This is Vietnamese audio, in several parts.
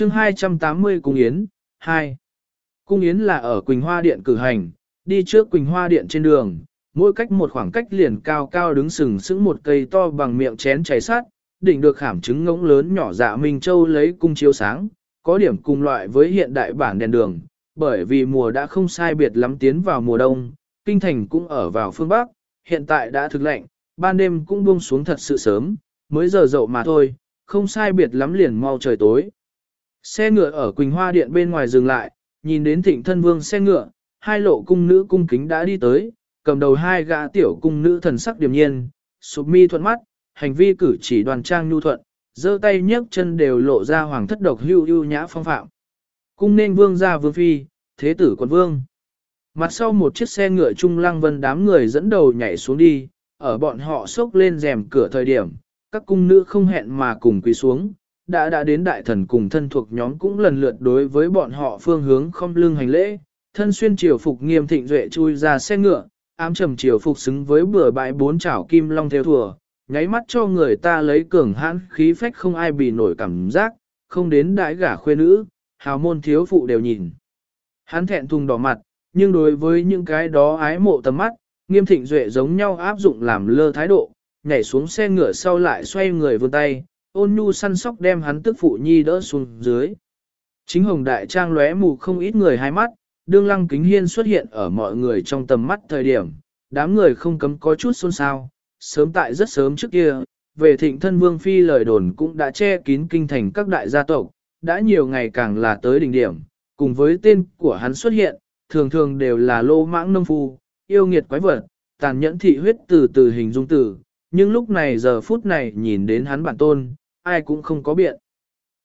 chương 280 Cung Yến, 2. Cung Yến là ở Quỳnh Hoa Điện cử hành, đi trước Quỳnh Hoa Điện trên đường, mỗi cách một khoảng cách liền cao cao đứng sừng sững một cây to bằng miệng chén cháy sát, đỉnh được khảm trứng ngỗng lớn nhỏ dạ Minh Châu lấy cung chiếu sáng, có điểm cùng loại với hiện đại bản đèn đường, bởi vì mùa đã không sai biệt lắm tiến vào mùa đông, kinh thành cũng ở vào phương Bắc, hiện tại đã thực lạnh, ban đêm cũng buông xuống thật sự sớm, mới giờ dậu mà thôi, không sai biệt lắm liền mau trời tối. Xe ngựa ở Quỳnh Hoa Điện bên ngoài dừng lại, nhìn đến thịnh thân vương xe ngựa, hai lộ cung nữ cung kính đã đi tới, cầm đầu hai gã tiểu cung nữ thần sắc điềm nhiên, sụp mi thuận mắt, hành vi cử chỉ đoàn trang nhu thuận, giơ tay nhấc chân đều lộ ra hoàng thất độc hưu ưu nhã phong phạm. Cung nên vương gia vương phi, thế tử quân vương. Mặt sau một chiếc xe ngựa trung lăng vân đám người dẫn đầu nhảy xuống đi, ở bọn họ xốc lên rèm cửa thời điểm, các cung nữ không hẹn mà cùng quỳ xuống, đã đã đến đại thần cùng thân thuộc nhóm cũng lần lượt đối với bọn họ phương hướng không lưng hành lễ, thân xuyên triều phục nghiêm thịnh duệ chui ra xe ngựa, ám trầm triều phục xứng với bừa bãi bốn chảo kim long theo thùa, nháy mắt cho người ta lấy cường hãn khí phách không ai bị nổi cảm giác, không đến đại gả khuê nữ, hào môn thiếu phụ đều nhìn. Hắn thẹn thùng đỏ mặt, nhưng đối với những cái đó ái mộ tầm mắt, nghiêm thịnh duệ giống nhau áp dụng làm lơ thái độ, nhảy xuống xe ngựa sau lại xoay người vươn tay, ôn nhu săn sóc đem hắn tức phụ nhi đỡ xuống dưới. Chính hồng đại trang lóe mù không ít người hai mắt, đương lăng kính hiên xuất hiện ở mọi người trong tầm mắt thời điểm, đám người không cấm có chút xôn xao, sớm tại rất sớm trước kia, về thịnh thân vương phi lời đồn cũng đã che kín kinh thành các đại gia tộc, đã nhiều ngày càng là tới đỉnh điểm, cùng với tên của hắn xuất hiện, thường thường đều là lô mãng nông phu, yêu nghiệt quái vật, tàn nhẫn thị huyết từ từ hình dung từ, nhưng lúc này giờ phút này nhìn đến hắn bản tôn, ai cũng không có biện.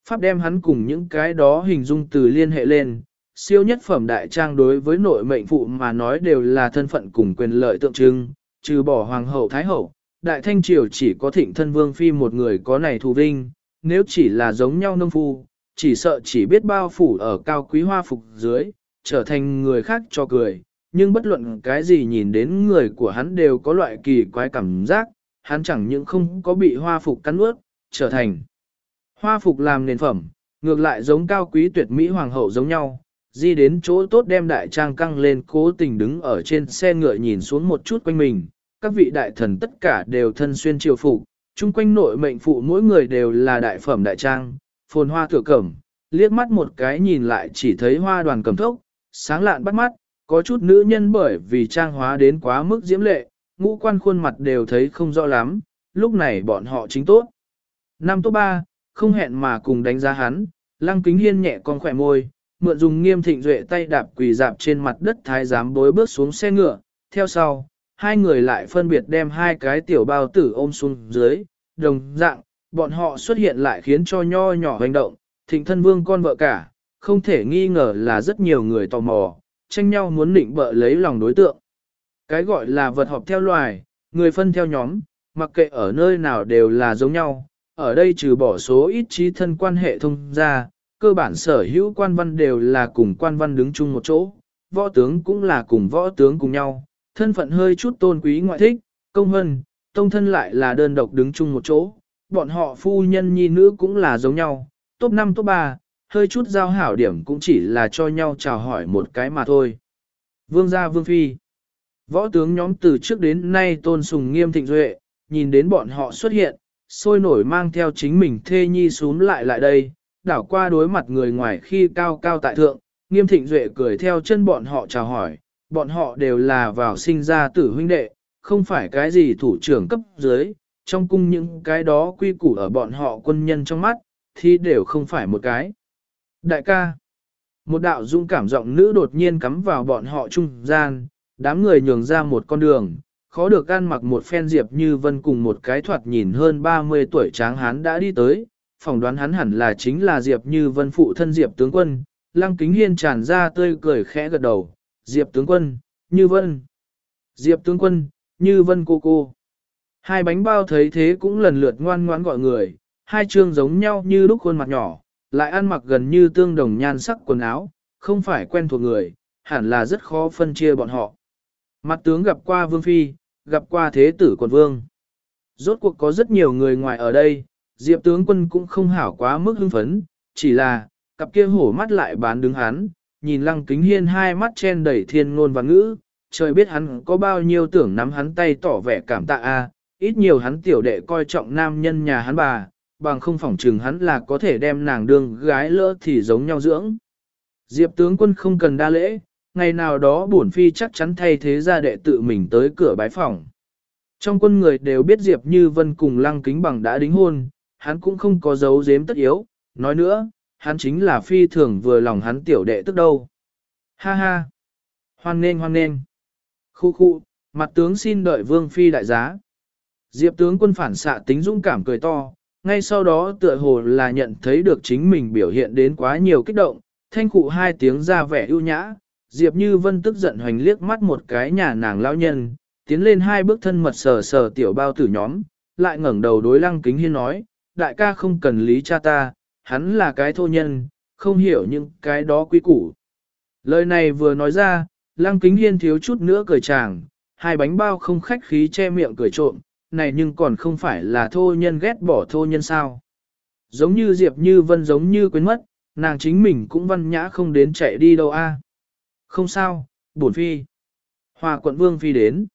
Pháp đem hắn cùng những cái đó hình dung từ liên hệ lên, siêu nhất phẩm đại trang đối với nội mệnh phụ mà nói đều là thân phận cùng quyền lợi tượng trưng, trừ bỏ hoàng hậu thái hậu, đại thanh triều chỉ có thịnh thân vương phi một người có này thù vinh, nếu chỉ là giống nhau nông phu, chỉ sợ chỉ biết bao phủ ở cao quý hoa phục dưới, trở thành người khác cho cười, nhưng bất luận cái gì nhìn đến người của hắn đều có loại kỳ quái cảm giác, hắn chẳng những không có bị hoa phục cắn ướt, trở thành hoa phục làm nền phẩm, ngược lại giống cao quý tuyệt mỹ hoàng hậu giống nhau. Di đến chỗ tốt đem đại trang căng lên cố tình đứng ở trên xe ngựa nhìn xuống một chút quanh mình, các vị đại thần tất cả đều thân xuyên triều phục, chung quanh nội mệnh phụ mỗi người đều là đại phẩm đại trang, phồn hoa tựa cẩm, liếc mắt một cái nhìn lại chỉ thấy hoa đoàn cầm thốc, sáng lạn bắt mắt, có chút nữ nhân bởi vì trang hóa đến quá mức diễm lệ, ngũ quan khuôn mặt đều thấy không rõ lắm, lúc này bọn họ chính tốt. Năm tốt ba, không hẹn mà cùng đánh giá hắn, lăng kính hiên nhẹ con khỏe môi, mượn dùng nghiêm thịnh duệ tay đạp quỳ dạp trên mặt đất thái giám bối bước xuống xe ngựa, theo sau, hai người lại phân biệt đem hai cái tiểu bao tử ôm xuống dưới, đồng dạng, bọn họ xuất hiện lại khiến cho nho nhỏ hành động, thịnh thân vương con vợ cả, không thể nghi ngờ là rất nhiều người tò mò, tranh nhau muốn định bợ lấy lòng đối tượng. Cái gọi là vật họp theo loài, người phân theo nhóm, mặc kệ ở nơi nào đều là giống nhau, ở đây trừ bỏ số ít trí thân quan hệ thông ra, cơ bản sở hữu quan văn đều là cùng quan văn đứng chung một chỗ, võ tướng cũng là cùng võ tướng cùng nhau, thân phận hơi chút tôn quý ngoại thích, công hân, tông thân lại là đơn độc đứng chung một chỗ, bọn họ phu nhân nhi nữ cũng là giống nhau, top 5 top 3, hơi chút giao hảo điểm cũng chỉ là cho nhau chào hỏi một cái mà thôi. Vương gia vương phi Võ tướng nhóm từ trước đến nay tôn sùng nghiêm thịnh duệ, nhìn đến bọn họ xuất hiện, sôi nổi mang theo chính mình thê nhi xuống lại lại đây, đảo qua đối mặt người ngoài khi cao cao tại thượng, nghiêm thịnh duệ cười theo chân bọn họ chào hỏi, bọn họ đều là vào sinh ra tử huynh đệ, không phải cái gì thủ trưởng cấp dưới, trong cung những cái đó quy củ ở bọn họ quân nhân trong mắt, thì đều không phải một cái. Đại ca, một đạo dung cảm giọng nữ đột nhiên cắm vào bọn họ trung gian, đám người nhường ra một con đường, khó được ăn mặc một phen Diệp Như Vân cùng một cái thoạt nhìn hơn 30 tuổi tráng hán đã đi tới, phỏng đoán hắn hẳn là chính là Diệp Như Vân phụ thân Diệp tướng quân, Lăng Kính Hiên tràn ra tươi cười khẽ gật đầu, Diệp tướng quân, Như Vân, Diệp tướng quân, Như Vân cô cô. Hai bánh bao thấy thế cũng lần lượt ngoan ngoãn gọi người, hai trương giống nhau như lúc khuôn mặt nhỏ, lại ăn mặc gần như tương đồng nhan sắc quần áo, không phải quen thuộc người, hẳn là rất khó phân chia bọn họ. Mặt tướng gặp qua Vương Phi, gặp qua Thế tử quần Vương. Rốt cuộc có rất nhiều người ngoài ở đây, Diệp tướng quân cũng không hảo quá mức hưng phấn, chỉ là, cặp kia hổ mắt lại bán đứng hắn, nhìn lăng kính hiên hai mắt chen đầy thiên ngôn và ngữ, trời biết hắn có bao nhiêu tưởng nắm hắn tay tỏ vẻ cảm tạ a, ít nhiều hắn tiểu đệ coi trọng nam nhân nhà hắn bà, bằng không phỏng chừng hắn là có thể đem nàng đương gái lỡ thì giống nhau dưỡng. Diệp tướng quân không cần đa lễ, ngày nào đó bổn phi chắc chắn thay thế ra đệ tự mình tới cửa bái phòng. Trong quân người đều biết Diệp Như Vân cùng Lăng Kính Bằng đã đính hôn, hắn cũng không có dấu giếm tất yếu, nói nữa, hắn chính là phi thường vừa lòng hắn tiểu đệ tức đâu. Ha ha! Hoan nên hoan nên! Khu khu, mặt tướng xin đợi vương phi đại giá. Diệp tướng quân phản xạ tính dũng cảm cười to, ngay sau đó tựa hồ là nhận thấy được chính mình biểu hiện đến quá nhiều kích động, thanh cụ hai tiếng ra vẻ ưu nhã, Diệp Như Vân tức giận hoành liếc mắt một cái nhà nàng lão nhân, tiến lên hai bước thân mật sờ sờ tiểu bao tử nhóm, lại ngẩng đầu đối lăng kính hiên nói, đại ca không cần lý cha ta, hắn là cái thô nhân, không hiểu những cái đó quý củ. Lời này vừa nói ra, lăng kính hiên thiếu chút nữa cười chàng, hai bánh bao không khách khí che miệng cười trộm, này nhưng còn không phải là thô nhân ghét bỏ thô nhân sao. Giống như Diệp Như Vân giống như quên mất, nàng chính mình cũng văn nhã không đến chạy đi đâu a. Không sao, bổn phi. Hòa quận vương phi đến.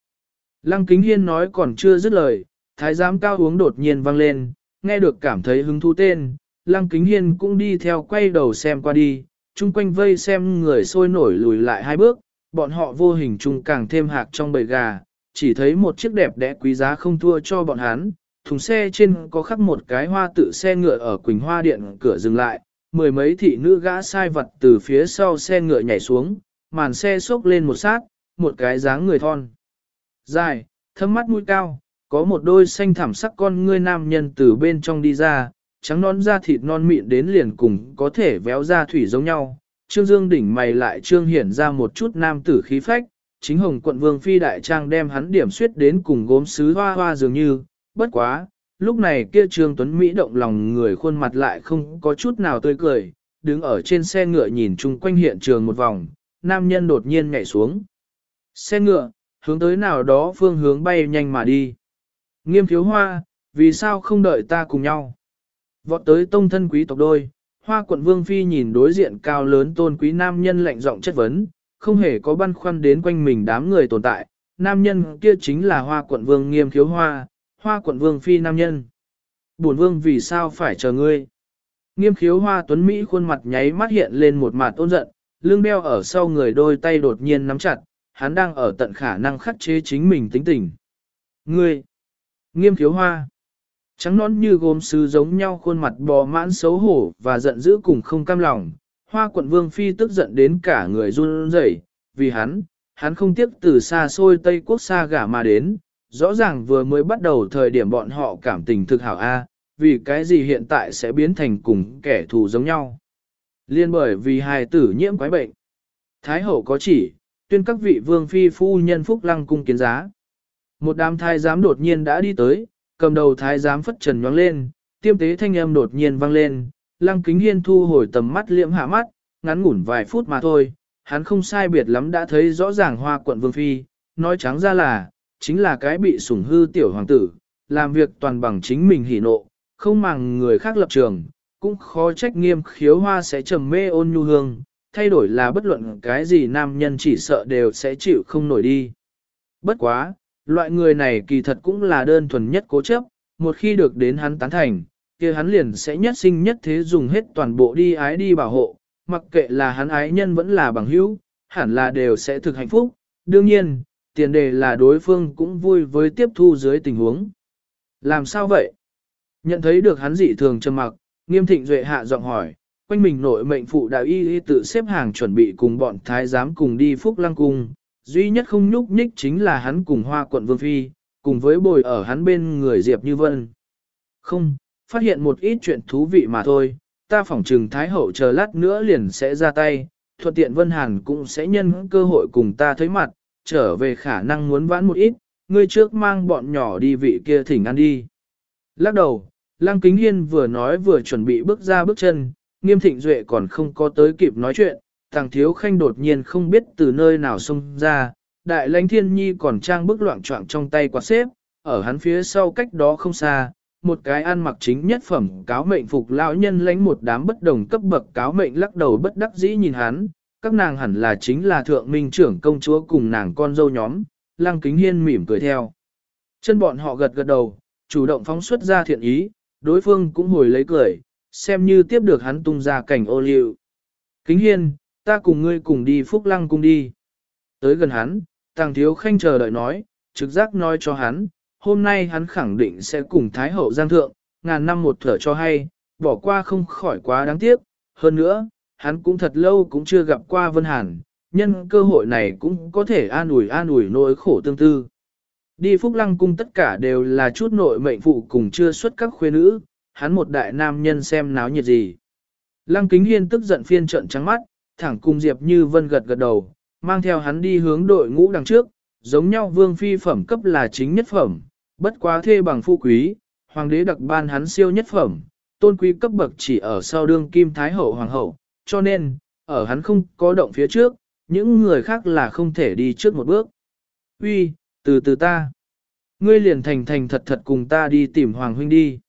Lăng kính hiên nói còn chưa dứt lời, thái giám cao uống đột nhiên vang lên, nghe được cảm thấy hứng thú tên, lăng kính hiên cũng đi theo quay đầu xem qua đi, chung quanh vây xem người sôi nổi lùi lại hai bước, bọn họ vô hình chung càng thêm hạc trong bầy gà, chỉ thấy một chiếc đẹp đẽ quý giá không thua cho bọn hắn, thùng xe trên có khắc một cái hoa tự xe ngựa ở Quỳnh Hoa Điện cửa dừng lại, mười mấy thị nữ gã sai vật từ phía sau xe ngựa nhảy xuống, màn xe xốc lên một sát, một cái dáng người thon. Dài, thâm mắt mũi cao, có một đôi xanh thảm sắc con ngươi nam nhân từ bên trong đi ra, trắng non da thịt non mịn đến liền cùng có thể véo ra thủy giống nhau. Trương Dương đỉnh mày lại trương hiển ra một chút nam tử khí phách, chính hồng quận vương phi đại trang đem hắn điểm suyết đến cùng gốm sứ hoa hoa dường như, bất quá, lúc này kia trương tuấn Mỹ động lòng người khuôn mặt lại không có chút nào tươi cười, đứng ở trên xe ngựa nhìn chung quanh hiện trường một vòng, nam nhân đột nhiên nhảy xuống. Xe ngựa, hướng tới nào đó phương hướng bay nhanh mà đi. Nghiêm thiếu hoa, vì sao không đợi ta cùng nhau? Vọt tới tông thân quý tộc đôi, hoa quận vương phi nhìn đối diện cao lớn tôn quý nam nhân lạnh giọng chất vấn, không hề có băn khoăn đến quanh mình đám người tồn tại, nam nhân kia chính là hoa quận vương nghiêm thiếu hoa, hoa quận vương phi nam nhân. Bổn vương vì sao phải chờ ngươi? Nghiêm khiếu hoa tuấn Mỹ khuôn mặt nháy mắt hiện lên một mặt ôn giận, lưng beo ở sau người đôi tay đột nhiên nắm chặt, hắn đang ở tận khả năng khắc chế chính mình tính tình. Ngươi! Nghiêm khiếu hoa! Trắng nón như gốm sứ giống nhau khuôn mặt bò mãn xấu hổ và giận dữ cùng không cam lòng. Hoa quận vương phi tức giận đến cả người run rẩy, vì hắn, hắn không tiếc từ xa xôi Tây Quốc xa gả mà đến, rõ ràng vừa mới bắt đầu thời điểm bọn họ cảm tình thực hảo A, vì cái gì hiện tại sẽ biến thành cùng kẻ thù giống nhau. Liên bởi vì hài tử nhiễm quái bệnh. Thái hậu có chỉ, tuyên các vị vương phi phu nhân phúc lăng cung kiến giá. Một đám thái giám đột nhiên đã đi tới, cầm đầu thái giám phất trần nhoáng lên, tiêm tế thanh âm đột nhiên vang lên, lăng kính hiên thu hồi tầm mắt liễm hạ mắt, ngắn ngủn vài phút mà thôi, hắn không sai biệt lắm đã thấy rõ ràng hoa quận vương phi, nói trắng ra là, chính là cái bị sủng hư tiểu hoàng tử, làm việc toàn bằng chính mình hỉ nộ, không màng người khác lập trường, cũng khó trách nghiêm khiếu hoa sẽ trầm mê ôn nhu hương, thay đổi là bất luận cái gì nam nhân chỉ sợ đều sẽ chịu không nổi đi. Bất quá, loại người này kỳ thật cũng là đơn thuần nhất cố chấp, một khi được đến hắn tán thành, kia hắn liền sẽ nhất sinh nhất thế dùng hết toàn bộ đi ái đi bảo hộ, mặc kệ là hắn ái nhân vẫn là bằng hữu, hẳn là đều sẽ thực hạnh phúc. Đương nhiên, tiền đề là đối phương cũng vui với tiếp thu dưới tình huống. Làm sao vậy? Nhận thấy được hắn dị thường trầm mặc, nghiêm thịnh duệ hạ giọng hỏi, quanh mình nội mệnh phụ đạo y y tự xếp hàng chuẩn bị cùng bọn thái giám cùng đi phúc lăng cung, duy nhất không nhúc nhích chính là hắn cùng hoa quận vương phi, cùng với bồi ở hắn bên người Diệp Như Vân. Không, phát hiện một ít chuyện thú vị mà thôi, ta phỏng trừng Thái Hậu chờ lát nữa liền sẽ ra tay, thuận tiện Vân Hàn cũng sẽ nhân cơ hội cùng ta thấy mặt, trở về khả năng muốn vãn một ít, ngươi trước mang bọn nhỏ đi vị kia thỉnh ăn đi. Lắc đầu, Lăng Kính Hiên vừa nói vừa chuẩn bị bước ra bước chân, nghiêm thịnh duệ còn không có tới kịp nói chuyện, thằng thiếu khanh đột nhiên không biết từ nơi nào xông ra, đại lãnh thiên nhi còn trang bức loạn trọng trong tay quạt xếp, ở hắn phía sau cách đó không xa, một cái ăn mặc chính nhất phẩm cáo mệnh phục lão nhân lãnh một đám bất đồng cấp bậc cáo mệnh lắc đầu bất đắc dĩ nhìn hắn, các nàng hẳn là chính là thượng minh trưởng công chúa cùng nàng con dâu nhóm, lăng kính hiên mỉm cười theo. Chân bọn họ gật gật đầu, chủ động phóng xuất ra thiện ý, đối phương cũng hồi lấy cười, xem như tiếp được hắn tung ra cảnh ô liu. Kính hiên, ta cùng ngươi cùng đi phúc lăng cung đi. Tới gần hắn, tàng thiếu khanh chờ đợi nói, trực giác nói cho hắn, hôm nay hắn khẳng định sẽ cùng Thái Hậu Giang Thượng, ngàn năm một thở cho hay, bỏ qua không khỏi quá đáng tiếc. Hơn nữa, hắn cũng thật lâu cũng chưa gặp qua Vân Hàn, nhân cơ hội này cũng có thể an ủi an ủi nỗi khổ tương tư. Đi Phúc Lăng Cung tất cả đều là chút nội mệnh phụ cùng chưa xuất các khuê nữ, hắn một đại nam nhân xem náo nhiệt gì. Lăng Kính Hiên tức giận phiên trận trắng mắt, thẳng cùng Diệp Như Vân gật gật đầu, mang theo hắn đi hướng đội ngũ đằng trước, giống nhau vương phi phẩm cấp là chính nhất phẩm, bất quá thê bằng phu quý, hoàng đế đặc ban hắn siêu nhất phẩm, tôn quý cấp bậc chỉ ở sau đương kim thái hậu hoàng hậu, cho nên, ở hắn không có động phía trước, những người khác là không thể đi trước một bước. Uy, từ từ ta. Ngươi liền thành thành thật thật cùng ta đi tìm hoàng huynh đi.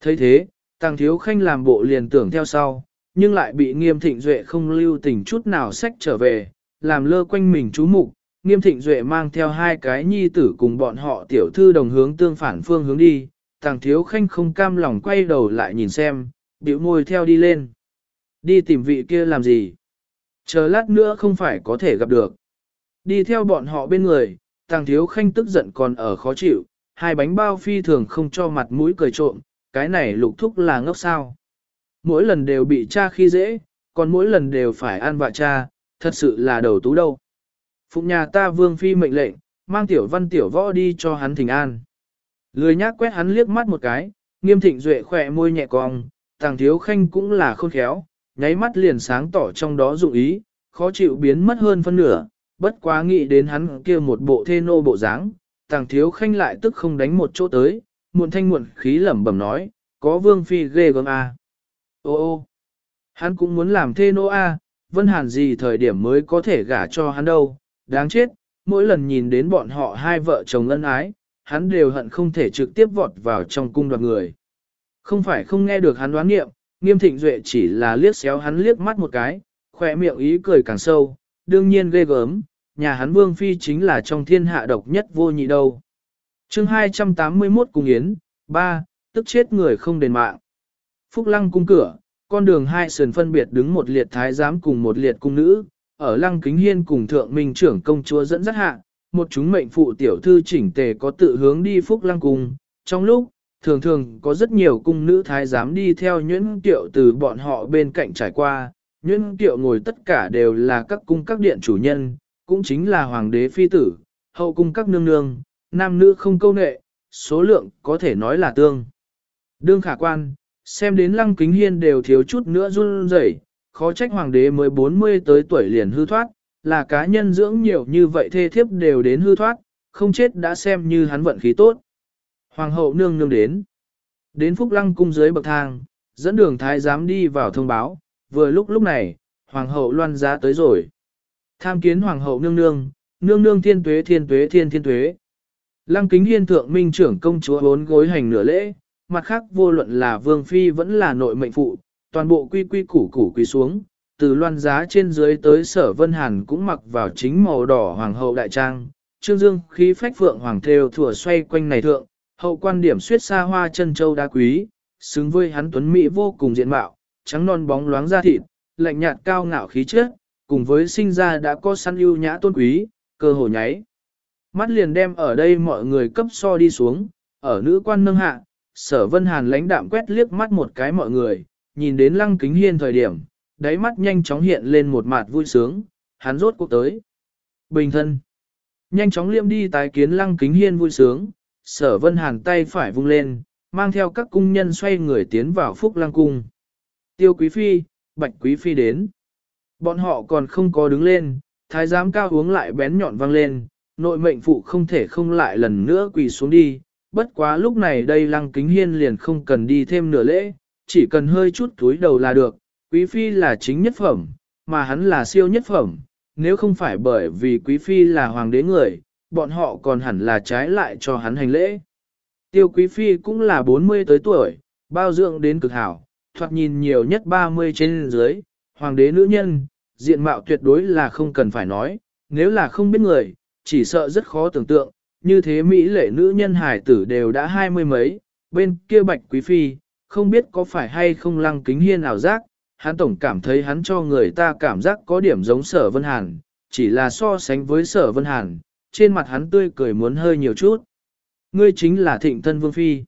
thấy thế, tàng thiếu khanh làm bộ liền tưởng theo sau, nhưng lại bị nghiêm thịnh duệ không lưu tình chút nào sách trở về, làm lơ quanh mình chú mục nghiêm thịnh duệ mang theo hai cái nhi tử cùng bọn họ tiểu thư đồng hướng tương phản phương hướng đi, tàng thiếu khanh không cam lòng quay đầu lại nhìn xem, biểu môi theo đi lên. Đi tìm vị kia làm gì? Chờ lát nữa không phải có thể gặp được. Đi theo bọn họ bên người, tàng thiếu khanh tức giận còn ở khó chịu, hai bánh bao phi thường không cho mặt mũi cười trộm, cái này lục thúc là ngốc sao. Mỗi lần đều bị cha khi dễ, còn mỗi lần đều phải ăn vạ cha, thật sự là đầu tú đâu. Phụng nhà ta vương phi mệnh lệnh, mang tiểu văn tiểu võ đi cho hắn thỉnh an. Lười nhác quét hắn liếc mắt một cái, nghiêm thịnh duệ khỏe môi nhẹ cong, tàng thiếu khanh cũng là khôn khéo, nháy mắt liền sáng tỏ trong đó dụng ý, khó chịu biến mất hơn phân nửa, bất quá nghĩ đến hắn kia một bộ thê nô bộ dáng, tàng thiếu khanh lại tức không đánh một chỗ tới, muộn thanh muộn khí lẩm bẩm nói, có vương phi ghê gớm à. Ô ô, hắn cũng muốn làm thê nô a, à, vân hàn gì thời điểm mới có thể gả cho hắn đâu, đáng chết, mỗi lần nhìn đến bọn họ hai vợ chồng ân ái, hắn đều hận không thể trực tiếp vọt vào trong cung đoạt người. Không phải không nghe được hắn đoán nghiệm, nghiêm thịnh duệ chỉ là liếc xéo hắn liếc mắt một cái, khỏe miệng ý cười càng sâu, đương nhiên ghê gớm, nhà hắn vương phi chính là trong thiên hạ độc nhất vô nhị đâu. chương 281 cùng Yến, 3, tức chết người không đền mạng. Phúc lăng cung cửa, con đường hai sườn phân biệt đứng một liệt thái giám cùng một liệt cung nữ, ở lăng kính hiên cùng thượng minh trưởng công chúa dẫn dắt hạ, một chúng mệnh phụ tiểu thư chỉnh tề có tự hướng đi phúc lăng cung. Trong lúc, thường thường có rất nhiều cung nữ thái giám đi theo nhuyễn tiệu từ bọn họ bên cạnh trải qua, nhuyễn tiệu ngồi tất cả đều là các cung các điện chủ nhân, cũng chính là hoàng đế phi tử, hậu cung các nương nương, nam nữ không câu nệ, số lượng có thể nói là tương. Đương khả quan, xem đến lăng kính hiên đều thiếu chút nữa run rẩy, khó trách hoàng đế mới 40 tới tuổi liền hư thoát, là cá nhân dưỡng nhiều như vậy thê thiếp đều đến hư thoát, không chết đã xem như hắn vận khí tốt. Hoàng hậu nương nương đến. Đến phúc lăng cung dưới bậc thang, dẫn đường thái giám đi vào thông báo, vừa lúc lúc này, hoàng hậu loan giá tới rồi. Tham kiến hoàng hậu nương nương, nương nương thiên tuế thiên tuế thiên thiên tuế. Lăng kính hiên thượng minh trưởng công chúa bốn gối hành nửa lễ, mặt khác vô luận là vương phi vẫn là nội mệnh phụ, toàn bộ quy quy củ củ quỳ xuống, từ loan giá trên dưới tới sở vân hàn cũng mặc vào chính màu đỏ hoàng hậu đại trang, trương dương khí phách phượng hoàng thêu thủa xoay quanh này thượng, hậu quan điểm suyết xa hoa chân châu đá quý, xứng với hắn tuấn mỹ vô cùng diện mạo, trắng non bóng loáng da thịt, lạnh nhạt cao ngạo khí chất, cùng với sinh ra đã có săn ưu nhã tôn quý, cơ hồ nháy. Mắt liền đem ở đây mọi người cấp so đi xuống, ở nữ quan nâng hạ, sở vân hàn lãnh đạm quét liếc mắt một cái mọi người, nhìn đến lăng kính hiên thời điểm, đáy mắt nhanh chóng hiện lên một mặt vui sướng, hắn rốt cuộc tới. Bình thân. Nhanh chóng liêm đi tái kiến lăng kính hiên vui sướng, sở vân hàn tay phải vung lên, mang theo các cung nhân xoay người tiến vào phúc lăng cung. Tiêu quý phi, bạch quý phi đến. Bọn họ còn không có đứng lên, thái giám cao uống lại bén nhọn vang lên, nội mệnh phụ không thể không lại lần nữa quỳ xuống đi. Bất quá lúc này đây lăng kính hiên liền không cần đi thêm nửa lễ, chỉ cần hơi chút túi đầu là được, quý phi là chính nhất phẩm, mà hắn là siêu nhất phẩm, nếu không phải bởi vì quý phi là hoàng đế người, bọn họ còn hẳn là trái lại cho hắn hành lễ. Tiêu Quý Phi cũng là 40 tới tuổi, bao dưỡng đến cực hảo, thoạt nhìn nhiều nhất 30 trên dưới, hoàng đế nữ nhân, diện mạo tuyệt đối là không cần phải nói, nếu là không biết người, chỉ sợ rất khó tưởng tượng, như thế Mỹ lệ nữ nhân hải tử đều đã hai mươi mấy, bên kia bạch quý phi, không biết có phải hay không lăng kính hiên ảo giác, hắn tổng cảm thấy hắn cho người ta cảm giác có điểm giống sở vân hàn, chỉ là so sánh với sở vân hàn, trên mặt hắn tươi cười muốn hơi nhiều chút. Ngươi chính là thịnh thân vương phi.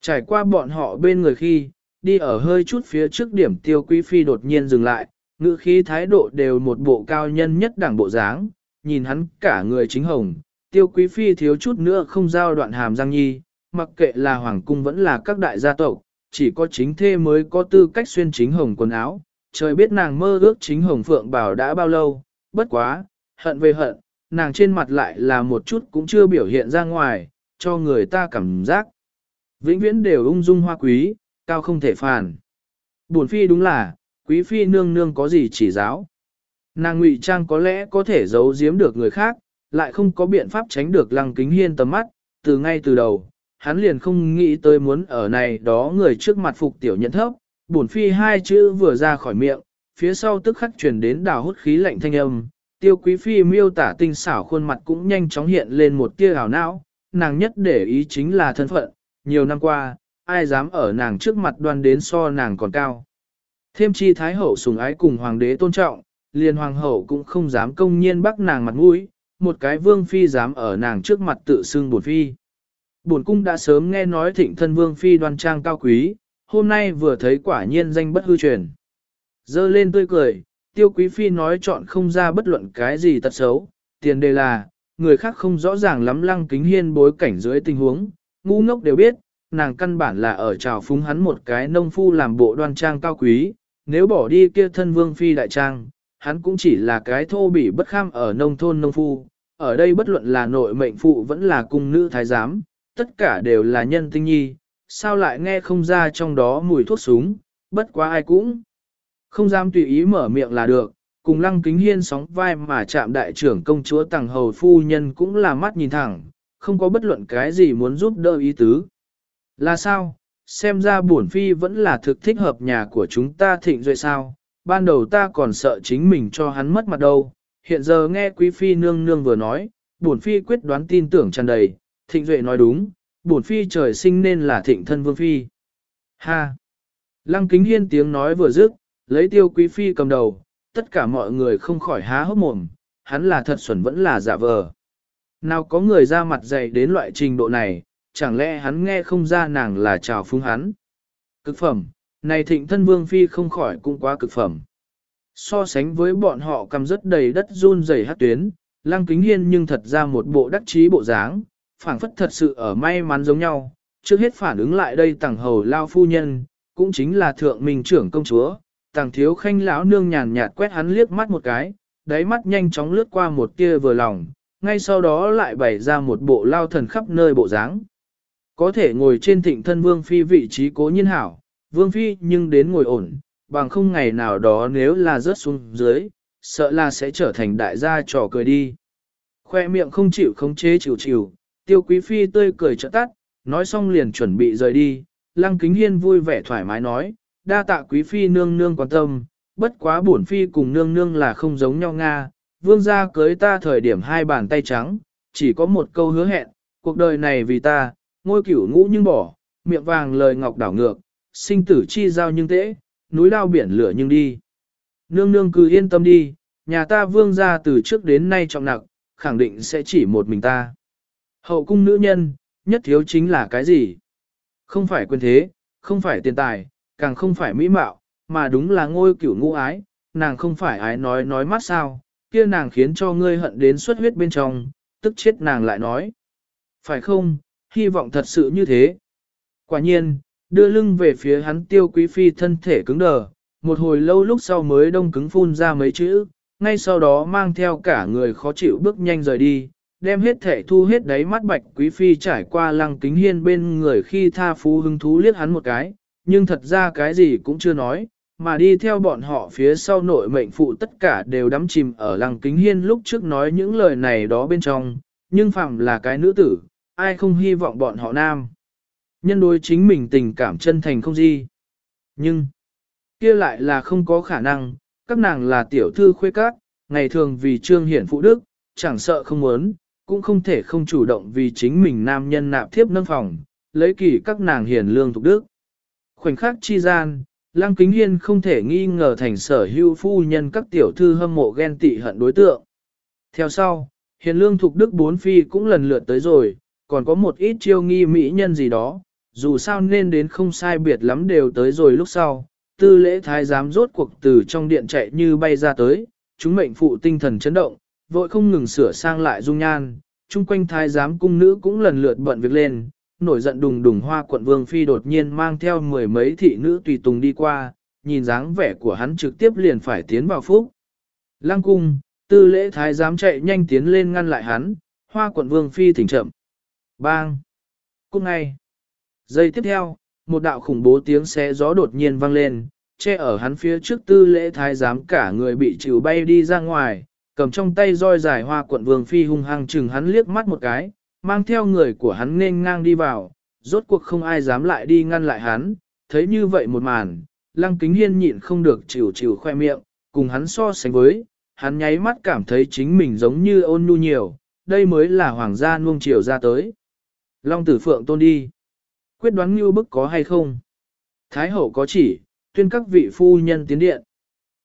Trải qua bọn họ bên người khi, đi ở hơi chút phía trước điểm tiêu quý phi đột nhiên dừng lại, ngữ khí thái độ đều một bộ cao nhân nhất đảng bộ dáng, nhìn hắn cả người chính hồng, tiêu quý phi thiếu chút nữa không giao đoạn hàm giang nhi, mặc kệ là hoàng cung vẫn là các đại gia tộc, chỉ có chính thê mới có tư cách xuyên chính hồng quần áo, trời biết nàng mơ ước chính hồng phượng bảo đã bao lâu, bất quá, hận về hận, nàng trên mặt lại là một chút cũng chưa biểu hiện ra ngoài, cho người ta cảm giác. Vĩnh viễn đều ung dung hoa quý, cao không thể phản. Buồn phi đúng là, quý phi nương nương có gì chỉ giáo. Nàng ngụy trang có lẽ có thể giấu giếm được người khác, lại không có biện pháp tránh được lăng kính hiên tầm mắt, từ ngay từ đầu, hắn liền không nghĩ tới muốn ở này đó người trước mặt phục tiểu nhận thấp, bổn phi hai chữ vừa ra khỏi miệng, phía sau tức khắc truyền đến đào hút khí lạnh thanh âm, tiêu quý phi miêu tả tinh xảo khuôn mặt cũng nhanh chóng hiện lên một tia hào não, nàng nhất để ý chính là thân phận, nhiều năm qua, ai dám ở nàng trước mặt đoan đến so nàng còn cao. Thêm chi thái hậu sùng ái cùng hoàng đế tôn trọng, liền hoàng hậu cũng không dám công nhiên bắt nàng mặt mũi, một cái vương phi dám ở nàng trước mặt tự xưng bổn phi. Bổn cung đã sớm nghe nói thịnh thân vương phi đoan trang cao quý, hôm nay vừa thấy quả nhiên danh bất hư truyền. Dơ lên tươi cười, tiêu quý phi nói chọn không ra bất luận cái gì tật xấu, tiền đề là, người khác không rõ ràng lắm lăng kính hiên bối cảnh dưới tình huống, ngu ngốc đều biết, nàng căn bản là ở trào phúng hắn một cái nông phu làm bộ đoan trang cao quý, nếu bỏ đi kia thân vương phi đại trang, hắn cũng chỉ là cái thô bỉ bất kham ở nông thôn nông phu, ở đây bất luận là nội mệnh phụ vẫn là cung nữ thái giám, tất cả đều là nhân tinh nhi, sao lại nghe không ra trong đó mùi thuốc súng, bất quá ai cũng không dám tùy ý mở miệng là được, cùng lăng kính hiên sóng vai mà chạm đại trưởng công chúa tàng hầu phu nhân cũng là mắt nhìn thẳng, không có bất luận cái gì muốn giúp đỡ ý tứ. Là sao, xem ra bổn phi vẫn là thực thích hợp nhà của chúng ta thịnh rồi sao, ban đầu ta còn sợ chính mình cho hắn mất mặt đâu, hiện giờ nghe quý phi nương nương vừa nói, bổn phi quyết đoán tin tưởng tràn đầy, thịnh duệ nói đúng, bổn phi trời sinh nên là thịnh thân vương phi. Ha! Lăng kính hiên tiếng nói vừa dứt, lấy tiêu quý phi cầm đầu, tất cả mọi người không khỏi há hốc mồm, hắn là thật xuẩn vẫn là giả vờ. Nào có người ra mặt dày đến loại trình độ này, chẳng lẽ hắn nghe không ra nàng là chào phúng hắn. Cực phẩm, này thịnh thân vương phi không khỏi cũng quá cực phẩm. So sánh với bọn họ cầm rất đầy đất run rẩy hát tuyến, lăng kính hiên nhưng thật ra một bộ đắc trí bộ dáng, phảng phất thật sự ở may mắn giống nhau, trước hết phản ứng lại đây tàng hầu lao phu nhân, cũng chính là thượng minh trưởng công chúa, tàng thiếu khanh lão nương nhàn nhạt quét hắn liếc mắt một cái, đáy mắt nhanh chóng lướt qua một kia vừa lòng, ngay sau đó lại bày ra một bộ lao thần khắp nơi bộ dáng. Có thể ngồi trên thịnh thân vương phi vị trí cố nhiên hảo, vương phi nhưng đến ngồi ổn, bằng không ngày nào đó nếu là rớt xuống dưới, sợ là sẽ trở thành đại gia trò cười đi. Khoe miệng không chịu không chế chịu chịu, tiêu quý phi tươi cười trợ tắt, nói xong liền chuẩn bị rời đi, lăng kính hiên vui vẻ thoải mái nói, đa tạ quý phi nương nương quan tâm, bất quá bổn phi cùng nương nương là không giống nhau Nga, vương gia cưới ta thời điểm hai bàn tay trắng, chỉ có một câu hứa hẹn, cuộc đời này vì ta, ngôi cửu ngũ nhưng bỏ, miệng vàng lời ngọc đảo ngược, sinh tử chi giao nhưng tễ, núi lao biển lửa nhưng đi. Nương nương cứ yên tâm đi, nhà ta vương gia từ trước đến nay trọng nặng, khẳng định sẽ chỉ một mình ta. Hậu cung nữ nhân, nhất thiếu chính là cái gì? Không phải quyền thế, không phải tiền tài, càng không phải mỹ mạo, mà đúng là ngôi cửu ngũ ái, nàng không phải ái nói nói mắt sao, kia nàng khiến cho ngươi hận đến xuất huyết bên trong, tức chết nàng lại nói. Phải không, hy vọng thật sự như thế. Quả nhiên, đưa lưng về phía hắn tiêu quý phi thân thể cứng đờ, một hồi lâu lúc sau mới đông cứng phun ra mấy chữ, ngay sau đó mang theo cả người khó chịu bước nhanh rời đi, đem hết thể thu hết đáy mắt bạch quý phi trải qua lăng kính hiên bên người khi tha phú hứng thú liếc hắn một cái, nhưng thật ra cái gì cũng chưa nói, mà đi theo bọn họ phía sau nội mệnh phụ tất cả đều đắm chìm ở lăng kính hiên lúc trước nói những lời này đó bên trong, nhưng phạm là cái nữ tử, ai không hy vọng bọn họ nam. Nhân đối chính mình tình cảm chân thành không gì. Nhưng, kia lại là không có khả năng, các nàng là tiểu thư khuê các, ngày thường vì trương hiển phụ đức, chẳng sợ không muốn, cũng không thể không chủ động vì chính mình nam nhân nạp thiếp nâng phòng, lấy kỳ các nàng hiền lương thục đức. Khoảnh khắc chi gian, Lăng Kính Hiên không thể nghi ngờ thành sở hữu phu nhân các tiểu thư hâm mộ ghen tị hận đối tượng. Theo sau, hiền lương thục đức bốn phi cũng lần lượt tới rồi, còn có một ít chiêu nghi mỹ nhân gì đó, dù sao nên đến không sai biệt lắm đều tới rồi lúc sau. Tư lễ thái giám rốt cuộc từ trong điện chạy như bay ra tới, chúng mệnh phụ tinh thần chấn động, vội không ngừng sửa sang lại dung nhan, chung quanh thái giám cung nữ cũng lần lượt bận việc lên, nổi giận đùng đùng hoa quận vương phi đột nhiên mang theo mười mấy thị nữ tùy tùng đi qua, nhìn dáng vẻ của hắn trực tiếp liền phải tiến vào phúc. Lăng cung, tư lễ thái giám chạy nhanh tiến lên ngăn lại hắn, hoa quận vương phi thỉnh chậm. Bang! cùng ngay! Giây tiếp theo, một đạo khủng bố tiếng xé gió đột nhiên vang lên, che ở hắn phía trước tư lễ thái giám cả người bị chịu bay đi ra ngoài, cầm trong tay roi dài hoa quận vương phi hung hăng chừng hắn liếc mắt một cái, mang theo người của hắn nên ngang đi vào, rốt cuộc không ai dám lại đi ngăn lại hắn, thấy như vậy một màn, lăng kính hiên nhịn không được chịu chịu khoe miệng, cùng hắn so sánh với, hắn nháy mắt cảm thấy chính mình giống như ôn nhu nhiều, đây mới là hoàng gia nuông chiều ra tới. Long tử phượng tôn đi. Quyết đoán như bức có hay không? Thái hậu có chỉ, tuyên các vị phu nhân tiến điện.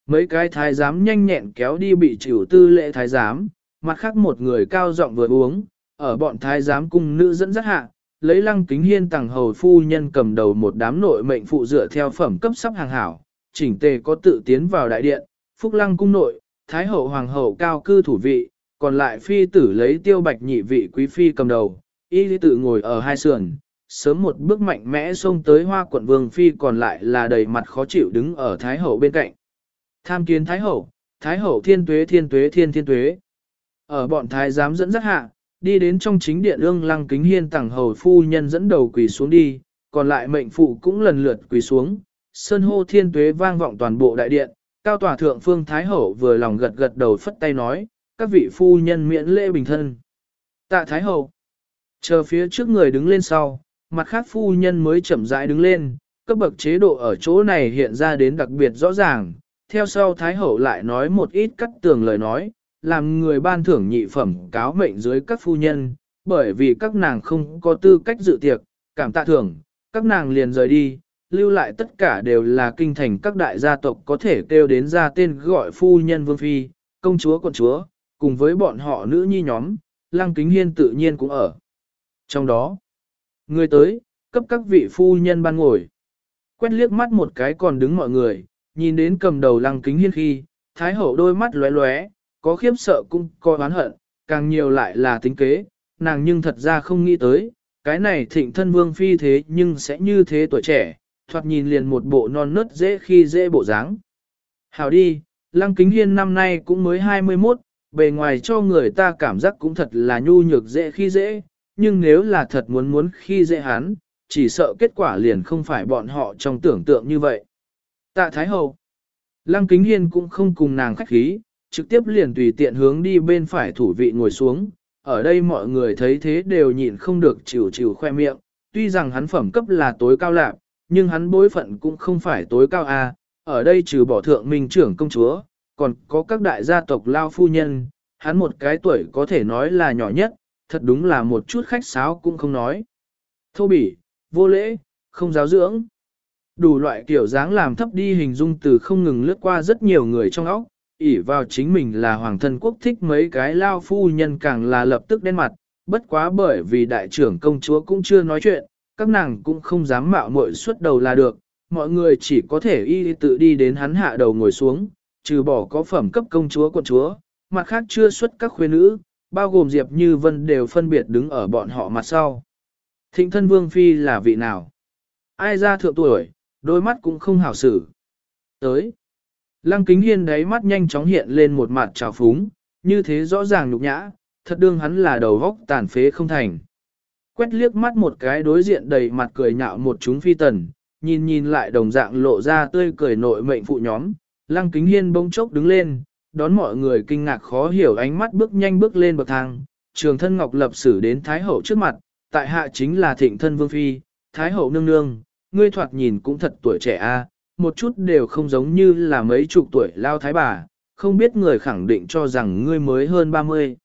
Mấy cái thái giám nhanh nhẹn kéo đi bị chịu tư lệ thái giám, mặt khác một người cao giọng vừa uống, ở bọn thái giám cung nữ dẫn dắt hạ, lấy lăng kính hiên tàng hầu phu nhân cầm đầu một đám nội mệnh phụ dựa theo phẩm cấp sắp hàng hảo, chỉnh tề có tự tiến vào đại điện, phúc lăng cung nội, thái hậu hoàng hậu cao cư thủ vị, còn lại phi tử lấy tiêu bạch nhị vị quý phi cầm đầu, y lý tự ngồi ở hai sườn, sớm một bước mạnh mẽ xông tới hoa quận vương phi còn lại là đầy mặt khó chịu đứng ở thái hậu bên cạnh. Tham kiến thái hậu, thái hậu thiên tuế thiên tuế thiên thiên tuế. Ở bọn thái giám dẫn dắt hạ, đi đến trong chính điện ương lăng kính hiên tặng hầu phu nhân dẫn đầu quỳ xuống đi, còn lại mệnh phụ cũng lần lượt quỳ xuống, sơn hô thiên tuế vang vọng toàn bộ đại điện, cao tòa thượng phương thái hậu vừa lòng gật gật đầu phất tay nói, các vị phu nhân miễn lễ bình thân. Tạ thái hậu, chờ phía trước người đứng lên sau, mặt khác phu nhân mới chậm rãi đứng lên, cấp bậc chế độ ở chỗ này hiện ra đến đặc biệt rõ ràng, theo sau thái hậu lại nói một ít cắt tường lời nói, làm người ban thưởng nhị phẩm cáo mệnh dưới các phu nhân, bởi vì các nàng không có tư cách dự tiệc, cảm tạ thưởng, các nàng liền rời đi, lưu lại tất cả đều là kinh thành các đại gia tộc có thể kêu đến ra tên gọi phu nhân vương phi, công chúa quận chúa, cùng với bọn họ nữ nhi nhóm, lăng kính hiên tự nhiên cũng ở. Trong đó, người tới, cấp các vị phu nhân ban ngồi, quét liếc mắt một cái còn đứng mọi người, nhìn đến cầm đầu lăng kính hiên khi, thái hậu đôi mắt lóe lóe, có khiếp sợ cũng có oán hận, càng nhiều lại là tính kế, nàng nhưng thật ra không nghĩ tới, cái này thịnh thân vương phi thế nhưng sẽ như thế tuổi trẻ, thoạt nhìn liền một bộ non nớt dễ khi dễ bộ dáng. Hảo đi, Lăng Kính Hiên năm nay cũng mới 21, bề ngoài cho người ta cảm giác cũng thật là nhu nhược dễ khi dễ, nhưng nếu là thật muốn muốn khi dễ hắn, chỉ sợ kết quả liền không phải bọn họ trong tưởng tượng như vậy. Tạ Thái Hậu Lăng Kính Hiên cũng không cùng nàng khách khí, trực tiếp liền tùy tiện hướng đi bên phải thủ vị ngồi xuống. Ở đây mọi người thấy thế đều nhịn không được chịu chịu khoe miệng, tuy rằng hắn phẩm cấp là tối cao lạc, nhưng hắn bối phận cũng không phải tối cao a. À. ở đây trừ bỏ thượng minh trưởng công chúa, còn có các đại gia tộc lao phu nhân, hắn một cái tuổi có thể nói là nhỏ nhất, thật đúng là một chút khách sáo cũng không nói. Thô bỉ, vô lễ, không giáo dưỡng. Đủ loại kiểu dáng làm thấp đi hình dung từ không ngừng lướt qua rất nhiều người trong óc, ỷ vào chính mình là hoàng thân quốc thích mấy cái lao phu nhân càng là lập tức đen mặt, bất quá bởi vì đại trưởng công chúa cũng chưa nói chuyện, các nàng cũng không dám mạo muội xuất đầu là được, mọi người chỉ có thể y tự đi đến hắn hạ đầu ngồi xuống, trừ bỏ có phẩm cấp công chúa quận chúa, mặt khác chưa xuất các khuê nữ, bao gồm Diệp Như Vân đều phân biệt đứng ở bọn họ mặt sau. Thịnh thân vương phi là vị nào? Ai ra thượng tuổi, đôi mắt cũng không hảo xử. Tới. Lăng kính hiên đáy mắt nhanh chóng hiện lên một mặt trào phúng, như thế rõ ràng nhục nhã, thật đương hắn là đầu góc tàn phế không thành. Quét liếc mắt một cái đối diện đầy mặt cười nhạo một chúng phi tần, nhìn nhìn lại đồng dạng lộ ra tươi cười nội mệnh phụ nhóm, lăng kính hiên bỗng chốc đứng lên, đón mọi người kinh ngạc khó hiểu ánh mắt bước nhanh bước lên bậc thang, trường thân ngọc lập sử đến thái hậu trước mặt, tại hạ chính là thịnh thân vương phi, Thái hậu nương nương, ngươi thoạt nhìn cũng thật tuổi trẻ a, một chút đều không giống như là mấy chục tuổi lao thái bà, không biết người khẳng định cho rằng ngươi mới hơn 30.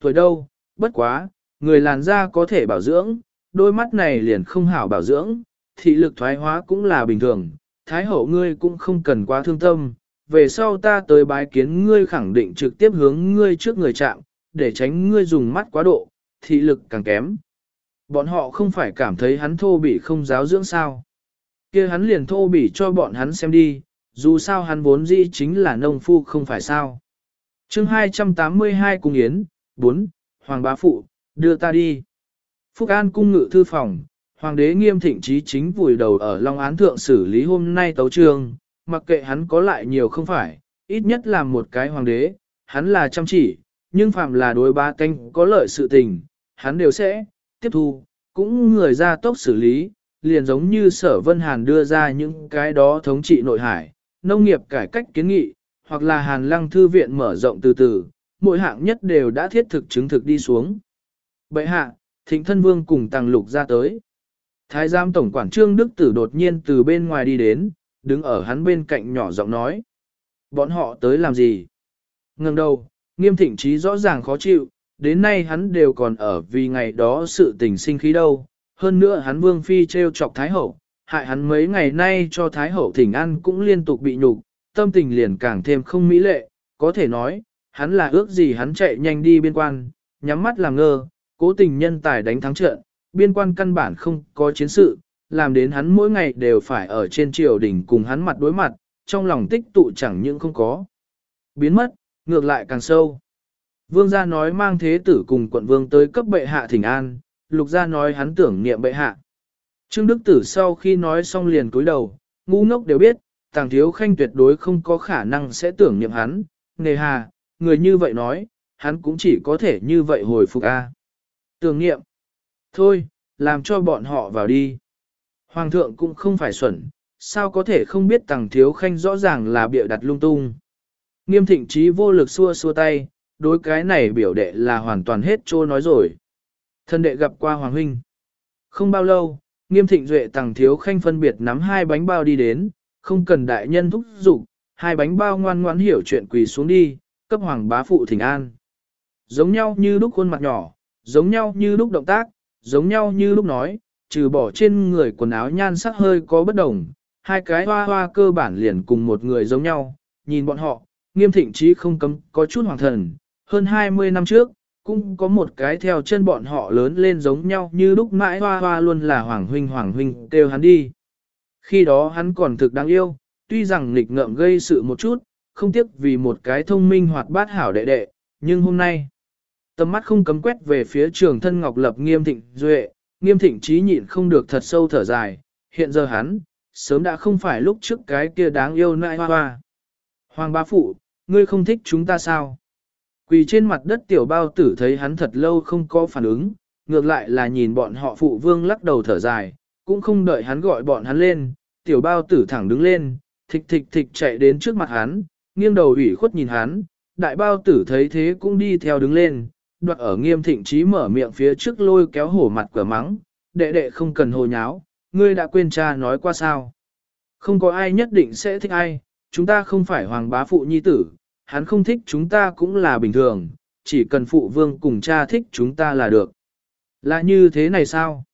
Tuổi đâu, bất quá, người làn da có thể bảo dưỡng, đôi mắt này liền không hảo bảo dưỡng, thị lực thoái hóa cũng là bình thường, thái hậu ngươi cũng không cần quá thương tâm, về sau ta tới bái kiến ngươi khẳng định trực tiếp hướng ngươi trước người chạm, để tránh ngươi dùng mắt quá độ, thị lực càng kém. Bọn họ không phải cảm thấy hắn thô bỉ không giáo dưỡng sao. kia hắn liền thô bỉ cho bọn hắn xem đi, dù sao hắn vốn dĩ chính là nông phu không phải sao. chương 282 Cung Yến, 4, Hoàng Bá Phụ, đưa ta đi. Phúc An cung ngự thư phòng, Hoàng đế nghiêm thịnh trí chính vùi đầu ở Long Án Thượng xử lý hôm nay tấu trường mặc kệ hắn có lại nhiều không phải, ít nhất là một cái hoàng đế, hắn là chăm chỉ, nhưng phạm là đối ba canh có lợi sự tình, hắn đều sẽ tiếp thu, cũng người ra tốc xử lý, liền giống như sở Vân Hàn đưa ra những cái đó thống trị nội hải, nông nghiệp cải cách kiến nghị, hoặc là Hàn Lăng Thư viện mở rộng từ từ, mỗi hạng nhất đều đã thiết thực chứng thực đi xuống. Bệ hạ, thịnh thân vương cùng tàng lục ra tới. Thái giám tổng quản trương Đức Tử đột nhiên từ bên ngoài đi đến, đứng ở hắn bên cạnh nhỏ giọng nói. Bọn họ tới làm gì? Ngừng đầu, nghiêm thịnh trí rõ ràng khó chịu, đến nay hắn đều còn ở vì ngày đó sự tình sinh khí đâu. Hơn nữa hắn vương phi treo chọc Thái Hậu, hại hắn mấy ngày nay cho Thái Hậu thỉnh ăn cũng liên tục bị nhục, tâm tình liền càng thêm không mỹ lệ, có thể nói, hắn là ước gì hắn chạy nhanh đi biên quan, nhắm mắt làm ngơ, cố tình nhân tài đánh thắng trận, biên quan căn bản không có chiến sự, làm đến hắn mỗi ngày đều phải ở trên triều đình cùng hắn mặt đối mặt, trong lòng tích tụ chẳng những không có. Biến mất, ngược lại càng sâu. Vương gia nói mang thế tử cùng quận vương tới cấp bệ hạ thỉnh an, lục gia nói hắn tưởng niệm bệ hạ. Trương Đức Tử sau khi nói xong liền cúi đầu, ngu ngốc đều biết, tàng thiếu khanh tuyệt đối không có khả năng sẽ tưởng niệm hắn, nề hà, người như vậy nói, hắn cũng chỉ có thể như vậy hồi phục a. Tưởng niệm. Thôi, làm cho bọn họ vào đi. Hoàng thượng cũng không phải xuẩn, sao có thể không biết tàng thiếu khanh rõ ràng là bịa đặt lung tung. Nghiêm thịnh trí vô lực xua xua tay, đối cái này biểu đệ là hoàn toàn hết trô nói rồi. Thân đệ gặp qua Hoàng Huynh. Không bao lâu, nghiêm thịnh duệ tàng thiếu khanh phân biệt nắm hai bánh bao đi đến, không cần đại nhân thúc giục, hai bánh bao ngoan ngoãn hiểu chuyện quỳ xuống đi, cấp hoàng bá phụ thỉnh an. Giống nhau như lúc khuôn mặt nhỏ, giống nhau như lúc động tác, giống nhau như lúc nói, trừ bỏ trên người quần áo nhan sắc hơi có bất đồng, hai cái hoa hoa cơ bản liền cùng một người giống nhau, nhìn bọn họ, nghiêm thịnh trí không cấm có chút hoàng thần, hơn 20 năm trước, cũng có một cái theo chân bọn họ lớn lên giống nhau như lúc mãi hoa hoa luôn là hoàng huynh hoàng huynh kêu hắn đi. Khi đó hắn còn thực đáng yêu, tuy rằng nghịch ngợm gây sự một chút, không tiếc vì một cái thông minh hoạt bát hảo đệ đệ, nhưng hôm nay, tầm mắt không cấm quét về phía trường thân Ngọc Lập nghiêm thịnh duệ, nghiêm thịnh trí nhịn không được thật sâu thở dài, hiện giờ hắn, sớm đã không phải lúc trước cái kia đáng yêu nại hoa hoa. Hoàng bá phụ, ngươi không thích chúng ta sao? Quỳ trên mặt đất tiểu bao tử thấy hắn thật lâu không có phản ứng, ngược lại là nhìn bọn họ phụ vương lắc đầu thở dài, cũng không đợi hắn gọi bọn hắn lên, tiểu bao tử thẳng đứng lên, thịch thịch thịch chạy đến trước mặt hắn, nghiêng đầu ủy khuất nhìn hắn, đại bao tử thấy thế cũng đi theo đứng lên, đoạt ở nghiêm thịnh trí mở miệng phía trước lôi kéo hổ mặt cửa mắng, đệ đệ không cần hồ nháo, ngươi đã quên cha nói qua sao. Không có ai nhất định sẽ thích ai, chúng ta không phải hoàng bá phụ nhi tử, hắn không thích chúng ta cũng là bình thường, chỉ cần phụ vương cùng cha thích chúng ta là được. Là như thế này sao?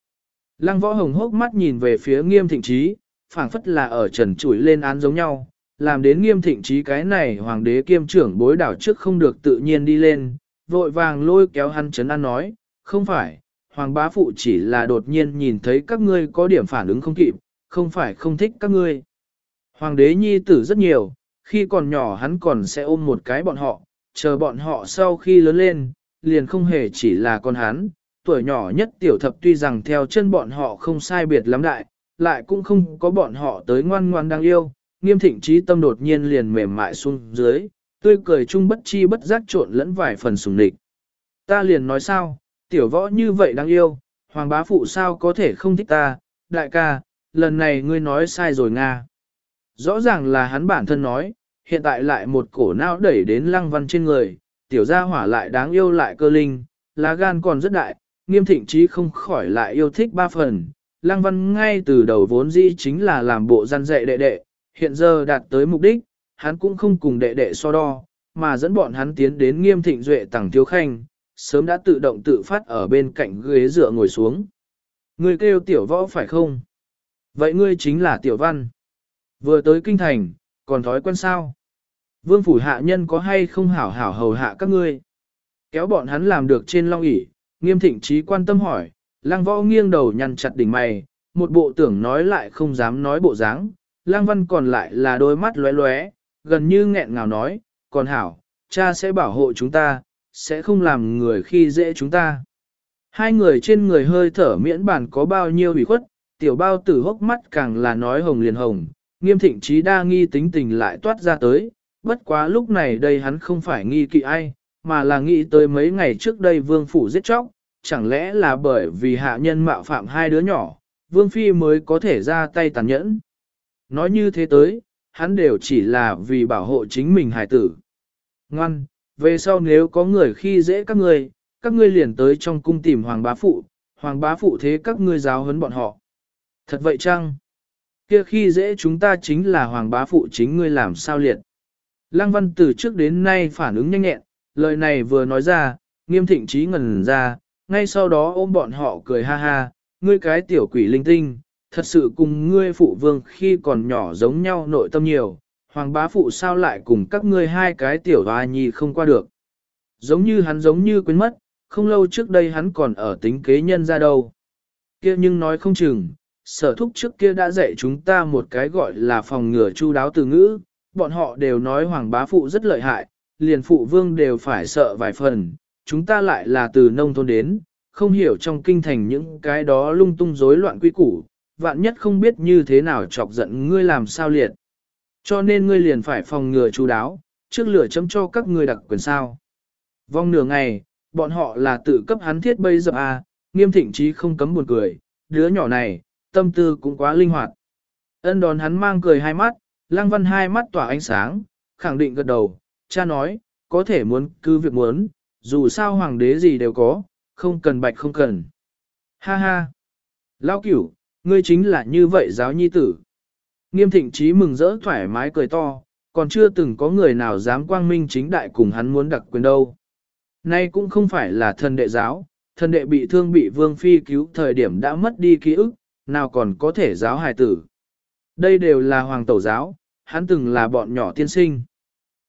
Lăng võ hồng hốc mắt nhìn về phía nghiêm thịnh trí, phảng phất là ở trần chuỗi lên án giống nhau, làm đến nghiêm thịnh trí cái này hoàng đế kiêm trưởng bối đảo trước không được tự nhiên đi lên, vội vàng lôi kéo hắn chấn an nói, không phải, hoàng bá phụ chỉ là đột nhiên nhìn thấy các ngươi có điểm phản ứng không kịp, không phải không thích các ngươi. Hoàng đế nhi tử rất nhiều, khi còn nhỏ hắn còn sẽ ôm một cái bọn họ, chờ bọn họ sau khi lớn lên, liền không hề chỉ là con hắn, tuổi nhỏ nhất tiểu thập tuy rằng theo chân bọn họ không sai biệt lắm đại, lại cũng không có bọn họ tới ngoan ngoan đang yêu, nghiêm thịnh trí tâm đột nhiên liền mềm mại xuống dưới, tươi cười chung bất chi bất giác trộn lẫn vài phần sùng địch. Ta liền nói sao, tiểu võ như vậy đáng yêu, hoàng bá phụ sao có thể không thích ta, đại ca, lần này ngươi nói sai rồi Nga. Rõ ràng là hắn bản thân nói, hiện tại lại một cổ não đẩy đến lăng văn trên người, tiểu gia hỏa lại đáng yêu lại cơ linh, lá gan còn rất đại, nghiêm thịnh trí không khỏi lại yêu thích ba phần, Lăng Văn ngay từ đầu vốn dĩ chính là làm bộ gian dạy đệ đệ, hiện giờ đạt tới mục đích, hắn cũng không cùng đệ đệ so đo, mà dẫn bọn hắn tiến đến nghiêm thịnh duệ tàng thiếu khanh, sớm đã tự động tự phát ở bên cạnh ghế dựa ngồi xuống. Ngươi kêu tiểu võ phải không? Vậy ngươi chính là tiểu văn. Vừa tới kinh thành, còn thói quen sao? Vương phủ hạ nhân có hay không hảo hảo hầu hạ các ngươi? Kéo bọn hắn làm được trên long ỷ nghiêm thịnh trí quan tâm hỏi, lang võ nghiêng đầu nhăn chặt đỉnh mày, một bộ tưởng nói lại không dám nói bộ dáng, lang văn còn lại là đôi mắt lóe lóe, gần như nghẹn ngào nói, còn hảo, cha sẽ bảo hộ chúng ta, sẽ không làm người khi dễ chúng ta. Hai người trên người hơi thở miễn bản có bao nhiêu bị khuất, tiểu bao tử hốc mắt càng là nói hồng liền hồng, nghiêm thịnh trí đa nghi tính tình lại toát ra tới, bất quá lúc này đây hắn không phải nghi kỵ ai, mà là nghĩ tới mấy ngày trước đây vương phủ giết chóc, chẳng lẽ là bởi vì hạ nhân mạo phạm hai đứa nhỏ, vương phi mới có thể ra tay tàn nhẫn. Nói như thế tới, hắn đều chỉ là vì bảo hộ chính mình hài tử. Ngoan, về sau nếu có người khi dễ các ngươi, các ngươi liền tới trong cung tìm hoàng bá phụ, hoàng bá phụ thế các ngươi giáo huấn bọn họ. Thật vậy chăng? Kia khi dễ chúng ta chính là hoàng bá phụ chính ngươi làm sao liệt. Lăng văn từ trước đến nay phản ứng nhanh nhẹn, lời này vừa nói ra, nghiêm thịnh trí ngần ra, ngay sau đó ôm bọn họ cười ha ha, ngươi cái tiểu quỷ linh tinh, thật sự cùng ngươi phụ vương khi còn nhỏ giống nhau nội tâm nhiều, hoàng bá phụ sao lại cùng các ngươi hai cái tiểu hoa nhi không qua được. Giống như hắn giống như quên mất, không lâu trước đây hắn còn ở tính kế nhân ra đâu. kia nhưng nói không chừng, sở thúc trước kia đã dạy chúng ta một cái gọi là phòng ngừa chu đáo từ ngữ, bọn họ đều nói hoàng bá phụ rất lợi hại, liền phụ vương đều phải sợ vài phần, chúng ta lại là từ nông thôn đến, không hiểu trong kinh thành những cái đó lung tung rối loạn quy củ, vạn nhất không biết như thế nào chọc giận ngươi làm sao liệt. Cho nên ngươi liền phải phòng ngừa chú đáo, trước lửa chấm cho các ngươi đặc quyền sao. Vong nửa ngày, bọn họ là tự cấp hắn thiết bây giờ à, nghiêm thịnh chí không cấm buồn cười, đứa nhỏ này, tâm tư cũng quá linh hoạt. Ân đòn hắn mang cười hai mắt, lăng văn hai mắt tỏa ánh sáng, khẳng định gật đầu, cha nói, có thể muốn cứ việc muốn, dù sao hoàng đế gì đều có, không cần bạch không cần. Ha ha! Lao cửu, ngươi chính là như vậy giáo nhi tử. Nghiêm thịnh trí mừng rỡ thoải mái cười to, còn chưa từng có người nào dám quang minh chính đại cùng hắn muốn đặc quyền đâu. Nay cũng không phải là thần đệ giáo, thần đệ bị thương bị vương phi cứu thời điểm đã mất đi ký ức, nào còn có thể giáo hài tử. Đây đều là hoàng tẩu giáo, hắn từng là bọn nhỏ tiên sinh.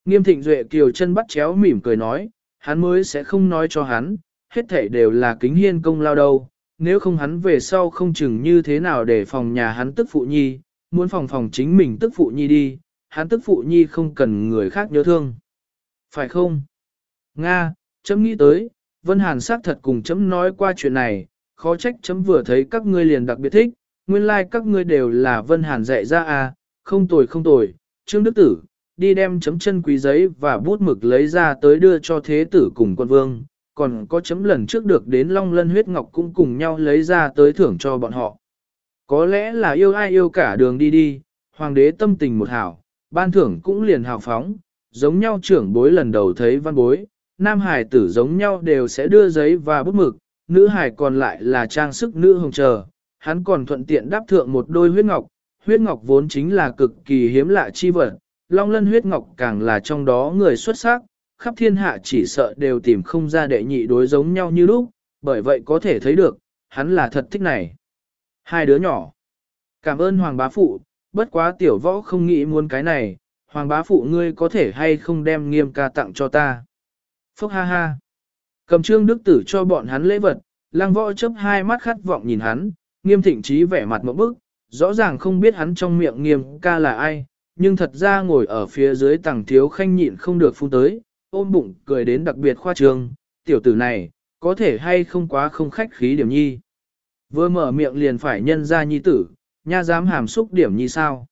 Nghiêm thịnh duệ kiều chân bắt chéo mỉm cười nói, hắn mới sẽ không nói cho hắn, hết thể đều là kính hiên công lao đâu, nếu không hắn về sau không chừng như thế nào để phòng nhà hắn tức phụ nhi, muốn phòng phòng chính mình tức phụ nhi đi, hắn tức phụ nhi không cần người khác nhớ thương. Phải không? Nga, chấm nghĩ tới, Vân Hàn xác thật cùng chấm nói qua chuyện này, khó trách chấm vừa thấy các ngươi liền đặc biệt thích, nguyên lai like các ngươi đều là Vân Hàn dạy ra à, không tồi không tồi, Trương Đức Tử, đi đem chấm chân quý giấy và bút mực lấy ra tới đưa cho thế tử cùng quân vương, còn có chấm lần trước được đến Long Lân huyết ngọc cũng cùng nhau lấy ra tới thưởng cho bọn họ. Có lẽ là yêu ai yêu cả đường đi đi, hoàng đế tâm tình một hảo, ban thưởng cũng liền hào phóng, giống nhau trưởng bối lần đầu thấy văn bối, nam hải tử giống nhau đều sẽ đưa giấy và bút mực, nữ hải còn lại là trang sức nữ hồng chờ, hắn còn thuận tiện đáp thượng một đôi huyết ngọc, huyết ngọc vốn chính là cực kỳ hiếm lạ chi vật, long lân huyết ngọc càng là trong đó người xuất sắc, khắp thiên hạ chỉ sợ đều tìm không ra đệ nhị đối giống nhau như lúc, bởi vậy có thể thấy được, hắn là thật thích này. Hai đứa nhỏ. Cảm ơn Hoàng bá phụ, bất quá tiểu võ không nghĩ muốn cái này, Hoàng bá phụ ngươi có thể hay không đem nghiêm ca tặng cho ta. Phúc ha ha. Cầm trương đức tử cho bọn hắn lễ vật, lang võ chấp hai mắt khát vọng nhìn hắn, nghiêm thịnh trí vẻ mặt một bức, rõ ràng không biết hắn trong miệng nghiêm ca là ai, nhưng thật ra ngồi ở phía dưới tầng thiếu khanh nhịn không được phun tới, ôm bụng cười đến đặc biệt khoa trương, tiểu tử này, có thể hay không quá không khách khí điểm nhi. Vừa mở miệng liền phải nhân ra nhi tử, nha dám hàm xúc điểm nhi sao.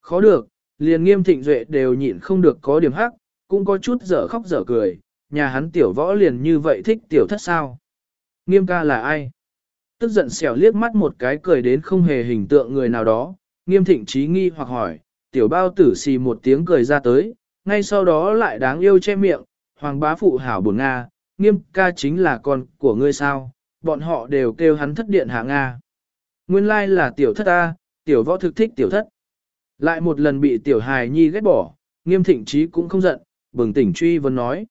Khó được, liền nghiêm thịnh duệ đều nhịn không được có điểm hắc, cũng có chút dở khóc dở cười, nhà hắn tiểu võ liền như vậy thích tiểu thất sao. Nghiêm ca là ai? Tức giận xẻo liếc mắt một cái cười đến không hề hình tượng người nào đó, nghiêm thịnh trí nghi hoặc hỏi, tiểu bao tử xì một tiếng cười ra tới, ngay sau đó lại đáng yêu che miệng, hoàng bá phụ hảo buồn Nga, nghiêm ca chính là con của ngươi sao, bọn họ đều kêu hắn thất điện hạ Nga. Nguyên lai là tiểu thất ta, tiểu võ thực thích tiểu thất. Lại một lần bị tiểu hài nhi ghét bỏ, nghiêm thịnh trí cũng không giận, bừng tỉnh truy vấn nói.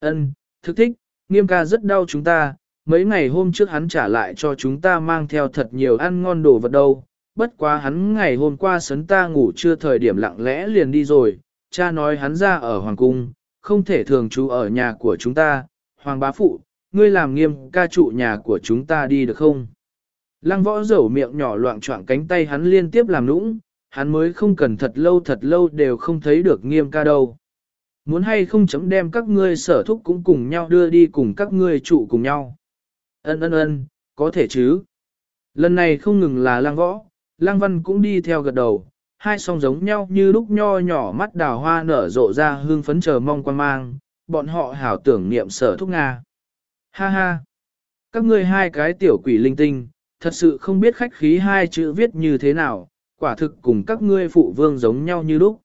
ân thực thích, nghiêm ca rất đau chúng ta, mấy ngày hôm trước hắn trả lại cho chúng ta mang theo thật nhiều ăn ngon đồ vật đâu. Bất quá hắn ngày hôm qua sấn ta ngủ chưa thời điểm lặng lẽ liền đi rồi, cha nói hắn ra ở Hoàng Cung, không thể thường trú ở nhà của chúng ta, Hoàng bá phụ, ngươi làm nghiêm ca trụ nhà của chúng ta đi được không? Lăng võ dẩu miệng nhỏ loạn choạng cánh tay hắn liên tiếp làm nũng, hắn mới không cần thật lâu thật lâu đều không thấy được nghiêm ca đâu. Muốn hay không chấm đem các ngươi sở thúc cũng cùng nhau đưa đi cùng các ngươi trụ cùng nhau. Ân ân ân, có thể chứ. Lần này không ngừng là lang võ, lang văn cũng đi theo gật đầu, hai song giống nhau như lúc nho nhỏ mắt đào hoa nở rộ ra hương phấn chờ mong quan mang, bọn họ hảo tưởng niệm sở thúc Nga. Ha ha! Các ngươi hai cái tiểu quỷ linh tinh, thật sự không biết khách khí hai chữ viết như thế nào, quả thực cùng các ngươi phụ vương giống nhau như lúc.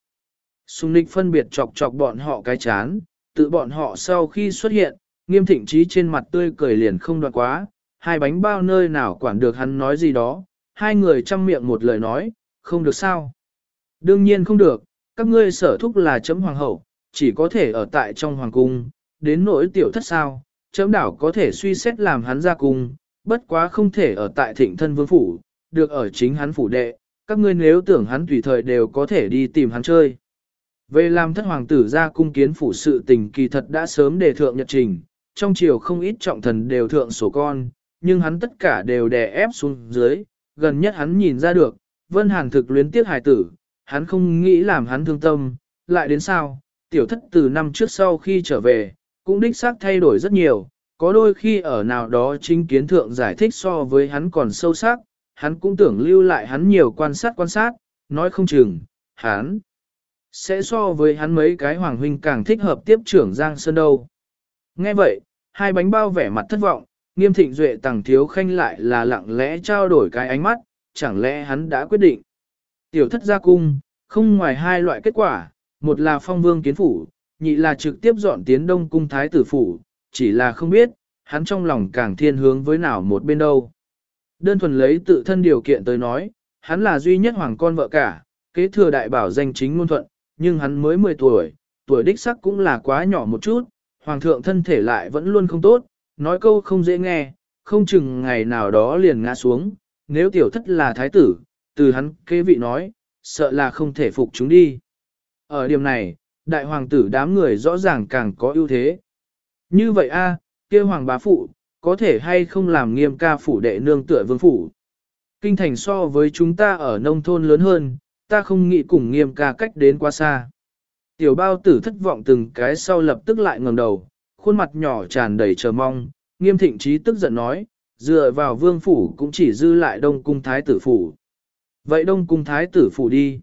Sùng nịch phân biệt chọc chọc bọn họ cái chán, tự bọn họ sau khi xuất hiện, nghiêm thịnh trí trên mặt tươi cười liền không đoạn quá, hai bánh bao nơi nào quản được hắn nói gì đó, hai người chăm miệng một lời nói, không được sao. Đương nhiên không được, các ngươi sở thúc là chấm hoàng hậu, chỉ có thể ở tại trong hoàng cung, đến nỗi tiểu thất sao, chấm đảo có thể suy xét làm hắn ra cung, bất quá không thể ở tại thịnh thân vương phủ, được ở chính hắn phủ đệ, các ngươi nếu tưởng hắn tùy thời đều có thể đi tìm hắn chơi. Về làm thất hoàng tử ra cung kiến phủ sự tình kỳ thật đã sớm đề thượng nhật trình, trong chiều không ít trọng thần đều thượng sổ con, nhưng hắn tất cả đều đè ép xuống dưới, gần nhất hắn nhìn ra được, Vân Hàn thực luyến tiếc hài tử, hắn không nghĩ làm hắn thương tâm, lại đến sao, tiểu thất từ năm trước sau khi trở về, cũng đích xác thay đổi rất nhiều, có đôi khi ở nào đó chính kiến thượng giải thích so với hắn còn sâu sắc, hắn cũng tưởng lưu lại hắn nhiều quan sát quan sát, nói không chừng, hắn sẽ so với hắn mấy cái hoàng huynh càng thích hợp tiếp trưởng Giang Sơn đâu. Nghe vậy, hai bánh bao vẻ mặt thất vọng, nghiêm thịnh duệ tàng thiếu khanh lại là lặng lẽ trao đổi cái ánh mắt, chẳng lẽ hắn đã quyết định. Tiểu thất gia cung, không ngoài hai loại kết quả, một là phong vương kiến phủ, nhị là trực tiếp dọn tiến đông cung thái tử phủ, chỉ là không biết, hắn trong lòng càng thiên hướng với nào một bên đâu. Đơn thuần lấy tự thân điều kiện tới nói, hắn là duy nhất hoàng con vợ cả, kế thừa đại bảo danh chính ngôn thuận, nhưng hắn mới 10 tuổi, tuổi đích sắc cũng là quá nhỏ một chút, hoàng thượng thân thể lại vẫn luôn không tốt, nói câu không dễ nghe, không chừng ngày nào đó liền ngã xuống, nếu tiểu thất là thái tử, từ hắn kế vị nói, sợ là không thể phục chúng đi. Ở điểm này, đại hoàng tử đám người rõ ràng càng có ưu thế. Như vậy a, kia hoàng bá phụ, có thể hay không làm nghiêm ca phủ đệ nương tựa vương phủ. Kinh thành so với chúng ta ở nông thôn lớn hơn, ta không nghĩ cùng nghiêm ca cách đến quá xa. Tiểu bao tử thất vọng từng cái sau lập tức lại ngẩng đầu, khuôn mặt nhỏ tràn đầy chờ mong, nghiêm thịnh trí tức giận nói, dựa vào vương phủ cũng chỉ dư lại đông cung thái tử phủ. Vậy đông cung thái tử phủ đi.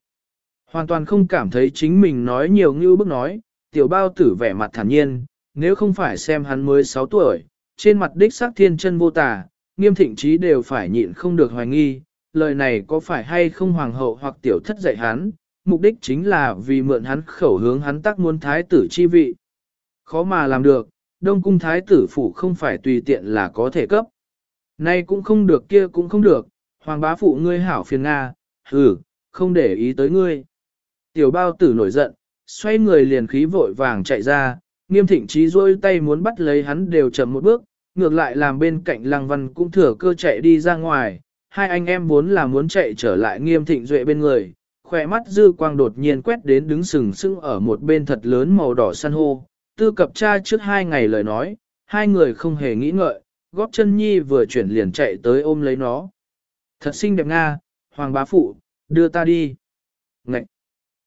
Hoàn toàn không cảm thấy chính mình nói nhiều như bức nói, tiểu bao tử vẻ mặt thản nhiên, nếu không phải xem hắn mới 6 tuổi, trên mặt đích xác thiên chân vô tả, nghiêm thịnh trí đều phải nhịn không được hoài nghi, lời này có phải hay không hoàng hậu hoặc tiểu thất dạy hắn, mục đích chính là vì mượn hắn khẩu hướng hắn tác muốn thái tử chi vị. Khó mà làm được, đông cung thái tử phủ không phải tùy tiện là có thể cấp. Nay cũng không được kia cũng không được, hoàng bá phụ ngươi hảo phiền Nga, hừ, không để ý tới ngươi. Tiểu bao tử nổi giận, xoay người liền khí vội vàng chạy ra, nghiêm thịnh trí rôi tay muốn bắt lấy hắn đều chậm một bước, ngược lại làm bên cạnh lăng văn cũng thừa cơ chạy đi ra ngoài, hai anh em vốn là muốn chạy trở lại nghiêm thịnh duệ bên người, khỏe mắt dư quang đột nhiên quét đến đứng sừng sững ở một bên thật lớn màu đỏ san hô, tư cập cha trước hai ngày lời nói, hai người không hề nghĩ ngợi, góp chân nhi vừa chuyển liền chạy tới ôm lấy nó. Thật xinh đẹp Nga, hoàng bá phụ, đưa ta đi. Ngậy!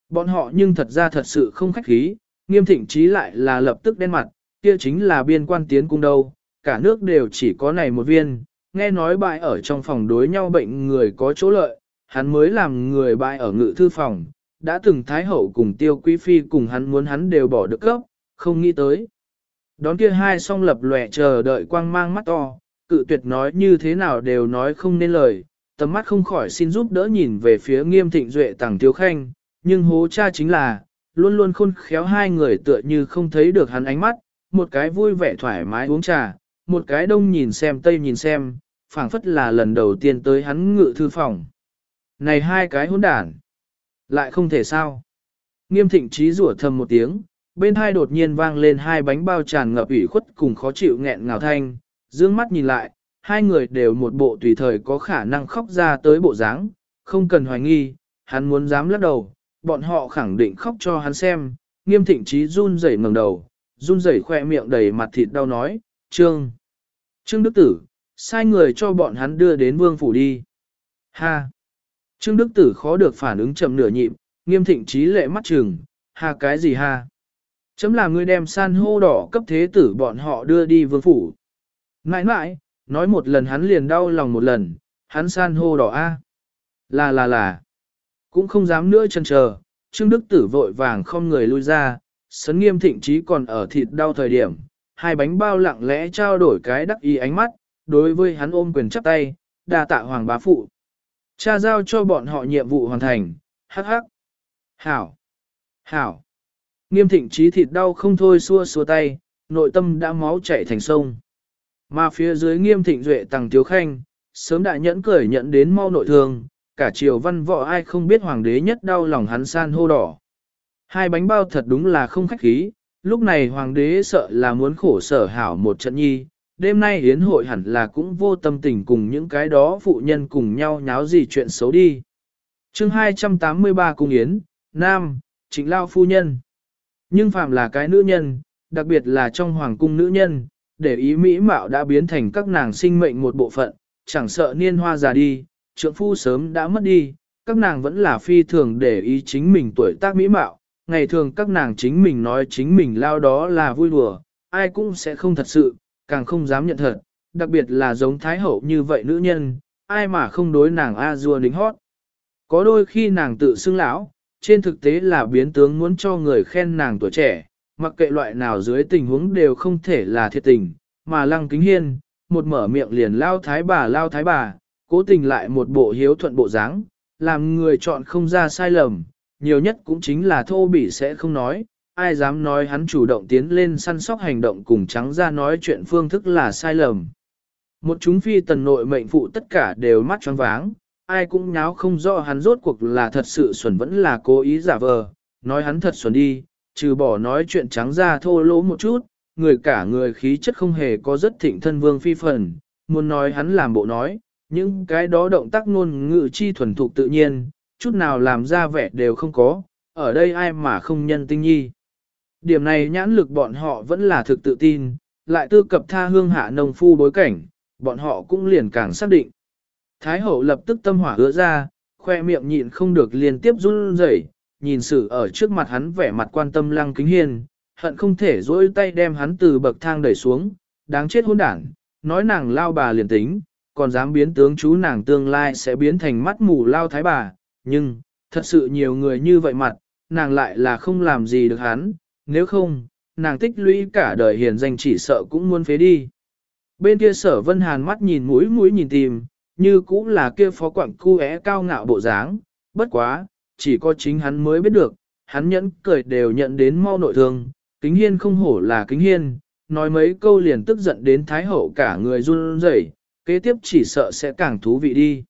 Bọn họ nhưng thật ra thật sự không khách khí, nghiêm thịnh trí lại là lập tức đen mặt, kia chính là biên quan tiến cung đâu, cả nước đều chỉ có này một viên, nghe nói bại ở trong phòng đối nhau bệnh người có chỗ lợi, hắn mới làm người bại ở ngự thư phòng, đã từng thái hậu cùng tiêu quý phi cùng hắn muốn hắn đều bỏ được cấp, không nghĩ tới. Đón kia hai song lập lòe chờ đợi quang mang mắt to, cự tuyệt nói như thế nào đều nói không nên lời, tầm mắt không khỏi xin giúp đỡ nhìn về phía nghiêm thịnh duệ tàng thiếu khanh, nhưng hố cha chính là, luôn luôn khôn khéo hai người tựa như không thấy được hắn ánh mắt, một cái vui vẻ thoải mái uống trà, một cái đông nhìn xem tây nhìn xem, phảng phất là lần đầu tiên tới hắn ngự thư phòng. Này hai cái hỗn đản, lại không thể sao. Nghiêm thịnh trí rủa thầm một tiếng, bên hai đột nhiên vang lên hai bánh bao tràn ngập ủy khuất cùng khó chịu nghẹn ngào thanh, dương mắt nhìn lại, hai người đều một bộ tùy thời có khả năng khóc ra tới bộ dáng, không cần hoài nghi, hắn muốn dám lắc đầu, bọn họ khẳng định khóc cho hắn xem, nghiêm thịnh trí run rẩy ngẩng đầu, run rẩy khoe miệng đầy mặt thịt đau nói, Trương, Trương Đức Tử, sai người cho bọn hắn đưa đến vương phủ đi. Ha! Trương Đức Tử khó được phản ứng chậm nửa nhịp, nghiêm thịnh trí lệ mắt trừng, ha cái gì ha? Chấm là người đem san hô đỏ cấp thế tử bọn họ đưa đi vương phủ. Nãi nãi, nói một lần hắn liền đau lòng một lần, hắn san hô đỏ a. Là là là. Cũng không dám nữa chân chờ, Trương Đức Tử vội vàng không người lui ra, sấn nghiêm thịnh trí còn ở thịt đau thời điểm, hai bánh bao lặng lẽ trao đổi cái đắc ý ánh mắt, đối với hắn ôm quyền chắp tay, đa tạ hoàng bá phụ. Cha giao cho bọn họ nhiệm vụ hoàn thành, hắc hắc. Hảo! Hảo! Nghiêm thịnh trí thịt đau không thôi xua xua tay, nội tâm đã máu chảy thành sông. Mà phía dưới nghiêm thịnh duệ tàng tiếu khanh, sớm đại nhẫn cười nhận đến mau nội thương, cả triều văn võ ai không biết hoàng đế nhất đau lòng hắn san hô đỏ. Hai bánh bao thật đúng là không khách khí, lúc này hoàng đế sợ là muốn khổ sở hảo một trận nhi, đêm nay hiến hội hẳn là cũng vô tâm tình cùng những cái đó phụ nhân cùng nhau nháo gì chuyện xấu đi. chương 283 Cung Yến, Nam, Trịnh Lao Phu Nhân. Nhưng phạm là cái nữ nhân, đặc biệt là trong hoàng cung nữ nhân, để ý mỹ mạo đã biến thành các nàng sinh mệnh một bộ phận, chẳng sợ niên hoa già đi, trượng phu sớm đã mất đi, các nàng vẫn là phi thường để ý chính mình tuổi tác mỹ mạo, ngày thường các nàng chính mình nói chính mình lao đó là vui đùa, ai cũng sẽ không thật sự, càng không dám nhận thật, đặc biệt là giống thái hậu như vậy nữ nhân, ai mà không đối nàng a dua đính hót. Có đôi khi nàng tự xưng lão, trên thực tế là biến tướng muốn cho người khen nàng tuổi trẻ, mặc kệ loại nào dưới tình huống đều không thể là thiệt tình, mà lăng kính hiên, một mở miệng liền lao thái bà lao thái bà, cố tình lại một bộ hiếu thuận bộ dáng, làm người chọn không ra sai lầm, nhiều nhất cũng chính là thô bỉ sẽ không nói, ai dám nói hắn chủ động tiến lên săn sóc hành động cùng trắng ra nói chuyện phương thức là sai lầm. Một chúng phi tần nội mệnh phụ tất cả đều mắt tròn váng, ai cũng nháo không rõ hắn rốt cuộc là thật sự xuẩn vẫn là cố ý giả vờ, nói hắn thật xuẩn đi, trừ bỏ nói chuyện trắng ra thô lỗ một chút, người cả người khí chất không hề có rất thịnh thân vương phi phần, muốn nói hắn làm bộ nói, những cái đó động tác ngôn ngữ chi thuần thục tự nhiên, chút nào làm ra vẻ đều không có, ở đây ai mà không nhân tinh nhi. Điểm này nhãn lực bọn họ vẫn là thực tự tin, lại tư cập tha hương hạ nông phu bối cảnh, bọn họ cũng liền càng xác định. Thái hậu lập tức tâm hỏa hứa ra, khoe miệng nhịn không được liên tiếp run rẩy, nhìn sự ở trước mặt hắn vẻ mặt quan tâm lăng kính hiên, hận không thể dỗi tay đem hắn từ bậc thang đẩy xuống, đáng chết hôn đảng, nói nàng lao bà liền tính, còn dám biến tướng chú nàng tương lai sẽ biến thành mắt mù lao thái bà, nhưng, thật sự nhiều người như vậy mặt, nàng lại là không làm gì được hắn, nếu không, nàng tích lũy cả đời hiền danh chỉ sợ cũng muốn phế đi. Bên kia sở vân hàn mắt nhìn mũi mũi nhìn tìm, như cũng là kia phó quặng cu é cao ngạo bộ dáng, bất quá, chỉ có chính hắn mới biết được, hắn nhẫn cười đều nhận đến mau nội thương, kính hiên không hổ là kính hiên, nói mấy câu liền tức giận đến thái hậu cả người run rẩy, kế tiếp chỉ sợ sẽ càng thú vị đi.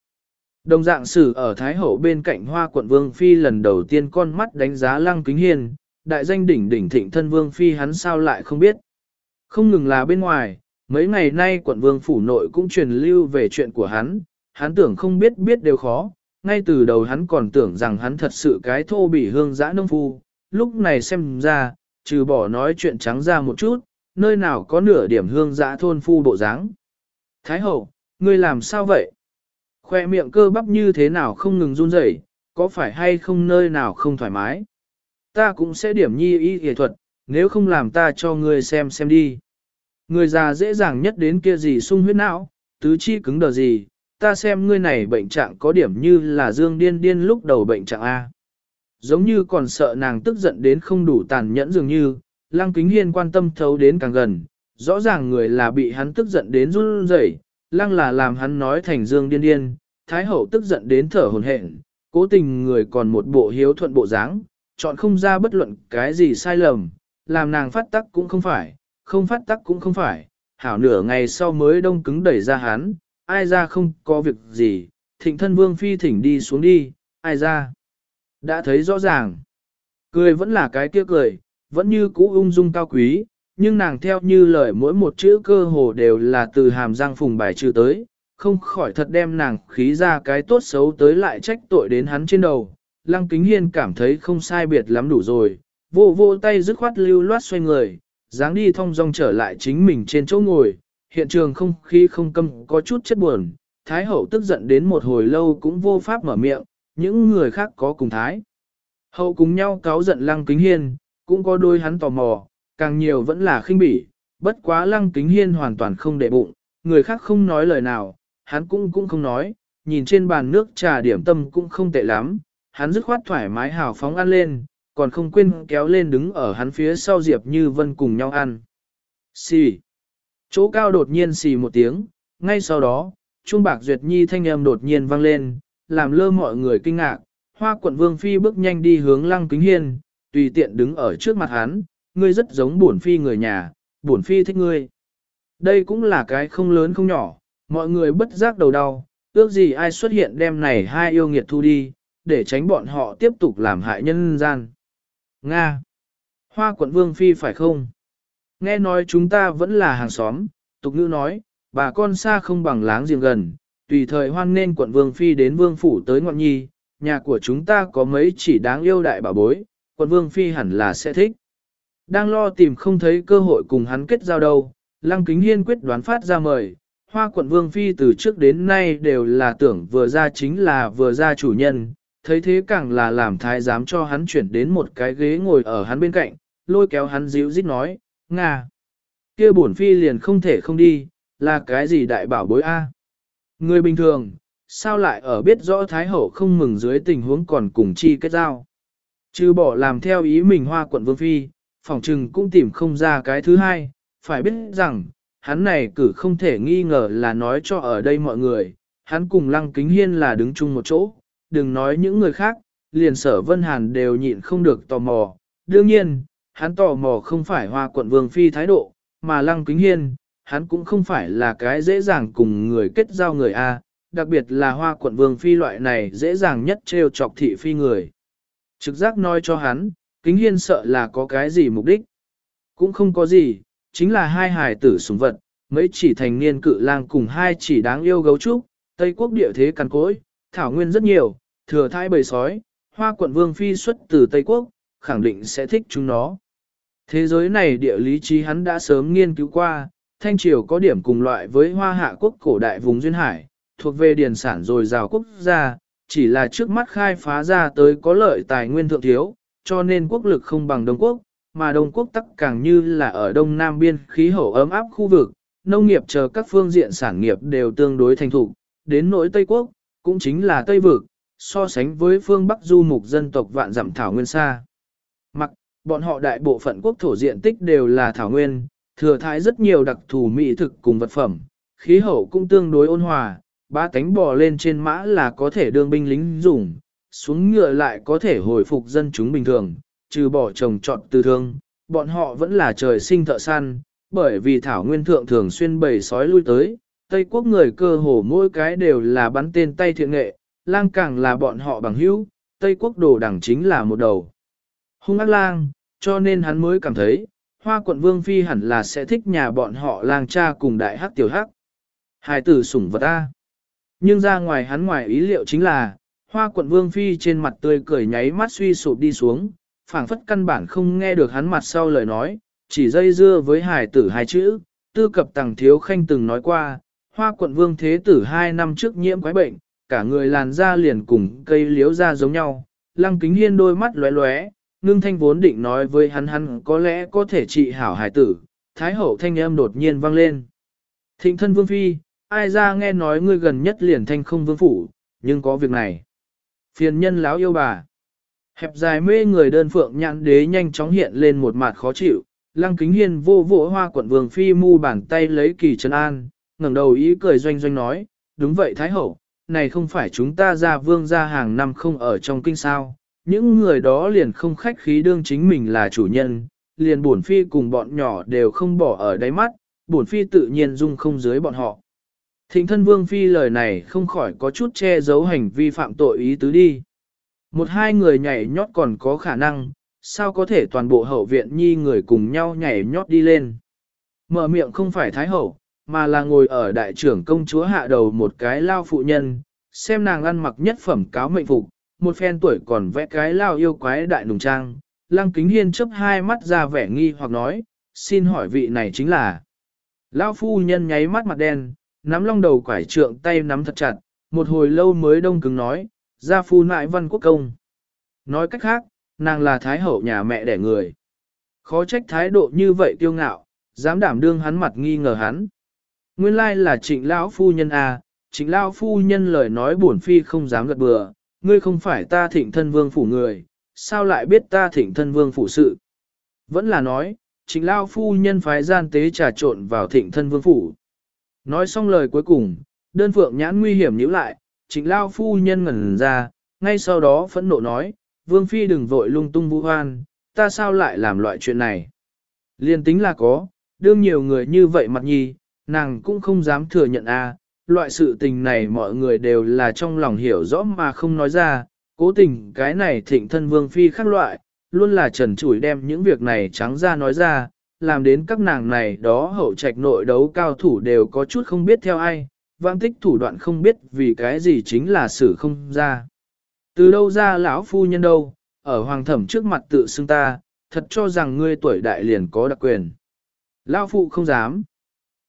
Đồng dạng sử ở Thái Hậu bên cạnh hoa quận Vương Phi lần đầu tiên con mắt đánh giá lăng kính hiên, đại danh đỉnh đỉnh thịnh thân Vương Phi hắn sao lại không biết. Không ngừng là bên ngoài, mấy ngày nay quận Vương Phủ Nội cũng truyền lưu về chuyện của hắn, hắn tưởng không biết biết đều khó, ngay từ đầu hắn còn tưởng rằng hắn thật sự cái thô bỉ hương giã nông phu, lúc này xem ra, trừ bỏ nói chuyện trắng ra một chút, nơi nào có nửa điểm hương giã thôn phu bộ dáng. Thái hậu, ngươi làm sao vậy? Khoe miệng cơ bắp như thế nào không ngừng run rẩy, có phải hay không nơi nào không thoải mái? Ta cũng sẽ điểm nhi y y thuật, nếu không làm ta cho ngươi xem xem đi. Người già dễ dàng nhất đến kia gì sung huyết não, tứ chi cứng đờ gì, ta xem ngươi này bệnh trạng có điểm như là dương điên điên lúc đầu bệnh trạng A. Giống như còn sợ nàng tức giận đến không đủ tàn nhẫn dường như, lăng kính hiên quan tâm thấu đến càng gần, rõ ràng người là bị hắn tức giận đến run rẩy, lăng là làm hắn nói thành dương điên điên, thái hậu tức giận đến thở hồn hển, cố tình người còn một bộ hiếu thuận bộ dáng, chọn không ra bất luận cái gì sai lầm, làm nàng phát tắc cũng không phải, không phát tắc cũng không phải, hảo nửa ngày sau mới đông cứng đẩy ra hắn, ai ra không có việc gì, thịnh thân vương phi thỉnh đi xuống đi, ai ra. Đã thấy rõ ràng, cười vẫn là cái kia cười, vẫn như cũ ung dung cao quý, nhưng nàng theo như lời mỗi một chữ cơ hồ đều là từ hàm răng phùng bài trừ tới, không khỏi thật đem nàng khí ra cái tốt xấu tới lại trách tội đến hắn trên đầu. Lăng kính hiên cảm thấy không sai biệt lắm đủ rồi, vô vô tay dứt khoát lưu loát xoay người, dáng đi thong dong trở lại chính mình trên chỗ ngồi, hiện trường không khí không câm có chút chất buồn, Thái hậu tức giận đến một hồi lâu cũng vô pháp mở miệng, những người khác có cùng Thái. Hậu cùng nhau cáo giận lăng kính hiên, cũng có đôi hắn tò mò, càng nhiều vẫn là khinh bỉ, bất quá lăng kính hiên hoàn toàn không để bụng, người khác không nói lời nào, hắn cũng cũng không nói, nhìn trên bàn nước trà điểm tâm cũng không tệ lắm, hắn dứt khoát thoải mái hào phóng ăn lên, còn không quên kéo lên đứng ở hắn phía sau Diệp Như Vân cùng nhau ăn. Xì. Chỗ cao đột nhiên xì một tiếng, ngay sau đó, Trung Bạc Duyệt Nhi thanh âm đột nhiên vang lên, làm lơ mọi người kinh ngạc, hoa quận vương phi bước nhanh đi hướng lăng kính hiên, tùy tiện đứng ở trước mặt hắn, ngươi rất giống bổn phi người nhà, bổn phi thích ngươi. Đây cũng là cái không lớn không nhỏ, mọi người bất giác đầu đau, ước gì ai xuất hiện đem này hai yêu nghiệt thu đi, để tránh bọn họ tiếp tục làm hại nhân gian. Nga. Hoa quận vương phi phải không? Nghe nói chúng ta vẫn là hàng xóm, tục ngữ nói, bà con xa không bằng láng giềng gần, tùy thời hoan nên quận vương phi đến vương phủ tới ngọn nhi, nhà của chúng ta có mấy chỉ đáng yêu đại bà bối, quận vương phi hẳn là sẽ thích. Đang lo tìm không thấy cơ hội cùng hắn kết giao đâu, lăng kính hiên quyết đoán phát ra mời, hoa quận vương phi từ trước đến nay đều là tưởng vừa ra chính là vừa ra chủ nhân, thấy thế càng là làm thái giám cho hắn chuyển đến một cái ghế ngồi ở hắn bên cạnh, lôi kéo hắn díu dít nói, Nga, kia bổn phi liền không thể không đi, là cái gì đại bảo bối A. Người bình thường, sao lại ở biết rõ Thái Hậu không mừng dưới tình huống còn cùng chi kết giao. Chứ bỏ làm theo ý mình hoa quận vương phi, phòng trừng cũng tìm không ra cái thứ hai, phải biết rằng, hắn này cử không thể nghi ngờ là nói cho ở đây mọi người, hắn cùng lăng kính hiên là đứng chung một chỗ, đừng nói những người khác, liền sở vân hàn đều nhịn không được tò mò. Đương nhiên, hắn tò mò không phải hoa quận vương phi thái độ, mà lăng kính hiên, hắn cũng không phải là cái dễ dàng cùng người kết giao người A, đặc biệt là hoa quận vương phi loại này dễ dàng nhất trêu chọc thị phi người. Trực giác nói cho hắn, kính hiên sợ là có cái gì mục đích. Cũng không có gì, chính là hai hài tử súng vật, mấy chỉ thành niên cự lang cùng hai chỉ đáng yêu gấu trúc, Tây quốc địa thế cằn cối, thảo nguyên rất nhiều, thừa thai bầy sói, hoa quận vương phi xuất từ Tây quốc, khẳng định sẽ thích chúng nó. Thế giới này địa lý trí hắn đã sớm nghiên cứu qua, Thanh Triều có điểm cùng loại với hoa hạ quốc cổ đại vùng Duyên Hải, thuộc về điền sản rồi rào quốc gia, chỉ là trước mắt khai phá ra tới có lợi tài nguyên thượng thiếu, cho nên quốc lực không bằng Đông Quốc, mà Đông Quốc tắc càng như là ở Đông Nam biên khí hậu ấm áp khu vực, nông nghiệp chờ các phương diện sản nghiệp đều tương đối thành thục, đến nỗi Tây Quốc, cũng chính là Tây Vực, so sánh với phương Bắc du mục dân tộc vạn dặm thảo nguyên xa. Bọn họ đại bộ phận quốc thổ diện tích đều là thảo nguyên, thừa thái rất nhiều đặc thù mỹ thực cùng vật phẩm, khí hậu cũng tương đối ôn hòa, ba cánh bò lên trên mã là có thể đương binh lính dùng, xuống ngựa lại có thể hồi phục dân chúng bình thường, trừ bỏ trồng trọt từ thương, bọn họ vẫn là trời sinh thợ săn, bởi vì thảo nguyên thượng thường xuyên bầy sói lui tới, Tây quốc người cơ hồ mỗi cái đều là bắn tên tay thiện nghệ, lang càng là bọn họ bằng hữu, Tây quốc đồ đẳng chính là một đầu. Hung ác lang, cho nên hắn mới cảm thấy, hoa quận vương phi hẳn là sẽ thích nhà bọn họ lang cha cùng đại hắc tiểu hắc. Hai tử sủng vật A. Nhưng ra ngoài hắn ngoài ý liệu chính là, hoa quận vương phi trên mặt tươi cười nháy mắt suy sụp đi xuống, phảng phất căn bản không nghe được hắn mặt sau lời nói, chỉ dây dưa với hải tử hai chữ, tư cập tàng thiếu khanh từng nói qua, hoa quận vương thế tử hai năm trước nhiễm quái bệnh, cả người làn da liền cùng cây liếu da giống nhau, lăng kính hiên đôi mắt lóe lóe, ngưng thanh vốn định nói với hắn hắn có lẽ có thể trị hảo hải tử, thái hậu thanh âm đột nhiên vang lên. Thịnh thân vương phi, ai ra nghe nói ngươi gần nhất liền thanh không vương phủ, nhưng có việc này. Phiền nhân láo yêu bà. Hẹp dài mê người đơn phượng nhãn đế nhanh chóng hiện lên một mặt khó chịu, lăng kính hiên vô vỗ hoa quận vương phi mu bàn tay lấy kỳ trấn an, ngẩng đầu ý cười doanh doanh nói, đúng vậy thái hậu, này không phải chúng ta ra vương ra hàng năm không ở trong kinh sao, những người đó liền không khách khí đương chính mình là chủ nhân, liền bổn phi cùng bọn nhỏ đều không bỏ ở đáy mắt, bổn phi tự nhiên dung không dưới bọn họ. Thịnh thân vương phi lời này không khỏi có chút che giấu hành vi phạm tội ý tứ đi. Một hai người nhảy nhót còn có khả năng, sao có thể toàn bộ hậu viện nhi người cùng nhau nhảy nhót đi lên. Mở miệng không phải thái hậu, mà là ngồi ở đại trưởng công chúa hạ đầu một cái lao phụ nhân, xem nàng ăn mặc nhất phẩm cáo mệnh phục, một phen tuổi còn vẽ cái lao yêu quái đại nùng trang. Lăng kính hiên chấp hai mắt ra vẻ nghi hoặc nói, xin hỏi vị này chính là. Lao phu nhân nháy mắt mặt đen, nắm long đầu quải trượng tay nắm thật chặt, một hồi lâu mới đông cứng nói, gia phu nại văn quốc công. Nói cách khác, nàng là thái hậu nhà mẹ đẻ người. Khó trách thái độ như vậy tiêu ngạo, dám đảm đương hắn mặt nghi ngờ hắn. Nguyên lai là trịnh lão phu nhân à, trịnh lão phu nhân lời nói buồn phi không dám gật bừa, ngươi không phải ta thịnh thân vương phủ người, sao lại biết ta thịnh thân vương phủ sự. Vẫn là nói, chính lao phu nhân phái gian tế trà trộn vào thịnh thân vương phủ. Nói xong lời cuối cùng, đơn phượng nhãn nguy hiểm nhíu lại, chính lao phu nhân ngẩn ra, ngay sau đó phẫn nộ nói, vương phi đừng vội lung tung vũ hoan, ta sao lại làm loại chuyện này. Liên tính là có, đương nhiều người như vậy mặt nhi, nàng cũng không dám thừa nhận a loại sự tình này mọi người đều là trong lòng hiểu rõ mà không nói ra, cố tình cái này thịnh thân vương phi khác loại, luôn là trần chủi đem những việc này trắng ra nói ra, làm đến các nàng này đó hậu trạch nội đấu cao thủ đều có chút không biết theo ai, vãng tích thủ đoạn không biết vì cái gì chính là xử không ra. Từ đâu ra lão phu nhân đâu, ở hoàng thẩm trước mặt tự xưng ta, thật cho rằng ngươi tuổi đại liền có đặc quyền. Lão phụ không dám.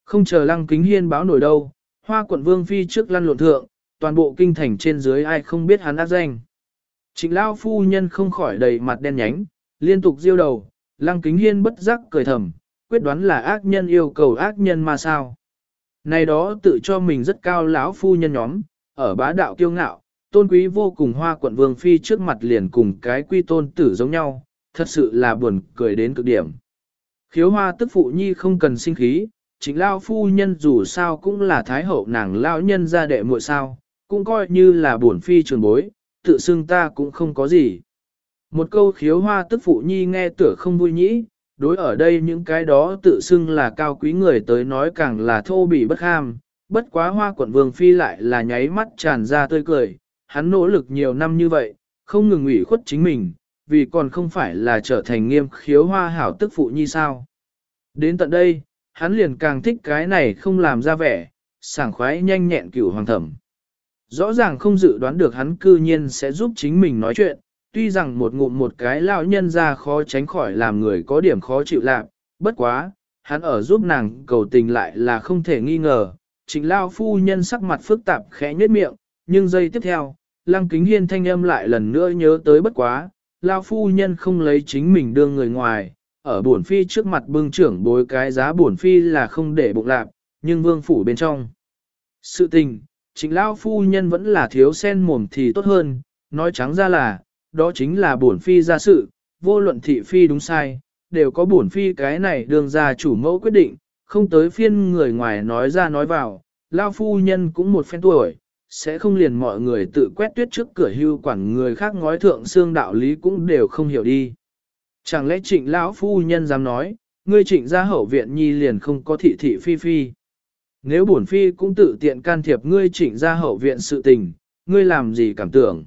Không chờ lăng kính hiên báo nổi đâu, hoa quận vương phi trước lăn lộn thượng, toàn bộ kinh thành trên dưới ai không biết hắn ác danh. Trịnh Lão phu nhân không khỏi đầy mặt đen nhánh, liên tục diêu đầu, lăng kính hiên bất giác cười thầm, quyết đoán là ác nhân yêu cầu ác nhân mà sao. Này đó tự cho mình rất cao lão phu nhân nhóm, ở bá đạo kiêu ngạo, tôn quý vô cùng hoa quận vương phi trước mặt liền cùng cái quy tôn tử giống nhau, thật sự là buồn cười đến cực điểm. Khiếu hoa tức phụ nhi không cần sinh khí, chính lao phu nhân dù sao cũng là thái hậu nàng lao nhân ra đệ muội sao, cũng coi như là buồn phi trường bối, tự xưng ta cũng không có gì. Một câu khiếu hoa tức phụ nhi nghe tửa không vui nhĩ, đối ở đây những cái đó tự xưng là cao quý người tới nói càng là thô bỉ bất ham, bất quá hoa quận vương phi lại là nháy mắt tràn ra tươi cười, hắn nỗ lực nhiều năm như vậy, không ngừng ủy khuất chính mình, vì còn không phải là trở thành nghiêm khiếu hoa hảo tức phụ nhi sao. Đến tận đây, hắn liền càng thích cái này không làm ra vẻ, sảng khoái nhanh nhẹn cửu hoàng thẩm. Rõ ràng không dự đoán được hắn cư nhiên sẽ giúp chính mình nói chuyện, tuy rằng một ngụm một cái lão nhân ra khó tránh khỏi làm người có điểm khó chịu lạc, bất quá, hắn ở giúp nàng cầu tình lại là không thể nghi ngờ. Trịnh lao phu nhân sắc mặt phức tạp khẽ nhếch miệng, nhưng giây tiếp theo, lăng kính hiên thanh âm lại lần nữa nhớ tới bất quá, lao phu nhân không lấy chính mình đưa người ngoài, ở bổn phi trước mặt bưng trưởng bối cái giá bổn phi là không để bụng lạc, nhưng vương phủ bên trong. Sự tình, chính lao phu nhân vẫn là thiếu sen mồm thì tốt hơn, nói trắng ra là, đó chính là bổn phi ra sự, vô luận thị phi đúng sai, đều có bổn phi cái này đường ra chủ mẫu quyết định, không tới phiên người ngoài nói ra nói vào, lao phu nhân cũng một phen tuổi, sẽ không liền mọi người tự quét tuyết trước cửa hưu quản người khác ngói thượng xương đạo lý cũng đều không hiểu đi. Chẳng lẽ trịnh lão phu nhân dám nói, ngươi trịnh gia hậu viện nhi liền không có thị thị phi phi. Nếu bổn phi cũng tự tiện can thiệp ngươi trịnh gia hậu viện sự tình, ngươi làm gì cảm tưởng.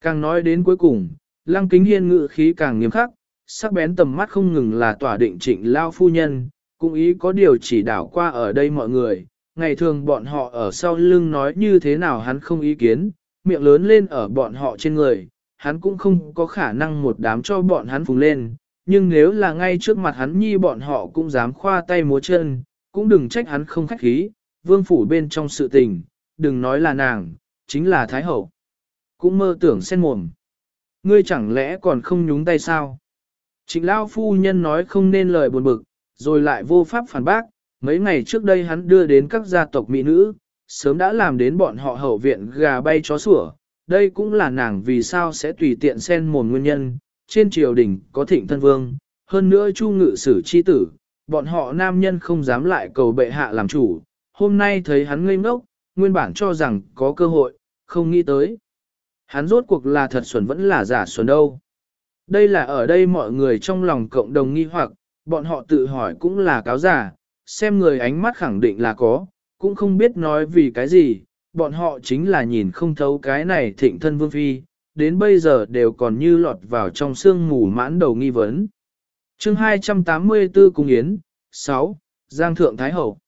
Càng nói đến cuối cùng, lăng kính hiên ngự khí càng nghiêm khắc, sắc bén tầm mắt không ngừng là tỏa định trịnh lao phu nhân, cũng ý có điều chỉ đảo qua ở đây mọi người, ngày thường bọn họ ở sau lưng nói như thế nào hắn không ý kiến, miệng lớn lên ở bọn họ trên người, hắn cũng không có khả năng một đám cho bọn hắn phùng lên, nhưng nếu là ngay trước mặt hắn nhi bọn họ cũng dám khoa tay múa chân, cũng đừng trách hắn không khách khí, vương phủ bên trong sự tình, đừng nói là nàng, chính là Thái Hậu. Cũng mơ tưởng sen mồm. Ngươi chẳng lẽ còn không nhúng tay sao? Trịnh Lao Phu Nhân nói không nên lời buồn bực, rồi lại vô pháp phản bác, mấy ngày trước đây hắn đưa đến các gia tộc mỹ nữ, sớm đã làm đến bọn họ hậu viện gà bay chó sủa, đây cũng là nàng vì sao sẽ tùy tiện xen mồm nguyên nhân, trên triều đình có thịnh thân vương, hơn nữa chu ngự sử chi tử, bọn họ nam nhân không dám lại cầu bệ hạ làm chủ, hôm nay thấy hắn ngây ngốc, nguyên bản cho rằng có cơ hội, không nghĩ tới. Hắn rốt cuộc là thật xuẩn vẫn là giả xuẩn đâu. Đây là ở đây mọi người trong lòng cộng đồng nghi hoặc, bọn họ tự hỏi cũng là cáo giả, xem người ánh mắt khẳng định là có, cũng không biết nói vì cái gì, bọn họ chính là nhìn không thấu cái này thịnh thân vương phi, đến bây giờ đều còn như lọt vào trong sương mù mãn đầu nghi vấn. chương 284 Cung Yến 6. Giang Thượng Thái Hậu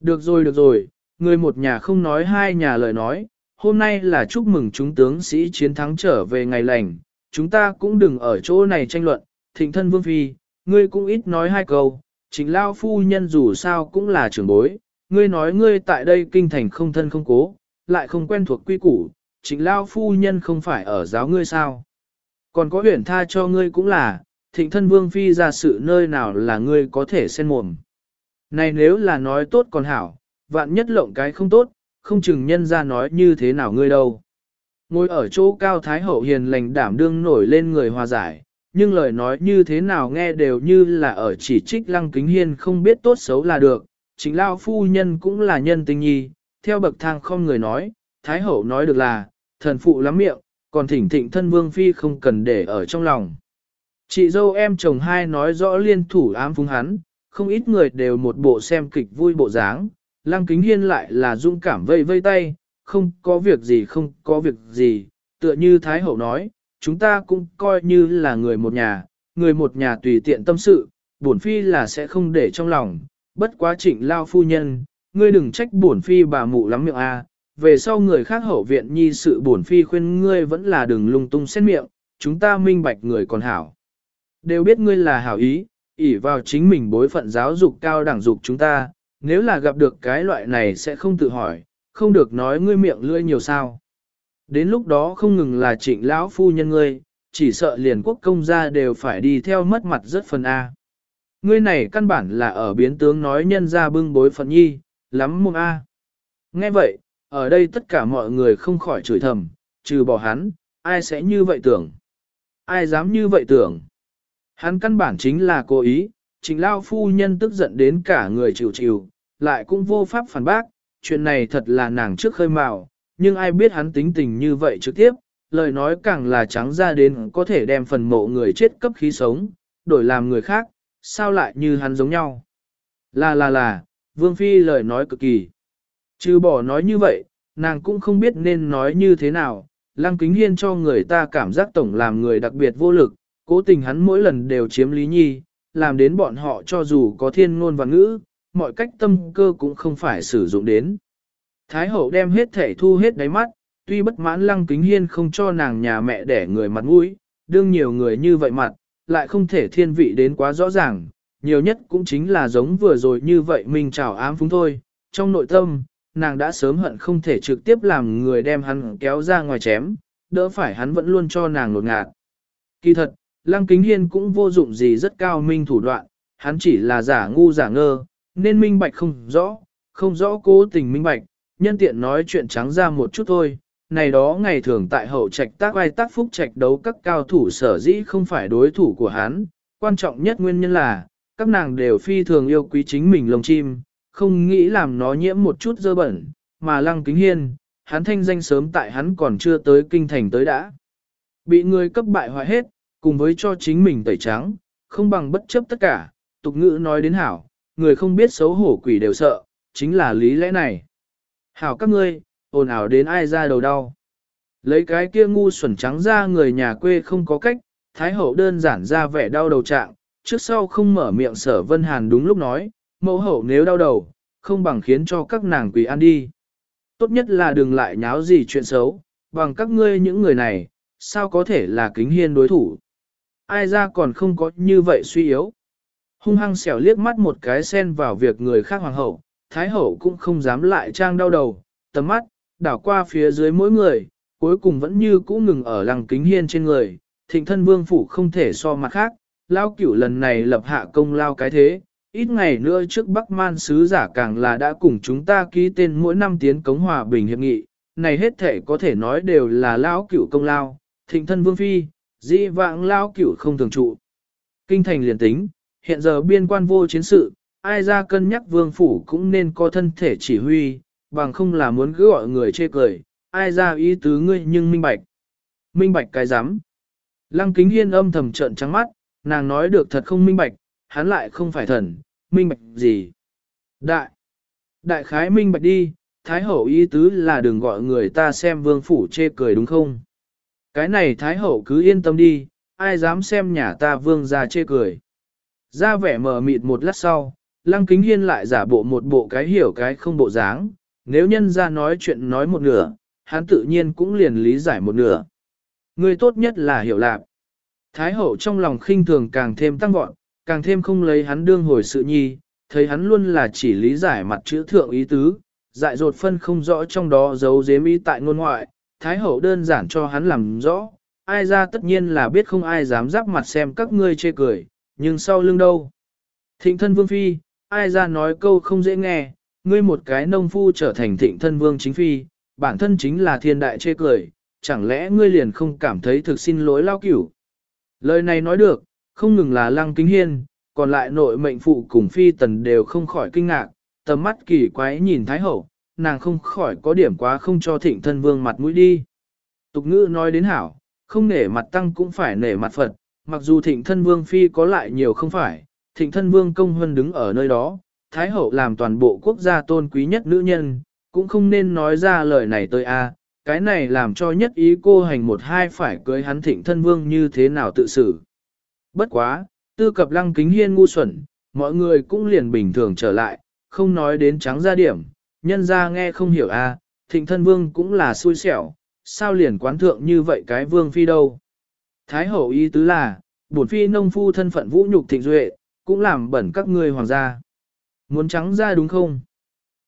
Được rồi được rồi, người một nhà không nói hai nhà lời nói, hôm nay là chúc mừng chúng tướng sĩ chiến thắng trở về ngày lành, chúng ta cũng đừng ở chỗ này tranh luận, thịnh thân vương phi, ngươi cũng ít nói hai câu, chính lao phu nhân dù sao cũng là trưởng bối, ngươi nói ngươi tại đây kinh thành không thân không cố, lại không quen thuộc quy củ, chính lao phu nhân không phải ở giáo ngươi sao. Còn có huyền tha cho ngươi cũng là, thịnh thân vương phi ra sự nơi nào là ngươi có thể xen mồm. Này nếu là nói tốt còn hảo, vạn nhất lộng cái không tốt, không chừng nhân ra nói như thế nào ngươi đâu. Ngồi ở chỗ cao thái hậu hiền lành đảm đương nổi lên người hòa giải, nhưng lời nói như thế nào nghe đều như là ở chỉ trích lăng kính hiên không biết tốt xấu là được, chính lao phu nhân cũng là nhân tình nhi, theo bậc thang không người nói, thái hậu nói được là, thần phụ lắm miệng, còn thỉnh thịnh thân vương phi không cần để ở trong lòng. Chị dâu em chồng hai nói rõ liên thủ ám phúng hắn, không ít người đều một bộ xem kịch vui bộ dáng, lăng kính hiên lại là dung cảm vây vây tay, không có việc gì không có việc gì, tựa như Thái Hậu nói, chúng ta cũng coi như là người một nhà, người một nhà tùy tiện tâm sự, bổn phi là sẽ không để trong lòng, bất quá trịnh lao phu nhân, ngươi đừng trách bổn phi bà mụ lắm miệng a. về sau người khác hậu viện nhi sự bổn phi khuyên ngươi vẫn là đừng lung tung xét miệng, chúng ta minh bạch người còn hảo. Đều biết ngươi là hảo ý, ỷ vào chính mình bối phận giáo dục cao đẳng dục chúng ta, nếu là gặp được cái loại này sẽ không tự hỏi, không được nói ngươi miệng lưỡi nhiều sao. Đến lúc đó không ngừng là trịnh lão phu nhân ngươi, chỉ sợ liền quốc công gia đều phải đi theo mất mặt rất phần A. Ngươi này căn bản là ở biến tướng nói nhân ra bưng bối phận nhi, lắm mông A. Nghe vậy, ở đây tất cả mọi người không khỏi chửi thầm, trừ bỏ hắn, ai sẽ như vậy tưởng? Ai dám như vậy tưởng? Hắn căn bản chính là cố ý, Trình lao phu nhân tức giận đến cả người chịu chịu, lại cũng vô pháp phản bác, chuyện này thật là nàng trước khơi mào, nhưng ai biết hắn tính tình như vậy trực tiếp, lời nói càng là trắng ra đến có thể đem phần mộ người chết cấp khí sống, đổi làm người khác, sao lại như hắn giống nhau. Là là là, Vương Phi lời nói cực kỳ. Chứ bỏ nói như vậy, nàng cũng không biết nên nói như thế nào, Lăng Kính Hiên cho người ta cảm giác tổng làm người đặc biệt vô lực, cố tình hắn mỗi lần đều chiếm lý nhi, làm đến bọn họ cho dù có thiên ngôn và ngữ, mọi cách tâm cơ cũng không phải sử dụng đến. Thái hậu đem hết thể thu hết đáy mắt, tuy bất mãn lăng kính hiên không cho nàng nhà mẹ để người mặt mũi, đương nhiều người như vậy mặt, lại không thể thiên vị đến quá rõ ràng, nhiều nhất cũng chính là giống vừa rồi như vậy mình chào ám phúng thôi, trong nội tâm, nàng đã sớm hận không thể trực tiếp làm người đem hắn kéo ra ngoài chém, đỡ phải hắn vẫn luôn cho nàng nột ngạt. Kỳ thật, Lăng Kính Hiên cũng vô dụng gì rất cao minh thủ đoạn, hắn chỉ là giả ngu giả ngơ, nên minh bạch không rõ, không rõ cố tình minh bạch, nhân tiện nói chuyện trắng ra một chút thôi. Này đó ngày thường tại hậu trạch tác vai tác phúc trạch đấu các cao thủ sở dĩ không phải đối thủ của hắn, quan trọng nhất nguyên nhân là, các nàng đều phi thường yêu quý chính mình lồng chim, không nghĩ làm nó nhiễm một chút dơ bẩn, mà lăng kính hiên, hắn thanh danh sớm tại hắn còn chưa tới kinh thành tới đã. Bị người cấp bại hoại hết, cùng với cho chính mình tẩy trắng, không bằng bất chấp tất cả, tục ngữ nói đến hảo, người không biết xấu hổ quỷ đều sợ, chính là lý lẽ này. Hảo các ngươi, ồn ào đến ai ra đầu đau. Lấy cái kia ngu xuẩn trắng ra người nhà quê không có cách, Thái hậu đơn giản ra vẻ đau đầu trạng, trước sau không mở miệng sở vân hàn đúng lúc nói, mẫu hậu nếu đau đầu, không bằng khiến cho các nàng quỳ ăn đi. Tốt nhất là đừng lại nháo gì chuyện xấu, bằng các ngươi những người này, sao có thể là kính hiên đối thủ. Ai ra còn không có như vậy suy yếu. Hung hăng xẻo liếc mắt một cái xen vào việc người khác hoàng hậu, thái hậu cũng không dám lại trang đau đầu, tầm mắt, đảo qua phía dưới mỗi người, cuối cùng vẫn như cũ ngừng ở lăng kính hiên trên người, thịnh thân vương phủ không thể so mặt khác, lao cửu lần này lập hạ công lao cái thế, ít ngày nữa trước Bắc Man sứ giả càng là đã cùng chúng ta ký tên mỗi năm tiến cống hòa bình hiệp nghị, này hết thể có thể nói đều là lao cửu công lao, thịnh thân vương phi, dĩ vãng lao cửu không thường trụ. Kinh thành liền tính, hiện giờ biên quan vô chiến sự, ai ra cân nhắc vương phủ cũng nên có thân thể chỉ huy, bằng không là muốn cứ gọi người chê cười, ai ra ý tứ ngươi nhưng minh bạch. Minh bạch cái rắm Lăng kính hiên âm thầm trợn trắng mắt, nàng nói được thật không minh bạch, hắn lại không phải thần, minh bạch gì. Đại, Đại khái minh bạch đi, Thái hậu ý tứ là đừng gọi người ta xem vương phủ chê cười đúng không? Cái này Thái hậu cứ yên tâm đi, ai dám xem nhà ta vương ra chê cười. Ra vẻ mờ mịt một lát sau, lăng kính hiên lại giả bộ một bộ cái hiểu cái không bộ dáng, nếu nhân ra nói chuyện nói một nửa, hắn tự nhiên cũng liền lý giải một nửa. Người tốt nhất là hiểu lạc. Thái hậu trong lòng khinh thường càng thêm tăng vọt, càng thêm không lấy hắn đương hồi sự nhi, thấy hắn luôn là chỉ lý giải mặt chữ thượng ý tứ, dại dột phân không rõ trong đó giấu giếm ý tại ngôn ngoại, Thái hậu đơn giản cho hắn làm rõ, ai ra tất nhiên là biết không ai dám giáp mặt xem các ngươi chê cười, nhưng sau lưng đâu. Thịnh thân vương phi, ai ra nói câu không dễ nghe, ngươi một cái nông phu trở thành thịnh thân vương chính phi, bản thân chính là thiên đại chê cười, chẳng lẽ ngươi liền không cảm thấy thực xin lỗi lao cửu. Lời này nói được, không ngừng là lăng kính hiên, còn lại nội mệnh phụ cùng phi tần đều không khỏi kinh ngạc, tầm mắt kỳ quái nhìn thái hậu, nàng không khỏi có điểm quá không cho thịnh thân vương mặt mũi đi. Tục ngữ nói đến hảo, không nể mặt tăng cũng phải nể mặt Phật, mặc dù thịnh thân vương phi có lại nhiều không phải, thịnh thân vương công huân đứng ở nơi đó, thái hậu làm toàn bộ quốc gia tôn quý nhất nữ nhân, cũng không nên nói ra lời này tới a. cái này làm cho nhất ý cô hành một hai phải cưới hắn thịnh thân vương như thế nào tự xử. Bất quá, tư cập lăng kính hiên ngu xuẩn, mọi người cũng liền bình thường trở lại, không nói đến trắng ra điểm, nhân ra nghe không hiểu a, thịnh thân vương cũng là xui xẻo, sao liền quán thượng như vậy cái vương phi đâu. Thái hậu ý tứ là, bổn phi nông phu thân phận vũ nhục thịnh duệ, cũng làm bẩn các ngươi hoàng gia. Muốn trắng ra đúng không?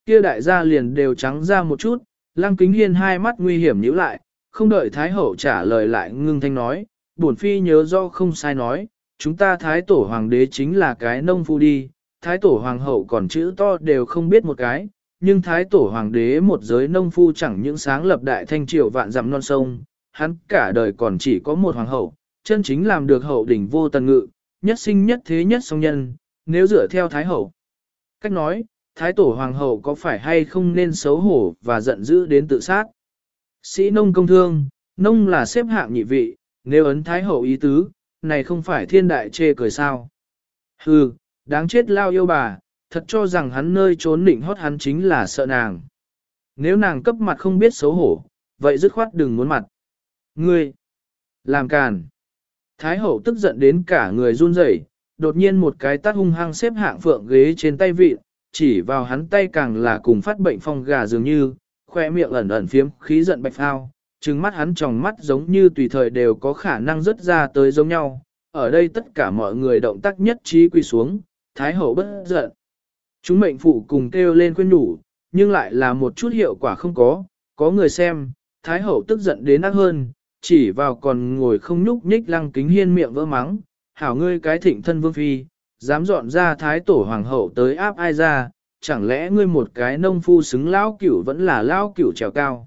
Kia đại gia liền đều trắng ra một chút, lăng kính hiên hai mắt nguy hiểm nhíu lại, không đợi Thái hậu trả lời lại ngưng thanh nói, bổn phi nhớ do không sai nói, chúng ta Thái tổ hoàng đế chính là cái nông phu đi, Thái tổ hoàng hậu còn chữ to đều không biết một cái, nhưng Thái tổ hoàng đế một giới nông phu chẳng những sáng lập đại thanh triều vạn dặm non sông, hắn cả đời còn chỉ có một hoàng hậu, chân chính làm được hậu đỉnh vô tần ngự, nhất sinh nhất thế nhất song nhân, nếu dựa theo Thái hậu. Cách nói, Thái tổ hoàng hậu có phải hay không nên xấu hổ và giận dữ đến tự sát? Sĩ nông công thương, nông là xếp hạng nhị vị, nếu ấn Thái hậu ý tứ, này không phải thiên đại chê cười sao? Hừ, đáng chết lao yêu bà, thật cho rằng hắn nơi trốn định hót hắn chính là sợ nàng. Nếu nàng cấp mặt không biết xấu hổ, vậy dứt khoát đừng muốn mặt. Ngươi, làm càn. Thái hậu tức giận đến cả người run rẩy, đột nhiên một cái tát hung hăng xếp hạng phượng ghế trên tay vị, chỉ vào hắn tay càng là cùng phát bệnh phong gà dường như, khoe miệng ẩn ẩn phiếm khí giận bạch phao, trừng mắt hắn tròng mắt giống như tùy thời đều có khả năng rớt ra tới giống nhau. Ở đây tất cả mọi người động tác nhất trí quy xuống, Thái hậu bất giận. Chúng mệnh phụ cùng kêu lên khuyên nhủ, nhưng lại là một chút hiệu quả không có, có người xem, Thái hậu tức giận đến ác hơn, chỉ vào còn ngồi không nhúc nhích lăng kính hiên miệng vỡ mắng, hảo ngươi cái thịnh thân vương phi, dám dọn ra thái tổ hoàng hậu tới áp ai ra, chẳng lẽ ngươi một cái nông phu xứng lão cửu vẫn là lão cửu trèo cao.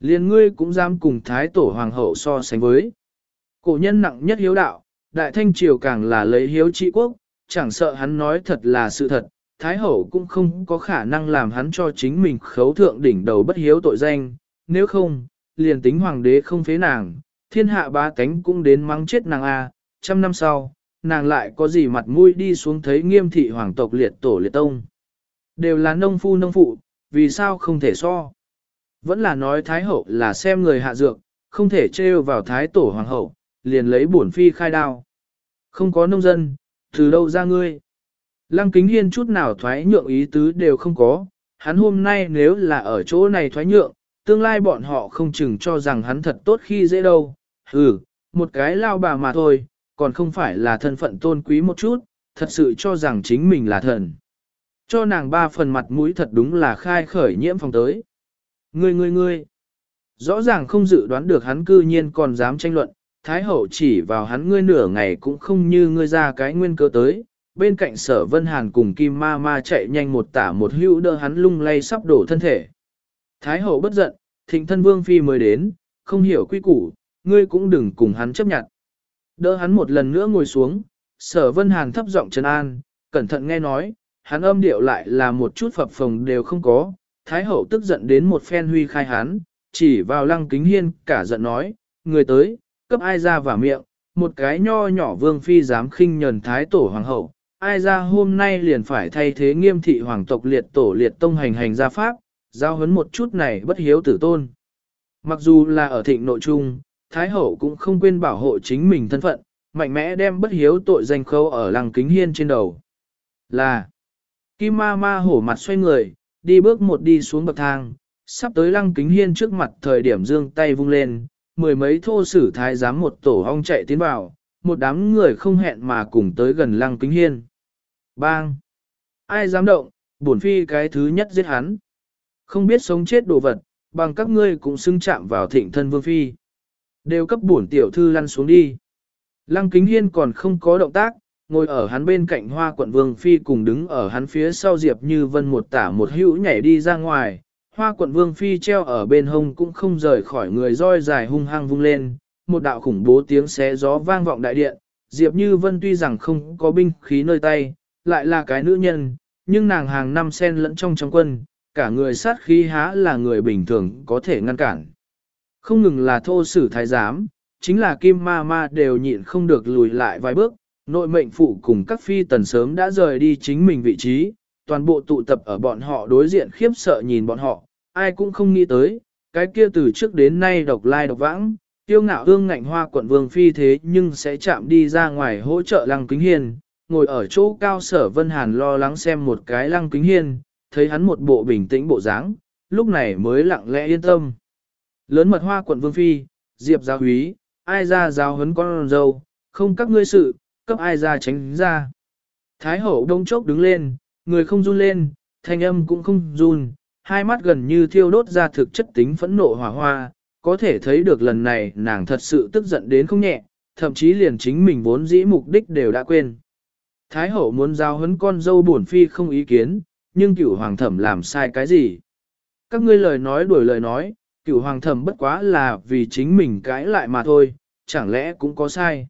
Liên ngươi cũng dám cùng thái tổ hoàng hậu so sánh với. Cổ nhân nặng nhất hiếu đạo, đại thanh triều càng là lấy hiếu trị quốc, chẳng sợ hắn nói thật là sự thật, thái hậu cũng không có khả năng làm hắn cho chính mình khấu thượng đỉnh đầu bất hiếu tội danh, nếu không, liền tính hoàng đế không phế nàng, thiên hạ ba cánh cũng đến mắng chết nàng a trăm năm sau, nàng lại có gì mặt mũi đi xuống thấy nghiêm thị hoàng tộc liệt tổ liệt tông. Đều là nông phu nông phụ, vì sao không thể so. Vẫn là nói thái hậu là xem người hạ dược, không thể trêu vào thái tổ hoàng hậu, liền lấy bổn phi khai đao. Không có nông dân, từ đâu ra ngươi? Lăng kính hiên chút nào thoái nhượng ý tứ đều không có, hắn hôm nay nếu là ở chỗ này thoái nhượng, tương lai bọn họ không chừng cho rằng hắn thật tốt khi dễ đâu. Ừ, một cái lao bà mà thôi, còn không phải là thân phận tôn quý một chút, thật sự cho rằng chính mình là thần. Cho nàng ba phần mặt mũi thật đúng là khai khởi nhiễm phòng tới. Ngươi ngươi ngươi, rõ ràng không dự đoán được hắn cư nhiên còn dám tranh luận, Thái hậu chỉ vào hắn ngươi nửa ngày cũng không như ngươi ra cái nguyên cơ tới. Bên cạnh sở vân hàn cùng kim ma ma chạy nhanh một tả một hữu đỡ hắn lung lay sắp đổ thân thể. Thái hậu bất giận, thịnh thân vương phi mới đến, không hiểu quy củ, ngươi cũng đừng cùng hắn chấp nhận. Đỡ hắn một lần nữa ngồi xuống, sở vân hàn thấp giọng trấn an, cẩn thận nghe nói, hắn âm điệu lại là một chút phập phồng đều không có, thái hậu tức giận đến một phen huy khai hắn, chỉ vào lăng kính hiên cả giận nói, người tới, cấp ai ra vào miệng, một cái nho nhỏ vương phi dám khinh nhần thái tổ hoàng hậu, ai ra hôm nay liền phải thay thế nghiêm thị hoàng tộc liệt tổ liệt tông hành hành gia pháp, giao hấn một chút này bất hiếu tử tôn. Mặc dù là ở thịnh nội trung, Thái Hậu cũng không quên bảo hộ chính mình thân phận, mạnh mẽ đem bất hiếu tội danh khâu ở lăng kính hiên trên đầu. Là, Kim ma ma hổ mặt xoay người, đi bước một đi xuống bậc thang, sắp tới lăng kính hiên trước mặt thời điểm dương tay vung lên, mười mấy thô sử thái giám một tổ hong chạy tiến vào, một đám người không hẹn mà cùng tới gần lăng kính hiên. Bang! Ai dám động, bổn phi cái thứ nhất giết hắn. Không biết sống chết đồ vật, bằng các ngươi cũng xưng chạm vào thịnh thân vương phi. Đều cấp bổn tiểu thư lăn xuống đi. Lăng kính hiên còn không có động tác, ngồi ở hắn bên cạnh hoa quận vương phi cùng đứng ở hắn phía sau Diệp Như Vân một tả một hữu nhảy đi ra ngoài, hoa quận vương phi treo ở bên hông cũng không rời khỏi người roi dài hung hăng vung lên, một đạo khủng bố tiếng xé gió vang vọng đại điện, Diệp Như Vân tuy rằng không có binh khí nơi tay, lại là cái nữ nhân, nhưng nàng hàng năm sen lẫn trong trong quân, cả người sát khí há là người bình thường có thể ngăn cản. Không ngừng là thô sử thái giám, chính là kim ma ma đều nhịn không được lùi lại vài bước, nội mệnh phụ cùng các phi tần sớm đã rời đi chính mình vị trí, toàn bộ tụ tập ở bọn họ đối diện khiếp sợ nhìn bọn họ, ai cũng không nghĩ tới, cái kia từ trước đến nay độc lai độc vãng, tiêu ngạo hương ngạnh hoa quận vương phi thế nhưng sẽ chạm đi ra ngoài hỗ trợ lăng kính hiền, ngồi ở chỗ cao sở vân hàn lo lắng xem một cái lăng kính hiền, thấy hắn một bộ bình tĩnh bộ dáng, lúc này mới lặng lẽ yên tâm. Lớn mật hoa quận vương phi, diệp giáo húy, ai ra giáo huấn con dâu, không các ngươi sự, cấp ai ra tránh ra. Thái hậu đông chốc đứng lên, người không run lên, thanh âm cũng không run, hai mắt gần như thiêu đốt ra thực chất tính phẫn nộ hỏa hoa, có thể thấy được lần này nàng thật sự tức giận đến không nhẹ, thậm chí liền chính mình vốn dĩ mục đích đều đã quên. Thái hậu muốn giao hấn con dâu bổn phi không ý kiến, nhưng cửu hoàng thẩm làm sai cái gì? Các ngươi lời nói đuổi lời nói, cửu hoàng thẩm bất quá là vì chính mình cãi lại mà thôi, chẳng lẽ cũng có sai?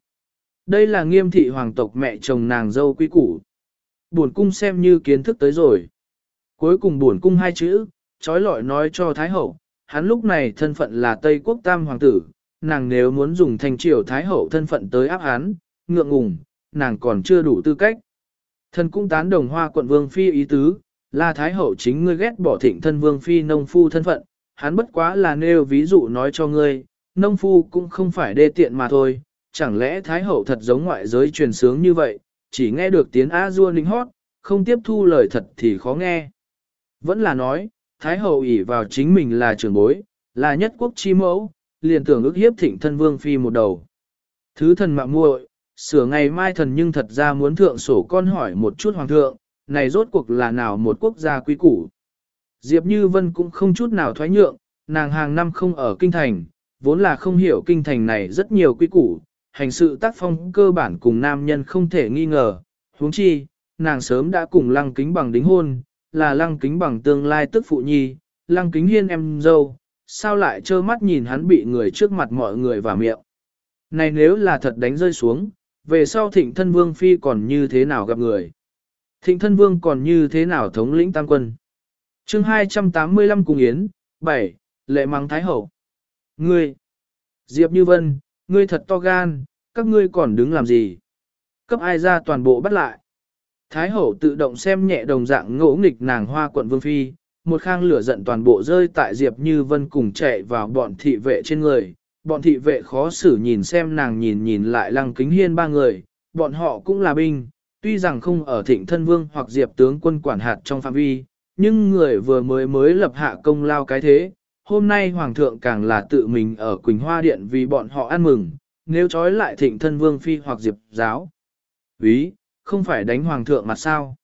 Đây là nghiêm thị hoàng tộc mẹ chồng nàng dâu quý củ. Buồn cung xem như kiến thức tới rồi. Cuối cùng buồn cung hai chữ, trói lọi nói cho Thái Hậu, hắn lúc này thân phận là Tây Quốc Tam Hoàng tử, nàng nếu muốn dùng thành triều Thái Hậu thân phận tới áp hắn, ngượng ngùng, nàng còn chưa đủ tư cách. Thân cũng tán đồng hoa quận Vương Phi ý tứ, là Thái Hậu chính ngươi ghét bỏ thịnh thân Vương Phi nông phu thân phận, hắn bất quá là nêu ví dụ nói cho ngươi, nông phu cũng không phải đê tiện mà thôi, chẳng lẽ Thái Hậu thật giống ngoại giới truyền sướng như vậy, chỉ nghe được tiếng A-dua ninh hót, không tiếp thu lời thật thì khó nghe. Vẫn là nói, Thái Hậu ỷ vào chính mình là trưởng bối, là nhất quốc chi mẫu, liền tưởng ước hiếp thịnh thân vương phi một đầu. Thứ thần mạng muội, sửa ngày mai thần nhưng thật ra muốn thượng sổ con hỏi một chút hoàng thượng, này rốt cuộc là nào một quốc gia quý củ. Diệp Như Vân cũng không chút nào thoái nhượng, nàng hàng năm không ở kinh thành, vốn là không hiểu kinh thành này rất nhiều quy củ, hành sự tác phong cơ bản cùng nam nhân không thể nghi ngờ, huống chi, nàng sớm đã cùng lăng kính bằng đính hôn, là lăng kính bằng tương lai tức phụ nhi, lăng kính hiên em dâu, sao lại trơ mắt nhìn hắn bị người trước mặt mọi người vào miệng. Này nếu là thật đánh rơi xuống, về sau thịnh thân vương phi còn như thế nào gặp người? Thịnh thân vương còn như thế nào thống lĩnh tam quân? Chương 285 cùng Yến, 7, lệ mắng thái hậu. Ngươi, Diệp Như Vân, ngươi thật to gan, các ngươi còn đứng làm gì? Cấp ai ra toàn bộ bắt lại. Thái hậu tự động xem nhẹ đồng dạng ngỗ nghịch nàng hoa quận vương phi, một khang lửa giận toàn bộ rơi tại Diệp Như Vân cùng chạy vào bọn thị vệ trên người. Bọn thị vệ khó xử nhìn xem nàng nhìn nhìn lại lăng kính hiên ba người, bọn họ cũng là binh, tuy rằng không ở thịnh thân vương hoặc Diệp tướng quân quản hạt trong phạm vi, nhưng người vừa mới mới lập hạ công lao cái thế. Hôm nay Hoàng thượng càng là tự mình ở Quỳnh Hoa Điện vì bọn họ ăn mừng, nếu trói lại thịnh thân vương phi hoặc Diệp giáo. Ý, không phải đánh hoàng thượng mặt sao.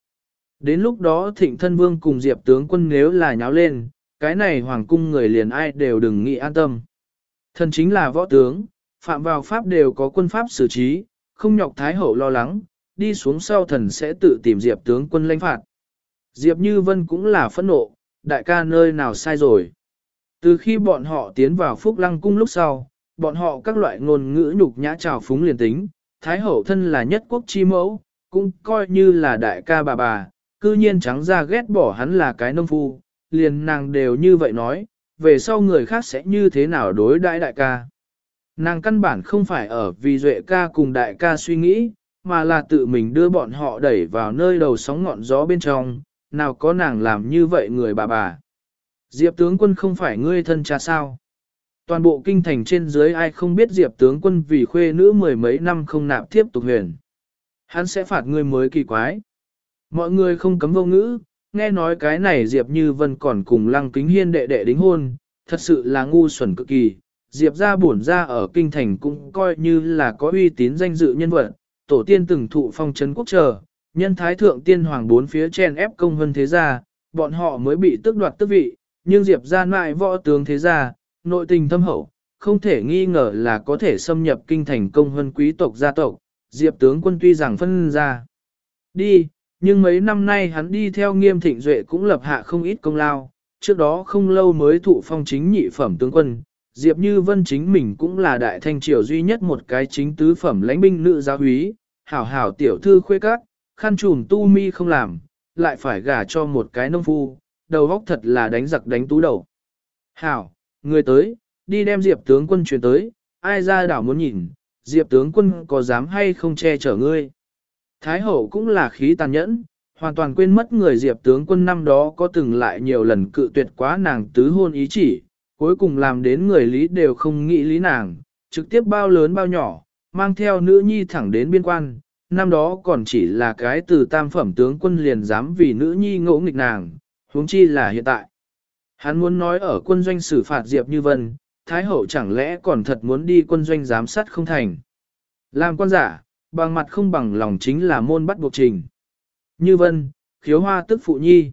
Đến lúc đó thịnh thân vương cùng diệp tướng quân nếu là nháo lên, cái này hoàng cung người liền ai đều đừng nghĩ an tâm. Thần chính là võ tướng, phạm vào pháp đều có quân pháp xử trí, không nhọc thái hậu lo lắng, đi xuống sau thần sẽ tự tìm diệp tướng quân lãnh phạt. Diệp Như Vân cũng là phẫn nộ, đại ca nơi nào sai rồi. Từ khi bọn họ tiến vào phúc lăng cung lúc sau, bọn họ các loại ngôn ngữ nhục nhã trào phúng liền tính, thái hậu thân là nhất quốc chi mẫu, cũng coi như là đại ca bà bà, cư nhiên trắng ra ghét bỏ hắn là cái nông phu, liền nàng đều như vậy nói, về sau người khác sẽ như thế nào đối đãi đại ca. Nàng căn bản không phải ở vì duệ ca cùng đại ca suy nghĩ, mà là tự mình đưa bọn họ đẩy vào nơi đầu sóng ngọn gió bên trong, nào có nàng làm như vậy người bà bà. Diệp tướng quân không phải ngươi thân cha sao? Toàn bộ kinh thành trên dưới ai không biết Diệp tướng quân vì khuê nữ mười mấy năm không nạp tiếp tục huyền. Hắn sẽ phạt ngươi mới kỳ quái. Mọi người không cấm vô ngữ, nghe nói cái này Diệp Như Vân còn cùng lăng kính hiên đệ đệ đính hôn, thật sự là ngu xuẩn cực kỳ. Diệp ra bổn ra ở kinh thành cũng coi như là có uy tín danh dự nhân vật, tổ tiên từng thụ phong trấn quốc trở, nhân thái thượng tiên hoàng bốn phía chen ép công hơn thế gia, bọn họ mới bị tước đoạt tước vị, nhưng Diệp ra mại võ tướng thế gia, nội tình thâm hậu, không thể nghi ngờ là có thể xâm nhập kinh thành công hơn quý tộc gia tộc, Diệp tướng quân tuy rằng phân ra. Đi, nhưng mấy năm nay hắn đi theo nghiêm thịnh duệ cũng lập hạ không ít công lao, trước đó không lâu mới thụ phong chính nhị phẩm tướng quân. Diệp Như Vân chính mình cũng là đại thanh triều duy nhất một cái chính tứ phẩm lãnh binh nữ giáo úy, hảo hảo tiểu thư khuê các, khăn trùm tu mi không làm, lại phải gả cho một cái nông phu, đầu óc thật là đánh giặc đánh tú đầu. Hảo, người tới, đi đem Diệp tướng quân truyền tới, ai ra đảo muốn nhìn, Diệp tướng quân có dám hay không che chở ngươi. Thái hậu cũng là khí tàn nhẫn, hoàn toàn quên mất người Diệp tướng quân năm đó có từng lại nhiều lần cự tuyệt quá nàng tứ hôn ý chỉ, cuối cùng làm đến người lý đều không nghĩ lý nàng, trực tiếp bao lớn bao nhỏ, mang theo nữ nhi thẳng đến biên quan, năm đó còn chỉ là cái từ tam phẩm tướng quân liền dám vì nữ nhi ngỗ nghịch nàng, huống chi là hiện tại. Hắn muốn nói ở quân doanh xử phạt Diệp Như Vân, Thái Hậu chẳng lẽ còn thật muốn đi quân doanh giám sát không thành. Làm quan giả, bằng mặt không bằng lòng chính là môn bắt buộc trình. Như Vân, khiếu hoa tức phụ nhi.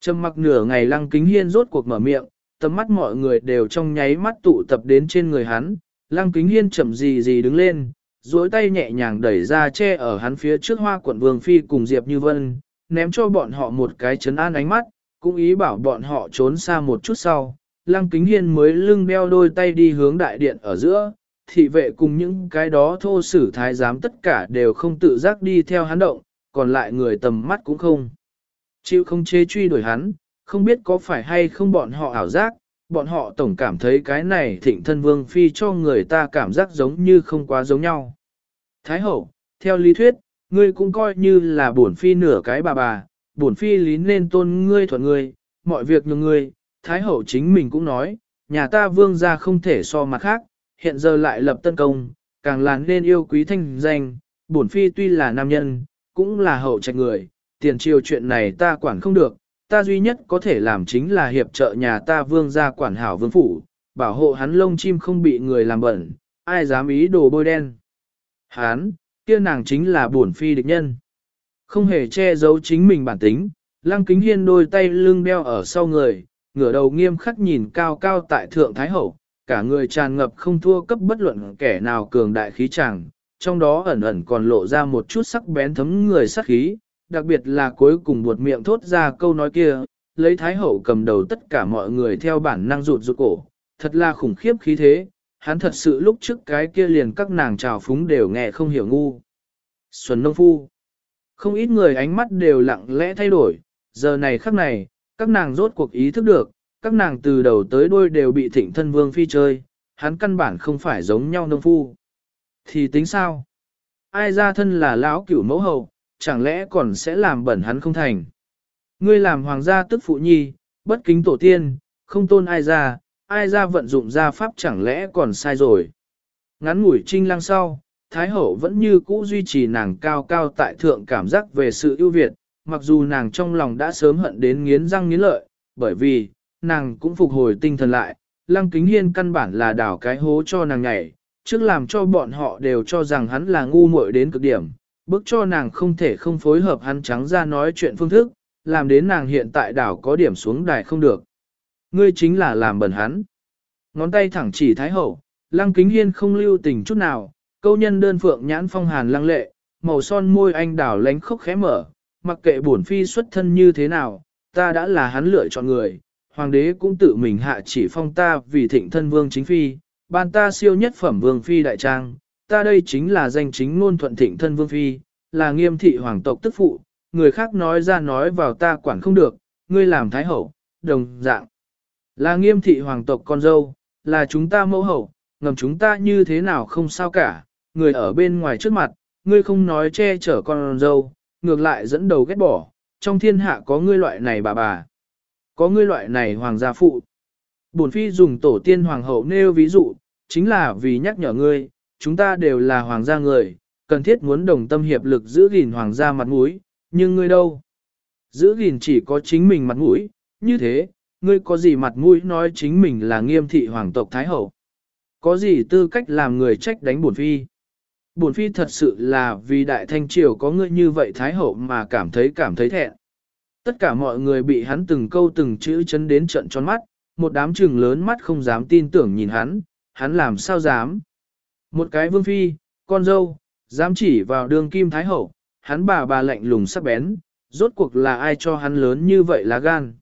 Trầm mặc nửa ngày lăng kính hiên rốt cuộc mở miệng, tầm mắt mọi người đều trong nháy mắt tụ tập đến trên người hắn. Lăng kính hiên chậm gì gì đứng lên, duỗi tay nhẹ nhàng đẩy ra che ở hắn phía trước hoa quận vương phi cùng Diệp Như Vân, ném cho bọn họ một cái chấn an ánh mắt, cũng ý bảo bọn họ trốn xa một chút sau. Lăng kính hiên mới lưng đeo đôi tay đi hướng đại điện ở giữa, thị vệ cùng những cái đó thô sử thái giám tất cả đều không tự giác đi theo hắn động, còn lại người tầm mắt cũng không. Chịu không chế truy đuổi hắn, không biết có phải hay không bọn họ ảo giác, bọn họ tổng cảm thấy cái này thịnh thân vương phi cho người ta cảm giác giống như không quá giống nhau. Thái hậu, theo lý thuyết, ngươi cũng coi như là bổn phi nửa cái bà bà, bổn phi lý nên tôn ngươi thuận ngươi, mọi việc nhường ngươi, thái hậu chính mình cũng nói, nhà ta vương gia không thể so mặt khác, hiện giờ lại lập tân công, càng là nên yêu quý thanh danh, bổn phi tuy là nam nhân, cũng là hậu trạch người, tiền triều chuyện này ta quản không được, ta duy nhất có thể làm chính là hiệp trợ nhà ta vương gia quản hảo vương phủ, bảo hộ hắn lông chim không bị người làm bẩn, ai dám ý đồ bôi đen. Hán, kia nàng chính là bổn phi địch nhân. Không hề che giấu chính mình bản tính, lăng kính hiên đôi tay lưng đeo ở sau người, ngửa đầu nghiêm khắc nhìn cao cao tại thượng thái hậu, cả người tràn ngập không thua cấp bất luận kẻ nào cường đại khí chàng, trong đó ẩn ẩn còn lộ ra một chút sắc bén thấm người sắc khí, đặc biệt là cuối cùng buột miệng thốt ra câu nói kia, lấy thái hậu cầm đầu tất cả mọi người theo bản năng rụt rụt cổ, thật là khủng khiếp khí thế, hắn thật sự lúc trước cái kia liền các nàng trào phúng đều nghe không hiểu ngu. Xuân nông phu. Không ít người ánh mắt đều lặng lẽ thay đổi, giờ này khắc này, các nàng rốt cuộc ý thức được, các nàng từ đầu tới đuôi đều bị thịnh thân vương phi chơi, hắn căn bản không phải giống nhau nông phu. Thì tính sao? Ai ra thân là lão cửu mẫu hậu, chẳng lẽ còn sẽ làm bẩn hắn không thành? Ngươi làm hoàng gia tức phụ nhi, bất kính tổ tiên, không tôn ai ra, ai ra vận dụng gia pháp chẳng lẽ còn sai rồi. Ngắn ngủi trinh lăng sau, Thái Hậu vẫn như cũ duy trì nàng cao cao tại thượng cảm giác về sự ưu việt, mặc dù nàng trong lòng đã sớm hận đến nghiến răng nghiến lợi, bởi vì, nàng cũng phục hồi tinh thần lại, lăng kính hiên căn bản là đảo cái hố cho nàng nhảy, trước làm cho bọn họ đều cho rằng hắn là ngu muội đến cực điểm, bức cho nàng không thể không phối hợp hắn trắng ra nói chuyện phương thức, làm đến nàng hiện tại đảo có điểm xuống đài không được. Ngươi chính là làm bẩn hắn. Ngón tay thẳng chỉ Thái Hậu, lăng kính hiên không lưu tình chút nào, câu nhân đơn phượng nhãn phong hàn lăng lệ, màu son môi anh đảo lánh khóc khẽ mở, mặc kệ bổn phi xuất thân như thế nào, ta đã là hắn lựa chọn người, hoàng đế cũng tự mình hạ chỉ phong ta vì thịnh thân vương chính phi, ban ta siêu nhất phẩm vương phi đại trang, ta đây chính là danh chính ngôn thuận thịnh thân vương phi, là nghiêm thị hoàng tộc tức phụ, người khác nói ra nói vào ta quản không được, ngươi làm thái hậu, đồng dạng. Là nghiêm thị hoàng tộc con dâu, là chúng ta mẫu hậu, ngầm chúng ta như thế nào không sao cả, người ở bên ngoài trước mặt, ngươi không nói che chở con dâu, ngược lại dẫn đầu ghét bỏ, trong thiên hạ có ngươi loại này bà bà. Có ngươi loại này hoàng gia phụ. Bổn phi dùng tổ tiên hoàng hậu nêu ví dụ, chính là vì nhắc nhở ngươi, chúng ta đều là hoàng gia người, cần thiết muốn đồng tâm hiệp lực giữ gìn hoàng gia mặt mũi, nhưng ngươi đâu? Giữ gìn chỉ có chính mình mặt mũi, như thế, ngươi có gì mặt mũi nói chính mình là nghiêm thị hoàng tộc Thái Hậu? Có gì tư cách làm người trách đánh bổn phi? Bổn phi thật sự là vì đại thanh triều có ngươi như vậy Thái Hậu mà cảm thấy cảm thấy thẹn. Tất cả mọi người bị hắn từng câu từng chữ chấn đến trận tròn mắt, một đám trừng lớn mắt không dám tin tưởng nhìn hắn, hắn làm sao dám. Một cái vương phi, con dâu, dám chỉ vào đường kim thái hậu, hắn bà bà lạnh lùng sắc bén, rốt cuộc là ai cho hắn lớn như vậy lá gan.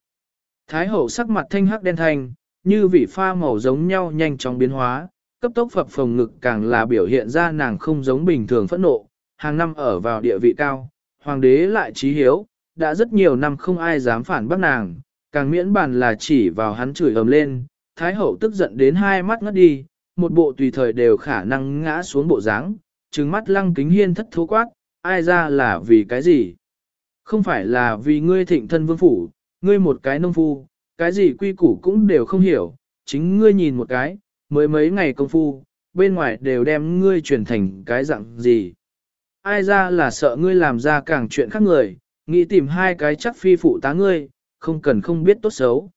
Thái hậu sắc mặt thanh hắc đen thanh, như vị pha màu giống nhau nhanh chóng biến hóa, cấp tốc phập phồng ngực càng là biểu hiện ra nàng không giống bình thường phẫn nộ, hàng năm ở vào địa vị cao, hoàng đế lại trí hiếu, đã rất nhiều năm không ai dám phản bác nàng, càng miễn bàn là chỉ vào hắn chửi ầm lên, thái hậu tức giận đến hai mắt ngất đi, một bộ tùy thời đều khả năng ngã xuống bộ dáng, trừng mắt lăng kính hiên thất thố quát, ai ra là vì cái gì? Không phải là vì ngươi thịnh thân vương phủ, ngươi một cái nông phu, cái gì quy củ cũng đều không hiểu, chính ngươi nhìn một cái, mới mấy ngày công phu, bên ngoài đều đem ngươi chuyển thành cái dạng gì. Ai ra là sợ ngươi làm ra càng chuyện khác người, nghĩ tìm hai cái chắc phi phụ tá ngươi, không cần không biết tốt xấu.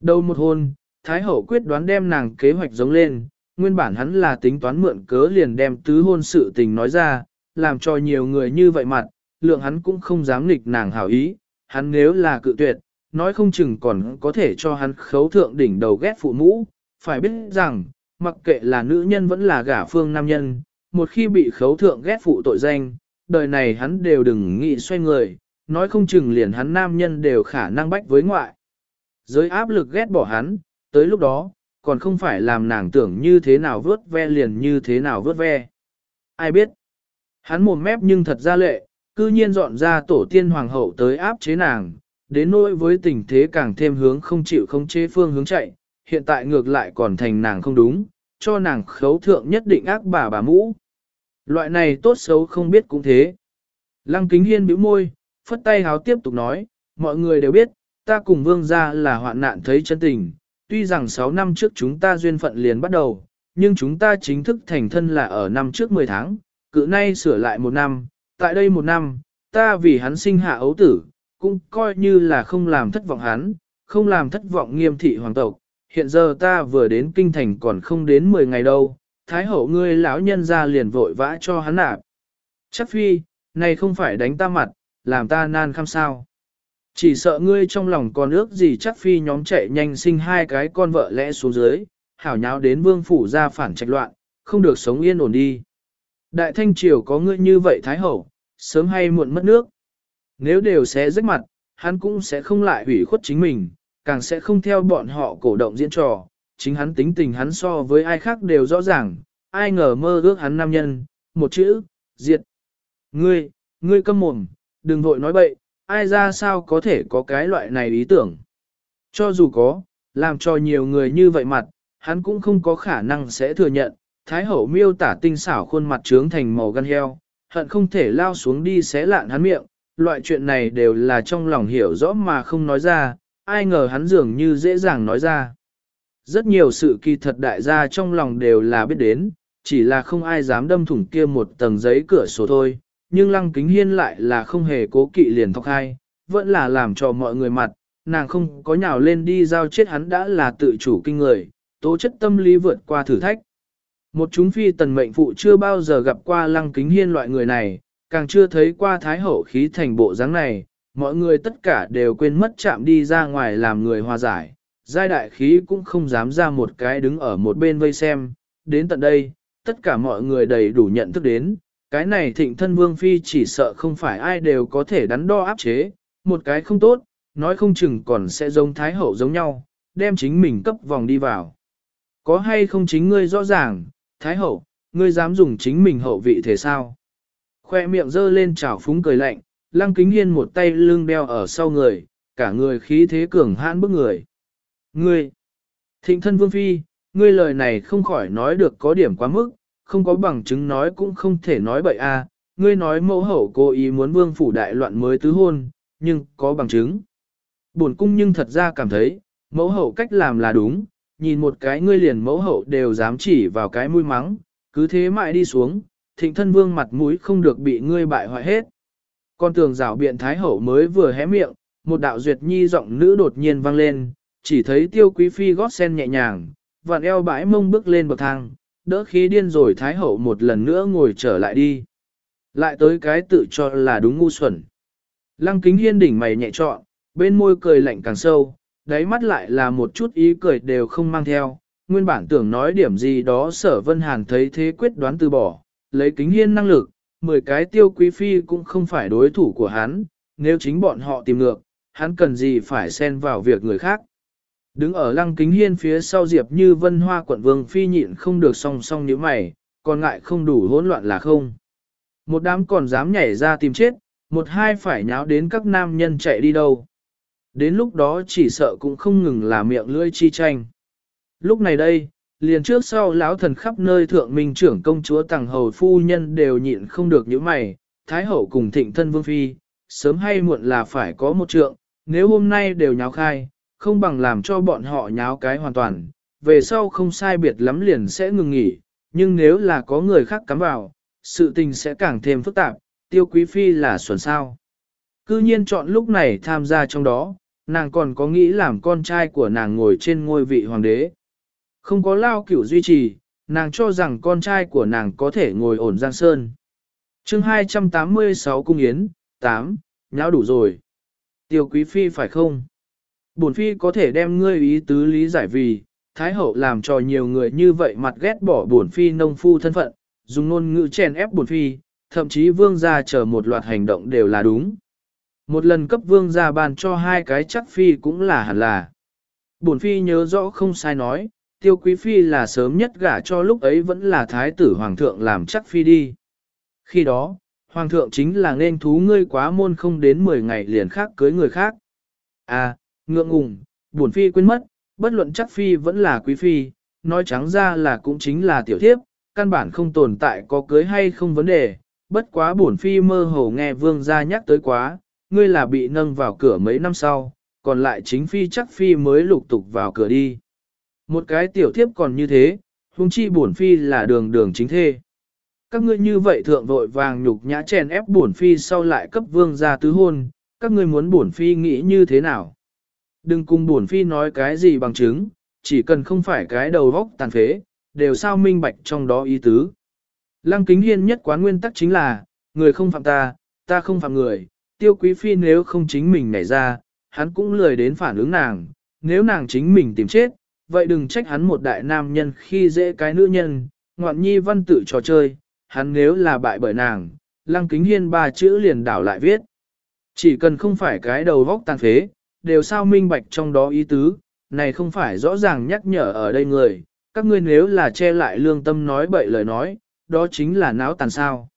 Đầu một hôn, Thái Hậu quyết đoán đem nàng kế hoạch giống lên, nguyên bản hắn là tính toán mượn cớ liền đem tứ hôn sự tình nói ra, làm cho nhiều người như vậy mặt, lượng hắn cũng không dám nghịch nàng hảo ý, hắn nếu là cự tuyệt, nói không chừng còn có thể cho hắn khấu thượng đỉnh đầu ghét phụ mũ, phải biết rằng, mặc kệ là nữ nhân vẫn là gả phương nam nhân, một khi bị khấu thượng ghét phụ tội danh, đời này hắn đều đừng nghĩ xoay người, nói không chừng liền hắn nam nhân đều khả năng bách với ngoại. Giới áp lực ghét bỏ hắn, tới lúc đó, còn không phải làm nàng tưởng như thế nào vớt ve liền như thế nào vớt ve. Ai biết? Hắn mồm mép nhưng thật ra lệ, cư nhiên dọn ra tổ tiên hoàng hậu tới áp chế nàng, đến nỗi với tình thế càng thêm hướng không chịu không chế phương hướng chạy, hiện tại ngược lại còn thành nàng không đúng, cho nàng khấu thượng nhất định ác bà bà mũ. Loại này tốt xấu không biết cũng thế. Lăng kính hiên bĩu môi, phất tay háo tiếp tục nói, mọi người đều biết, ta cùng vương gia là hoạn nạn thấy chân tình, tuy rằng 6 năm trước chúng ta duyên phận liền bắt đầu, nhưng chúng ta chính thức thành thân là ở năm trước 10 tháng, cự nay sửa lại một năm, tại đây một năm, ta vì hắn sinh hạ ấu tử, cũng coi như là không làm thất vọng hắn, không làm thất vọng nghiêm thị hoàng tộc. Hiện giờ ta vừa đến kinh thành còn không đến 10 ngày đâu, thái hậu ngươi lão nhân ra liền vội vã cho hắn nạp. Chắc phi, này không phải đánh ta mặt, làm ta nan khăm sao. Chỉ sợ ngươi trong lòng còn ước gì chắc phi nhóm chạy nhanh sinh hai cái con vợ lẽ xuống dưới, hảo nháo đến vương phủ ra phản trạch loạn, không được sống yên ổn đi. Đại thanh triều có ngươi như vậy thái hậu, sớm hay muộn mất nước. Nếu đều sẽ rách mặt, hắn cũng sẽ không lại hủy khuất chính mình, càng sẽ không theo bọn họ cổ động diễn trò. Chính hắn tính tình hắn so với ai khác đều rõ ràng, ai ngờ mơ ước hắn nam nhân, một chữ, diệt. Ngươi, ngươi câm mồm, đừng vội nói bậy, ai ra sao có thể có cái loại này ý tưởng. Cho dù có, làm cho nhiều người như vậy mặt, hắn cũng không có khả năng sẽ thừa nhận, Thái hậu miêu tả tinh xảo khuôn mặt trướng thành màu gan heo, hận không thể lao xuống đi xé lạn hắn miệng, loại chuyện này đều là trong lòng hiểu rõ mà không nói ra, ai ngờ hắn dường như dễ dàng nói ra. Rất nhiều sự kỳ thật đại gia trong lòng đều là biết đến, chỉ là không ai dám đâm thủng kia một tầng giấy cửa sổ thôi, nhưng lăng kính hiên lại là không hề cố kỵ liền thọc hai, vẫn là làm cho mọi người mặt, nàng không có nhào lên đi giao chết hắn đã là tự chủ kinh người, tố chất tâm lý vượt qua thử thách. Một chúng phi tần mệnh phụ chưa bao giờ gặp qua lăng kính hiên loại người này, càng chưa thấy qua thái hậu khí thành bộ dáng này, mọi người tất cả đều quên mất chạm đi ra ngoài làm người hòa giải. Giai đại khí cũng không dám ra một cái đứng ở một bên vây xem, đến tận đây, tất cả mọi người đầy đủ nhận thức đến, cái này thịnh thân vương phi chỉ sợ không phải ai đều có thể đắn đo áp chế, một cái không tốt, nói không chừng còn sẽ giống thái hậu giống nhau, đem chính mình cấp vòng đi vào. Có hay không chính ngươi rõ ràng, thái hậu, ngươi dám dùng chính mình hậu vị thế sao? Khoe miệng dơ lên trào phúng cười lạnh, lăng kính hiên một tay lưng đeo ở sau người, cả người khí thế cường hãn bức người. Ngươi, thịnh thân vương phi, ngươi lời này không khỏi nói được có điểm quá mức, không có bằng chứng nói cũng không thể nói bậy a. À, ngươi nói mẫu hậu cố ý muốn vương phủ đại loạn mới tứ hôn, nhưng có bằng chứng. Bổn cung nhưng thật ra cảm thấy, mẫu hậu cách làm là đúng, nhìn một cái ngươi liền mẫu hậu đều dám chỉ vào cái mũi mắng, cứ thế mãi đi xuống, thịnh thân vương mặt mũi không được bị ngươi bại hoại hết. Con tường rào biện thái hậu mới vừa hé miệng, một đạo duyệt nhi giọng nữ đột nhiên vang lên, chỉ thấy tiêu quý phi gót sen nhẹ nhàng, vạn eo bãi mông bước lên bậc thang, đỡ khí điên rồi thái hậu một lần nữa ngồi trở lại đi. Lại tới cái tự cho là đúng ngu xuẩn. Lăng kính hiên đỉnh mày nhẹ trọn, bên môi cười lạnh càng sâu, đáy mắt lại là một chút ý cười đều không mang theo. Nguyên bản tưởng nói điểm gì đó sở vân hàn thấy thế quyết đoán từ bỏ, lấy kính hiên năng lực, 10 cái tiêu quý phi cũng không phải đối thủ của hắn, nếu chính bọn họ tìm ngược, hắn cần gì phải xen vào việc người khác. Đứng ở lăng kính hiên phía sau Diệp như vân hoa quận vương phi nhịn không được song song như mày, còn ngại không đủ hỗn loạn là không. Một đám còn dám nhảy ra tìm chết, một hai phải nháo đến các nam nhân chạy đi đâu. Đến lúc đó chỉ sợ cũng không ngừng là miệng lưỡi chi tranh. Lúc này đây, liền trước sau lão thần khắp nơi thượng minh trưởng công chúa tàng hầu phu nhân đều nhịn không được những mày, thái hậu cùng thịnh thân vương phi, sớm hay muộn là phải có một trượng, nếu hôm nay đều nháo khai, không bằng làm cho bọn họ nháo cái hoàn toàn, về sau không sai biệt lắm liền sẽ ngừng nghỉ, nhưng nếu là có người khác cắm vào, sự tình sẽ càng thêm phức tạp, tiêu quý phi là xuẩn sao. Cư nhiên chọn lúc này tham gia trong đó, nàng còn có nghĩ làm con trai của nàng ngồi trên ngôi vị hoàng đế. Không có lao cửu duy trì, nàng cho rằng con trai của nàng có thể ngồi ổn giang sơn. chương 286 Cung Yến, 8, nháo đủ rồi. Tiêu quý phi phải không? Bổn phi có thể đem ngươi ý tứ lý giải vì, Thái hậu làm cho nhiều người như vậy mặt ghét bỏ bổn phi nông phu thân phận, dùng ngôn ngữ chèn ép bổn phi, thậm chí vương gia chờ một loạt hành động đều là đúng. Một lần cấp vương gia ban cho hai cái chắc phi cũng là hẳn là. Bổn phi nhớ rõ không sai nói, tiêu quý phi là sớm nhất gả cho lúc ấy vẫn là thái tử hoàng thượng làm chắc phi đi. Khi đó, hoàng thượng chính là nên thú ngươi quá môn không đến 10 ngày liền khác cưới người khác. À, ngượng ngùng, bổn phi quên mất, bất luận chắc phi vẫn là quý phi, nói trắng ra là cũng chính là tiểu thiếp, căn bản không tồn tại có cưới hay không vấn đề, bất quá bổn phi mơ hồ nghe vương gia nhắc tới quá, ngươi là bị nâng vào cửa mấy năm sau, còn lại chính phi chắc phi mới lục tục vào cửa đi. Một cái tiểu thiếp còn như thế, huống chi bổn phi là đường đường chính thê. Các ngươi như vậy thượng vội vàng nhục nhã chèn ép bổn phi sau lại cấp vương gia tứ hôn, các ngươi muốn bổn phi nghĩ như thế nào? Đừng cùng bổn phi nói cái gì bằng chứng, chỉ cần không phải cái đầu vóc tàn phế, đều sao minh bạch trong đó ý tứ. Lăng kính hiên nhất quán nguyên tắc chính là, người không phạm ta, ta không phạm người, tiêu quý phi nếu không chính mình nảy ra, hắn cũng lười đến phản ứng nàng, nếu nàng chính mình tìm chết, vậy đừng trách hắn một đại nam nhân khi dễ cái nữ nhân, ngoạn nhi văn tự trò chơi, hắn nếu là bại bởi nàng, lăng kính hiên ba chữ liền đảo lại viết. Chỉ cần không phải cái đầu vóc tàn phế, đều sao minh bạch trong đó ý tứ, này không phải rõ ràng nhắc nhở ở đây người, các ngươi nếu là che lại lương tâm nói bậy lời nói, đó chính là náo tàn sao.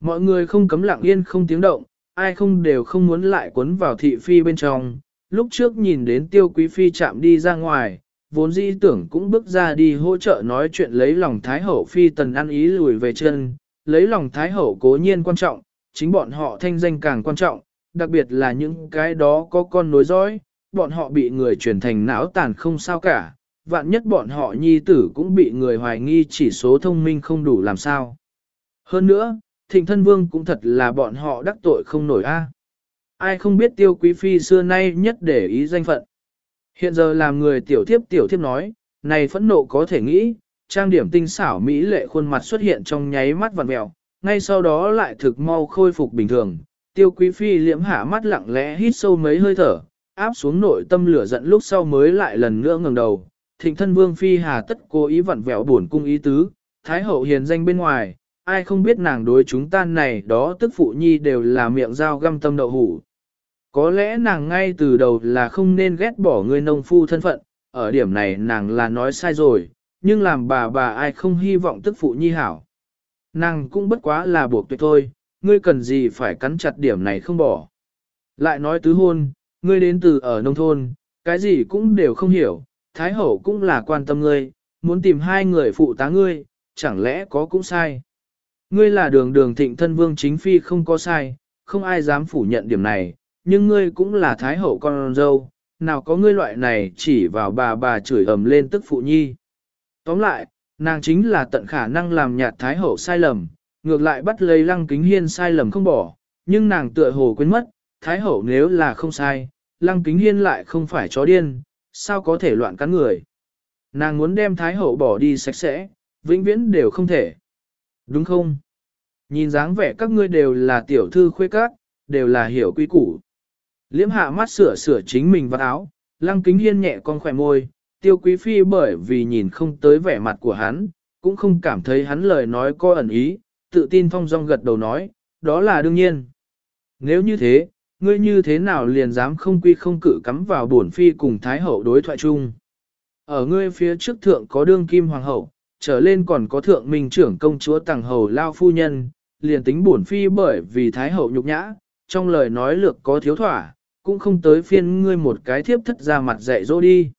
Mọi người không cấm lặng yên không tiếng động, ai không đều không muốn lại cuốn vào thị phi bên trong, lúc trước nhìn đến tiêu quý phi chạm đi ra ngoài, vốn dĩ tưởng cũng bước ra đi hỗ trợ nói chuyện lấy lòng Thái Hậu phi tần ăn ý lùi về chân, lấy lòng Thái Hậu cố nhiên quan trọng, chính bọn họ thanh danh càng quan trọng, đặc biệt là những cái đó có con nối dõi, bọn họ bị người truyền thành não tàn không sao cả, vạn nhất bọn họ nhi tử cũng bị người hoài nghi chỉ số thông minh không đủ làm sao. Hơn nữa, thịnh thân vương cũng thật là bọn họ đắc tội không nổi a. Ai không biết tiêu quý phi xưa nay nhất để ý danh phận. Hiện giờ làm người tiểu thiếp tiểu thiếp nói, này phẫn nộ có thể nghĩ, trang điểm tinh xảo mỹ lệ khuôn mặt xuất hiện trong nháy mắt vặn mèo, ngay sau đó lại thực mau khôi phục bình thường. Tiêu quý phi liễm hạ mắt lặng lẽ hít sâu mấy hơi thở, áp xuống nội tâm lửa giận lúc sau mới lại lần nữa ngẩng đầu. Thịnh thân vương phi hà tất cố ý vặn vẹo buồn cung ý tứ, thái hậu hiền danh bên ngoài, ai không biết nàng đối chúng ta này đó tức phụ nhi đều là miệng dao găm tâm đậu hủ. Có lẽ nàng ngay từ đầu là không nên ghét bỏ người nông phu thân phận, ở điểm này nàng là nói sai rồi, nhưng làm bà bà ai không hy vọng tức phụ nhi hảo. Nàng cũng bất quá là buộc tuyệt thôi, ngươi cần gì phải cắn chặt điểm này không bỏ. Lại nói tứ hôn, ngươi đến từ ở nông thôn, cái gì cũng đều không hiểu, Thái Hậu cũng là quan tâm ngươi, muốn tìm hai người phụ tá ngươi, chẳng lẽ có cũng sai. Ngươi là đường đường thịnh thân vương chính phi không có sai, không ai dám phủ nhận điểm này, nhưng ngươi cũng là thái hậu con dâu, nào có ngươi loại này chỉ vào bà bà chửi ầm lên tức phụ nhi. Tóm lại, nàng chính là tận khả năng làm nhạt thái hậu sai lầm, ngược lại bắt lấy lăng kính hiên sai lầm không bỏ, nhưng nàng tựa hồ quên mất, thái hậu nếu là không sai, lăng kính hiên lại không phải chó điên, sao có thể loạn cắn người. Nàng muốn đem thái hậu bỏ đi sạch sẽ, vĩnh viễn đều không thể. Đúng không? Nhìn dáng vẻ các ngươi đều là tiểu thư khuê các, đều là hiểu quy củ. Liễm hạ mắt sửa sửa chính mình vào áo, lăng kính hiên nhẹ con khỏe môi, tiêu quý phi bởi vì nhìn không tới vẻ mặt của hắn, cũng không cảm thấy hắn lời nói có ẩn ý, tự tin phong dong gật đầu nói, đó là đương nhiên. Nếu như thế, ngươi như thế nào liền dám không quy không cử cắm vào bổn phi cùng thái hậu đối thoại chung. Ở ngươi phía trước thượng có đương kim hoàng hậu, trở lên còn có thượng minh trưởng công chúa tàng hầu lao phu nhân, liền tính bổn phi bởi vì thái hậu nhục nhã, trong lời nói lược có thiếu thỏa, cũng không tới phiên ngươi một cái thiếp thất ra mặt dạy dỗ đi.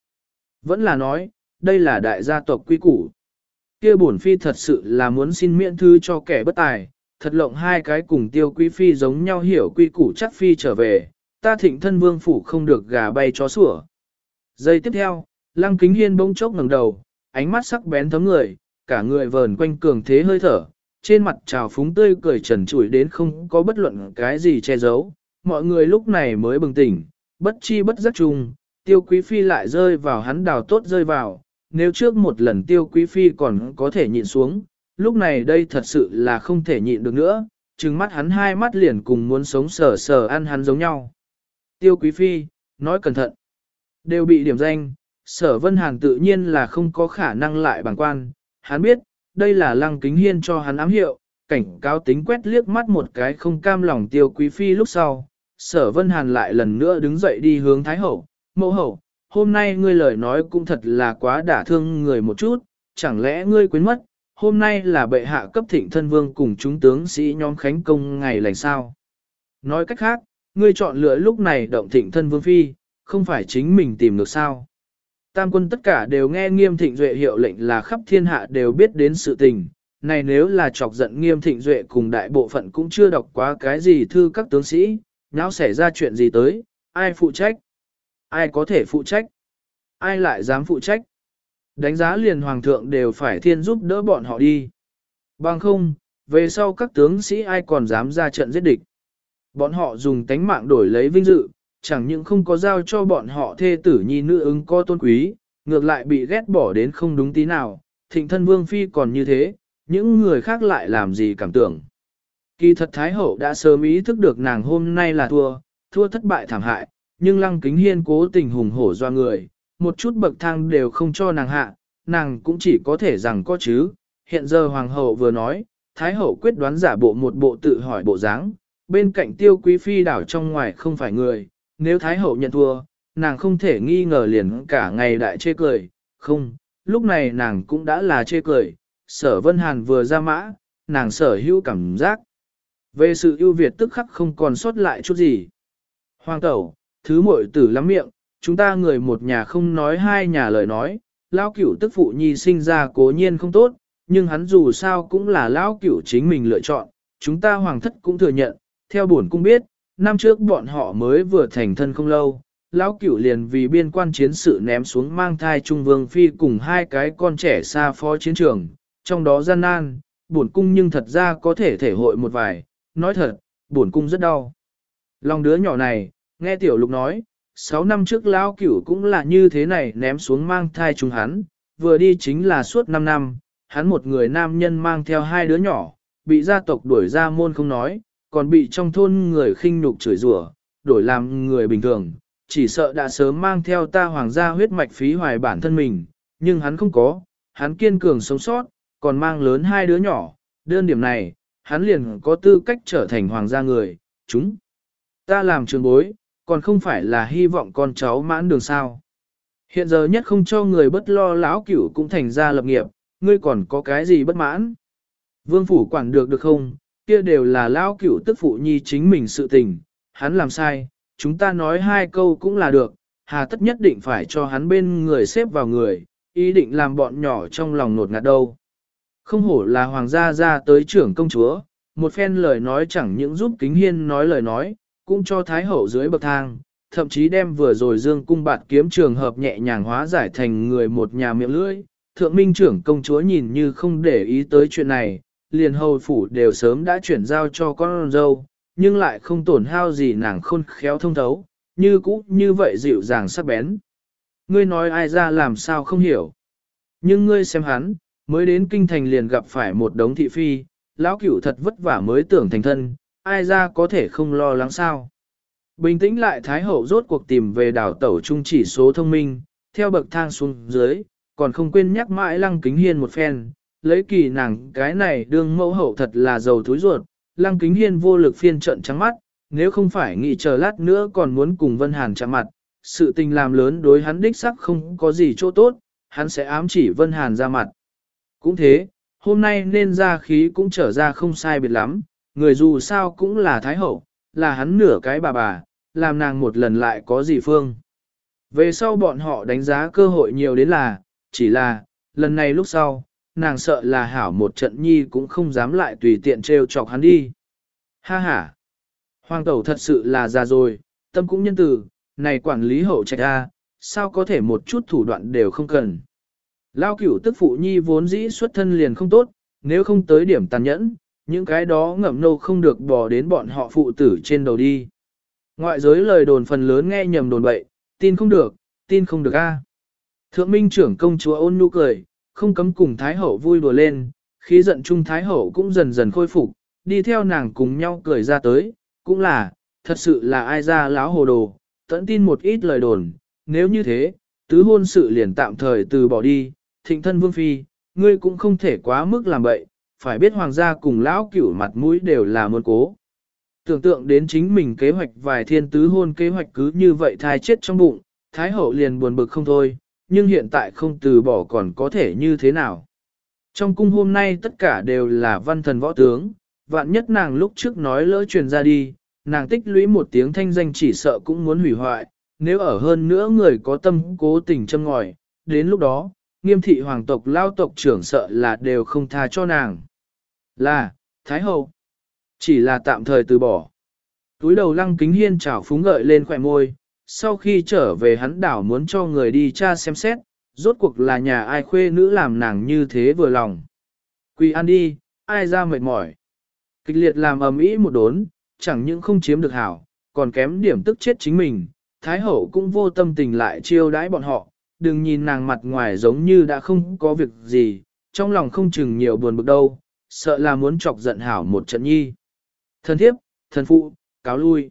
Vẫn là nói, đây là đại gia tộc quy củ. Kia bổn phi thật sự là muốn xin miễn thư cho kẻ bất tài, thật lộng hai cái cùng tiêu quý phi giống nhau hiểu quy củ chắc phi trở về, ta thịnh thân vương phủ không được gà bay chó sủa. Giây tiếp theo, lăng kính hiên bỗng chốc ngẩng đầu, ánh mắt sắc bén thấm người, cả người vờn quanh cường thế hơi thở, trên mặt trào phúng tươi cười trần trụi đến không có bất luận cái gì che giấu. Mọi người lúc này mới bừng tỉnh, bất chi bất giác chung, tiêu quý phi lại rơi vào hắn đào tốt rơi vào, nếu trước một lần tiêu quý phi còn có thể nhịn xuống, lúc này đây thật sự là không thể nhịn được nữa, trừng mắt hắn hai mắt liền cùng muốn sống sờ sờ ăn hắn giống nhau. Tiêu quý phi, nói cẩn thận, đều bị điểm danh, sở vân hàn tự nhiên là không có khả năng lại bằng quan, hắn biết, đây là lăng kính hiên cho hắn ám hiệu, cảnh cáo tính quét liếc mắt một cái không cam lòng tiêu quý phi lúc sau. Sở Vân Hàn lại lần nữa đứng dậy đi hướng Thái Hậu, mẫu hậu, hôm nay ngươi lời nói cũng thật là quá đả thương người một chút, chẳng lẽ ngươi quên mất, hôm nay là bệ hạ cấp thịnh thân vương cùng chúng tướng sĩ nhóm khánh công ngày lành sao. Nói cách khác, ngươi chọn lựa lúc này động thịnh thân vương phi, không phải chính mình tìm được sao. Tam quân tất cả đều nghe nghiêm thịnh duệ hiệu lệnh là khắp thiên hạ đều biết đến sự tình. Này nếu là chọc giận nghiêm thịnh duệ cùng đại bộ phận cũng chưa đọc quá cái gì thư các tướng sĩ, náo xảy ra chuyện gì tới, ai phụ trách? Ai có thể phụ trách? Ai lại dám phụ trách? Đánh giá liền hoàng thượng đều phải thiên giúp đỡ bọn họ đi. Bằng không, về sau các tướng sĩ ai còn dám ra trận giết địch. Bọn họ dùng tánh mạng đổi lấy vinh dự, chẳng những không có giao cho bọn họ thê tử nhi nữ ứng co tôn quý, ngược lại bị ghét bỏ đến không đúng tí nào, thịnh thân vương phi còn như thế, những người khác lại làm gì cảm tưởng. Kỳ thật Thái Hậu đã sớm ý thức được nàng hôm nay là thua, thua thất bại thảm hại, nhưng Lăng Kính Hiên cố tình hùng hổ doa người, một chút bậc thang đều không cho nàng hạ, nàng cũng chỉ có thể rằng có chứ. Hiện giờ Hoàng hậu vừa nói, Thái Hậu quyết đoán giả bộ một bộ tự hỏi bộ dáng, bên cạnh tiêu quý phi đảo trong ngoài không phải người, nếu Thái Hậu nhận thua, nàng không thể nghi ngờ liền cả ngày đại chê cười, không, lúc này nàng cũng đã là chê cười, sở Vân Hàn vừa ra mã, nàng sở hữu cảm giác. Về sự ưu việt tức khắc không còn sót lại chút gì. Hoàng tẩu, thứ muội tử lắm miệng, chúng ta người một nhà không nói hai nhà lời nói, lão cửu tức phụ nhi sinh ra cố nhiên không tốt, nhưng hắn dù sao cũng là lão cửu chính mình lựa chọn, chúng ta hoàng thất cũng thừa nhận, theo bổn cung biết, năm trước bọn họ mới vừa thành thân không lâu, lão cửu liền vì biên quan chiến sự ném xuống mang thai trung vương phi cùng hai cái con trẻ xa phó chiến trường, trong đó gian nan, bổn cung nhưng thật ra có thể thể hội một vài, nói thật, bổn cung rất đau. Lòng đứa nhỏ này, nghe tiểu lục nói, 6 năm trước lão cửu cũng là như thế này ném xuống mang thai chúng hắn, vừa đi chính là suốt 5 năm, hắn một người nam nhân mang theo hai đứa nhỏ, bị gia tộc đuổi ra môn không nói, còn bị trong thôn người khinh nhục chửi rủa, đổi làm người bình thường, chỉ sợ đã sớm mang theo ta hoàng gia huyết mạch phí hoài bản thân mình, nhưng hắn không có, hắn kiên cường sống sót, còn mang lớn hai đứa nhỏ, đơn điểm này, hắn liền có tư cách trở thành hoàng gia người, chúng. Ta làm trường bối, còn không phải là hy vọng con cháu mãn đường sao. Hiện giờ nhất không cho người bất lo lão cửu cũng thành ra lập nghiệp, ngươi còn có cái gì bất mãn. Vương phủ quản được được không, kia đều là lão cửu tức phụ nhi chính mình sự tình, hắn làm sai, chúng ta nói hai câu cũng là được, hà tất nhất định phải cho hắn bên người xếp vào người, ý định làm bọn nhỏ trong lòng nột ngạt đâu. Không hổ là hoàng gia ra tới trưởng công chúa, một phen lời nói chẳng những giúp kính hiên nói lời nói, cũng cho thái hậu dưới bậc thang, thậm chí đem vừa rồi dương cung bạt kiếm trường hợp nhẹ nhàng hóa giải thành người một nhà miệng lưỡi. Thượng minh trưởng công chúa nhìn như không để ý tới chuyện này, liền hầu phủ đều sớm đã chuyển giao cho con dâu, nhưng lại không tổn hao gì nàng khôn khéo thông thấu, như cũ như vậy dịu dàng sắc bén. Ngươi nói ai ra làm sao không hiểu. Nhưng ngươi xem hắn, mới đến kinh thành liền gặp phải một đống thị phi, lão cửu thật vất vả mới tưởng thành thân, ai ra có thể không lo lắng sao. Bình tĩnh lại Thái Hậu rốt cuộc tìm về đảo tẩu trung chỉ số thông minh, theo bậc thang xuống dưới, còn không quên nhắc mãi lăng kính hiên một phen, lấy kỳ nàng cái này đương mẫu hậu thật là giàu túi ruột, lăng kính hiên vô lực phiên trận trắng mắt, nếu không phải nghĩ chờ lát nữa còn muốn cùng Vân Hàn chạm mặt, sự tình làm lớn đối hắn đích sắc không có gì chỗ tốt, hắn sẽ ám chỉ Vân Hàn ra mặt. Cũng thế, hôm nay nên ra khí cũng trở ra không sai biệt lắm, người dù sao cũng là Thái Hậu, là hắn nửa cái bà bà, làm nàng một lần lại có gì phương. Về sau bọn họ đánh giá cơ hội nhiều đến là, chỉ là, lần này lúc sau, nàng sợ là hảo một trận nhi cũng không dám lại tùy tiện trêu chọc hắn đi. Ha ha! Hoàng tẩu thật sự là già rồi, tâm cũng nhân từ, này quản lý hậu trạch a, sao có thể một chút thủ đoạn đều không cần. Lao cửu tức phụ nhi vốn dĩ xuất thân liền không tốt, nếu không tới điểm tàn nhẫn, những cái đó ngậm nâu không được bỏ đến bọn họ phụ tử trên đầu đi. Ngoại giới lời đồn phần lớn nghe nhầm đồn bậy, tin không được, tin không được a. Thượng minh trưởng công chúa ôn nhu cười, không cấm cùng Thái Hậu vui đùa lên, khí giận chung Thái Hậu cũng dần dần khôi phục, đi theo nàng cùng nhau cười ra tới, cũng là, thật sự là ai ra láo hồ đồ, tẫn tin một ít lời đồn, nếu như thế, tứ hôn sự liền tạm thời từ bỏ đi, thịnh thân vương phi, ngươi cũng không thể quá mức làm bậy, phải biết hoàng gia cùng lão cửu mặt mũi đều là muôn cố. Tưởng tượng đến chính mình kế hoạch vài thiên tứ hôn kế hoạch cứ như vậy thai chết trong bụng, Thái hậu liền buồn bực không thôi, nhưng hiện tại không từ bỏ còn có thể như thế nào. Trong cung hôm nay tất cả đều là văn thần võ tướng, vạn nhất nàng lúc trước nói lỡ truyền ra đi, nàng tích lũy một tiếng thanh danh chỉ sợ cũng muốn hủy hoại, nếu ở hơn nữa người có tâm cố tình châm ngòi, đến lúc đó, nghiêm thị hoàng tộc lao tộc trưởng sợ là đều không tha cho nàng. Là, Thái Hậu, chỉ là tạm thời từ bỏ. Túi đầu lăng kính hiên trào phúng gợi lên khỏe môi, sau khi trở về hắn đảo muốn cho người đi tra xem xét, rốt cuộc là nhà ai khuê nữ làm nàng như thế vừa lòng. Quỳ ăn đi, ai ra mệt mỏi. Kịch liệt làm ầm ĩ một đốn, chẳng những không chiếm được hảo, còn kém điểm tức chết chính mình. Thái hậu cũng vô tâm tình lại chiêu đãi bọn họ, đừng nhìn nàng mặt ngoài giống như đã không có việc gì, trong lòng không chừng nhiều buồn bực đâu, sợ là muốn chọc giận hảo một trận nhi. Thần thiếp, thần phụ, cáo lui.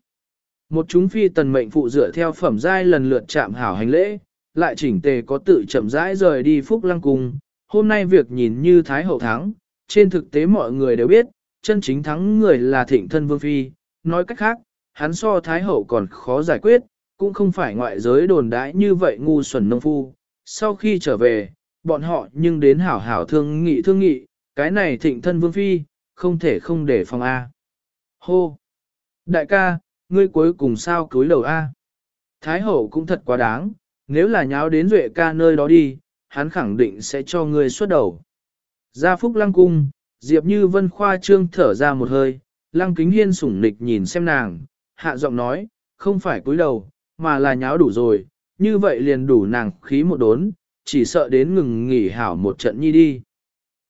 Một chúng phi tần mệnh phụ dựa theo phẩm giai lần lượt chạm hảo hành lễ, lại chỉnh tề có tự chậm rãi rời đi phúc lăng cung. Hôm nay việc nhìn như thái hậu thắng, trên thực tế mọi người đều biết, chân chính thắng người là thịnh thân vương phi. Nói cách khác, hắn so thái hậu còn khó giải quyết, cũng không phải ngoại giới đồn đãi như vậy ngu xuẩn nông phu. Sau khi trở về, bọn họ nhưng đến hảo hảo thương nghị thương nghị, cái này thịnh thân vương phi, không thể không để phòng A. Hô! Đại ca, ngươi cuối cùng sao cúi đầu A. Thái hậu cũng thật quá đáng, nếu là nháo đến duệ ca nơi đó đi, hắn khẳng định sẽ cho ngươi xuất đầu. Gia phúc lăng cung, Diệp Như Vân khoa trương thở ra một hơi, lăng kính hiên sủng nịch nhìn xem nàng, hạ giọng nói, không phải cúi đầu, mà là nháo đủ rồi, như vậy liền đủ nàng khí một đốn, chỉ sợ đến ngừng nghỉ hảo một trận nhi đi.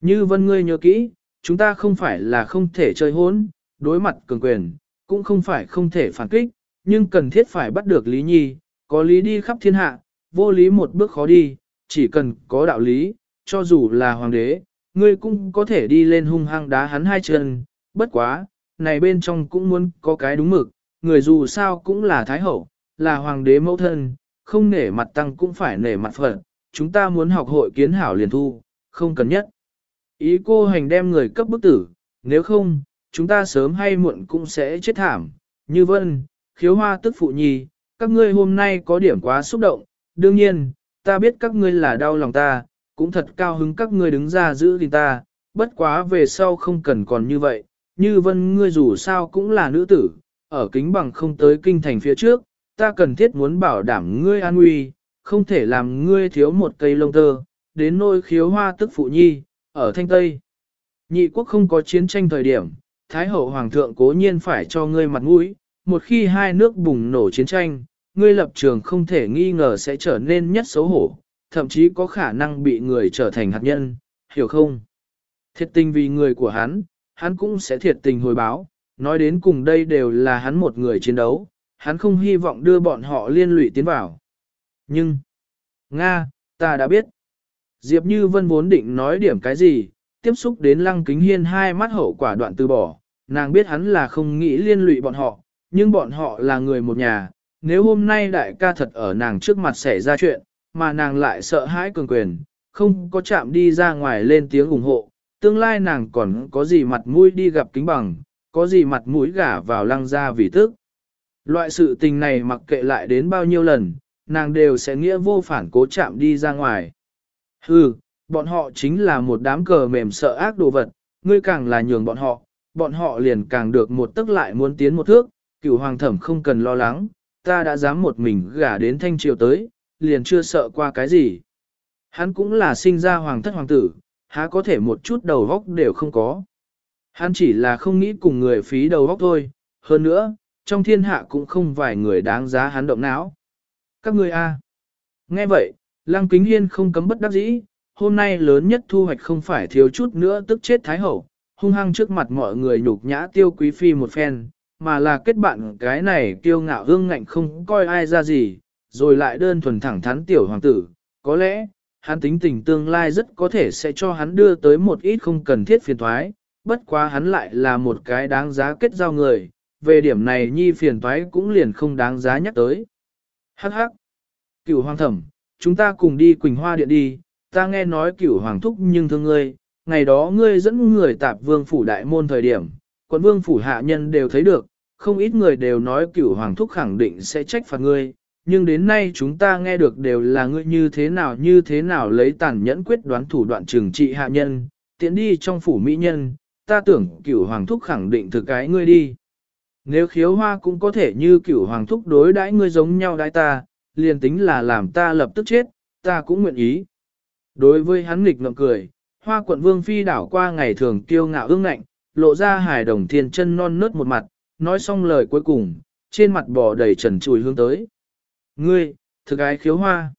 Như Vân ngươi nhớ kỹ, chúng ta không phải là không thể chơi hốn, đối mặt cường quyền, cũng không phải không thể phản kích, nhưng cần thiết phải bắt được Lý Nhi, có lý đi khắp thiên hạ, vô lý một bước khó đi, chỉ cần có đạo lý, cho dù là hoàng đế, ngươi cũng có thể đi lên hung hăng đá hắn hai chân, bất quá, này bên trong cũng muốn có cái đúng mực, người dù sao cũng là thái hậu, là hoàng đế mẫu thân, không nể mặt tăng cũng phải nể mặt phật, chúng ta muốn học hội kiến hảo liền thu, không cần nhất. Ý cô hành đem người cấp bức tử, nếu không, chúng ta sớm hay muộn cũng sẽ chết thảm. Như vân, khiếu hoa tức phụ nhi, các ngươi hôm nay có điểm quá xúc động, đương nhiên, ta biết các ngươi là đau lòng ta, cũng thật cao hứng các ngươi đứng ra giữ gìn ta, bất quá về sau không cần còn như vậy, như vân ngươi dù sao cũng là nữ tử, ở kính bằng không tới kinh thành phía trước, ta cần thiết muốn bảo đảm ngươi an nguy, không thể làm ngươi thiếu một cây lông tơ, đến nôi khiếu hoa tức phụ nhi, ở thanh tây, Nhị quốc không có chiến tranh thời điểm, Thái hậu Hoàng thượng cố nhiên phải cho ngươi mặt mũi, một khi hai nước bùng nổ chiến tranh, ngươi lập trường không thể nghi ngờ sẽ trở nên nhất xấu hổ, thậm chí có khả năng bị người trở thành hạt nhân, hiểu không? Thiệt tình vì người của hắn, hắn cũng sẽ thiệt tình hồi báo, nói đến cùng đây đều là hắn một người chiến đấu, hắn không hy vọng đưa bọn họ liên lụy tiến vào. Nhưng, Nga, ta đã biết. Diệp Như Vân vốn định nói điểm cái gì, tiếp xúc đến lăng kính hiên hai mắt hậu quả đoạn từ bỏ, nàng biết hắn là không nghĩ liên lụy bọn họ, nhưng bọn họ là người một nhà, nếu hôm nay đại ca thật ở nàng trước mặt xảy ra chuyện, mà nàng lại sợ hãi cường quyền, không có chạm đi ra ngoài lên tiếng ủng hộ, tương lai nàng còn có gì mặt mũi đi gặp kính bằng, có gì mặt mũi gả vào lăng ra vì tức. Loại sự tình này mặc kệ lại đến bao nhiêu lần, nàng đều sẽ nghĩa vô phản cố chạm đi ra ngoài. Hừ, bọn họ chính là một đám cờ mềm sợ ác đồ vật, ngươi càng là nhường bọn họ, bọn họ liền càng được một tức lại muốn tiến một thước, cửu hoàng thẩm không cần lo lắng, ta đã dám một mình gả đến thanh triều tới, liền chưa sợ qua cái gì. Hắn cũng là sinh ra hoàng thất hoàng tử, há có thể một chút đầu góc đều không có. Hắn chỉ là không nghĩ cùng người phí đầu góc thôi, hơn nữa, trong thiên hạ cũng không vài người đáng giá hắn động não. Các ngươi a. À. Nghe vậy, Lăng Kính Hiên không cấm bất đắc dĩ, hôm nay lớn nhất thu hoạch không phải thiếu chút nữa tức chết Thái Hậu, hung hăng trước mặt mọi người nhục nhã tiêu quý phi một phen, mà là kết bạn cái này kiêu ngạo hương ngạnh không coi ai ra gì, rồi lại đơn thuần thẳng thắn tiểu hoàng tử, có lẽ, hắn tính tình tương lai rất có thể sẽ cho hắn đưa tới một ít không cần thiết phiền thoái, bất quá hắn lại là một cái đáng giá kết giao người, về điểm này nhi phiền toái cũng liền không đáng giá nhắc tới. Hắc hắc, cửu hoàng thẩm, chúng ta cùng đi Quỳnh Hoa Điện đi, ta nghe nói cửu hoàng thúc nhưng thương ngươi, ngày đó ngươi dẫn người tạp vương phủ đại môn thời điểm, quận vương phủ hạ nhân đều thấy được, không ít người đều nói cửu hoàng thúc khẳng định sẽ trách phạt ngươi, nhưng đến nay chúng ta nghe được đều là ngươi như thế nào như thế nào lấy tàn nhẫn quyết đoán thủ đoạn trừng trị hạ nhân, tiện đi trong phủ mỹ nhân, ta tưởng cửu hoàng thúc khẳng định thực cái ngươi đi. Nếu khiếu hoa cũng có thể như cửu hoàng thúc đối đãi ngươi giống nhau đãi ta, liền tính là làm ta lập tức chết, ta cũng nguyện ý. Đối với hắn nghịch ngậm cười, hoa quận vương phi đảo qua ngày thường kiêu ngạo ương ngạnh, lộ ra hài đồng thiên chân non nớt một mặt, nói xong lời cuối cùng, trên mặt bò đầy trần trùi hướng tới. Ngươi, thực ái khiếu hoa.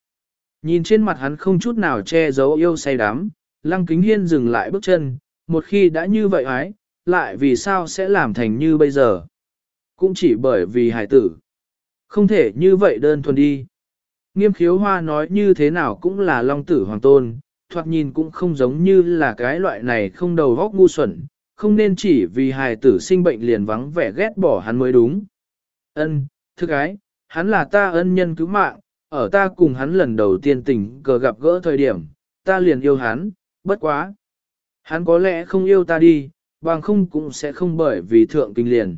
Nhìn trên mặt hắn không chút nào che giấu yêu say đắm, lăng kính hiên dừng lại bước chân, một khi đã như vậy ái, lại vì sao sẽ làm thành như bây giờ? Cũng chỉ bởi vì hải tử. Không thể như vậy đơn thuần đi. Nghiêm khiếu hoa nói như thế nào cũng là long tử hoàng tôn, thoạt nhìn cũng không giống như là cái loại này không đầu góc ngu xuẩn, không nên chỉ vì hài tử sinh bệnh liền vắng vẻ ghét bỏ hắn mới đúng. Ân, thưa cái, hắn là ta ân nhân cứu mạng, ở ta cùng hắn lần đầu tiên tình cờ gặp gỡ thời điểm, ta liền yêu hắn, bất quá. Hắn có lẽ không yêu ta đi, bằng không cũng sẽ không bởi vì thượng kinh liền.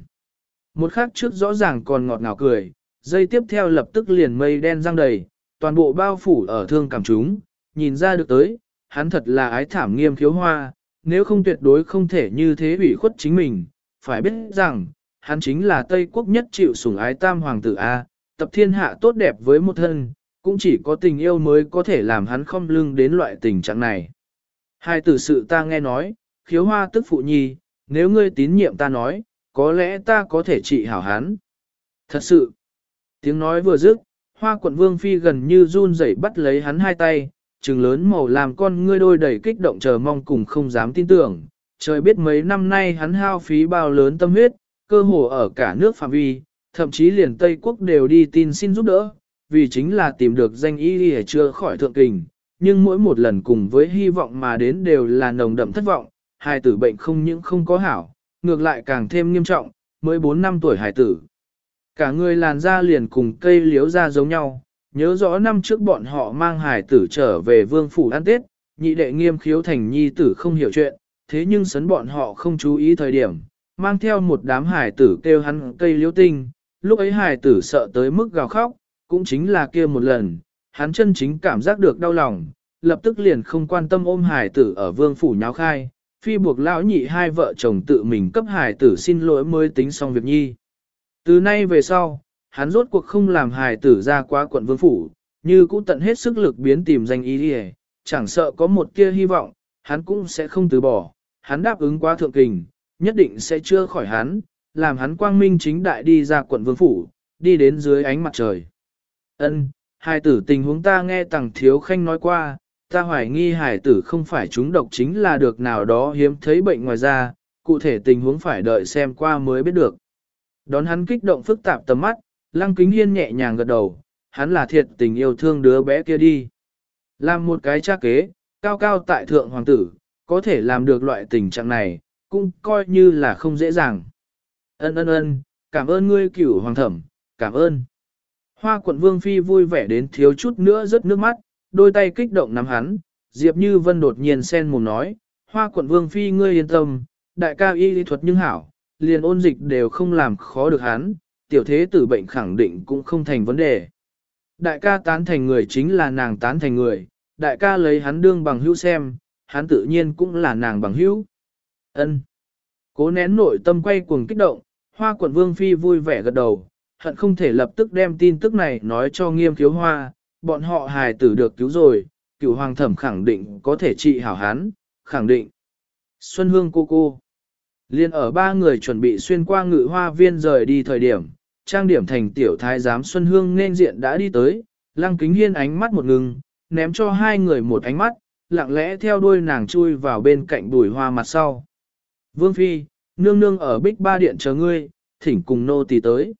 Một khắc trước rõ ràng còn ngọt ngào cười, dây tiếp theo lập tức liền mây đen răng đầy, toàn bộ bao phủ ở thương cảm chúng, nhìn ra được tới, hắn thật là ái thảm nghiêm khiếu hoa, nếu không tuyệt đối không thể như thế ủy khuất chính mình, phải biết rằng, hắn chính là Tây quốc nhất chịu sủng ái tam hoàng tử A, tập thiên hạ tốt đẹp với một thân, cũng chỉ có tình yêu mới có thể làm hắn không lưng đến loại tình trạng này. Hai tử sự ta nghe nói, khiếu hoa tức phụ nhi, nếu ngươi tín nhiệm ta nói, có lẽ ta có thể trị hảo hắn. Thật sự, tiếng nói vừa dứt, hoa quận vương phi gần như run rẩy bắt lấy hắn hai tay, trừng lớn màu làm con ngươi đôi đầy kích động chờ mong cùng không dám tin tưởng. Trời biết mấy năm nay hắn hao phí bao lớn tâm huyết, cơ hồ ở cả nước phạm vi, thậm chí liền Tây Quốc đều đi tin xin giúp đỡ, vì chính là tìm được danh y để chưa khỏi thượng kình. Nhưng mỗi một lần cùng với hy vọng mà đến đều là nồng đậm thất vọng, hai tử bệnh không những không có hảo, ngược lại càng thêm nghiêm trọng, mới 4 năm tuổi Hải tử. Cả người làn da liền cùng cây liếu da giống nhau, nhớ rõ năm trước bọn họ mang Hải tử trở về vương phủ ăn tết, nhị đệ nghiêm khiếu thành nhi tử không hiểu chuyện, thế nhưng sấn bọn họ không chú ý thời điểm, mang theo một đám Hải tử kêu hắn cây liếu tinh, lúc ấy Hải tử sợ tới mức gào khóc, cũng chính là kia một lần, hắn chân chính cảm giác được đau lòng, lập tức liền không quan tâm ôm Hải tử ở vương phủ nháo khai, phi buộc lão nhị hai vợ chồng tự mình cấp hài tử xin lỗi mới tính xong việc nhi. Từ nay về sau, hắn rốt cuộc không làm hài tử ra qua quận vương phủ, như cũ tận hết sức lực biến tìm danh ý đi chẳng sợ có một kia hy vọng, hắn cũng sẽ không từ bỏ, hắn đáp ứng quá thượng kình, nhất định sẽ chưa khỏi hắn, làm hắn quang minh chính đại đi ra quận vương phủ, đi đến dưới ánh mặt trời. Ân, hài tử tình huống ta nghe tàng thiếu khanh nói qua, ta hoài nghi hải tử không phải chúng độc chính là được nào đó hiếm thấy bệnh ngoài da, cụ thể tình huống phải đợi xem qua mới biết được. Đón hắn kích động phức tạp tầm mắt, lăng kính hiên nhẹ nhàng gật đầu, hắn là thiệt tình yêu thương đứa bé kia đi. Làm một cái cha kế, cao cao tại thượng hoàng tử, có thể làm được loại tình trạng này, cũng coi như là không dễ dàng. Ân ân ân, cảm ơn ngươi cửu hoàng thẩm, cảm ơn. Hoa quận vương phi vui vẻ đến thiếu chút nữa rớt nước mắt, đôi tay kích động nắm hắn, Diệp Như Vân đột nhiên sen mồm nói, hoa quận vương phi ngươi yên tâm, đại ca y lý thuật nhưng hảo, liền ôn dịch đều không làm khó được hắn, tiểu thế tử bệnh khẳng định cũng không thành vấn đề. Đại ca tán thành người chính là nàng tán thành người, đại ca lấy hắn đương bằng hữu xem, hắn tự nhiên cũng là nàng bằng hữu. Ân. Cố nén nội tâm quay cuồng kích động, hoa quận vương phi vui vẻ gật đầu, hận không thể lập tức đem tin tức này nói cho nghiêm thiếu hoa, bọn họ hài tử được cứu rồi, cựu hoàng thẩm khẳng định có thể trị hảo hán, khẳng định. Xuân Hương cô cô. Liên ở ba người chuẩn bị xuyên qua ngự hoa viên rời đi thời điểm, trang điểm thành tiểu thái giám Xuân Hương nên diện đã đi tới, lăng kính hiên ánh mắt một ngừng, ném cho hai người một ánh mắt, lặng lẽ theo đuôi nàng chui vào bên cạnh bùi hoa mặt sau. Vương Phi, nương nương ở bích ba điện chờ ngươi, thỉnh cùng nô tỳ tới.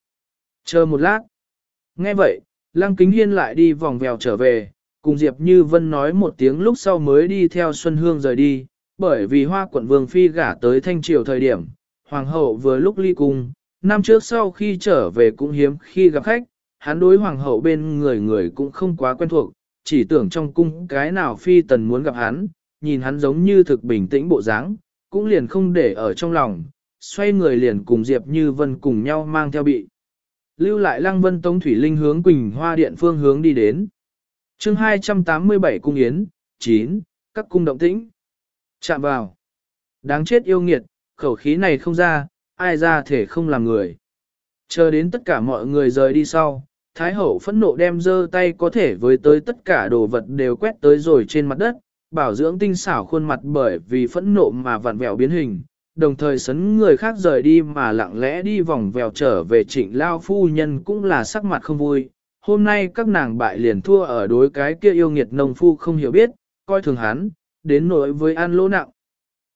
Chờ một lát. Nghe vậy, lăng kính hiên lại đi vòng vèo trở về, cùng Diệp Như Vân nói một tiếng lúc sau mới đi theo Xuân Hương rời đi, bởi vì hoa quận vương phi gả tới thanh triều thời điểm, hoàng hậu vừa lúc ly cung, năm trước sau khi trở về cũng hiếm khi gặp khách, hắn đối hoàng hậu bên người người cũng không quá quen thuộc, chỉ tưởng trong cung cái nào phi tần muốn gặp hắn, nhìn hắn giống như thực bình tĩnh bộ dáng, cũng liền không để ở trong lòng, xoay người liền cùng Diệp Như Vân cùng nhau mang theo bị. Lưu lại Lăng Vân Tông Thủy Linh hướng Quỳnh Hoa Điện phương hướng đi đến. chương 287 Cung Yến, 9, các cung động tĩnh. Chạm vào. Đáng chết yêu nghiệt, khẩu khí này không ra, ai ra thể không làm người. Chờ đến tất cả mọi người rời đi sau, Thái hậu phẫn nộ đem dơ tay có thể với tới tất cả đồ vật đều quét tới rồi trên mặt đất, bảo dưỡng tinh xảo khuôn mặt bởi vì phẫn nộ mà vặn vẹo biến hình, đồng thời sấn người khác rời đi mà lặng lẽ đi vòng vèo trở về trịnh lao phu nhân cũng là sắc mặt không vui. Hôm nay các nàng bại liền thua ở đối cái kia yêu nghiệt nông phu không hiểu biết, coi thường hắn, đến nỗi với ăn lỗ nặng.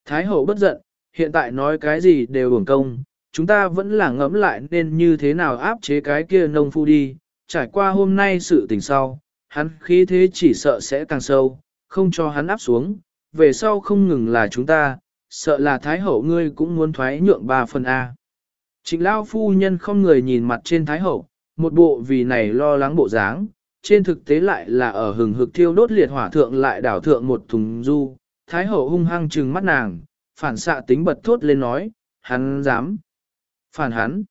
Thái hậu bất giận, hiện tại nói cái gì đều uổng công, chúng ta vẫn là ngẫm lại nên như thế nào áp chế cái kia nông phu đi, trải qua hôm nay sự tình sau, hắn khí thế chỉ sợ sẽ càng sâu, không cho hắn áp xuống, về sau không ngừng là chúng ta, sợ là Thái Hậu ngươi cũng muốn thoái nhượng ba phần A. Trịnh Lao phu nhân không người nhìn mặt trên Thái Hậu, một bộ vì này lo lắng bộ dáng, trên thực tế lại là ở hừng hực thiêu đốt liệt hỏa thượng lại đảo thượng một thùng du. Thái Hậu hung hăng trừng mắt nàng, phản xạ tính bật thốt lên nói, hắn dám. Phản hắn.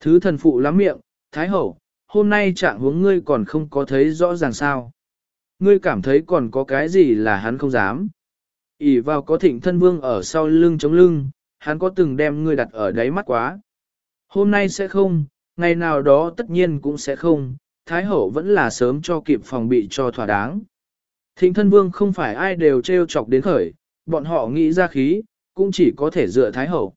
Thứ thần phụ lắm miệng, Thái Hậu, hôm nay trạng huống ngươi còn không có thấy rõ ràng sao. Ngươi cảm thấy còn có cái gì là hắn không dám ỉ vào có thịnh thân vương ở sau lưng chống lưng, hắn có từng đem ngươi đặt ở đáy mắt quá. Hôm nay sẽ không, ngày nào đó tất nhiên cũng sẽ không, Thái Hậu vẫn là sớm cho kịp phòng bị cho thỏa đáng. Thịnh thân vương không phải ai đều trêu chọc đến khởi, bọn họ nghĩ ra khí, cũng chỉ có thể dựa Thái Hậu.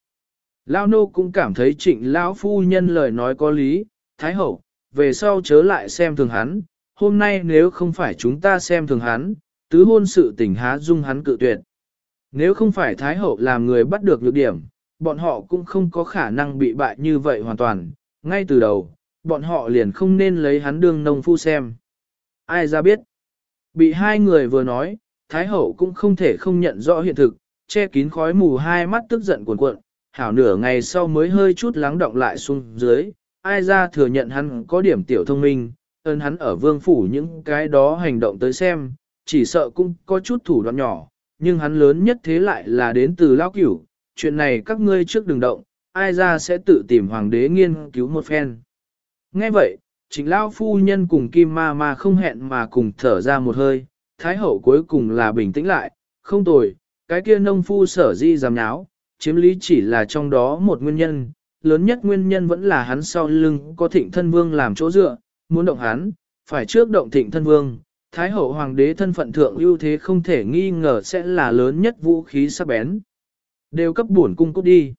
Lao nô cũng cảm thấy trịnh lão phu nhân lời nói có lý, Thái Hậu, về sau chớ lại xem thường hắn, hôm nay nếu không phải chúng ta xem thường hắn, tứ hôn sự tình há dung hắn cự tuyệt. Nếu không phải Thái Hậu làm người bắt được nhược điểm, bọn họ cũng không có khả năng bị bại như vậy hoàn toàn, ngay từ đầu, bọn họ liền không nên lấy hắn đương nông phu xem. Ai ra biết? Bị hai người vừa nói, Thái Hậu cũng không thể không nhận rõ hiện thực, che kín khói mù hai mắt tức giận cuồn cuộn, hảo nửa ngày sau mới hơi chút lắng động lại xuống dưới, ai ra thừa nhận hắn có điểm tiểu thông minh, ơn hắn ở vương phủ những cái đó hành động tới xem, chỉ sợ cũng có chút thủ đoạn nhỏ, nhưng hắn lớn nhất thế lại là đến từ lao cửu, chuyện này các ngươi trước đừng động, ai ra sẽ tự tìm hoàng đế nghiên cứu một phen. Nghe vậy, chính lao phu nhân cùng kim ma ma không hẹn mà cùng thở ra một hơi, thái hậu cuối cùng là bình tĩnh lại, không tồi, cái kia nông phu sở di giảm nháo, chiếm lý chỉ là trong đó một nguyên nhân, lớn nhất nguyên nhân vẫn là hắn sau lưng có thịnh thân vương làm chỗ dựa, muốn động hắn, phải trước động thịnh thân vương. Thái hậu hoàng đế thân phận thượng ưu thế không thể nghi ngờ sẽ là lớn nhất vũ khí sắc bén. Đều cấp buồn cung cút đi.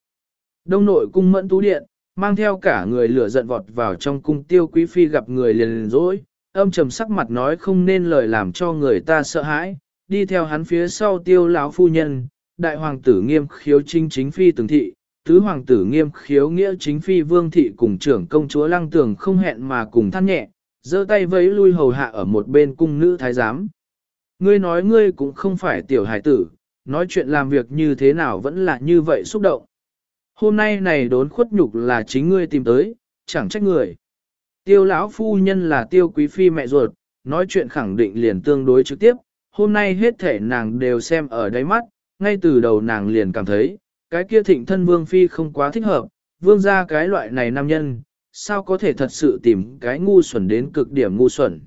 Đông nội cung mẫn tú điện, mang theo cả người lửa giận vọt vào trong cung tiêu quý phi gặp người liền liền dối, âm trầm sắc mặt nói không nên lời làm cho người ta sợ hãi, đi theo hắn phía sau tiêu lão phu nhân, đại hoàng tử nghiêm khiếu trinh chính phi từng thị, tứ hoàng tử nghiêm khiếu nghĩa chính phi vương thị cùng trưởng công chúa lăng tường không hẹn mà cùng than nhẹ, giơ tay vẫy lui hầu hạ ở một bên cung nữ thái giám. Ngươi nói ngươi cũng không phải tiểu hải tử, nói chuyện làm việc như thế nào vẫn là như vậy xúc động. Hôm nay này đốn khuất nhục là chính ngươi tìm tới, chẳng trách người. Tiêu lão phu nhân là tiêu quý phi mẹ ruột, nói chuyện khẳng định liền tương đối trực tiếp, hôm nay hết thể nàng đều xem ở đáy mắt, ngay từ đầu nàng liền cảm thấy, cái kia thịnh thân vương phi không quá thích hợp, vương ra cái loại này nam nhân, sao có thể thật sự tìm cái ngu xuẩn đến cực điểm ngu xuẩn.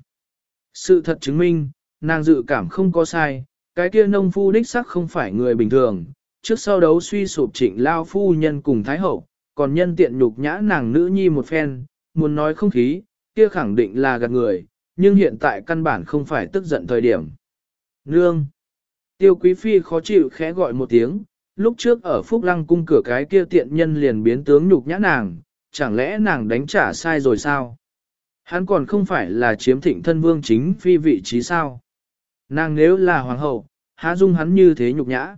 Sự thật chứng minh, nàng dự cảm không có sai, cái kia nông phu đích sắc không phải người bình thường, trước sau đấu suy sụp trịnh lao phu nhân cùng thái hậu, còn nhân tiện nhục nhã nàng nữ nhi một phen, muốn nói không khí, kia khẳng định là gạt người, nhưng hiện tại căn bản không phải tức giận thời điểm. Nương! Tiêu quý phi khó chịu khẽ gọi một tiếng, lúc trước ở Phúc Lăng cung cửa cái kia tiện nhân liền biến tướng nhục nhã nàng, chẳng lẽ nàng đánh trả sai rồi sao? Hắn còn không phải là chiếm thịnh thân vương chính phi vị trí sao? Nàng nếu là hoàng hậu, há dung hắn như thế nhục nhã?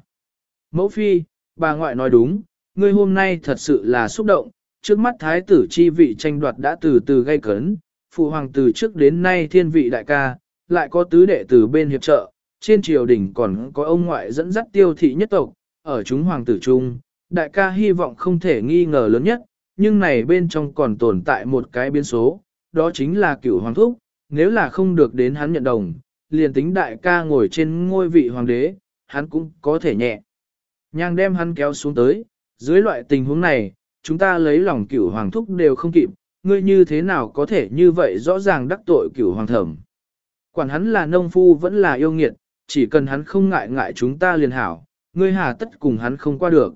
Mẫu phi, bà ngoại nói đúng, ngươi hôm nay thật sự là xúc động, trước mắt thái tử chi vị tranh đoạt đã từ từ gây cấn, phụ hoàng từ trước đến nay thiên vị đại ca, lại có tứ đệ từ bên hiệp trợ, trên triều đình còn có ông ngoại dẫn dắt tiêu thị nhất tộc, ở chúng hoàng tử trung, đại ca hy vọng không thể nghi ngờ lớn nhất, nhưng này bên trong còn tồn tại một cái biến số, đó chính là cửu hoàng thúc, nếu là không được đến hắn nhận đồng, liền tính đại ca ngồi trên ngôi vị hoàng đế, hắn cũng có thể nhẹ. Nhang đem hắn kéo xuống tới, dưới loại tình huống này, chúng ta lấy lòng cửu hoàng thúc đều không kịp, ngươi như thế nào có thể như vậy rõ ràng đắc tội cửu hoàng thẩm. Quản hắn là nông phu vẫn là yêu nghiệt, chỉ cần hắn không ngại ngại chúng ta liền hảo, ngươi hà tất cùng hắn không qua được.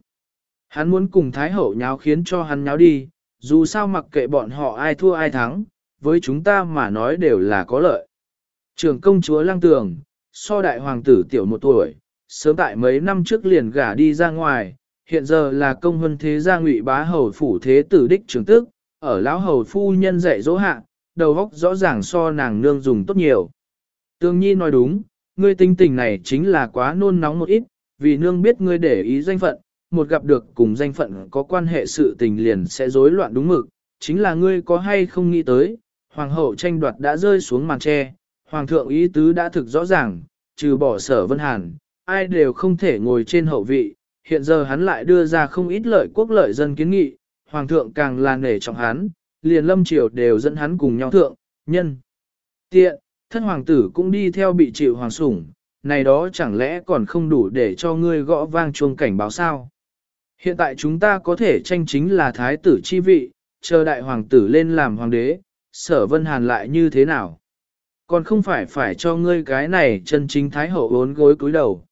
Hắn muốn cùng Thái Hậu nháo khiến cho hắn nháo đi, dù sao mặc kệ bọn họ ai thua ai thắng, với chúng ta mà nói đều là có lợi. Trường công chúa Lăng Tường, so đại hoàng tử tiểu một tuổi, sớm tại mấy năm trước liền gả đi ra ngoài, hiện giờ là công huân thế gia ngụy bá hầu phủ thế tử đích trưởng tức, ở lão hầu phu nhân dạy dỗ hạ, đầu óc rõ ràng so nàng nương dùng tốt nhiều. Tương Nhi nói đúng, ngươi tinh tình này chính là quá nôn nóng một ít, vì nương biết ngươi để ý danh phận, một gặp được cùng danh phận có quan hệ sự tình liền sẽ rối loạn đúng mực, chính là ngươi có hay không nghĩ tới, hoàng hậu tranh đoạt đã rơi xuống màn tre, hoàng thượng ý tứ đã thực rõ ràng, trừ bỏ sở vân hàn, ai đều không thể ngồi trên hậu vị, hiện giờ hắn lại đưa ra không ít lợi quốc lợi dân kiến nghị, hoàng thượng càng là nể trọng hắn, liền lâm triều đều dẫn hắn cùng nhau thượng, nhân. Tiện, thân hoàng tử cũng đi theo bị chịu hoàng sủng, này đó chẳng lẽ còn không đủ để cho ngươi gõ vang chuông cảnh báo sao? Hiện tại chúng ta có thể tranh chính là thái tử chi vị, chờ đại hoàng tử lên làm hoàng đế, sở vân hàn lại như thế nào? Còn không phải phải cho ngươi cái này chân chính thái hậu ốn gối cúi đầu.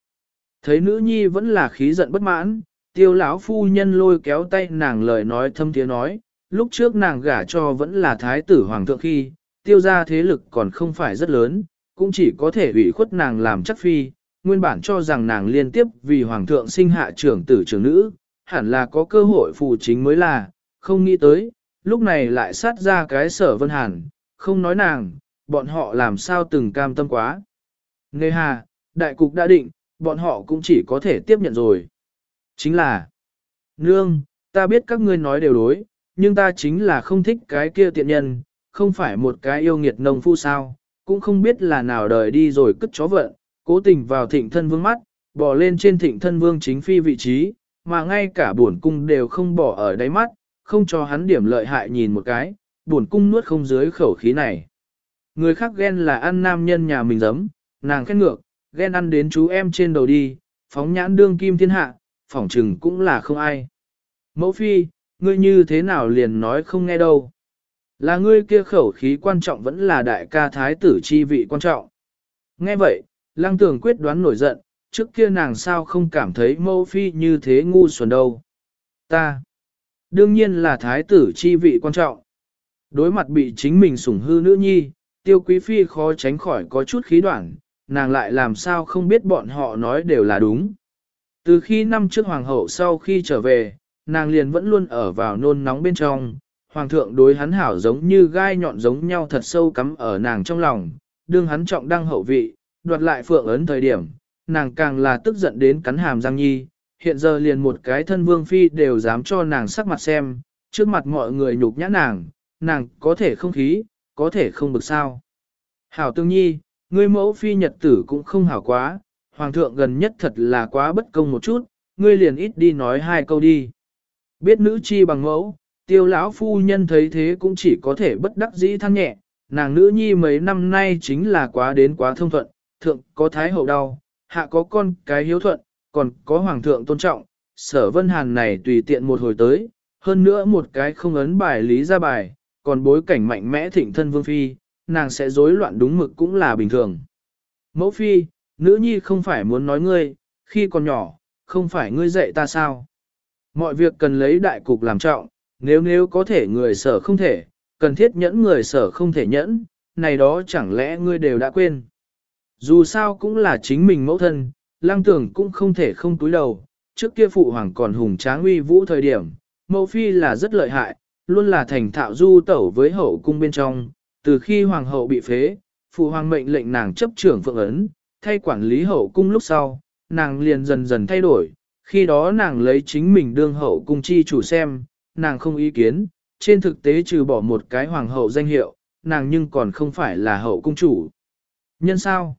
Thấy nữ nhi vẫn là khí giận bất mãn, tiêu lão phu nhân lôi kéo tay nàng lời nói thâm tiếng nói, lúc trước nàng gả cho vẫn là thái tử hoàng thượng khi, tiêu ra thế lực còn không phải rất lớn, cũng chỉ có thể ủy khuất nàng làm chắc phi, nguyên bản cho rằng nàng liên tiếp vì hoàng thượng sinh hạ trưởng tử trưởng nữ, hẳn là có cơ hội phù chính mới là, không nghĩ tới, lúc này lại sát ra cái sở vân hàn, không nói nàng, bọn họ làm sao từng cam tâm quá. Nghe hà, đại cục đã định, bọn họ cũng chỉ có thể tiếp nhận rồi. Chính là, nương, ta biết các ngươi nói đều đối, nhưng ta chính là không thích cái kia tiện nhân, không phải một cái yêu nghiệt nông phu sao, cũng không biết là nào đời đi rồi cất chó vận, cố tình vào thịnh thân vương mắt, bỏ lên trên thịnh thân vương chính phi vị trí, mà ngay cả buồn cung đều không bỏ ở đáy mắt, không cho hắn điểm lợi hại nhìn một cái, buồn cung nuốt không dưới khẩu khí này. Người khác ghen là ăn nam nhân nhà mình giấm, nàng khét ngược, ghen ăn đến chú em trên đầu đi, phóng nhãn đương kim thiên hạ, phỏng trừng cũng là không ai. Mẫu phi, ngươi như thế nào liền nói không nghe đâu. Là ngươi kia khẩu khí quan trọng vẫn là đại ca thái tử chi vị quan trọng. Nghe vậy, lăng tưởng quyết đoán nổi giận, trước kia nàng sao không cảm thấy mẫu phi như thế ngu xuẩn đâu. Ta, đương nhiên là thái tử chi vị quan trọng. Đối mặt bị chính mình sủng hư nữ nhi, tiêu quý phi khó tránh khỏi có chút khí đoạn, nàng lại làm sao không biết bọn họ nói đều là đúng. Từ khi năm trước hoàng hậu sau khi trở về, nàng liền vẫn luôn ở vào nôn nóng bên trong, hoàng thượng đối hắn hảo giống như gai nhọn giống nhau thật sâu cắm ở nàng trong lòng, đương hắn trọng đăng hậu vị, đoạt lại phượng ấn thời điểm, nàng càng là tức giận đến cắn hàm răng nhi, hiện giờ liền một cái thân vương phi đều dám cho nàng sắc mặt xem, trước mặt mọi người nhục nhã nàng, nàng có thể không khí, có thể không bực sao. Hảo tương nhi, ngươi mẫu phi nhật tử cũng không hảo quá, hoàng thượng gần nhất thật là quá bất công một chút, ngươi liền ít đi nói hai câu đi. Biết nữ chi bằng mẫu, tiêu lão phu nhân thấy thế cũng chỉ có thể bất đắc dĩ than nhẹ, nàng nữ nhi mấy năm nay chính là quá đến quá thông thuận, thượng có thái hậu đau, hạ có con cái hiếu thuận, còn có hoàng thượng tôn trọng, sở vân hàn này tùy tiện một hồi tới, hơn nữa một cái không ấn bài lý ra bài, còn bối cảnh mạnh mẽ thịnh thân vương phi, nàng sẽ rối loạn đúng mực cũng là bình thường. Mẫu phi, nữ nhi không phải muốn nói ngươi, khi còn nhỏ, không phải ngươi dạy ta sao. Mọi việc cần lấy đại cục làm trọng, nếu nếu có thể người sở không thể, cần thiết nhẫn người sở không thể nhẫn, này đó chẳng lẽ ngươi đều đã quên. Dù sao cũng là chính mình mẫu thân, lang tưởng cũng không thể không túi đầu, trước kia phụ hoàng còn hùng tráng uy vũ thời điểm, mẫu phi là rất lợi hại, luôn là thành thạo du tẩu với hậu cung bên trong, từ khi hoàng hậu bị phế, phụ hoàng mệnh lệnh nàng chấp trưởng phượng ấn, thay quản lý hậu cung lúc sau, nàng liền dần dần thay đổi, khi đó nàng lấy chính mình đương hậu cung chi chủ xem, nàng không ý kiến, trên thực tế trừ bỏ một cái hoàng hậu danh hiệu, nàng nhưng còn không phải là hậu cung chủ. Nhân sao?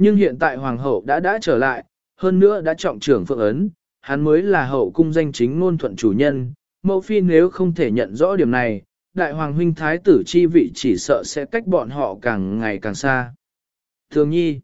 Nhưng hiện tại hoàng hậu đã đã trở lại, hơn nữa đã trọng trưởng phượng ấn, hắn mới là hậu cung danh chính ngôn thuận chủ nhân, mẫu phi nếu không thể nhận rõ điểm này, đại hoàng huynh thái tử chi vị chỉ sợ sẽ cách bọn họ càng ngày càng xa. Thường nhi,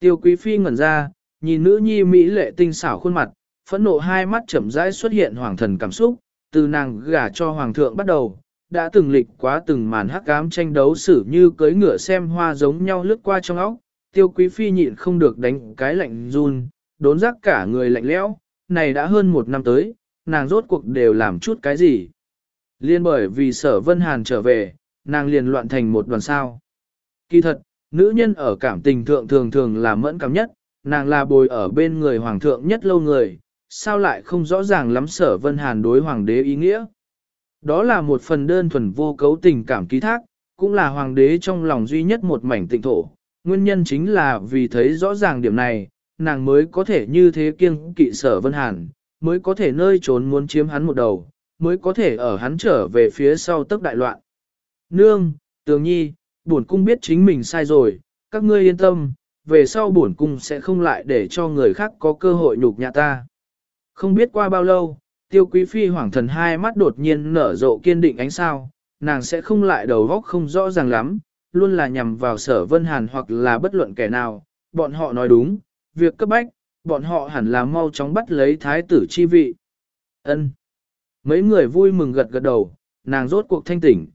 tiêu quý phi ngẩn ra, nhìn nữ nhi mỹ lệ tinh xảo khuôn mặt, phẫn nộ hai mắt chậm rãi xuất hiện hoàng thần cảm xúc, từ nàng gả cho hoàng thượng bắt đầu, đã từng lịch quá từng màn hắc ám tranh đấu xử như cưới ngựa xem hoa giống nhau lướt qua trong óc, tiêu quý phi nhịn không được đánh cái lạnh run, đốn giác cả người lạnh lẽo, này đã hơn một năm tới, nàng rốt cuộc đều làm chút cái gì. Liên bởi vì sở vân hàn trở về, nàng liền loạn thành một đoàn sao. Kỳ thật, nữ nhân ở cảm tình thượng thường thường là mẫn cảm nhất, nàng là bồi ở bên người hoàng thượng nhất lâu người, sao lại không rõ ràng lắm sở vân hàn đối hoàng đế ý nghĩa. Đó là một phần đơn thuần vô cấu tình cảm ký thác, cũng là hoàng đế trong lòng duy nhất một mảnh tịnh thổ. Nguyên nhân chính là vì thấy rõ ràng điểm này, nàng mới có thể như thế kiêng kỵ sở vân hàn, mới có thể nơi trốn muốn chiếm hắn một đầu, mới có thể ở hắn trở về phía sau tức đại loạn. Nương, tường nhi, bổn cung biết chính mình sai rồi, các ngươi yên tâm, về sau bổn cung sẽ không lại để cho người khác có cơ hội nhục nhã ta. Không biết qua bao lâu, tiêu quý phi hoàng thần hai mắt đột nhiên nở rộ kiên định ánh sao, nàng sẽ không lại đầu góc không rõ ràng lắm, luôn là nhằm vào sở vân hàn hoặc là bất luận kẻ nào, bọn họ nói đúng, việc cấp bách, bọn họ hẳn là mau chóng bắt lấy thái tử chi vị. Ân. Mấy người vui mừng gật gật đầu, nàng rốt cuộc thanh tỉnh.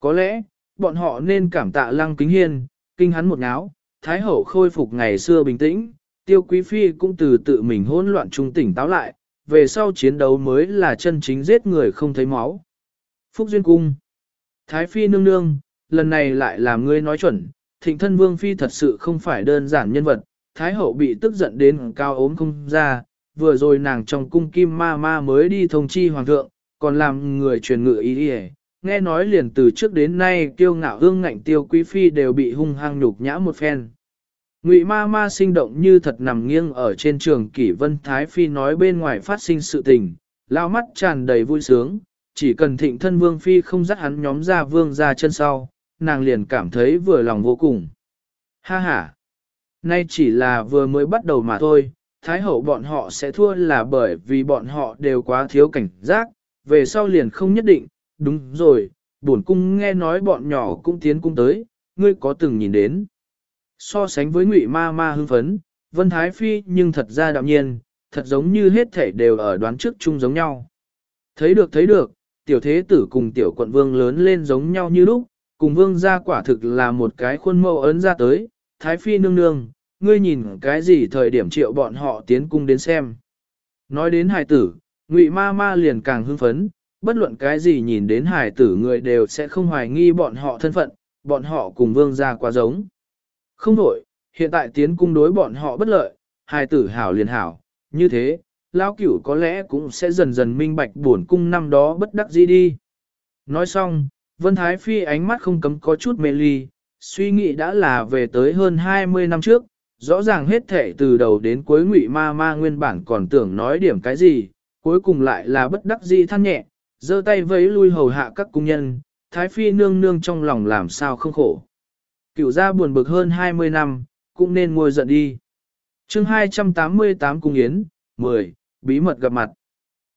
Có lẽ, bọn họ nên cảm tạ lăng kính hiên, kinh hắn một náo, thái hậu khôi phục ngày xưa bình tĩnh, tiêu quý phi cũng từ tự mình hỗn loạn trung tỉnh táo lại, về sau chiến đấu mới là chân chính giết người không thấy máu. Phúc Duyên Cung Thái phi nương nương, lần này lại làm ngươi nói chuẩn, thịnh thân vương phi thật sự không phải đơn giản nhân vật, Thái hậu bị tức giận đến cao ốm không ra, vừa rồi nàng trong cung kim ma ma mới đi thông chi hoàng thượng, còn làm người truyền ngự ý đi nghe nói liền từ trước đến nay kiêu ngạo hương ngạnh tiêu quý phi đều bị hung hăng nhục nhã một phen. Ngụy ma ma sinh động như thật nằm nghiêng ở trên trường kỷ vân thái phi nói bên ngoài phát sinh sự tình, lao mắt tràn đầy vui sướng, chỉ cần thịnh thân vương phi không dắt hắn nhóm ra vương ra chân sau, nàng liền cảm thấy vừa lòng vô cùng. Ha ha! Nay chỉ là vừa mới bắt đầu mà thôi, Thái hậu bọn họ sẽ thua là bởi vì bọn họ đều quá thiếu cảnh giác, về sau liền không nhất định, đúng rồi, buồn cung nghe nói bọn nhỏ cũng tiến cung tới, ngươi có từng nhìn đến. So sánh với ngụy ma ma hưng phấn, Vân Thái Phi nhưng thật ra đạm nhiên, thật giống như hết thể đều ở đoán trước chung giống nhau. Thấy được thấy được, tiểu thế tử cùng tiểu quận vương lớn lên giống nhau như lúc, cùng vương gia quả thực là một cái khuôn mẫu ấn ra tới, Thái Phi nương nương, ngươi nhìn cái gì thời điểm triệu bọn họ tiến cung đến xem. Nói đến hài tử, ngụy ma ma liền càng hưng phấn, bất luận cái gì nhìn đến hài tử người đều sẽ không hoài nghi bọn họ thân phận, bọn họ cùng vương gia quá giống. Không đổi, hiện tại tiến cung đối bọn họ bất lợi, hài tử hảo liền hảo, Như thế, lão cửu có lẽ cũng sẽ dần dần minh bạch buồn cung năm đó bất đắc dĩ đi. Nói xong, Vân Thái Phi ánh mắt không cấm có chút mê ly, suy nghĩ đã là về tới hơn 20 năm trước, rõ ràng hết thể từ đầu đến cuối ngụy ma ma nguyên bản còn tưởng nói điểm cái gì, cuối cùng lại là bất đắc dĩ than nhẹ, giơ tay vẫy lui hầu hạ các cung nhân, Thái Phi nương nương trong lòng làm sao không khổ. Cựu gia buồn bực hơn 20 năm, cũng nên ngồi giận đi. chương 288 Cung Yến, 10, Bí mật gặp mặt.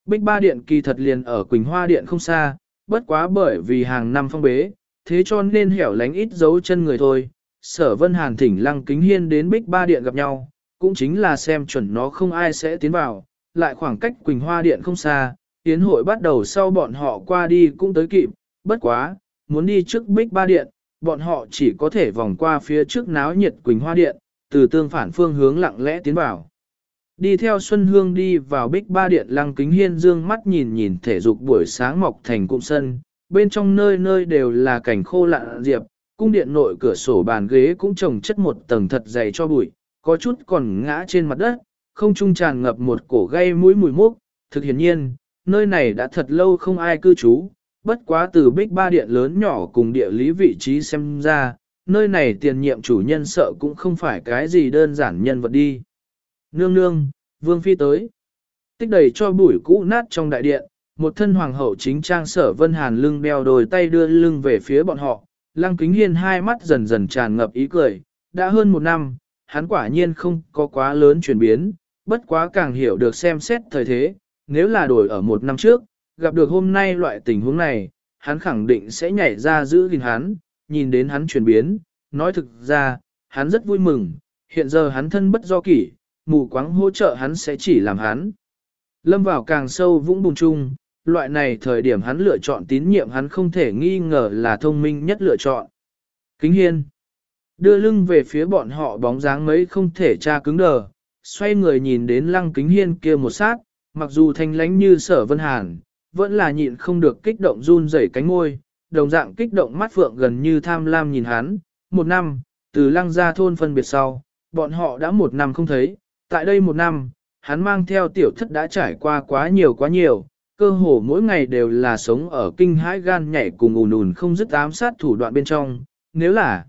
Bích Ba Điện kỳ thật liền ở Quỳnh Hoa Điện không xa, bất quá bởi vì hàng năm phong bế, thế cho nên hẻo lánh ít dấu chân người thôi. Sở Vân Hàn thỉnh Lăng Kính Hiên đến Bích Ba Điện gặp nhau, cũng chính là xem chuẩn nó không ai sẽ tiến vào, lại khoảng cách Quỳnh Hoa Điện không xa, tiến hội bắt đầu sau bọn họ qua đi cũng tới kịp, bất quá, muốn đi trước Bích Ba Điện, bọn họ chỉ có thể vòng qua phía trước náo nhiệt Quỳnh Hoa Điện, từ tương phản phương hướng lặng lẽ tiến vào. Đi theo Xuân Hương đi vào Bích Ba Điện Lăng Kính Hiên dương mắt nhìn nhìn thể dục buổi sáng mọc thành cụm sân, bên trong nơi nơi đều là cảnh khô lạ diệp, cung điện nội cửa sổ bàn ghế cũng trồng chất một tầng thật dày cho bụi, có chút còn ngã trên mặt đất, không trung tràn ngập một cổ gây mũi mùi mốc, thực hiển nhiên, nơi này đã thật lâu không ai cư trú, bất quá từ bích ba điện lớn nhỏ cùng địa lý vị trí xem ra, nơi này tiền nhiệm chủ nhân sợ cũng không phải cái gì đơn giản nhân vật đi. Nương nương, vương phi tới. Tích đầy cho bụi cũ nát trong đại điện, một thân hoàng hậu chính trang sở vân hàn lưng đeo đồi tay đưa lưng về phía bọn họ, lăng kính hiên hai mắt dần dần tràn ngập ý cười, đã hơn một năm, hắn quả nhiên không có quá lớn chuyển biến, bất quá càng hiểu được xem xét thời thế, nếu là đổi ở một năm trước, gặp được hôm nay loại tình huống này, hắn khẳng định sẽ nhảy ra giữ gìn hắn, nhìn đến hắn chuyển biến, nói thực ra, hắn rất vui mừng, hiện giờ hắn thân bất do kỷ, mù quáng hỗ trợ hắn sẽ chỉ làm hắn. Lâm vào càng sâu vũng bùng chung, loại này thời điểm hắn lựa chọn tín nhiệm hắn không thể nghi ngờ là thông minh nhất lựa chọn. Kính hiên. Đưa lưng về phía bọn họ bóng dáng mấy không thể tra cứng đờ, xoay người nhìn đến lăng kính hiên kia một sát, mặc dù thanh lánh như sở vân hàn, vẫn là nhịn không được kích động run rẩy cánh môi, đồng dạng kích động mắt phượng gần như tham lam nhìn hắn. Một năm, từ lăng ra thôn phân biệt sau, bọn họ đã một năm không thấy, tại đây một năm, hắn mang theo tiểu thất đã trải qua quá nhiều quá nhiều, cơ hồ mỗi ngày đều là sống ở kinh hãi gan nhảy cùng ùn ùn không dứt ám sát thủ đoạn bên trong, nếu là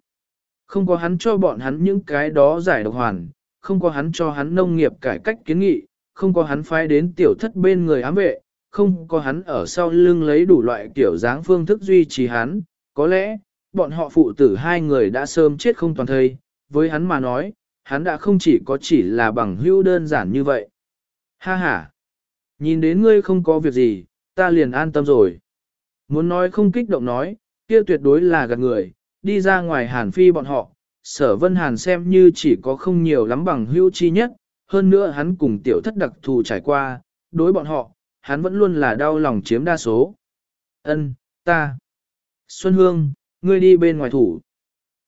không có hắn cho bọn hắn những cái đó giải độc hoàn, không có hắn cho hắn nông nghiệp cải cách kiến nghị, không có hắn phái đến tiểu thất bên người ám vệ, không có hắn ở sau lưng lấy đủ loại kiểu dáng phương thức duy trì hắn, có lẽ, bọn họ phụ tử hai người đã sớm chết không toàn thây, với hắn mà nói, hắn đã không chỉ có chỉ là bằng hữu đơn giản như vậy. Ha ha! Nhìn đến ngươi không có việc gì, ta liền an tâm rồi. Muốn nói không kích động nói, kia tuyệt đối là gạt người, đi ra ngoài hàn phi bọn họ, sở vân hàn xem như chỉ có không nhiều lắm bằng hữu chi nhất, hơn nữa hắn cùng tiểu thất đặc thù trải qua, đối bọn họ, hắn vẫn luôn là đau lòng chiếm đa số. Ân, ta. Xuân Hương, ngươi đi bên ngoài thủ.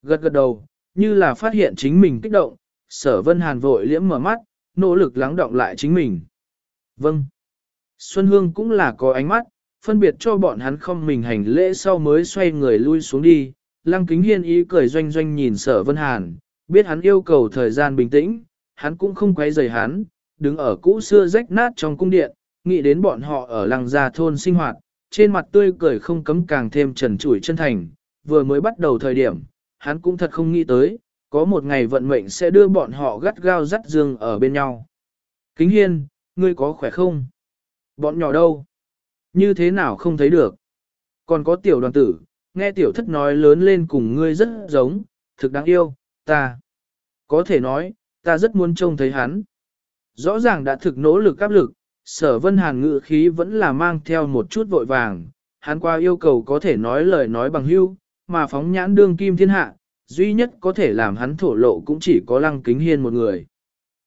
Gật gật đầu, như là phát hiện chính mình kích động, sở vân hàn vội liễm mở mắt, nỗ lực lắng động lại chính mình. Vâng. Xuân Hương cũng là có ánh mắt, phân biệt cho bọn hắn không mình hành lễ sau mới xoay người lui xuống đi. Lăng kính hiên ý cười doanh doanh nhìn sở vân hàn, biết hắn yêu cầu thời gian bình tĩnh, hắn cũng không quấy rầy hắn, đứng ở cũ xưa rách nát trong cung điện, nghĩ đến bọn họ ở lăng gia thôn sinh hoạt, trên mặt tươi cười không cấm càng thêm trần trụi chân thành, vừa mới bắt đầu thời điểm, hắn cũng thật không nghĩ tới, có một ngày vận mệnh sẽ đưa bọn họ gắt gao dắt dương ở bên nhau. Kính hiên, ngươi có khỏe không? Bọn nhỏ đâu? Như thế nào không thấy được? Còn có tiểu đoàn tử, nghe tiểu thất nói lớn lên cùng ngươi rất giống, thực đáng yêu, ta. Có thể nói, ta rất muốn trông thấy hắn. Rõ ràng đã thực nỗ lực áp lực, sở vân hàn ngự khí vẫn là mang theo một chút vội vàng, hắn qua yêu cầu có thể nói lời nói bằng hưu, mà phóng nhãn đương kim thiên hạ, duy nhất có thể làm hắn thổ lộ cũng chỉ có lăng kính hiên một người.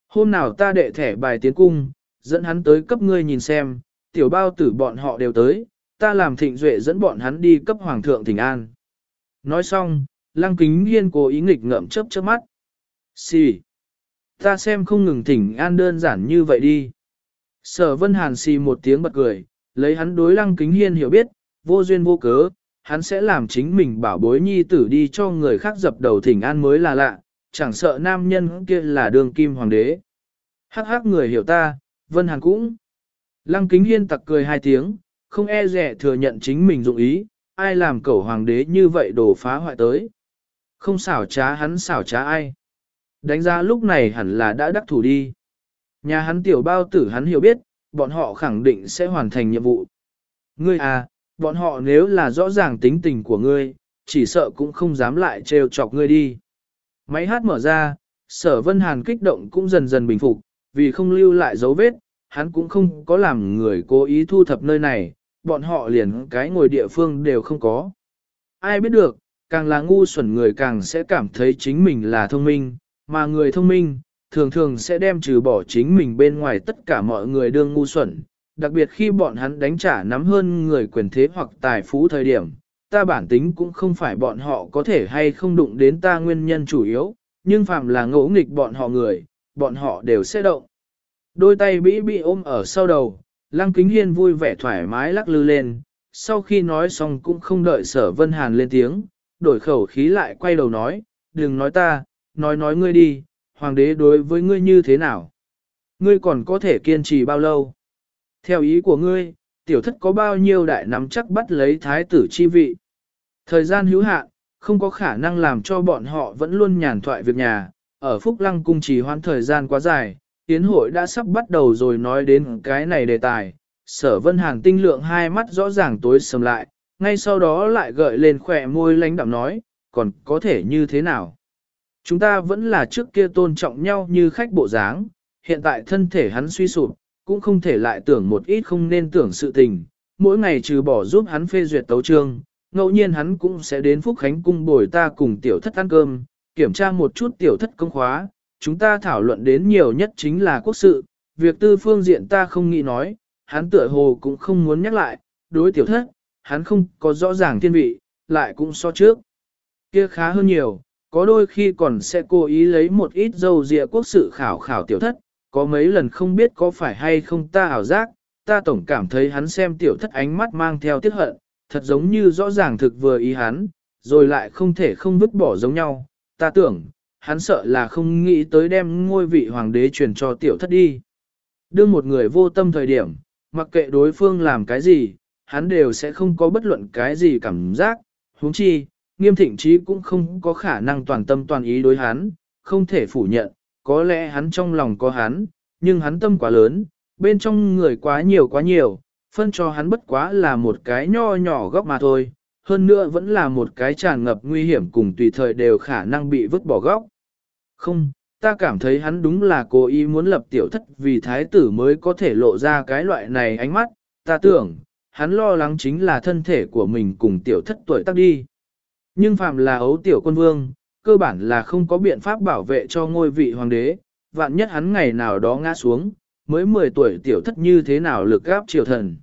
Hôm nào ta đệ thẻ bài tiến cung, dẫn hắn tới cấp ngươi nhìn xem, tiểu bao tử bọn họ đều tới, ta làm thịnh duệ dẫn bọn hắn đi cấp hoàng thượng thỉnh an. Nói xong, lăng kính hiên cố ý nghịch ngậm chớp chớp mắt. Xì. Ta xem không ngừng thỉnh an đơn giản như vậy đi. Sở vân hàn xì một tiếng bật cười, lấy hắn đối lăng kính hiên hiểu biết, vô duyên vô cớ, hắn sẽ làm chính mình bảo bối nhi tử đi cho người khác dập đầu thỉnh an mới là lạ, chẳng sợ nam nhân kia là đường kim hoàng đế. Hắc hắc người hiểu ta, Vân Hàn cũng. Lăng kính hiên tặc cười hai tiếng, không e rẻ thừa nhận chính mình dụng ý, ai làm cẩu hoàng đế như vậy đổ phá hoại tới. Không xảo trá hắn xảo trá ai. Đánh giá lúc này hẳn là đã đắc thủ đi. Nhà hắn tiểu bao tử hắn hiểu biết, bọn họ khẳng định sẽ hoàn thành nhiệm vụ. Ngươi à, bọn họ nếu là rõ ràng tính tình của ngươi, chỉ sợ cũng không dám lại trêu chọc ngươi đi. Máy hát mở ra, sở vân hàn kích động cũng dần dần bình phục, vì không lưu lại dấu vết, hắn cũng không có làm người cố ý thu thập nơi này, bọn họ liền cái ngồi địa phương đều không có. Ai biết được, càng là ngu xuẩn người càng sẽ cảm thấy chính mình là thông minh, mà người thông minh, thường thường sẽ đem trừ bỏ chính mình bên ngoài tất cả mọi người đương ngu xuẩn, đặc biệt khi bọn hắn đánh trả nắm hơn người quyền thế hoặc tài phú thời điểm, ta bản tính cũng không phải bọn họ có thể hay không đụng đến ta nguyên nhân chủ yếu, nhưng phạm là ngỗ nghịch bọn họ người, bọn họ đều sẽ động. Đôi tay bĩ bị ôm ở sau đầu, lăng kính hiên vui vẻ thoải mái lắc lư lên, sau khi nói xong cũng không đợi sở vân hàn lên tiếng, đổi khẩu khí lại quay đầu nói, đừng nói ta, nói nói ngươi đi, hoàng đế đối với ngươi như thế nào? Ngươi còn có thể kiên trì bao lâu? Theo ý của ngươi, tiểu thất có bao nhiêu đại nắm chắc bắt lấy thái tử chi vị? Thời gian hữu hạn, không có khả năng làm cho bọn họ vẫn luôn nhàn thoại việc nhà, ở Phúc Lăng cung trì hoãn thời gian quá dài, tiến hội đã sắp bắt đầu rồi nói đến cái này đề tài. Sở Vân Hàn tinh lượng hai mắt rõ ràng tối sầm lại, ngay sau đó lại gợi lên khỏe môi lánh đạm nói, còn có thể như thế nào? Chúng ta vẫn là trước kia tôn trọng nhau như khách bộ dáng, hiện tại thân thể hắn suy sụp, cũng không thể lại tưởng một ít không nên tưởng sự tình. Mỗi ngày trừ bỏ giúp hắn phê duyệt tấu trương, ngẫu nhiên hắn cũng sẽ đến Phúc Khánh cung bồi ta cùng tiểu thất ăn cơm, kiểm tra một chút tiểu thất công khóa. Chúng ta thảo luận đến nhiều nhất chính là quốc sự, việc tư phương diện ta không nghĩ nói, hắn tựa hồ cũng không muốn nhắc lại, đối tiểu thất, hắn không có rõ ràng thiên vị, lại cũng so trước. Kia khá hơn nhiều, có đôi khi còn sẽ cố ý lấy một ít dâu dịa quốc sự khảo khảo tiểu thất, có mấy lần không biết có phải hay không ta ảo giác, ta tổng cảm thấy hắn xem tiểu thất ánh mắt mang theo tiết hận, thật giống như rõ ràng thực vừa ý hắn, rồi lại không thể không vứt bỏ giống nhau, ta tưởng, hắn sợ là không nghĩ tới đem ngôi vị hoàng đế truyền cho tiểu thất đi. Đương một người vô tâm thời điểm, mặc kệ đối phương làm cái gì, hắn đều sẽ không có bất luận cái gì cảm giác, huống chi, nghiêm thịnh trí cũng không có khả năng toàn tâm toàn ý đối hắn, không thể phủ nhận, có lẽ hắn trong lòng có hắn, nhưng hắn tâm quá lớn, bên trong người quá nhiều quá nhiều, phân cho hắn bất quá là một cái nho nhỏ góc mà thôi, hơn nữa vẫn là một cái tràn ngập nguy hiểm cùng tùy thời đều khả năng bị vứt bỏ góc. Không, ta cảm thấy hắn đúng là cố ý muốn lập tiểu thất vì thái tử mới có thể lộ ra cái loại này ánh mắt, ta tưởng, hắn lo lắng chính là thân thể của mình cùng tiểu thất tuổi tác đi. Nhưng phạm là ấu tiểu quân vương, cơ bản là không có biện pháp bảo vệ cho ngôi vị hoàng đế, vạn nhất hắn ngày nào đó ngã xuống, mới 10 tuổi tiểu thất như thế nào lực gáp triều thần.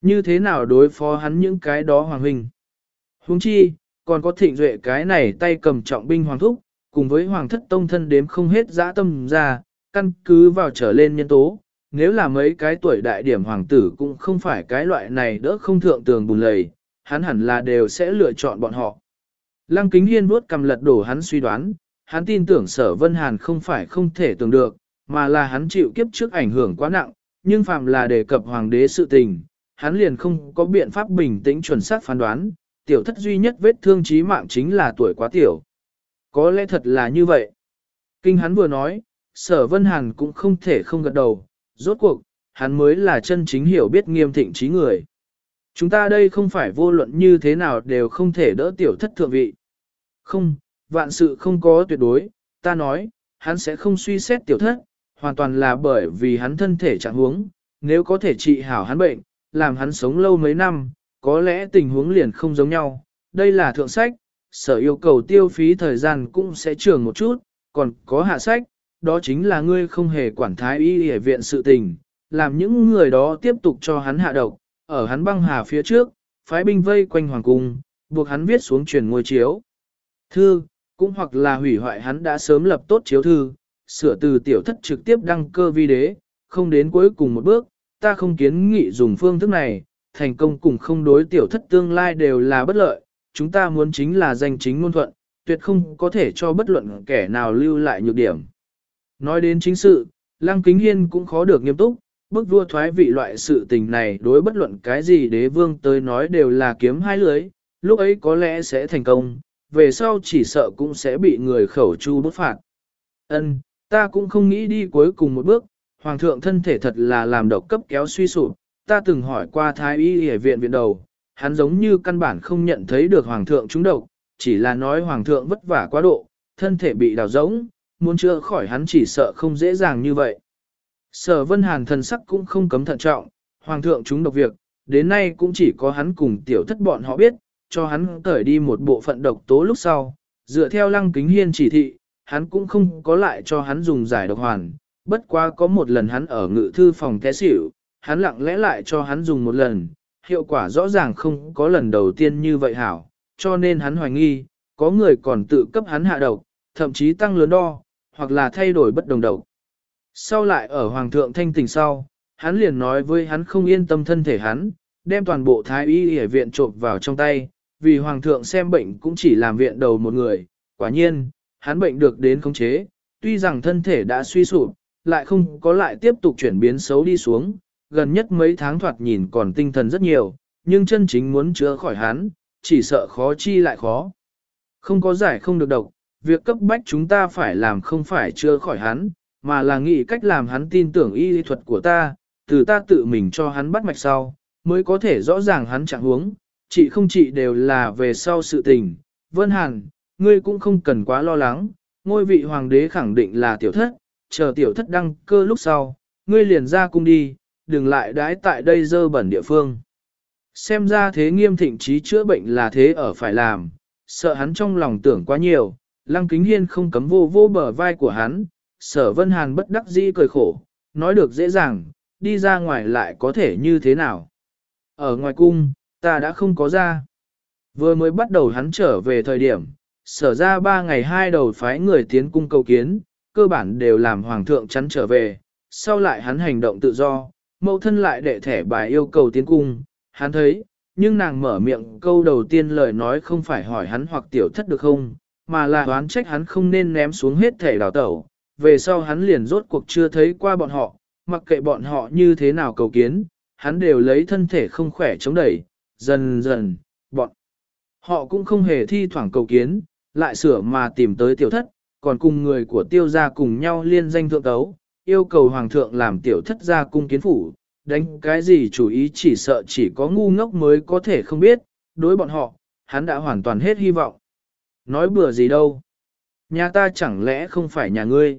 Như thế nào đối phó hắn những cái đó hoàng huynh. Huống chi, còn có thịnh duệ cái này tay cầm trọng binh hoàng thúc, cùng với hoàng thất tông thân đếm không hết dã tâm ra, căn cứ vào trở lên nhân tố. Nếu là mấy cái tuổi đại điểm hoàng tử cũng không phải cái loại này đỡ không thượng tường bùn lầy, hắn hẳn là đều sẽ lựa chọn bọn họ. Lăng kính hiên vuốt cầm lật đổ hắn suy đoán, hắn tin tưởng sở vân hàn không phải không thể tưởng được, mà là hắn chịu kiếp trước ảnh hưởng quá nặng, nhưng phạm là đề cập hoàng đế sự tình, hắn liền không có biện pháp bình tĩnh chuẩn xác phán đoán, tiểu thất duy nhất vết thương chí mạng chính là tuổi quá tiểu. Có lẽ thật là như vậy. Kinh hắn vừa nói, sở vân hàn cũng không thể không gật đầu, rốt cuộc, hắn mới là chân chính hiểu biết nghiêm thịnh trí người. Chúng ta đây không phải vô luận như thế nào đều không thể đỡ tiểu thất thượng vị. Không, vạn sự không có tuyệt đối, ta nói, hắn sẽ không suy xét tiểu thất, hoàn toàn là bởi vì hắn thân thể trạng huống, nếu có thể trị hảo hắn bệnh, làm hắn sống lâu mấy năm, có lẽ tình huống liền không giống nhau. Đây là thượng sách, sở yêu cầu tiêu phí thời gian cũng sẽ trường một chút, còn có hạ sách, đó chính là ngươi không hề quản thái y y viện sự tình, làm những người đó tiếp tục cho hắn hạ độc, ở hắn băng hà phía trước, phái binh vây quanh hoàng cung, buộc hắn viết xuống truyền ngôi chiếu. Thư, cũng hoặc là hủy hoại hắn đã sớm lập tốt chiếu thư, sửa từ tiểu thất trực tiếp đăng cơ vi đế, không đến cuối cùng một bước, ta không kiến nghị dùng phương thức này, thành công cùng không đối tiểu thất tương lai đều là bất lợi, chúng ta muốn chính là danh chính ngôn thuận, tuyệt không có thể cho bất luận kẻ nào lưu lại nhược điểm. Nói đến chính sự, Lăng Kính Hiên cũng khó được nghiêm túc, bức vua thoái vị loại sự tình này đối bất luận cái gì đế vương tới nói đều là kiếm hai lưới, lúc ấy có lẽ sẽ thành công, về sau chỉ sợ cũng sẽ bị người khẩu chu bức phạt. Ân, ta cũng không nghĩ đi cuối cùng một bước, hoàng thượng thân thể thật là làm độc cấp kéo suy sụp, ta từng hỏi qua thái y y viện viện đầu, hắn giống như căn bản không nhận thấy được hoàng thượng trúng độc, chỉ là nói hoàng thượng vất vả quá độ, thân thể bị đào rỗng, muốn chữa khỏi hắn chỉ sợ không dễ dàng như vậy. Sở Vân Hàn thần sắc cũng không cấm thận trọng, hoàng thượng chúng độc việc, đến nay cũng chỉ có hắn cùng tiểu thất bọn họ biết, cho hắn cởi đi một bộ phận độc tố lúc sau, dựa theo lăng kính hiên chỉ thị, hắn cũng không có lại cho hắn dùng giải độc hoàn, bất quá có một lần hắn ở ngự thư phòng té xỉu, hắn lặng lẽ lại cho hắn dùng một lần, hiệu quả rõ ràng không có lần đầu tiên như vậy hảo, cho nên hắn hoài nghi, có người còn tự cấp hắn hạ độc, thậm chí tăng lớn đo, hoặc là thay đổi bất đồng độc. Sau lại ở Hoàng thượng thanh tỉnh sau, hắn liền nói với hắn không yên tâm thân thể hắn, đem toàn bộ thái y y viện trộm vào trong tay, vì Hoàng thượng xem bệnh cũng chỉ làm viện đầu một người, quả nhiên, hắn bệnh được đến khống chế, tuy rằng thân thể đã suy sụp, lại không có lại tiếp tục chuyển biến xấu đi xuống, gần nhất mấy tháng thoạt nhìn còn tinh thần rất nhiều, nhưng chân chính muốn chữa khỏi hắn, chỉ sợ khó chi lại khó. Không có giải không được độc, việc cấp bách chúng ta phải làm không phải chữa khỏi hắn, mà là nghĩ cách làm hắn tin tưởng y lý thuật của ta, từ ta tự mình cho hắn bắt mạch sau, mới có thể rõ ràng hắn trạng huống, chị không chị đều là về sau sự tình. Vân Hàn, ngươi cũng không cần quá lo lắng, ngôi vị hoàng đế khẳng định là tiểu thất, chờ tiểu thất đăng cơ lúc sau, ngươi liền ra cung đi, đừng lại đái tại đây dơ bẩn địa phương. Xem ra thế nghiêm thịnh trí chữa bệnh là thế ở phải làm, sợ hắn trong lòng tưởng quá nhiều, lăng kính hiên không cấm vô vô bờ vai của hắn, sở vân hàn bất đắc dĩ cười khổ, nói được dễ dàng, đi ra ngoài lại có thể như thế nào. Ở ngoài cung, ta đã không có ra. Vừa mới bắt đầu hắn trở về thời điểm, sở ra ba ngày hai đầu phái người tiến cung cầu kiến, cơ bản đều làm hoàng thượng chắn trở về, sau lại hắn hành động tự do, mẫu thân lại đệ thẻ bài yêu cầu tiến cung, hắn thấy, nhưng nàng mở miệng câu đầu tiên lời nói không phải hỏi hắn hoặc tiểu thất được không, mà là đoán trách hắn không nên ném xuống hết thẻ đào tẩu, về sau hắn liền rốt cuộc chưa thấy qua bọn họ, mặc kệ bọn họ như thế nào cầu kiến, hắn đều lấy thân thể không khỏe chống đẩy, dần dần, bọn họ cũng không hề thi thoảng cầu kiến, lại sửa mà tìm tới tiểu thất, còn cùng người của tiêu gia cùng nhau liên danh thượng tấu, yêu cầu hoàng thượng làm tiểu thất gia cung kiến phủ, đánh cái gì chủ ý chỉ sợ chỉ có ngu ngốc mới có thể không biết, đối bọn họ, hắn đã hoàn toàn hết hy vọng. Nói bừa gì đâu. Nhà ta chẳng lẽ không phải nhà ngươi.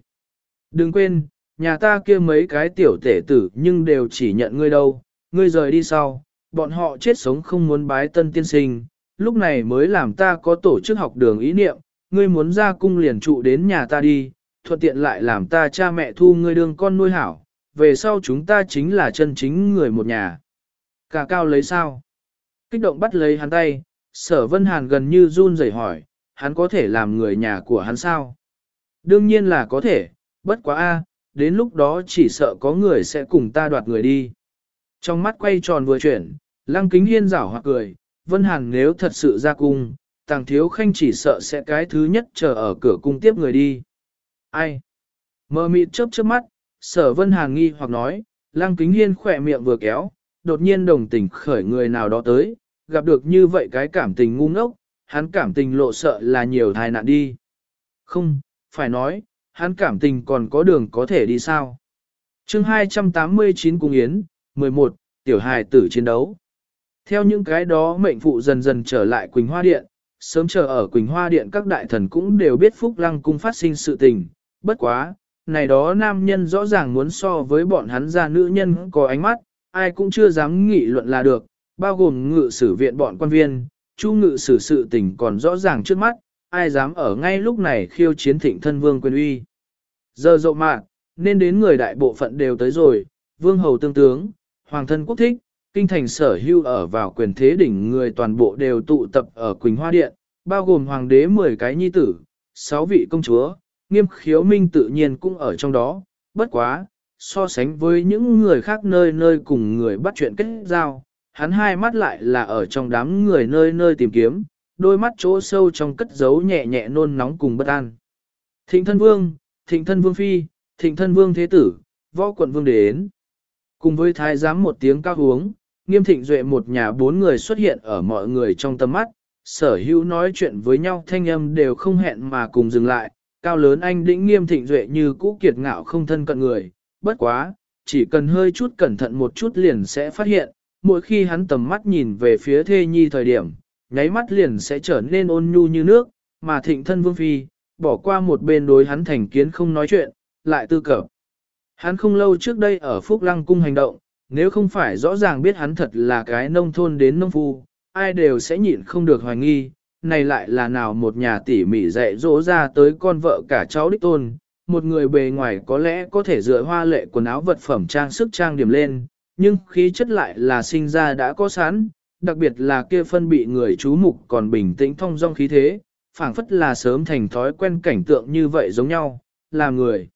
Đừng quên, nhà ta kia mấy cái tiểu tể tử nhưng đều chỉ nhận ngươi đâu, ngươi rời đi sau, bọn họ chết sống không muốn bái tân tiên sinh, lúc này mới làm ta có tổ chức học đường ý niệm, ngươi muốn ra cung liền trụ đến nhà ta đi, thuận tiện lại làm ta cha mẹ thu ngươi đương con nuôi hảo, về sau chúng ta chính là chân chính người một nhà. Cả cao lấy sao? Kích động bắt lấy hắn tay, sở vân hàn gần như run rẩy hỏi, hắn có thể làm người nhà của hắn sao? Đương nhiên là có thể, bất quá a, đến lúc đó chỉ sợ có người sẽ cùng ta đoạt người đi. Trong mắt quay tròn vừa chuyển, lăng kính hiên rảo hoặc cười, vân hàn nếu thật sự ra cung, tàng thiếu khanh chỉ sợ sẽ cái thứ nhất chờ ở cửa cung tiếp người đi. Ai? Mơ mịt chớp chớp mắt, sở vân hàn nghi hoặc nói, lăng kính hiên khỏe miệng vừa kéo, đột nhiên đồng tình khởi người nào đó tới, gặp được như vậy cái cảm tình ngu ngốc, hắn cảm tình lộ sợ là nhiều thai nạn đi. Không, phải nói, hắn cảm tình còn có đường có thể đi sao. chương 289 Cung Yến, 11, Tiểu hài tử chiến đấu. Theo những cái đó mệnh phụ dần dần trở lại Quỳnh Hoa Điện, sớm chờ ở Quỳnh Hoa Điện các đại thần cũng đều biết Phúc Lăng Cung phát sinh sự tình, bất quá, này đó nam nhân rõ ràng muốn so với bọn hắn ra nữ nhân có ánh mắt, ai cũng chưa dám nghị luận là được, bao gồm ngự sử viện bọn quan viên, chu ngự sử sự tình còn rõ ràng trước mắt, ai dám ở ngay lúc này khiêu chiến thịnh thân vương quyền uy. Giờ rộ mạng, nên đến người đại bộ phận đều tới rồi, vương hầu tương tướng, hoàng thân quốc thích, kinh thành sở hưu ở vào quyền thế đỉnh người toàn bộ đều tụ tập ở Quỳnh Hoa Điện, bao gồm hoàng đế 10 cái nhi tử, 6 vị công chúa, nghiêm khiếu minh tự nhiên cũng ở trong đó, bất quá, so sánh với những người khác nơi nơi cùng người bắt chuyện kết giao, hắn hai mắt lại là ở trong đám người nơi nơi tìm kiếm, đôi mắt chỗ sâu trong cất giấu nhẹ nhẹ nôn nóng cùng bất an. Thịnh thân vương, thịnh thân vương phi, thịnh thân vương thế tử, võ quận vương đến. Cùng với thái giám một tiếng cao uống, nghiêm thịnh duệ một nhà bốn người xuất hiện ở mọi người trong tầm mắt, sở hữu nói chuyện với nhau thanh âm đều không hẹn mà cùng dừng lại, cao lớn anh đĩnh nghiêm thịnh duệ như cũ kiệt ngạo không thân cận người, bất quá, chỉ cần hơi chút cẩn thận một chút liền sẽ phát hiện, mỗi khi hắn tầm mắt nhìn về phía thê nhi thời điểm, nháy mắt liền sẽ trở nên ôn nhu như nước, mà thịnh thân vương phi, bỏ qua một bên đối hắn thành kiến không nói chuyện, lại tư cập. Hắn không lâu trước đây ở Phúc Lăng Cung hành động, nếu không phải rõ ràng biết hắn thật là cái nông thôn đến nông phu, ai đều sẽ nhịn không được hoài nghi, này lại là nào một nhà tỉ mỉ dạy dỗ ra tới con vợ cả cháu đích tôn, một người bề ngoài có lẽ có thể dựa hoa lệ quần áo vật phẩm trang sức trang điểm lên, nhưng khí chất lại là sinh ra đã có sẵn, đặc biệt là kia phân bị người chú mục còn bình tĩnh thông dong khí thế, phảng phất là sớm thành thói quen cảnh tượng như vậy giống nhau, là người.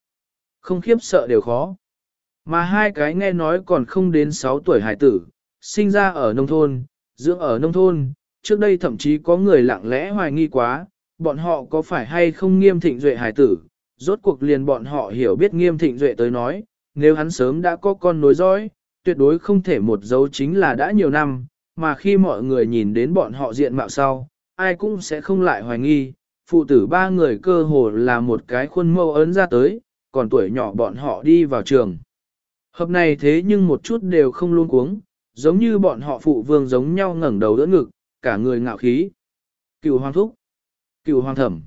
Không khiếp sợ đều khó. Mà hai cái nghe nói còn không đến 6 tuổi hải tử, sinh ra ở nông thôn, dưỡng ở nông thôn, trước đây thậm chí có người lặng lẽ hoài nghi quá, bọn họ có phải hay không nghiêm thịnh duệ hải tử, rốt cuộc liền bọn họ hiểu biết nghiêm thịnh duệ tới nói, nếu hắn sớm đã có con nối dõi, tuyệt đối không thể một dấu chính là đã nhiều năm, mà khi mọi người nhìn đến bọn họ diện mạo sau, ai cũng sẽ không lại hoài nghi, phụ tử ba người cơ hồ là một cái khuôn mẫu ấn ra tới, còn tuổi nhỏ bọn họ đi vào trường. Hợp này thế nhưng một chút đều không luôn cuống, giống như bọn họ phụ vương giống nhau ngẩng đầu đỡ ngực, cả người ngạo khí. Cựu hoàng thúc, cựu hoàng thẩm.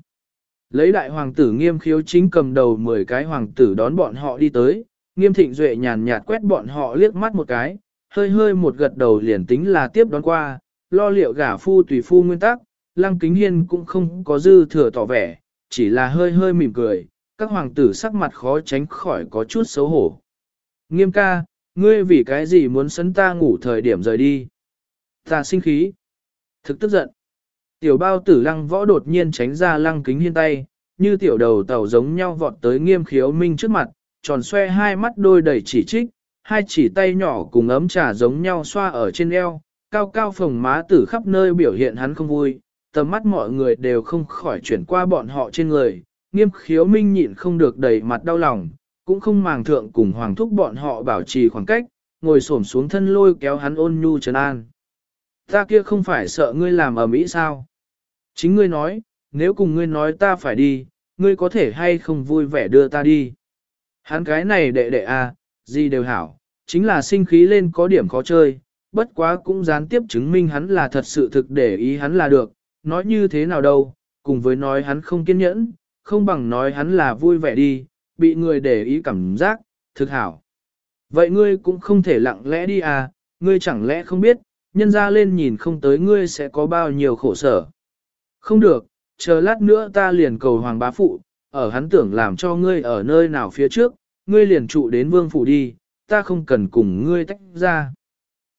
Lấy đại hoàng tử nghiêm khiếu chính cầm đầu 10 cái hoàng tử đón bọn họ đi tới, nghiêm thịnh duệ nhàn nhạt quét bọn họ liếc mắt một cái, hơi hơi một gật đầu liền tính là tiếp đón qua, lo liệu gả phu tùy phu nguyên tắc, lăng kính hiên cũng không có dư thừa tỏ vẻ, chỉ là hơi hơi mỉm cười, các hoàng tử sắc mặt khó tránh khỏi có chút xấu hổ. Nghiêm ca, ngươi vì cái gì muốn sấn ta ngủ thời điểm rời đi? Ta sinh khí. Thực tức giận. Tiểu bao tử lăng võ đột nhiên tránh ra lăng kính hiên tay, như tiểu đầu tàu giống nhau vọt tới nghiêm khiếu minh trước mặt, tròn xoe hai mắt đôi đầy chỉ trích, hai chỉ tay nhỏ cùng ấm trà giống nhau xoa ở trên eo, cao cao phồng má tử khắp nơi biểu hiện hắn không vui, tầm mắt mọi người đều không khỏi chuyển qua bọn họ trên người, nghiêm khiếu minh nhịn không được đầy mặt đau lòng, cũng không màng thượng cùng hoàng thúc bọn họ bảo trì khoảng cách, ngồi xổm xuống thân lôi kéo hắn ôn nhu trấn an. Ta kia không phải sợ ngươi làm ở mỹ sao? Chính ngươi nói, nếu cùng ngươi nói ta phải đi, ngươi có thể hay không vui vẻ đưa ta đi. Hắn cái này đệ đệ à, gì đều hảo, chính là sinh khí lên có điểm khó chơi, bất quá cũng gián tiếp chứng minh hắn là thật sự thực để ý hắn là được, nói như thế nào đâu, cùng với nói hắn không kiên nhẫn, không bằng nói hắn là vui vẻ đi, bị người để ý cảm giác, thực hảo. Vậy ngươi cũng không thể lặng lẽ đi à, ngươi chẳng lẽ không biết, nhân ra lên nhìn không tới ngươi sẽ có bao nhiêu khổ sở. Không được, chờ lát nữa ta liền cầu hoàng bá phụ, ở hắn tưởng làm cho ngươi ở nơi nào phía trước, ngươi liền trụ đến vương phủ đi, ta không cần cùng ngươi tách ra.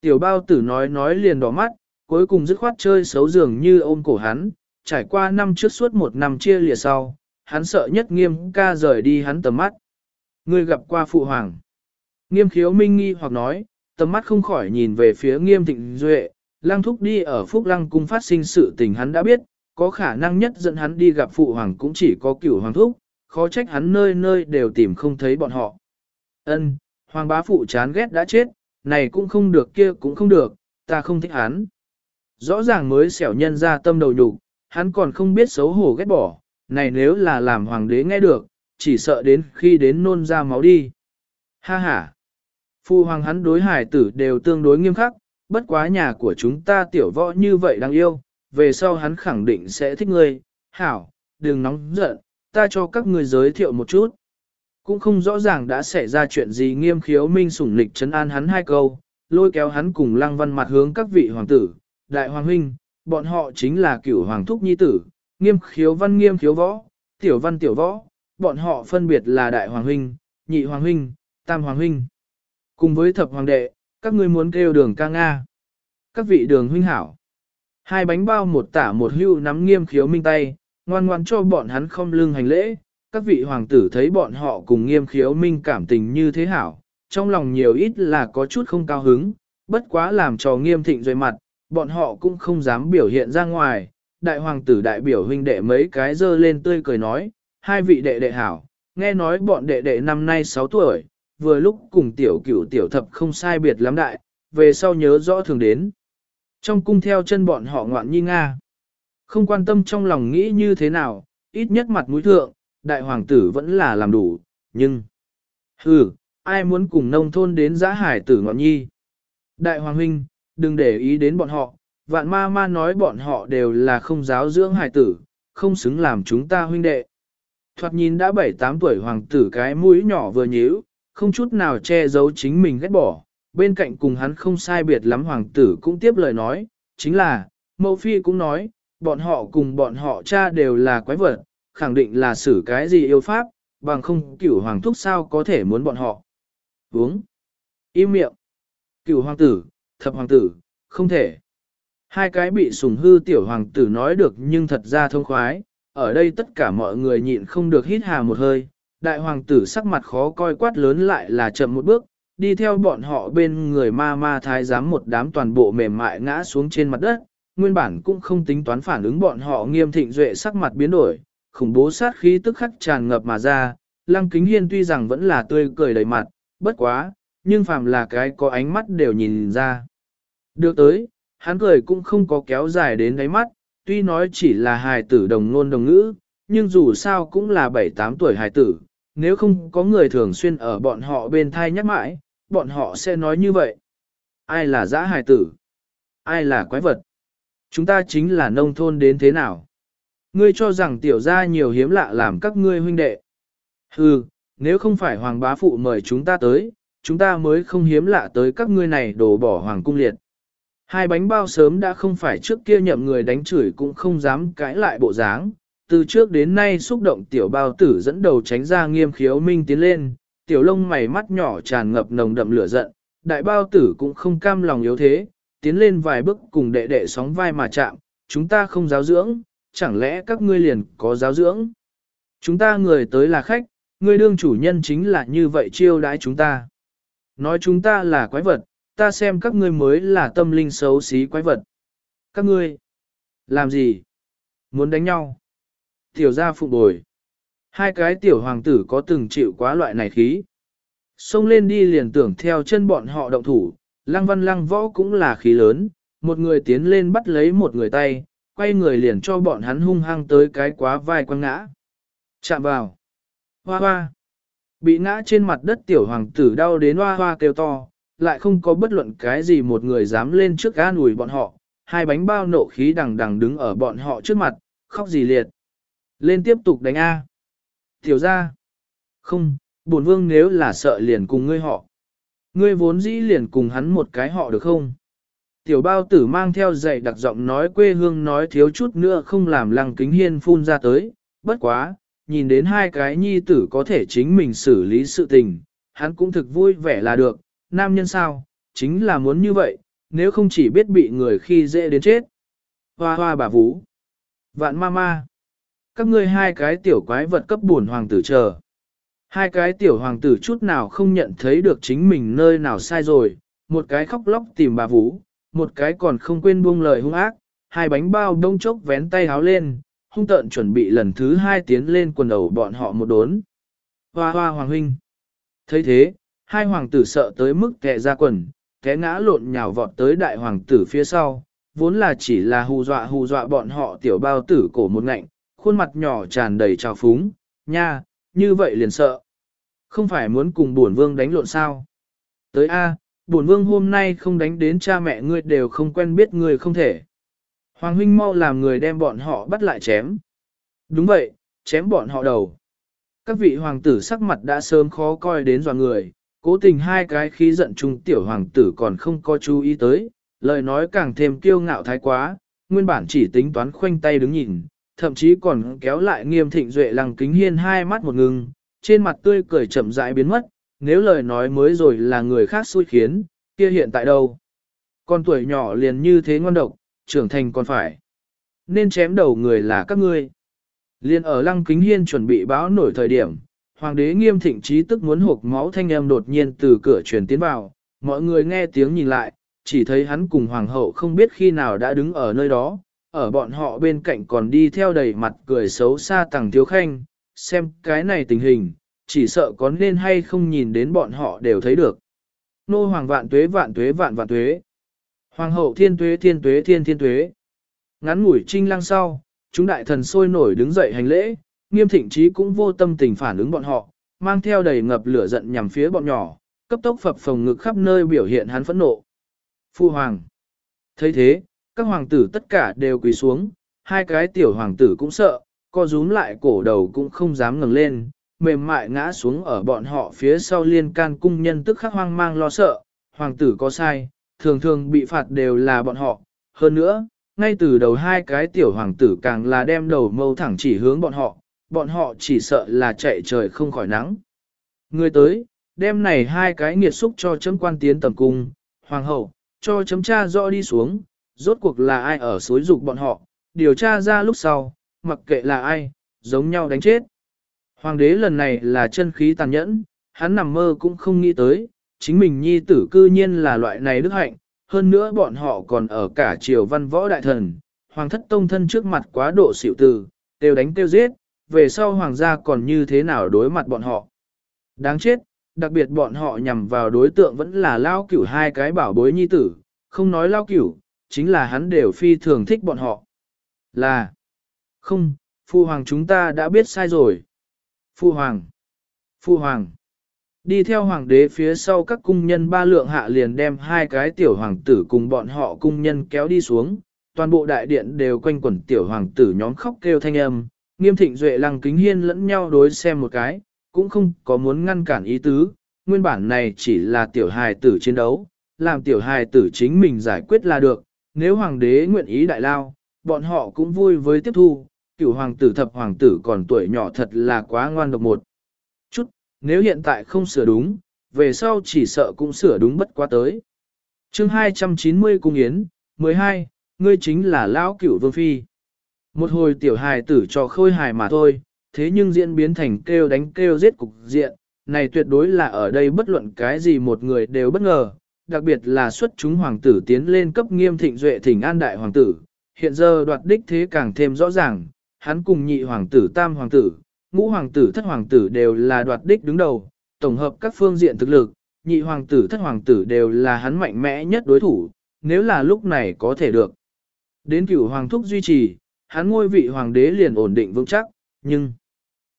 Tiểu bao tử nói nói liền đỏ mắt, cuối cùng dứt khoát chơi xấu dường như ôm cổ hắn, trải qua năm trước suốt một năm chia lìa sau, hắn sợ nhất nghiêm ca rời đi hắn tầm mắt. Ngươi gặp qua phụ hoàng. Nghiêm khiếu minh nghi hoặc nói, tầm mắt không khỏi nhìn về phía nghiêm thịnh duệ, lang thúc đi ở phúc lăng cung phát sinh sự tình hắn đã biết, có khả năng nhất dẫn hắn đi gặp phụ hoàng cũng chỉ có cửu hoàng thúc, khó trách hắn nơi nơi đều tìm không thấy bọn họ. Ân, hoàng bá phụ chán ghét đã chết, này cũng không được kia cũng không được, ta không thích hắn. Rõ ràng mới xẻo nhân ra tâm đầu nhục, hắn còn không biết xấu hổ ghét bỏ, này nếu là làm hoàng đế nghe được, chỉ sợ đến khi đến nôn ra máu đi. Ha ha! Phu hoàng hắn đối hải tử đều tương đối nghiêm khắc, bất quá nhà của chúng ta tiểu võ như vậy đáng yêu, về sau hắn khẳng định sẽ thích ngươi. Hảo, đừng nóng giận, ta cho các ngươi giới thiệu một chút. Cũng không rõ ràng đã xảy ra chuyện gì nghiêm khiếu minh sủng lịch trấn an hắn hai câu, lôi kéo hắn cùng lăng văn mặt hướng các vị hoàng tử, đại hoàng huynh, bọn họ chính là cửu hoàng thúc nhi tử, nghiêm khiếu văn nghiêm khiếu võ, tiểu văn tiểu võ, bọn họ phân biệt là đại hoàng huynh, nhị hoàng huynh, tam hoàng huynh. Cùng với thập hoàng đệ, các ngươi muốn kêu đường ca Nga. Các vị đường huynh hảo. Hai bánh bao một tả một hưu nắm nghiêm khiếu minh tay, ngoan ngoan cho bọn hắn không lưng hành lễ. Các vị hoàng tử thấy bọn họ cùng nghiêm khiếu minh cảm tình như thế hảo, trong lòng nhiều ít là có chút không cao hứng, bất quá làm cho nghiêm thịnh rồi mặt, bọn họ cũng không dám biểu hiện ra ngoài. Đại hoàng tử đại biểu huynh đệ mấy cái dơ lên tươi cười nói, hai vị đệ đệ hảo, nghe nói bọn đệ đệ năm nay 6 tuổi, vừa lúc cùng tiểu cửu tiểu thập không sai biệt lắm đại, về sau nhớ rõ thường đến. Trong cung theo chân bọn họ ngoạn nhi Nga. Không quan tâm trong lòng nghĩ như thế nào, ít nhất mặt mũi thượng, đại hoàng tử vẫn là làm đủ, nhưng... Hừ, ai muốn cùng nông thôn đến giã hải tử ngọn nhi? Đại hoàng huynh, đừng để ý đến bọn họ, vạn ma ma nói bọn họ đều là không giáo dưỡng hải tử, không xứng làm chúng ta huynh đệ. Thoạt nhìn đã 7-8 tuổi hoàng tử cái mũi nhỏ vừa nhíu, không chút nào che giấu chính mình ghét bỏ, bên cạnh cùng hắn không sai biệt lắm hoàng tử cũng tiếp lời nói, chính là, mẫu phi cũng nói, bọn họ cùng bọn họ cha đều là quái vật, khẳng định là xử cái gì yêu pháp, bằng không cửu hoàng thúc sao có thể muốn bọn họ. Uống. Im miệng. Cửu hoàng tử, thập hoàng tử, không thể. Hai cái bị sùng hư tiểu hoàng tử nói được nhưng thật ra thông khoái, ở đây tất cả mọi người nhịn không được hít hà một hơi, đại hoàng tử sắc mặt khó coi quát lớn lại là chậm một bước, đi theo bọn họ bên người ma ma thái giám một đám toàn bộ mềm mại ngã xuống trên mặt đất, nguyên bản cũng không tính toán phản ứng bọn họ nghiêm thịnh duệ sắc mặt biến đổi, khủng bố sát khí tức khắc tràn ngập mà ra, lăng kính hiên tuy rằng vẫn là tươi cười đầy mặt, bất quá, nhưng phàm là cái có ánh mắt đều nhìn ra. Được tới, hắn cười cũng không có kéo dài đến đáy mắt, tuy nói chỉ là hài tử đồng ngôn đồng ngữ, nhưng dù sao cũng là 7-8 tuổi hài tử, nếu không có người thường xuyên ở bọn họ bên thai nhắc mãi, bọn họ sẽ nói như vậy. Ai là dã hài tử? Ai là quái vật? Chúng ta chính là nông thôn đến thế nào? Ngươi cho rằng tiểu gia nhiều hiếm lạ làm các ngươi huynh đệ. Hừ, nếu không phải hoàng bá phụ mời chúng ta tới, chúng ta mới không hiếm lạ tới các ngươi này đổ bỏ hoàng cung liệt. Hai bánh bao sớm đã không phải trước kia nhậm người đánh chửi cũng không dám cãi lại bộ dáng. Từ trước đến nay xúc động tiểu bao tử dẫn đầu tránh ra nghiêm khiếu minh tiến lên, tiểu lông mày mắt nhỏ tràn ngập nồng đậm lửa giận, đại bao tử cũng không cam lòng yếu thế, tiến lên vài bước cùng đệ đệ sóng vai mà chạm, chúng ta không giáo dưỡng, chẳng lẽ các ngươi liền có giáo dưỡng? Chúng ta người tới là khách, ngươi đương chủ nhân chính là như vậy chiêu đãi chúng ta. Nói chúng ta là quái vật, ta xem các ngươi mới là tâm linh xấu xí quái vật. Các ngươi, làm gì? Muốn đánh nhau? Tiểu gia phụ bồi. Hai cái tiểu hoàng tử có từng chịu quá loại này khí. Xông lên đi liền tưởng theo chân bọn họ động thủ, lăng văn lăng võ cũng là khí lớn, một người tiến lên bắt lấy một người tay, quay người liền cho bọn hắn hung hăng tới cái quá vai quăng ngã. Chạm vào. Hoa hoa. Bị ngã trên mặt đất tiểu hoàng tử đau đến hoa hoa kêu to, lại không có bất luận cái gì một người dám lên trước gan ủi bọn họ, hai bánh bao nộ khí đằng đằng đứng ở bọn họ trước mặt, khóc gì liệt. Lên tiếp tục đánh A. Tiểu ra. Không, bổn vương nếu là sợ liền cùng ngươi họ. Ngươi vốn dĩ liền cùng hắn một cái họ được không? Tiểu bao tử mang theo dạy đặc giọng nói quê hương nói thiếu chút nữa không làm lăng kính hiên phun ra tới, bất quá, nhìn đến hai cái nhi tử có thể chính mình xử lý sự tình, hắn cũng thực vui vẻ là được, nam nhân sao, chính là muốn như vậy, nếu không chỉ biết bị người khi dễ đến chết. Hoa hoa bà vũ, vạn ma ma, các ngươi hai cái tiểu quái vật cấp buồn hoàng tử chờ. Hai cái tiểu hoàng tử chút nào không nhận thấy được chính mình nơi nào sai rồi, một cái khóc lóc tìm bà Vũ, một cái còn không quên buông lời hung ác, hai bánh bao đông chốc vén tay háo lên, hung tợn chuẩn bị lần thứ hai tiến lên quần đầu bọn họ một đốn. Hoa hoa hoàng huynh. thấy thế, hai hoàng tử sợ tới mức kẹ ra quần, té ngã lộn nhào vọt tới đại hoàng tử phía sau, vốn là chỉ là hù dọa hù dọa bọn họ tiểu bao tử cổ một ngạnh, khuôn mặt nhỏ tràn đầy trào phúng, nha, như vậy liền sợ. Không phải muốn cùng bổn vương đánh lộn sao? Tới A, bổn vương hôm nay không đánh đến cha mẹ ngươi đều không quen biết ngươi không thể. Hoàng huynh mau làm người đem bọn họ bắt lại chém. Đúng vậy, chém bọn họ đầu. Các vị hoàng tử sắc mặt đã sớm khó coi đến dò người, cố tình hai cái khí giận trung tiểu hoàng tử còn không có chú ý tới, lời nói càng thêm kiêu ngạo thái quá, nguyên bản chỉ tính toán khoanh tay đứng nhìn, thậm chí còn kéo lại nghiêm thịnh duệ lăng kính hiên hai mắt một ngừng, trên mặt tươi cười chậm rãi biến mất, nếu lời nói mới rồi là người khác xui khiến, kia hiện tại đâu? Con tuổi nhỏ liền như thế ngon độc, trưởng thành còn phải. Nên chém đầu người là các ngươi. Liên ở lăng kính hiên chuẩn bị báo nổi thời điểm, hoàng đế nghiêm thịnh trí tức muốn hộp máu thanh âm đột nhiên từ cửa truyền tiến vào, mọi người nghe tiếng nhìn lại, chỉ thấy hắn cùng hoàng hậu không biết khi nào đã đứng ở nơi đó, ở bọn họ bên cạnh còn đi theo đầy mặt cười xấu xa tàng thiếu khanh, xem cái này tình hình, chỉ sợ có nên hay không nhìn đến bọn họ đều thấy được. Nô hoàng vạn tuế vạn tuế vạn vạn tuế. Hoàng hậu thiên tuế thiên tuế thiên thiên tuế. Ngắn ngủi trinh lăng sau, chúng đại thần sôi nổi đứng dậy hành lễ, nghiêm thịnh trí cũng vô tâm tình phản ứng bọn họ, mang theo đầy ngập lửa giận nhằm phía bọn nhỏ, cấp tốc phập phồng ngực khắp nơi biểu hiện hắn phẫn nộ. Phu hoàng. thấy thế, các hoàng tử tất cả đều quỳ xuống, hai cái tiểu hoàng tử cũng sợ, co rúm lại cổ đầu cũng không dám ngẩng lên, mềm mại ngã xuống ở bọn họ phía sau liên can cung nhân tức khắc hoang mang lo sợ, hoàng tử có sai, thường thường bị phạt đều là bọn họ, hơn nữa, ngay từ đầu hai cái tiểu hoàng tử càng là đem đầu mâu thẳng chỉ hướng bọn họ, bọn họ chỉ sợ là chạy trời không khỏi nắng. Người tới, đem này hai cái nghiệt xúc cho chấm quan tiến tầm cung, hoàng hậu, cho chấm tra rõ đi xuống, rốt cuộc là ai ở suối dục bọn họ, điều tra ra lúc sau, mặc kệ là ai, giống nhau đánh chết. Hoàng đế lần này là chân khí tàn nhẫn, hắn nằm mơ cũng không nghĩ tới, chính mình nhi tử cư nhiên là loại này đức hạnh, hơn nữa bọn họ còn ở cả triều văn võ đại thần, hoàng thất tông thân trước mặt quá độ xỉu từ, tiêu đánh tiêu giết, về sau hoàng gia còn như thế nào đối mặt bọn họ. Đáng chết, đặc biệt bọn họ nhằm vào đối tượng vẫn là lao cửu hai cái bảo bối nhi tử, không nói lao cửu, chính là hắn đều phi thường thích bọn họ. Là, không, phu hoàng chúng ta đã biết sai rồi. Phu hoàng, phu hoàng. Đi theo hoàng đế phía sau các cung nhân ba lượng hạ liền đem hai cái tiểu hoàng tử cùng bọn họ cung nhân kéo đi xuống, toàn bộ đại điện đều quanh quẩn tiểu hoàng tử nhóm khóc kêu thanh âm, nghiêm thịnh duệ lăng kính hiên lẫn nhau đối xem một cái, cũng không có muốn ngăn cản ý tứ, nguyên bản này chỉ là tiểu hài tử chiến đấu, làm tiểu hài tử chính mình giải quyết là được, nếu hoàng đế nguyện ý đại lao, bọn họ cũng vui với tiếp thu, cửu hoàng tử thập hoàng tử còn tuổi nhỏ thật là quá ngoan độc một nếu hiện tại không sửa đúng, về sau chỉ sợ cũng sửa đúng bất quá tới. chương 290 Cung Yến, 12, ngươi chính là lão cửu vương phi. Một hồi tiểu hài tử cho khôi hài mà thôi, thế nhưng diễn biến thành kêu đánh kêu giết cục diện, này tuyệt đối là ở đây bất luận cái gì một người đều bất ngờ, đặc biệt là xuất chúng hoàng tử tiến lên cấp nghiêm thịnh duệ thỉnh an đại hoàng tử, hiện giờ đoạt đích thế càng thêm rõ ràng, hắn cùng nhị hoàng tử tam hoàng tử, ngũ hoàng tử thất hoàng tử đều là đoạt đích đứng đầu, tổng hợp các phương diện thực lực, nhị hoàng tử thất hoàng tử đều là hắn mạnh mẽ nhất đối thủ, nếu là lúc này có thể được. Đến cửu hoàng thúc duy trì, hắn ngôi vị hoàng đế liền ổn định vững chắc, nhưng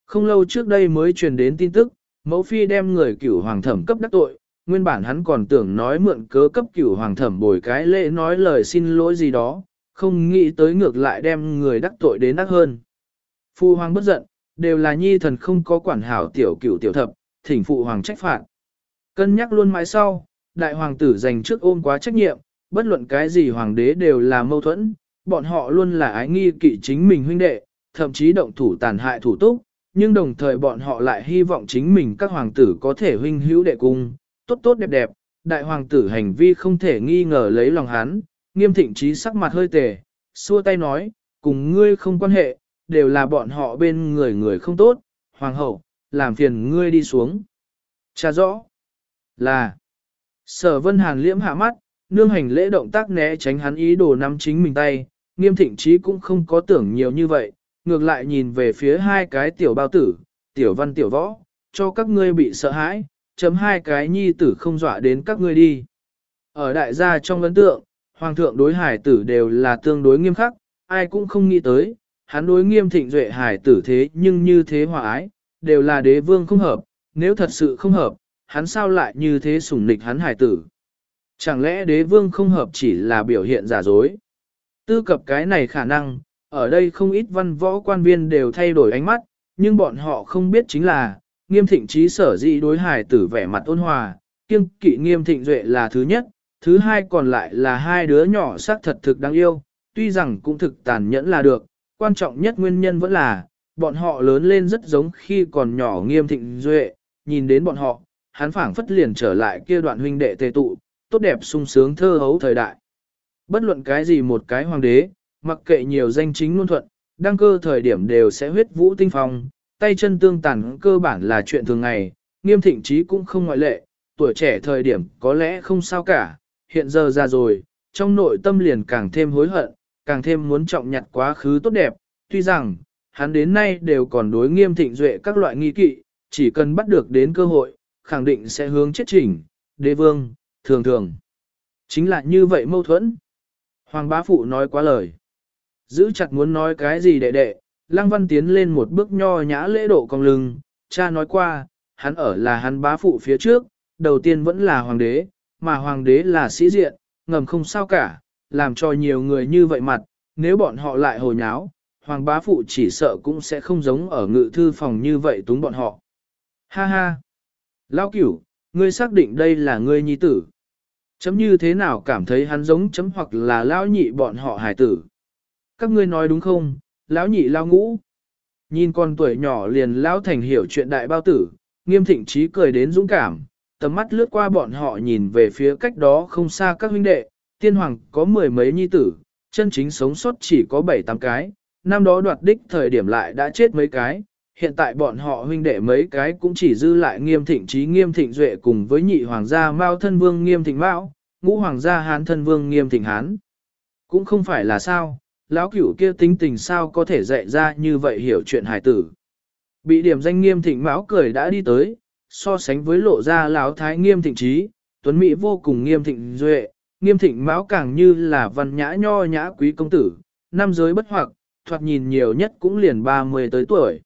không lâu trước đây mới truyền đến tin tức, mẫu phi đem người cửu hoàng thẩm cấp đắc tội, nguyên bản hắn còn tưởng nói mượn cớ cấp cửu hoàng thẩm bồi cái lễ nói lời xin lỗi gì đó, không nghĩ tới ngược lại đem người đắc tội đến đắc hơn. Phu hoàng bất giận, đều là nhi thần không có quản hảo tiểu cửu tiểu thập, thỉnh phụ hoàng trách phạt. Cân nhắc luôn mãi sau, đại hoàng tử dành trước ôm quá trách nhiệm, bất luận cái gì hoàng đế đều là mâu thuẫn, bọn họ luôn là ái nghi kỵ chính mình huynh đệ, thậm chí động thủ tàn hại thủ túc, nhưng đồng thời bọn họ lại hy vọng chính mình các hoàng tử có thể huynh hữu đệ cung, tốt tốt đẹp đẹp, đại hoàng tử hành vi không thể nghi ngờ lấy lòng hắn, nghiêm thịnh trí sắc mặt hơi tề, xua tay nói, cùng ngươi không quan hệ, đều là bọn họ bên người người không tốt, hoàng hậu, làm phiền ngươi đi xuống. Cha rõ, là, sở vân hàn liễm hạ mắt, nương hành lễ động tác né tránh hắn ý đồ nắm chính mình tay, nghiêm thịnh trí cũng không có tưởng nhiều như vậy, ngược lại nhìn về phía hai cái tiểu bao tử, tiểu văn tiểu võ, cho các ngươi bị sợ hãi, chấm hai cái nhi tử không dọa đến các ngươi đi. Ở đại gia trong ấn tượng, hoàng thượng đối hải tử đều là tương đối nghiêm khắc, ai cũng không nghĩ tới, hắn đối nghiêm thịnh duệ hải tử thế nhưng như thế hòa ái, đều là đế vương không hợp, nếu thật sự không hợp, hắn sao lại như thế sủng nịch hắn hải tử. Chẳng lẽ đế vương không hợp chỉ là biểu hiện giả dối? Tư cập cái này khả năng, ở đây không ít văn võ quan viên đều thay đổi ánh mắt, nhưng bọn họ không biết chính là, nghiêm thịnh trí sở dĩ đối hải tử vẻ mặt ôn hòa, kiêng kỵ nghiêm thịnh duệ là thứ nhất, thứ hai còn lại là hai đứa nhỏ xác thật thực đáng yêu, tuy rằng cũng thực tàn nhẫn là được, quan trọng nhất nguyên nhân vẫn là, bọn họ lớn lên rất giống khi còn nhỏ nghiêm thịnh duệ, nhìn đến bọn họ, hắn phảng phất liền trở lại kia đoạn huynh đệ tề tụ, tốt đẹp sung sướng thơ hấu thời đại. Bất luận cái gì một cái hoàng đế, mặc kệ nhiều danh chính luôn thuận, đăng cơ thời điểm đều sẽ huyết vũ tinh phong, tay chân tương tàn cơ bản là chuyện thường ngày, nghiêm thịnh trí cũng không ngoại lệ, tuổi trẻ thời điểm có lẽ không sao cả, hiện giờ ra rồi, trong nội tâm liền càng thêm hối hận, càng thêm muốn trọng nhặt quá khứ tốt đẹp, tuy rằng, hắn đến nay đều còn đối nghiêm thịnh duệ các loại nghi kỵ, chỉ cần bắt được đến cơ hội, khẳng định sẽ hướng chết chỉnh, đế vương, thường thường. Chính là như vậy mâu thuẫn. Hoàng bá phụ nói quá lời. Giữ chặt muốn nói cái gì đệ đệ, Lăng Văn tiến lên một bước nho nhã lễ độ cong lưng, cha nói qua, hắn ở là hắn bá phụ phía trước, đầu tiên vẫn là hoàng đế, mà hoàng đế là sĩ diện, ngầm không sao cả, làm cho nhiều người như vậy mặt, nếu bọn họ lại hồi nháo, hoàng bá phụ chỉ sợ cũng sẽ không giống ở ngự thư phòng như vậy túng bọn họ. Ha ha! Lao cửu, ngươi xác định đây là ngươi nhi tử. Chấm như thế nào cảm thấy hắn giống chấm hoặc là lão nhị bọn họ hài tử. Các ngươi nói đúng không, lão nhị lao ngũ. Nhìn con tuổi nhỏ liền lão thành hiểu chuyện đại bao tử, nghiêm thịnh trí cười đến dũng cảm, tầm mắt lướt qua bọn họ nhìn về phía cách đó không xa các huynh đệ, tiên hoàng có mười mấy nhi tử, chân chính sống sót chỉ có bảy tám cái, năm đó đoạt đích thời điểm lại đã chết mấy cái, hiện tại bọn họ huynh đệ mấy cái cũng chỉ dư lại nghiêm thịnh trí nghiêm thịnh duệ cùng với nhị hoàng gia mao thân vương nghiêm thịnh mão, ngũ hoàng gia hán thân vương nghiêm thịnh hán. Cũng không phải là sao, lão cửu kia tính tình sao có thể dạy ra như vậy hiểu chuyện hải tử. Bị điểm danh nghiêm thịnh mão cười đã đi tới, so sánh với lộ ra lão thái nghiêm thịnh trí, tuấn mỹ vô cùng nghiêm thịnh duệ, nghiêm thịnh mão càng như là văn nhã nho nhã quý công tử, năm giới bất hoặc, thoạt nhìn nhiều nhất cũng liền 30 tới tuổi.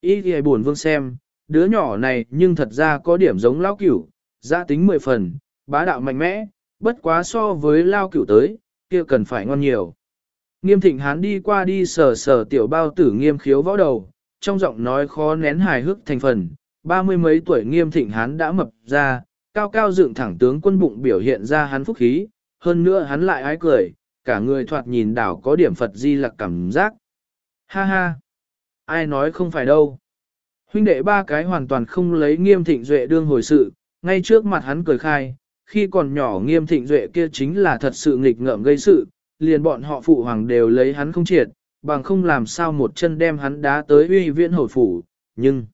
Ý thì buồn vương xem, đứa nhỏ này nhưng thật ra có điểm giống lao cửu, gia tính 10 phần, bá đạo mạnh mẽ, bất quá so với lao cửu tới, kia cần phải ngon nhiều. Nghiêm thịnh hán đi qua đi sờ sờ tiểu bao tử nghiêm khiếu võ đầu, trong giọng nói khó nén hài hước thành phần, ba mươi mấy tuổi nghiêm thịnh hán đã mập ra, cao cao dựng thẳng tướng quân bụng biểu hiện ra hắn phúc khí, hơn nữa hắn lại ái cười, cả người thoạt nhìn đảo có điểm Phật di lặc cảm giác. Ha ha! Ai nói không phải đâu. Huynh đệ ba cái hoàn toàn không lấy nghiêm thịnh duệ đương hồi sự, ngay trước mặt hắn cười khai, khi còn nhỏ nghiêm thịnh duệ kia chính là thật sự nghịch ngợm gây sự, liền bọn họ phụ hoàng đều lấy hắn không triệt, bằng không làm sao một chân đem hắn đá tới uy viễn hồi phủ, nhưng...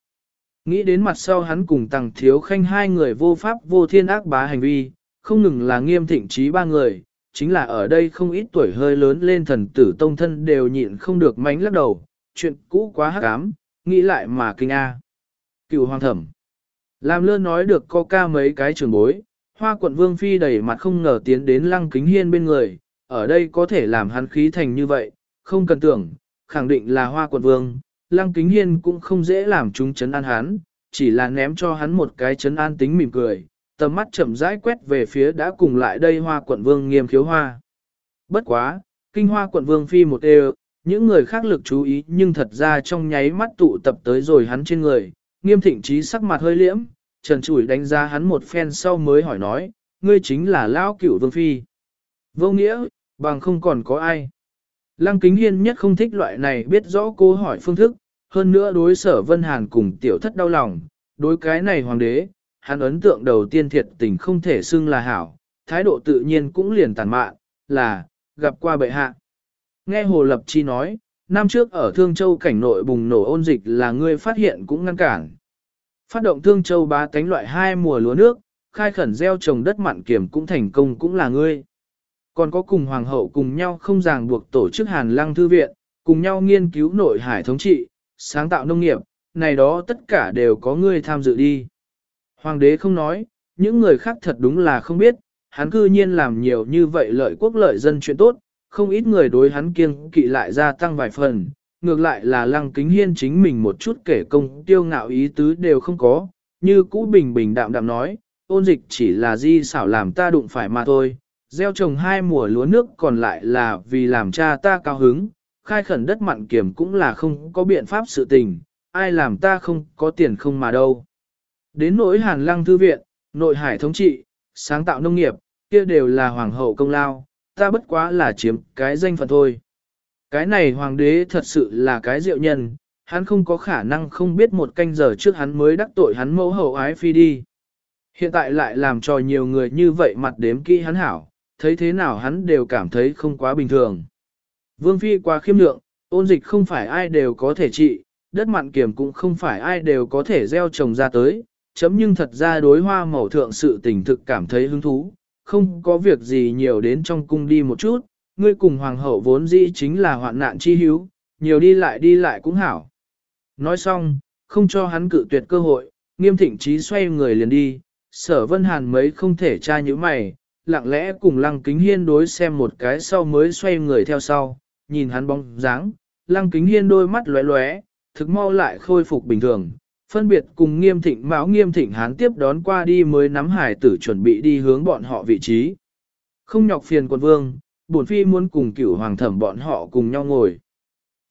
Nghĩ đến mặt sau hắn cùng tàng thiếu khanh hai người vô pháp vô thiên ác bá hành vi, không ngừng là nghiêm thịnh trí ba người, chính là ở đây không ít tuổi hơi lớn lên thần tử tông thân đều nhịn không được mánh lắc đầu, chuyện cũ quá hắc ám, nghĩ lại mà kinh a. Cựu hoàng thẩm. Làm lơ nói được co ca mấy cái trường bối, hoa quận vương phi đầy mặt không ngờ tiến đến lăng kính hiên bên người, ở đây có thể làm hắn khí thành như vậy, không cần tưởng, khẳng định là hoa quận vương, lăng kính hiên cũng không dễ làm chúng chấn an hắn, chỉ là ném cho hắn một cái chấn an tính mỉm cười, tầm mắt chậm rãi quét về phía đã cùng lại đây hoa quận vương nghiêm khiếu hoa. Bất quá, kinh hoa quận vương phi một đều, những người khác lực chú ý nhưng thật ra trong nháy mắt tụ tập tới rồi hắn trên người, nghiêm thịnh trí sắc mặt hơi liễm, trần chủi đánh giá hắn một phen sau mới hỏi nói, ngươi chính là lão cửu vương phi. Vô nghĩa, bằng không còn có ai. Lăng kính hiên nhất không thích loại này biết rõ cô hỏi phương thức, hơn nữa đối sở Vân Hàn cùng tiểu thất đau lòng, đối cái này hoàng đế, hắn ấn tượng đầu tiên thiệt tình không thể xưng là hảo, thái độ tự nhiên cũng liền tàn mạn, là, gặp qua bệ hạ. Nghe Hồ Lập Chi nói, năm trước ở Thương Châu cảnh nội bùng nổ ôn dịch là ngươi phát hiện cũng ngăn cản. Phát động Thương Châu ba tánh loại hai mùa lúa nước, khai khẩn gieo trồng đất mặn kiểm cũng thành công cũng là ngươi. Còn có cùng Hoàng hậu cùng nhau không ràng buộc tổ chức Hàn Lăng Thư Viện, cùng nhau nghiên cứu nội hải thống trị, sáng tạo nông nghiệp, này đó tất cả đều có ngươi tham dự đi. Hoàng đế không nói, những người khác thật đúng là không biết, hắn cư nhiên làm nhiều như vậy lợi quốc lợi dân chuyện tốt, không ít người đối hắn kiêng kỵ lại gia tăng vài phần, ngược lại là lăng kính hiên chính mình một chút kể công tiêu ngạo ý tứ đều không có, như cũ bình bình đạm đạm nói, ôn dịch chỉ là di xảo làm ta đụng phải mà thôi, gieo trồng hai mùa lúa nước còn lại là vì làm cha ta cao hứng, khai khẩn đất mặn kiểm cũng là không có biện pháp sự tình, ai làm ta không có tiền không mà đâu. Đến nỗi hàn lăng thư viện, nội hải thống trị, sáng tạo nông nghiệp, kia đều là hoàng hậu công lao, ta bất quá là chiếm cái danh phận thôi. Cái này hoàng đế thật sự là cái diệu nhân, hắn không có khả năng không biết một canh giờ trước hắn mới đắc tội hắn mẫu hậu ái phi đi. Hiện tại lại làm cho nhiều người như vậy mặt đếm kỹ hắn hảo, thấy thế nào hắn đều cảm thấy không quá bình thường. Vương phi quá khiêm lượng, ôn dịch không phải ai đều có thể trị, đất mặn kiềm cũng không phải ai đều có thể gieo trồng ra tới, chấm nhưng thật ra đối hoa mẫu thượng sự tình thực cảm thấy hứng thú, không có việc gì nhiều đến trong cung đi một chút, ngươi cùng hoàng hậu vốn dĩ chính là hoạn nạn chi hiếu, nhiều đi lại đi lại cũng hảo. Nói xong, không cho hắn cự tuyệt cơ hội, nghiêm thịnh trí xoay người liền đi, sở vân hàn mấy không thể tra như mày, lặng lẽ cùng lăng kính hiên đối xem một cái sau mới xoay người theo sau, nhìn hắn bóng dáng, lăng kính hiên đôi mắt lóe lóe, thực mau lại khôi phục bình thường, phân biệt cùng nghiêm thịnh mão nghiêm thịnh hắn tiếp đón qua đi mới nắm hải tử chuẩn bị đi hướng bọn họ vị trí. Không nhọc phiền quận vương, bổn phi muốn cùng cửu hoàng thẩm bọn họ cùng nhau ngồi.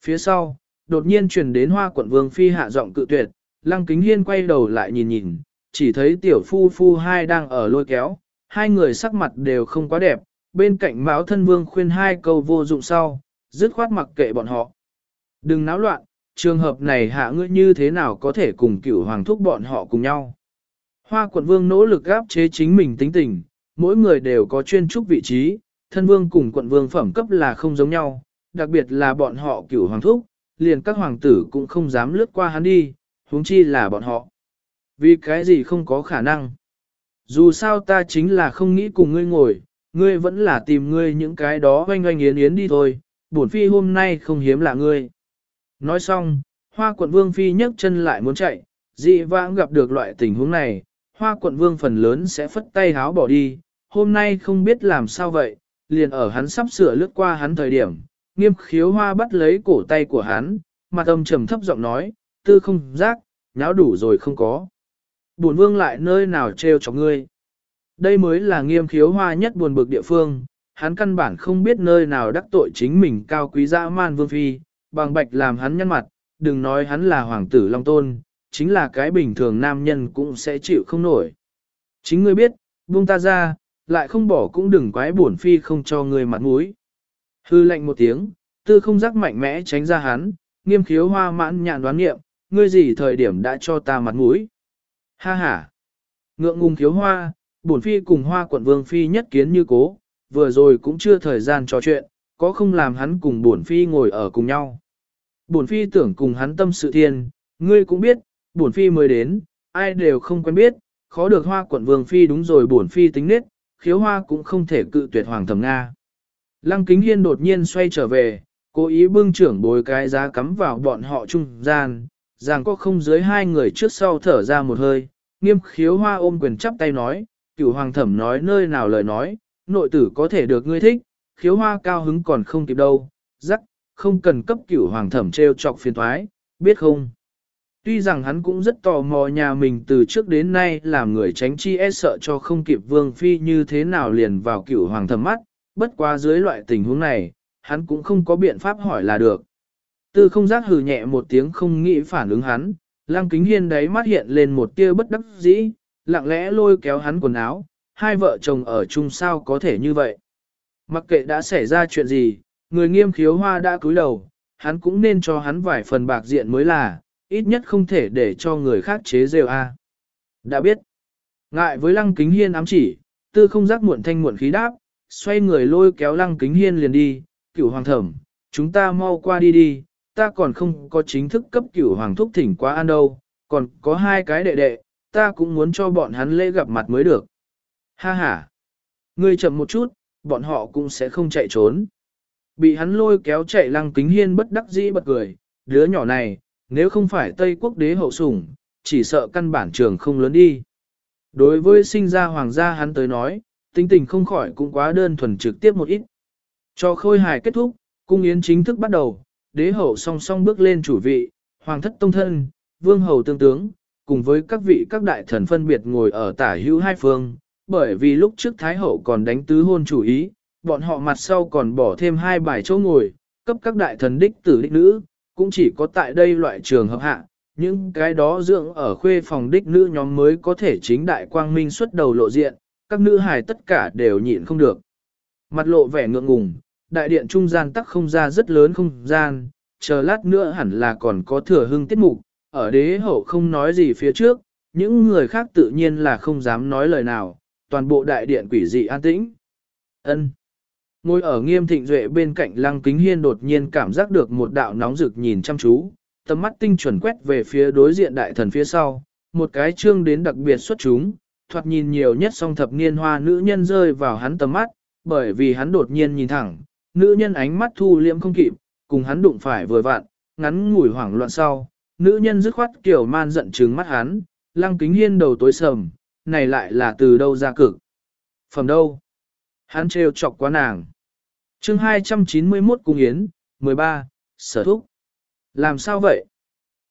Phía sau, đột nhiên truyền đến hoa quận vương phi hạ giọng cự tuyệt, lăng kính hiên quay đầu lại nhìn nhìn, chỉ thấy tiểu phu phu hai đang ở lôi kéo, hai người sắc mặt đều không quá đẹp, bên cạnh mão thân vương khuyên hai câu vô dụng sau, dứt khoát mặc kệ bọn họ. Đừng náo loạn, trường hợp này hạ ngươi như thế nào có thể cùng cửu hoàng thúc bọn họ cùng nhau. Hoa quận vương nỗ lực gáp chế chính mình tính tình, mỗi người đều có chuyên trúc vị trí, thân vương cùng quận vương phẩm cấp là không giống nhau, đặc biệt là bọn họ cửu hoàng thúc, liền các hoàng tử cũng không dám lướt qua hắn đi, huống chi là bọn họ. Vì cái gì không có khả năng. Dù sao ta chính là không nghĩ cùng ngươi ngồi, ngươi vẫn là tìm ngươi những cái đó oanh oanh yến yến đi thôi, bổn phi hôm nay không hiếm là ngươi. Nói xong, hoa quận vương phi nhấc chân lại muốn chạy, dị vãng gặp được loại tình huống này, hoa quận vương phần lớn sẽ phất tay háo bỏ đi, hôm nay không biết làm sao vậy, liền ở hắn sắp sửa lướt qua hắn thời điểm, nghiêm khiếu hoa bắt lấy cổ tay của hắn, mặt âm trầm thấp giọng nói, tư không giác, nháo đủ rồi không có. Buồn vương lại nơi nào trêu cho ngươi. Đây mới là nghiêm khiếu hoa nhất buồn bực địa phương, hắn căn bản không biết nơi nào đắc tội chính mình cao quý dã man vương phi, bằng bạch làm hắn nhăn mặt, đừng nói hắn là hoàng tử Long Tôn, chính là cái bình thường nam nhân cũng sẽ chịu không nổi. Chính ngươi biết, buông ta ra, lại không bỏ cũng đừng quái buồn phi không cho ngươi mặt mũi. Hư lệnh một tiếng, tư không giác mạnh mẽ tránh ra hắn, nghiêm khiếu hoa mãn nhạn đoán nghiệm, ngươi gì thời điểm đã cho ta mặt mũi. Ha ha! Ngượng ngùng khiếu hoa, bổn phi cùng hoa quận vương phi nhất kiến như cố, vừa rồi cũng chưa thời gian trò chuyện, có không làm hắn cùng bổn phi ngồi ở cùng nhau. Bổn phi tưởng cùng hắn tâm sự thiên, ngươi cũng biết, bổn phi mới đến, ai đều không quen biết, khó được hoa quận vương phi đúng rồi bổn phi tính nết, khiếu hoa cũng không thể cự tuyệt hoàng thẩm Nga. Lăng kính hiên đột nhiên xoay trở về, cố ý bưng trưởng bồi cái giá cắm vào bọn họ trung gian, rằng có không dưới hai người trước sau thở ra một hơi, nghiêm khiếu hoa ôm quyền chắp tay nói, cửu hoàng thẩm nói nơi nào lời nói, nội tử có thể được ngươi thích, khiếu hoa cao hứng còn không kịp đâu, rắc, không cần cấp cửu hoàng thẩm treo chọc phiền thoái, biết không? Tuy rằng hắn cũng rất tò mò nhà mình từ trước đến nay làm người tránh chi e sợ cho không kịp vương phi như thế nào liền vào cửu hoàng thẩm mắt, bất quá dưới loại tình huống này, hắn cũng không có biện pháp hỏi là được. Tư không giác hừ nhẹ một tiếng không nghĩ phản ứng hắn, lăng kính hiên đấy mắt hiện lên một tia bất đắc dĩ, lặng lẽ lôi kéo hắn quần áo, hai vợ chồng ở chung sao có thể như vậy. Mặc kệ đã xảy ra chuyện gì, người nghiêm khiếu hoa đã cúi đầu, hắn cũng nên cho hắn vài phần bạc diện mới là, ít nhất không thể để cho người khác chế rêu a. Đã biết, ngại với lăng kính hiên ám chỉ, tư không giác muộn thanh muộn khí đáp, xoay người lôi kéo lăng kính hiên liền đi, cửu hoàng thẩm, chúng ta mau qua đi đi, ta còn không có chính thức cấp cửu hoàng thúc thỉnh quá ăn đâu, còn có hai cái đệ đệ, ta cũng muốn cho bọn hắn lễ gặp mặt mới được. Ha ha, ngươi chậm một chút, bọn họ cũng sẽ không chạy trốn. Bị hắn lôi kéo chạy lăng kính hiên bất đắc dĩ bật cười, đứa nhỏ này, nếu không phải Tây quốc đế hậu sủng, chỉ sợ căn bản trường không lớn đi. Đối với sinh ra hoàng gia hắn tới nói, tính tình không khỏi cũng quá đơn thuần trực tiếp một ít. Cho khôi hài kết thúc, cung yến chính thức bắt đầu, đế hậu song song bước lên chủ vị, hoàng thất tông thân, vương hầu tương tướng, cùng với các vị các đại thần phân biệt ngồi ở tả hữu hai phương, bởi vì lúc trước Thái hậu còn đánh tứ hôn chủ ý, bọn họ mặt sau còn bỏ thêm hai bài chỗ ngồi, cấp các đại thần đích tử đích nữ, cũng chỉ có tại đây loại trường hợp hạ, những cái đó dưỡng ở khuê phòng đích nữ nhóm mới có thể chính đại quang minh xuất đầu lộ diện, các nữ hài tất cả đều nhịn không được. Mặt lộ vẻ ngượng ngùng, đại điện trung gian tắc không ra rất lớn không gian, chờ lát nữa hẳn là còn có thừa hưng tiết mục, ở đế hậu không nói gì phía trước, những người khác tự nhiên là không dám nói lời nào, toàn bộ đại điện quỷ dị an tĩnh. Ân. Ngồi ở nghiêm thịnh duệ bên cạnh lăng kính hiên đột nhiên cảm giác được một đạo nóng rực nhìn chăm chú, tầm mắt tinh chuẩn quét về phía đối diện đại thần phía sau, một cái trương đến đặc biệt xuất chúng, thoạt nhìn nhiều nhất song thập niên hoa nữ nhân rơi vào hắn tầm mắt, bởi vì hắn đột nhiên nhìn thẳng, nữ nhân ánh mắt thu liễm không kịp, cùng hắn đụng phải vừa vặn, ngắn ngủi hoảng loạn sau, nữ nhân dứt khoát kiểu man giận trừng mắt hắn, lăng kính hiên đầu tối sầm, này lại là từ đâu ra cực. Phẩm đâu? Hắn trêu chọc quá nàng. chương 291 Cung Yến, 13, Sở Thúc. Làm sao vậy?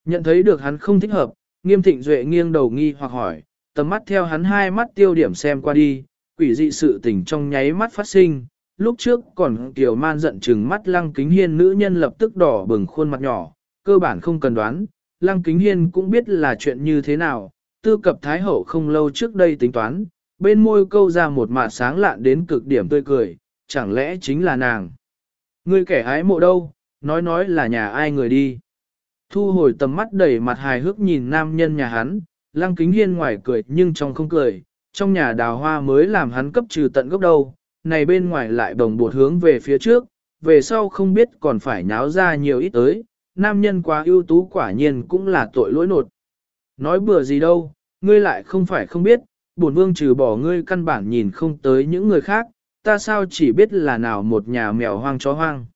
Nhận thấy được hắn không thích hợp, nghiêm thịnh duệ nghiêng đầu nghi hoặc hỏi, tầm mắt theo hắn hai mắt tiêu điểm xem qua đi, quỷ dị sự tình trong nháy mắt phát sinh. Lúc trước còn kiểu man giận chừng mắt lăng kính hiên nữ nhân lập tức đỏ bừng khuôn mặt nhỏ, cơ bản không cần đoán, lăng kính hiên cũng biết là chuyện như thế nào, tư cập thái hậu không lâu trước đây tính toán, bên môi câu ra một mạt sáng lạn đến cực điểm tươi cười, chẳng lẽ chính là nàng. Người kẻ ái mộ đâu, nói nói là nhà ai người đi. Thu hồi tầm mắt đầy mặt hài hước nhìn nam nhân nhà hắn, lăng kính hiên ngoài cười nhưng trong không cười, trong nhà đào hoa mới làm hắn cấp trừ tận gốc đâu, này bên ngoài lại đồng bột hướng về phía trước, về sau không biết còn phải nháo ra nhiều ít tới, nam nhân quá ưu tú quả nhiên cũng là tội lỗi nột. Nói bừa gì đâu, ngươi lại không phải không biết, bổn vương trừ bỏ ngươi căn bản nhìn không tới những người khác, ta sao chỉ biết là nào một nhà mèo hoang chó hoang.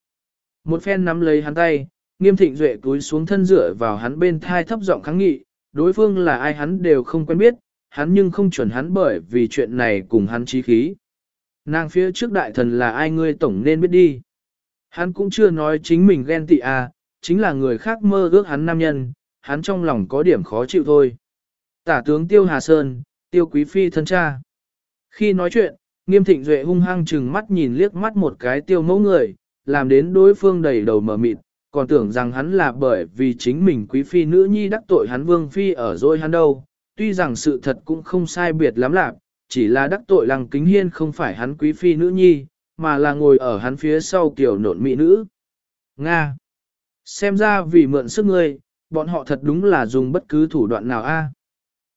Một phen nắm lấy hắn tay, nghiêm thịnh duệ cúi xuống thân dựa vào hắn bên thai thấp giọng kháng nghị, đối phương là ai hắn đều không quen biết, hắn nhưng không chuẩn hắn bởi vì chuyện này cùng hắn trí khí. Nàng phía trước đại thần là ai ngươi tổng nên biết đi. Hắn cũng chưa nói chính mình ghen tị à, chính là người khác mơ ước hắn nam nhân, hắn trong lòng có điểm khó chịu thôi. Tả tướng Tiêu Hà Sơn, Tiêu Quý Phi thân cha. Khi nói chuyện, nghiêm thịnh duệ hung hăng chừng mắt nhìn liếc mắt một cái tiêu mẫu người, làm đến đối phương đầy đầu mở mịt, còn tưởng rằng hắn là bởi vì chính mình quý phi nữ nhi đắc tội hắn vương phi ở rồi hắn đâu, tuy rằng sự thật cũng không sai biệt lắm lạc, chỉ là đắc tội lăng kính hiên không phải hắn quý phi nữ nhi, mà là ngồi ở hắn phía sau kiểu nộn mỹ nữ. Nga Xem ra vì mượn sức ngươi, bọn họ thật đúng là dùng bất cứ thủ đoạn nào a.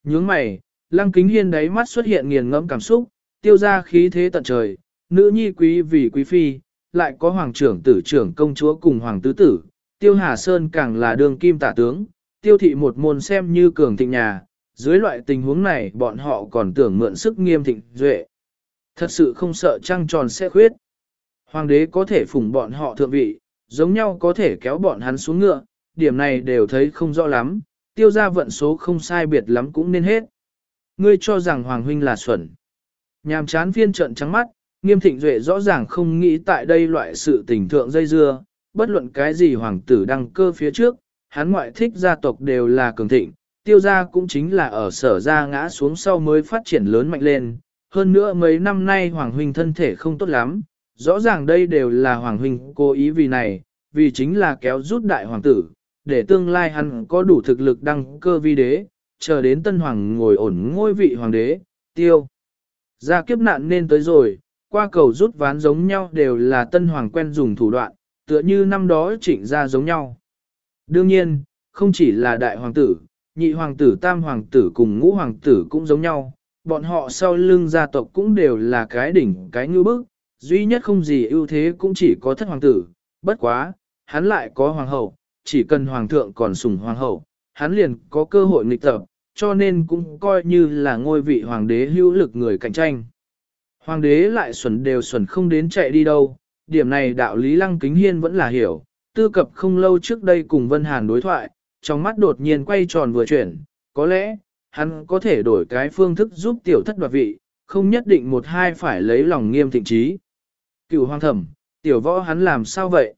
Nhướng mày, lăng kính hiên đáy mắt xuất hiện nghiền ngẫm cảm xúc, tiêu ra khí thế tận trời, nữ nhi quý vì quý phi, lại có hoàng trưởng tử trưởng công chúa cùng hoàng tứ tử, tiêu hà sơn càng là đường kim tả tướng, tiêu thị một môn xem như cường thịnh nhà, dưới loại tình huống này bọn họ còn tưởng mượn sức nghiêm thịnh duệ. Thật sự không sợ trăng tròn sẽ khuyết. Hoàng đế có thể phủng bọn họ thượng vị, giống nhau có thể kéo bọn hắn xuống ngựa, điểm này đều thấy không rõ lắm, tiêu ra vận số không sai biệt lắm cũng nên hết. Ngươi cho rằng Hoàng Huynh là xuẩn. Nhàm chán phiên trận trắng mắt, nghiêm thịnh duệ rõ ràng không nghĩ tại đây loại sự tình thượng dây dưa, bất luận cái gì hoàng tử đăng cơ phía trước, hắn ngoại thích gia tộc đều là cường thịnh, tiêu gia cũng chính là ở sở gia ngã xuống sau mới phát triển lớn mạnh lên. Hơn nữa mấy năm nay Hoàng Huynh thân thể không tốt lắm, rõ ràng đây đều là Hoàng Huynh cố ý vì này, vì chính là kéo rút đại hoàng tử, để tương lai hắn có đủ thực lực đăng cơ vi đế, chờ đến tân hoàng ngồi ổn ngôi vị hoàng đế, tiêu. Ra kiếp nạn nên tới rồi, qua cầu rút ván giống nhau đều là tân hoàng quen dùng thủ đoạn, tựa như năm đó chỉnh ra giống nhau. Đương nhiên, không chỉ là đại hoàng tử, nhị hoàng tử tam hoàng tử cùng ngũ hoàng tử cũng giống nhau, bọn họ sau lưng gia tộc cũng đều là cái đỉnh cái ngư bức, duy nhất không gì ưu thế cũng chỉ có thất hoàng tử, bất quá, hắn lại có hoàng hậu, chỉ cần hoàng thượng còn sủng hoàng hậu, hắn liền có cơ hội nghịch tập, cho nên cũng coi như là ngôi vị hoàng đế hữu lực người cạnh tranh. Hoàng đế lại xuẩn đều xuẩn không đến chạy đi đâu, điểm này đạo lý lăng kính hiên vẫn là hiểu, tư cập không lâu trước đây cùng Vân Hàn đối thoại, trong mắt đột nhiên quay tròn vừa chuyển, có lẽ, hắn có thể đổi cái phương thức giúp tiểu thất đoạt vị, không nhất định một hai phải lấy lòng nghiêm thịnh trí. Cựu hoàng thẩm, tiểu võ hắn làm sao vậy?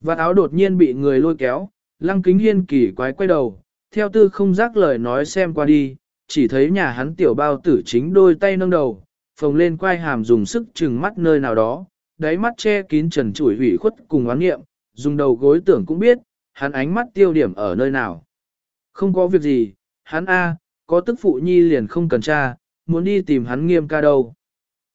Vạt áo đột nhiên bị người lôi kéo, lăng kính hiên kỳ quái quay đầu, theo tư không giác lời nói xem qua đi, chỉ thấy nhà hắn tiểu bao tử chính đôi tay nâng đầu, phồng lên quay hàm dùng sức chừng mắt nơi nào đó, đáy mắt che kín trần chủi hủy khuất cùng oán nghiệm, dùng đầu gối tưởng cũng biết, hắn ánh mắt tiêu điểm ở nơi nào. Không có việc gì, hắn A, có tức phụ nhi liền không cần cha, muốn đi tìm hắn nghiêm ca đâu.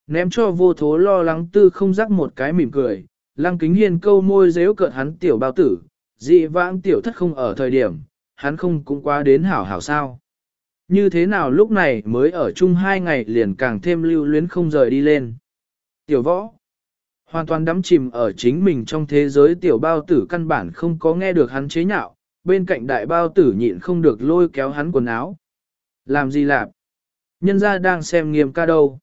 Ném cho vô thố lo lắng tư không rắc một cái mỉm cười, lăng kính hiên câu môi dễu cợt hắn tiểu bao tử, dị vãng tiểu thất không ở thời điểm, hắn không cũng quá đến hảo hảo sao. Như thế nào lúc này mới ở chung hai ngày liền càng thêm lưu luyến không rời đi lên. Tiểu võ, hoàn toàn đắm chìm ở chính mình trong thế giới tiểu bao tử căn bản không có nghe được hắn chế nhạo, bên cạnh đại bao tử nhịn không được lôi kéo hắn quần áo. Làm gì lạp? Nhân ra đang xem nghiêm ca đâu.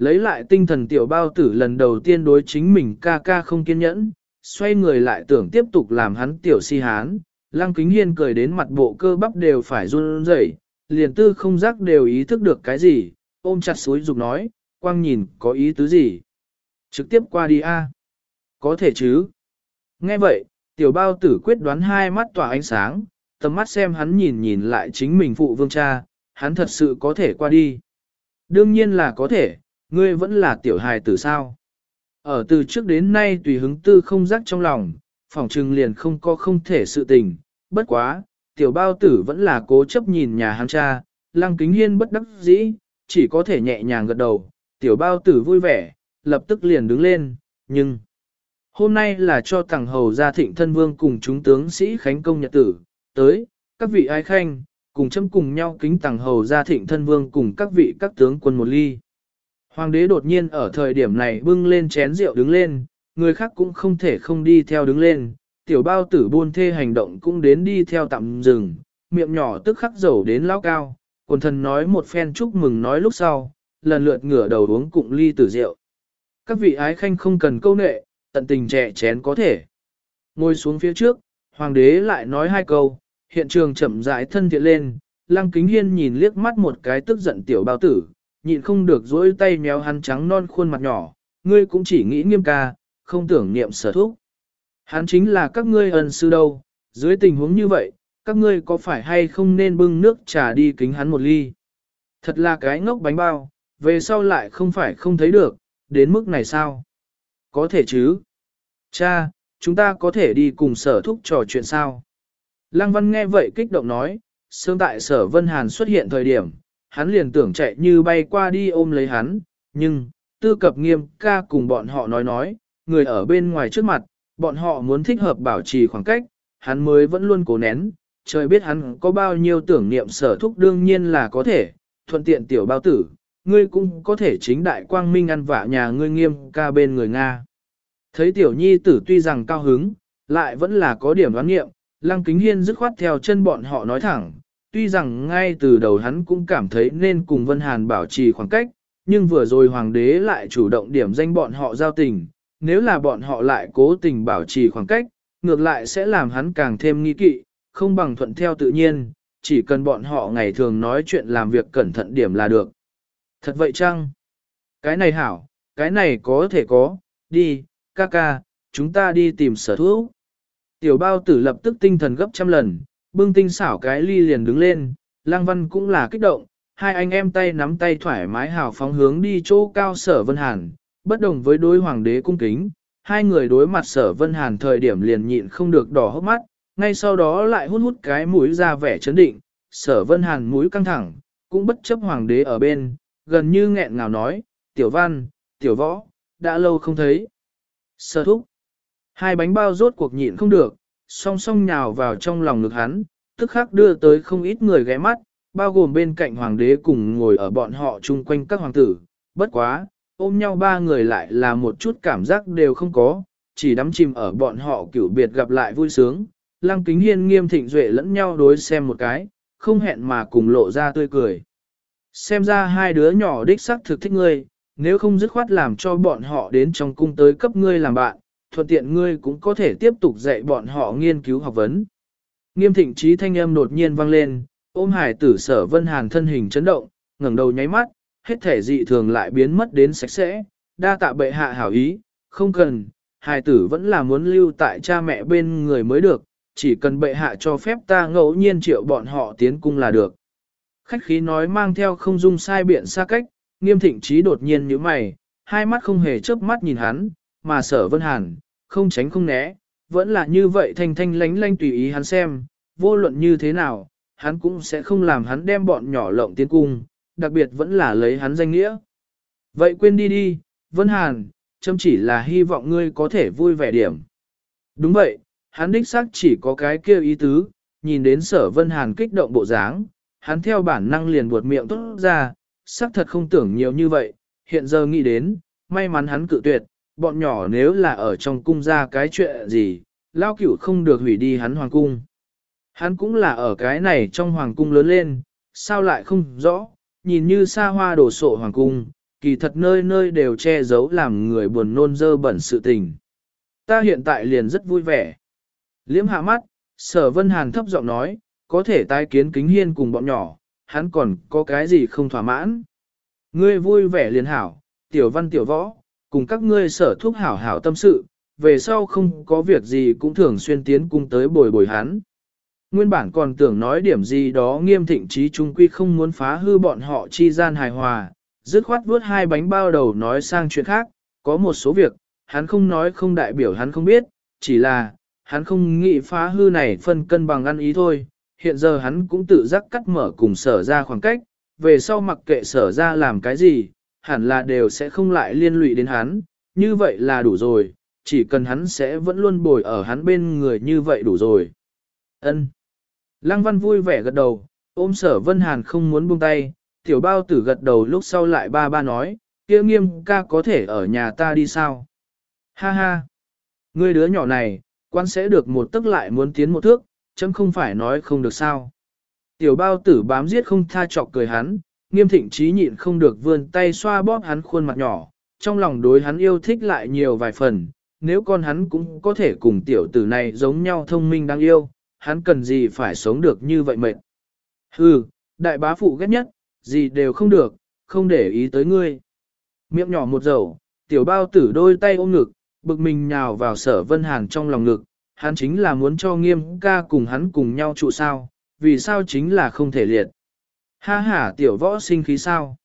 Lấy lại tinh thần tiểu bao tử lần đầu tiên đối chính mình ca ca không kiên nhẫn, xoay người lại tưởng tiếp tục làm hắn tiểu si hán, Lăng Kính Hiên cười đến mặt bộ cơ bắp đều phải run rẩy, liền tư không giác đều ý thức được cái gì, ôm chặt suối dục nói, quang nhìn có ý tứ gì. Trực tiếp qua đi a Có thể chứ. Nghe vậy, tiểu bao tử quyết đoán hai mắt tỏa ánh sáng, tầm mắt xem hắn nhìn nhìn lại chính mình phụ vương cha, hắn thật sự có thể qua đi. Đương nhiên là có thể, ngươi vẫn là tiểu hài tử sao. Ở từ trước đến nay tùy hứng tư không rắc trong lòng, phỏng trừng liền không có không thể sự tình, bất quá, tiểu bao tử vẫn là cố chấp nhìn nhà hắn cha, lăng kính hiên bất đắc dĩ, chỉ có thể nhẹ nhàng gật đầu, tiểu bao tử vui vẻ, lập tức liền đứng lên, nhưng... Hôm nay là cho tàng hầu gia thịnh thân vương cùng chúng tướng sĩ khánh công nhật tử, tới, các vị ai khanh, cùng châm cùng nhau kính tàng hầu gia thịnh thân vương cùng các vị các tướng quân một ly. Hoàng đế đột nhiên ở thời điểm này bưng lên chén rượu đứng lên, người khác cũng không thể không đi theo đứng lên, tiểu bao tử buôn thê hành động cũng đến đi theo tạm dừng, miệng nhỏ tức khắc dầu đến lao cao, quần thần nói một phen chúc mừng nói lúc sau, lần lượt ngửa đầu uống cụng ly tử rượu. Các vị ái khanh không cần câu nệ, tận tình trẻ chén có thể. Ngồi xuống phía trước, hoàng đế lại nói hai câu, hiện trường chậm rãi thân thiện lên, lăng kính hiên nhìn liếc mắt một cái tức giận tiểu bao tử, nhịn không được dỗi tay méo hắn trắng non khuôn mặt nhỏ, ngươi cũng chỉ nghĩ nghiêm ca, không tưởng niệm sở thúc. Hắn chính là các ngươi ân sư đâu, dưới tình huống như vậy, các ngươi có phải hay không nên bưng nước trà đi kính hắn một ly. Thật là cái ngốc bánh bao, về sau lại không phải không thấy được, đến mức này sao? Có thể chứ? Cha, chúng ta có thể đi cùng sở thúc trò chuyện sao? Lăng Văn nghe vậy kích động nói, sương tại sở Vân Hàn xuất hiện thời điểm, hắn liền tưởng chạy như bay qua đi ôm lấy hắn, nhưng, tư cập nghiêm ca cùng bọn họ nói nói, người ở bên ngoài trước mặt, bọn họ muốn thích hợp bảo trì khoảng cách, hắn mới vẫn luôn cố nén, trời biết hắn có bao nhiêu tưởng niệm sở thúc đương nhiên là có thể, thuận tiện tiểu bao tử, ngươi cũng có thể chính đại quang minh ăn vạ nhà ngươi nghiêm ca bên người Nga. Thấy tiểu nhi tử tuy rằng cao hứng, lại vẫn là có điểm đoán nghiệm, lăng kính hiên dứt khoát theo chân bọn họ nói thẳng, tuy rằng ngay từ đầu hắn cũng cảm thấy nên cùng Vân Hàn bảo trì khoảng cách, nhưng vừa rồi hoàng đế lại chủ động điểm danh bọn họ giao tình, nếu là bọn họ lại cố tình bảo trì khoảng cách, ngược lại sẽ làm hắn càng thêm nghi kỵ, không bằng thuận theo tự nhiên, chỉ cần bọn họ ngày thường nói chuyện làm việc cẩn thận điểm là được. Thật vậy chăng? Cái này hảo, cái này có thể có, đi, ca ca, chúng ta đi tìm sở thuốc. Tiểu bao tử lập tức tinh thần gấp trăm lần, bưng tinh xảo cái ly liền đứng lên, lang văn cũng là kích động, hai anh em tay nắm tay thoải mái hào phóng hướng đi chỗ cao sở vân hàn, bất đồng với đối hoàng đế cung kính, hai người đối mặt sở vân hàn thời điểm liền nhịn không được đỏ hốc mắt, ngay sau đó lại hút hút cái mũi ra vẻ chấn định, sở vân hàn mũi căng thẳng, cũng bất chấp hoàng đế ở bên, gần như nghẹn ngào nói, tiểu văn, tiểu võ, đã lâu không thấy. Sở thúc, hai bánh bao rốt cuộc nhịn không được, song song nhào vào trong lòng ngực hắn, tức khắc đưa tới không ít người ghé mắt, bao gồm bên cạnh hoàng đế cùng ngồi ở bọn họ chung quanh các hoàng tử, bất quá, ôm nhau ba người lại là một chút cảm giác đều không có, chỉ đắm chìm ở bọn họ kiểu biệt gặp lại vui sướng. Lăng kính hiên nghiêm thịnh duệ lẫn nhau đối xem một cái, không hẹn mà cùng lộ ra tươi cười. Xem ra hai đứa nhỏ đích xác thực thích ngươi, nếu không dứt khoát làm cho bọn họ đến trong cung tới cấp ngươi làm bạn, thuận tiện ngươi cũng có thể tiếp tục dạy bọn họ nghiên cứu học vấn. Nghiêm thịnh trí thanh âm đột nhiên vang lên, ôm hải tử sở vân hàn thân hình chấn động, ngẩng đầu nháy mắt, hết thể dị thường lại biến mất đến sạch sẽ, đa tạ bệ hạ hảo ý, không cần, hải tử vẫn là muốn lưu tại cha mẹ bên người mới được, chỉ cần bệ hạ cho phép ta ngẫu nhiên triệu bọn họ tiến cung là được. Khách khí nói mang theo không dung sai biện xa cách, nghiêm thịnh trí đột nhiên như mày, hai mắt không hề chớp mắt nhìn hắn, mà sở vân hàn, không tránh không né, vẫn là như vậy thanh thanh lánh lánh tùy ý hắn xem, vô luận như thế nào, hắn cũng sẽ không làm hắn đem bọn nhỏ lộng tiến cung, đặc biệt vẫn là lấy hắn danh nghĩa. Vậy quên đi đi, Vân Hàn, châm chỉ là hy vọng ngươi có thể vui vẻ điểm. Đúng vậy, hắn đích xác chỉ có cái kia ý tứ, nhìn đến sở Vân Hàn kích động bộ dáng, hắn theo bản năng liền buột miệng tốt ra, xác thật không tưởng nhiều như vậy, hiện giờ nghĩ đến, may mắn hắn cự tuyệt, bọn nhỏ nếu là ở trong cung ra cái chuyện gì, lao cửu không được hủy đi hắn hoàng cung. Hắn cũng là ở cái này trong hoàng cung lớn lên, sao lại không rõ, nhìn như xa hoa đổ sộ hoàng cung, kỳ thật nơi nơi đều che giấu làm người buồn nôn dơ bẩn sự tình. Ta hiện tại liền rất vui vẻ. Liễm hạ mắt, Sở Vân Hàn thấp giọng nói, có thể tái kiến kính hiên cùng bọn nhỏ, hắn còn có cái gì không thỏa mãn. Ngươi vui vẻ liền hảo, tiểu văn tiểu võ, cùng các ngươi sở thuốc hảo hảo tâm sự, về sau không có việc gì cũng thường xuyên tiến cung tới bồi bồi hắn. Nguyên bản còn tưởng nói điểm gì đó nghiêm thịnh trí trung quy không muốn phá hư bọn họ chi gian hài hòa, dứt khoát vuốt hai bánh bao đầu nói sang chuyện khác, có một số việc, hắn không nói không đại biểu hắn không biết, chỉ là, hắn không nghĩ phá hư này phân cân bằng ăn ý thôi, hiện giờ hắn cũng tự giác cắt mở cùng sở ra khoảng cách, về sau mặc kệ sở ra làm cái gì, hẳn là đều sẽ không lại liên lụy đến hắn, như vậy là đủ rồi, chỉ cần hắn sẽ vẫn luôn bồi ở hắn bên người như vậy đủ rồi. Ân. Lăng văn vui vẻ gật đầu, ôm sở vân hàn không muốn buông tay, tiểu bao tử gật đầu lúc sau lại ba ba nói, kia nghiêm ca có thể ở nhà ta đi sao? Ha ha! Ngươi đứa nhỏ này, quan sẽ được một tức lại muốn tiến một thước, chấm không phải nói không được sao. Tiểu bao tử bám giết không tha chọc cười hắn, nghiêm thịnh trí nhịn không được vươn tay xoa bóp hắn khuôn mặt nhỏ, trong lòng đối hắn yêu thích lại nhiều vài phần, nếu con hắn cũng có thể cùng tiểu tử này giống nhau thông minh đáng yêu, hắn cần gì phải sống được như vậy mệt. Hừ, đại bá phụ ghét nhất, gì đều không được, không để ý tới ngươi. Miệng nhỏ một dầu, tiểu bao tử đôi tay ôm ngực, bực mình nhào vào sở vân hàn trong lòng ngực, hắn chính là muốn cho nghiêm ca cùng hắn cùng nhau trụ sao, vì sao chính là không thể liệt. Ha ha tiểu võ sinh khí sao?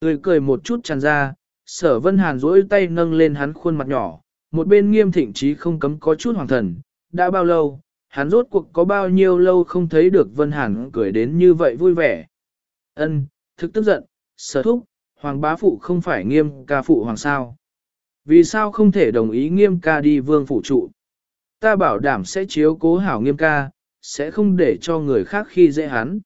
Người cười một chút tràn ra, sở vân hàn duỗi tay nâng lên hắn khuôn mặt nhỏ, một bên nghiêm thịnh trí không cấm có chút hoàng thần, đã bao lâu, hắn rốt cuộc có bao nhiêu lâu không thấy được vân hàn cười đến như vậy vui vẻ. Ân, thực tức giận, sở thúc, hoàng bá phụ không phải nghiêm ca phụ hoàng sao. Vì sao không thể đồng ý nghiêm ca đi vương phụ trụ? Ta bảo đảm sẽ chiếu cố hảo nghiêm ca, sẽ không để cho người khác khi dễ hắn.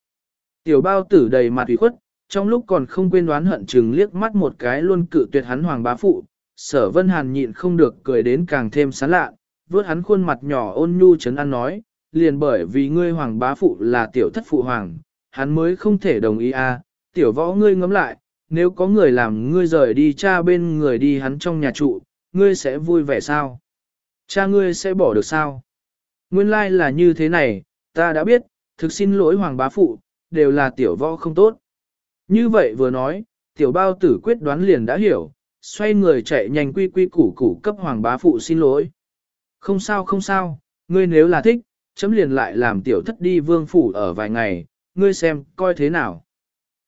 Tiểu bao tử đầy mặt ủy khuất, trong lúc còn không quên đoán hận chừng liếc mắt một cái luôn cự tuyệt hắn hoàng bá phụ, sở vân hàn nhịn không được cười đến càng thêm sán lạ, vớt hắn khuôn mặt nhỏ ôn nhu chấn an nói, liền bởi vì ngươi hoàng bá phụ là tiểu thất phụ hoàng, hắn mới không thể đồng ý a. À. tiểu võ ngươi ngẫm lại, nếu có người làm ngươi rời đi cha bên người đi hắn trong nhà trụ, ngươi sẽ vui vẻ sao? Cha ngươi sẽ bỏ được sao? Nguyên lai like là như thế này, ta đã biết, thực xin lỗi hoàng bá phụ, đều là tiểu võ không tốt. Như vậy vừa nói, tiểu bao tử quyết đoán liền đã hiểu, xoay người chạy nhanh quy quy củ củ cấp hoàng bá phụ xin lỗi. Không sao không sao, ngươi nếu là thích, chấm liền lại làm tiểu thất đi vương phủ ở vài ngày, ngươi xem, coi thế nào.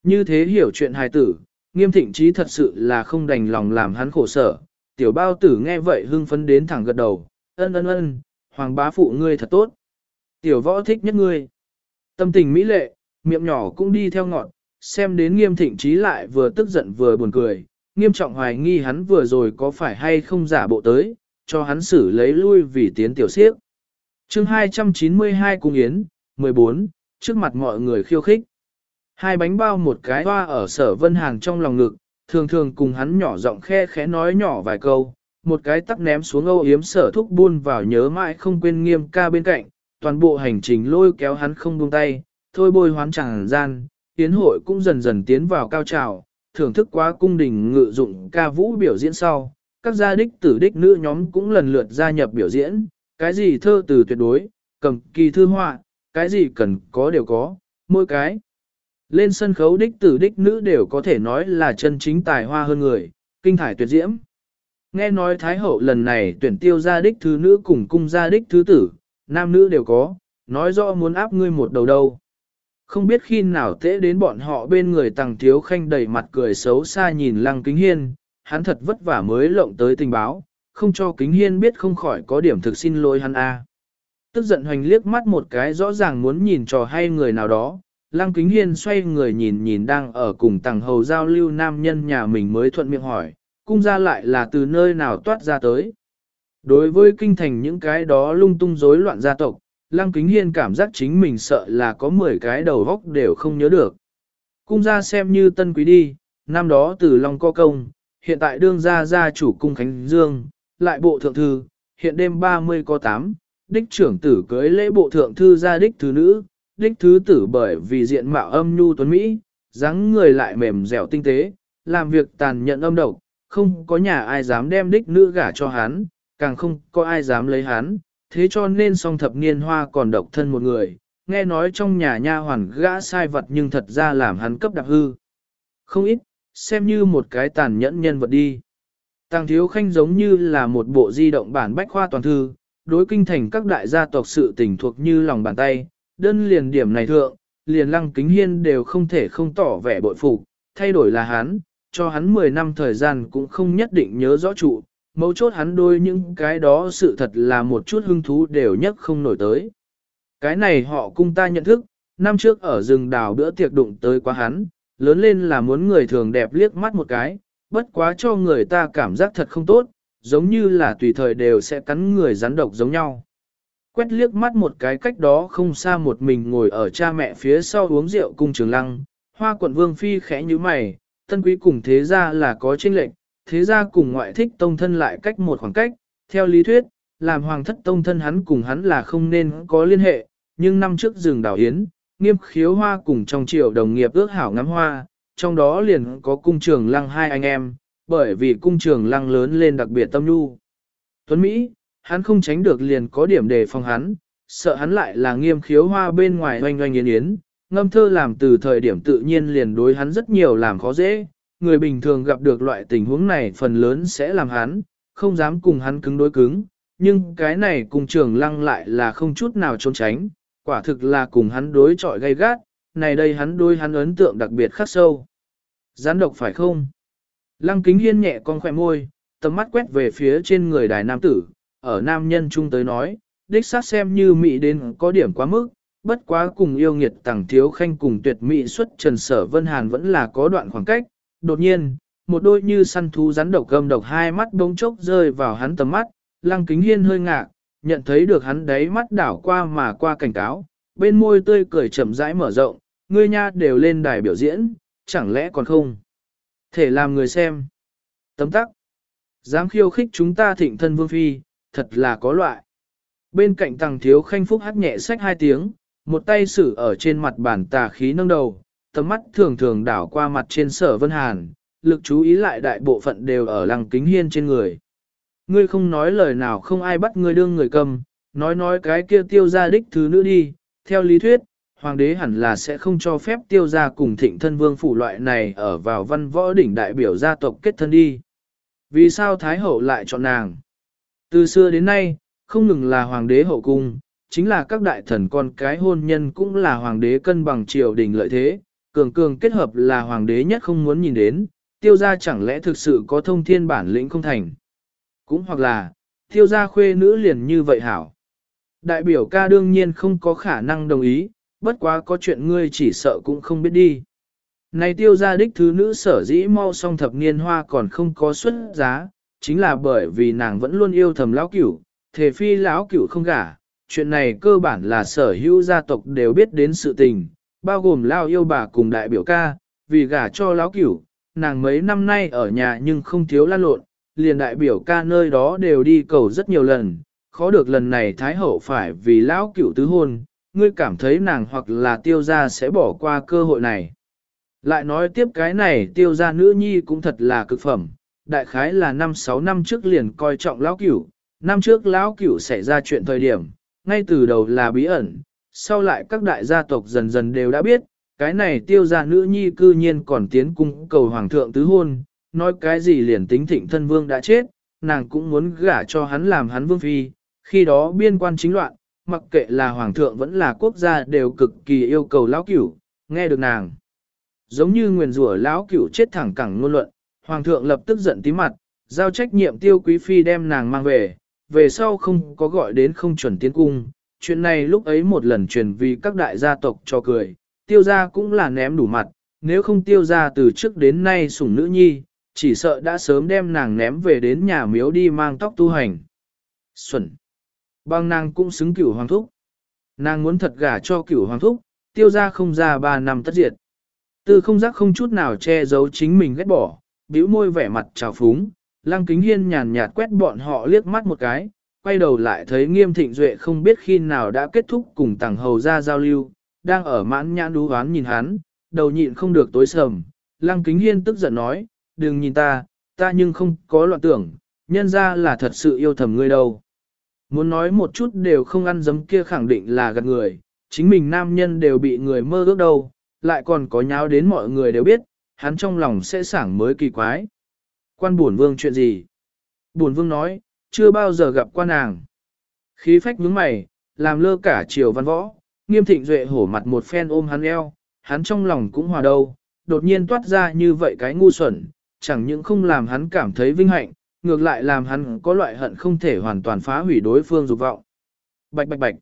Như thế hiểu chuyện hài tử, nghiêm thịnh trí thật sự là không đành lòng làm hắn khổ sở. Tiểu bao tử nghe vậy hưng phấn đến thẳng gật đầu, ân ân ân, hoàng bá phụ ngươi thật tốt. Tiểu võ thích nhất ngươi. Tâm tình mỹ lệ, miệng nhỏ cũng đi theo ngọn, xem đến nghiêm thịnh trí lại vừa tức giận vừa buồn cười, nghiêm trọng hoài nghi hắn vừa rồi có phải hay không giả bộ tới, cho hắn xử lấy lui vì tiến tiểu siếc. chương 292 Cung Yến, 14, trước mặt mọi người khiêu khích. Hai bánh bao một cái hoa ở sở vân hàng trong lòng ngực, thường thường cùng hắn nhỏ giọng khe khẽ nói nhỏ vài câu, một cái tắc ném xuống âu yếm sở thúc buôn vào nhớ mãi không quên nghiêm ca bên cạnh, toàn bộ hành trình lôi kéo hắn không buông tay, thôi bôi hoán chẳng gian, tiến hội cũng dần dần tiến vào cao trào, thưởng thức quá cung đình ngự dụng ca vũ biểu diễn sau, các gia đích tử đích nữ nhóm cũng lần lượt gia nhập biểu diễn, cái gì thơ từ tuyệt đối, cầm kỳ thư họa, cái gì cần có đều có, mỗi cái. Lên sân khấu đích tử đích nữ đều có thể nói là chân chính tài hoa hơn người, kinh thải tuyệt diễm. Nghe nói Thái Hậu lần này tuyển tiêu gia đích thứ nữ cùng cung gia đích thứ tử, nam nữ đều có, nói rõ muốn áp ngươi một đầu đâu. Không biết khi nào tễ đến bọn họ bên người tàng thiếu khanh đầy mặt cười xấu xa nhìn lăng kính hiên, hắn thật vất vả mới lộng tới tình báo, không cho kính hiên biết không khỏi có điểm thực xin lỗi hắn a. Tức giận hoành liếc mắt một cái rõ ràng muốn nhìn trò hay người nào đó, lăng kính hiên xoay người nhìn nhìn đang ở cùng tàng hầu giao lưu nam nhân nhà mình mới thuận miệng hỏi, cung ra lại là từ nơi nào toát ra tới. Đối với kinh thành những cái đó lung tung rối loạn gia tộc, Lăng Kính Hiên cảm giác chính mình sợ là có 10 cái đầu góc đều không nhớ được. Cung gia xem như tân quý đi, năm đó từ Long Co Công, hiện tại đương gia gia chủ cung Khánh Dương, lại bộ thượng thư, hiện đêm 30 có 8, đích trưởng tử cưới lễ bộ thượng thư gia đích thứ nữ, đích thứ tử bởi vì diện mạo âm nhu tuấn Mỹ, dáng người lại mềm dẻo tinh tế, làm việc tàn nhẫn âm độc, không có nhà ai dám đem đích nữ gả cho hắn, càng không có ai dám lấy hắn, thế cho nên song thập niên hoa còn độc thân một người, nghe nói trong nhà nha hoàn gã sai vật nhưng thật ra làm hắn cấp đạp hư. Không ít, xem như một cái tàn nhẫn nhân vật đi. Tàng thiếu khanh giống như là một bộ di động bản bách khoa toàn thư, đối kinh thành các đại gia tộc sự tình thuộc như lòng bàn tay, đơn liền điểm này thượng, liền lăng kính hiên đều không thể không tỏ vẻ bội phục, thay đổi là hắn, cho hắn 10 năm thời gian cũng không nhất định nhớ rõ trụ, mấu chốt hắn đôi những cái đó sự thật là một chút hứng thú đều nhất không nổi tới. Cái này họ cung ta nhận thức, năm trước ở rừng đào bữa tiệc đụng tới quá hắn, lớn lên là muốn người thường đẹp liếc mắt một cái, bất quá cho người ta cảm giác thật không tốt, giống như là tùy thời đều sẽ cắn người rắn độc giống nhau. Quét liếc mắt một cái cách đó không xa một mình ngồi ở cha mẹ phía sau uống rượu cung trường lăng, hoa quận vương phi khẽ như mày, tân quý cùng thế gia là có chênh lệnh, thế gia cùng ngoại thích tông thân lại cách một khoảng cách, theo lý thuyết, làm hoàng thất tông thân hắn cùng hắn là không nên có liên hệ, nhưng năm trước rừng đảo yến, nghiêm khiếu hoa cùng trong triều đồng nghiệp ước hảo ngắm hoa, trong đó liền có cung trường lăng hai anh em, bởi vì cung trường lăng lớn lên đặc biệt tâm nhu. Tuấn Mỹ, hắn không tránh được liền có điểm đề phòng hắn, sợ hắn lại là nghiêm khiếu hoa bên ngoài oanh oanh yến yến, ngâm thơ làm từ thời điểm tự nhiên liền đối hắn rất nhiều làm khó dễ, người bình thường gặp được loại tình huống này phần lớn sẽ làm hắn, không dám cùng hắn cứng đối cứng, nhưng cái này cùng trường lăng lại là không chút nào trốn tránh, quả thực là cùng hắn đối chọi gay gắt, này đây hắn đối hắn ấn tượng đặc biệt khắc sâu. Gián độc phải không? Lăng kính hiên nhẹ con khỏe môi, tầm mắt quét về phía trên người đài nam tử, ở nam nhân trung tới nói, đích sát xem như mỹ đến có điểm quá mức, bất quá cùng yêu nghiệt tàng thiếu khanh cùng tuyệt mỹ xuất trần sở vân hàn vẫn là có đoạn khoảng cách. Đột nhiên, một đôi như săn thú rắn độc gầm độc hai mắt bỗng chốc rơi vào hắn tầm mắt, lăng kính hiên hơi ngạc, nhận thấy được hắn đáy mắt đảo qua mà qua cảnh cáo, bên môi tươi cười chậm rãi mở rộng, ngươi nha đều lên đài biểu diễn, chẳng lẽ còn không? Thể làm người xem. Tấm tắc. Dám khiêu khích chúng ta thịnh thân vương phi, thật là có loại. Bên cạnh tàng thiếu khanh phúc hát nhẹ sách hai tiếng, một tay sử ở trên mặt bản tà khí nâng đầu, tầm mắt thường thường đảo qua mặt trên sở vân hàn, lực chú ý lại đại bộ phận đều ở lăng kính hiên trên người. Ngươi không nói lời nào không ai bắt ngươi đương người cầm, nói nói cái kia tiêu ra đích thứ nữ đi, theo lý thuyết, hoàng đế hẳn là sẽ không cho phép tiêu ra cùng thịnh thân vương phủ loại này ở vào văn võ đỉnh đại biểu gia tộc kết thân đi. Vì sao Thái Hậu lại chọn nàng? Từ xưa đến nay, không ngừng là hoàng đế hậu cung, chính là các đại thần con cái hôn nhân cũng là hoàng đế cân bằng triều đình lợi thế, cường cường kết hợp là hoàng đế nhất không muốn nhìn đến, tiêu gia chẳng lẽ thực sự có thông thiên bản lĩnh không thành. Cũng hoặc là, tiêu gia khuê nữ liền như vậy hảo. Đại biểu ca đương nhiên không có khả năng đồng ý, bất quá có chuyện ngươi chỉ sợ cũng không biết đi. Này tiêu gia đích thứ nữ sở dĩ mau song thập niên hoa còn không có xuất giá, chính là bởi vì nàng vẫn luôn yêu thầm lão cửu, thề phi lão cửu không gả. Chuyện này cơ bản là sở hữu gia tộc đều biết đến sự tình, bao gồm lao yêu bà cùng đại biểu ca, vì gả cho lão cửu, nàng mấy năm nay ở nhà nhưng không thiếu lan lộn, liền đại biểu ca nơi đó đều đi cầu rất nhiều lần, khó được lần này Thái Hậu phải vì lão cửu tứ hôn, ngươi cảm thấy nàng hoặc là tiêu gia sẽ bỏ qua cơ hội này. Lại nói tiếp cái này tiêu gia nữ nhi cũng thật là cực phẩm, đại khái là năm sáu năm trước liền coi trọng lão cửu, năm trước lão cửu xảy ra chuyện thời điểm, ngay từ đầu là bí ẩn, sau lại các đại gia tộc dần dần đều đã biết, cái này tiêu gia nữ nhi cư nhiên còn tiến cung cầu hoàng thượng tứ hôn, nói cái gì liền tính thịnh thân vương đã chết, nàng cũng muốn gả cho hắn làm hắn vương phi, khi đó biên quan chính loạn, mặc kệ là hoàng thượng vẫn là quốc gia đều cực kỳ yêu cầu lão cửu, nghe được nàng. Giống như nguyền rủa lão cửu chết thẳng cẳng ngôn luận, hoàng thượng lập tức giận tí mặt, giao trách nhiệm tiêu quý phi đem nàng mang về, về sau không có gọi đến không chuẩn tiến cung. Chuyện này lúc ấy một lần truyền vì các đại gia tộc cho cười, tiêu gia cũng là ném đủ mặt, nếu không tiêu gia từ trước đến nay sủng nữ nhi, chỉ sợ đã sớm đem nàng ném về đến nhà miếu đi mang tóc tu hành. Xuẩn! Bằng nàng cũng xứng cửu hoàng thúc. Nàng muốn thật gả cho cửu hoàng thúc, tiêu gia không ra ba năm tất diệt. Tư không giác không chút nào che giấu chính mình ghét bỏ, bĩu môi vẻ mặt trào phúng, lăng kính hiên nhàn nhạt quét bọn họ liếc mắt một cái, quay đầu lại thấy nghiêm thịnh duệ không biết khi nào đã kết thúc cùng tàng hầu ra giao lưu, đang ở mãn nhãn đú hoán nhìn hắn, đầu nhịn không được tối sầm, lăng kính hiên tức giận nói, đừng nhìn ta, ta nhưng không có loạn tưởng, nhân ra là thật sự yêu thầm ngươi đâu. Muốn nói một chút đều không ăn dấm kia khẳng định là gạt người, chính mình nam nhân đều bị người mơ ước đâu, lại còn có nháo đến mọi người đều biết, hắn trong lòng sẽ sảng mới kỳ quái. Quan buồn vương chuyện gì? Buồn vương nói, chưa bao giờ gặp qua nàng. Khí phách nhướng mày, làm lơ cả chiều văn võ, nghiêm thịnh duệ hổ mặt một phen ôm hắn eo, hắn trong lòng cũng hòa đâu, đột nhiên toát ra như vậy cái ngu xuẩn, chẳng những không làm hắn cảm thấy vinh hạnh, ngược lại làm hắn có loại hận không thể hoàn toàn phá hủy đối phương dục vọng. Bạch bạch bạch.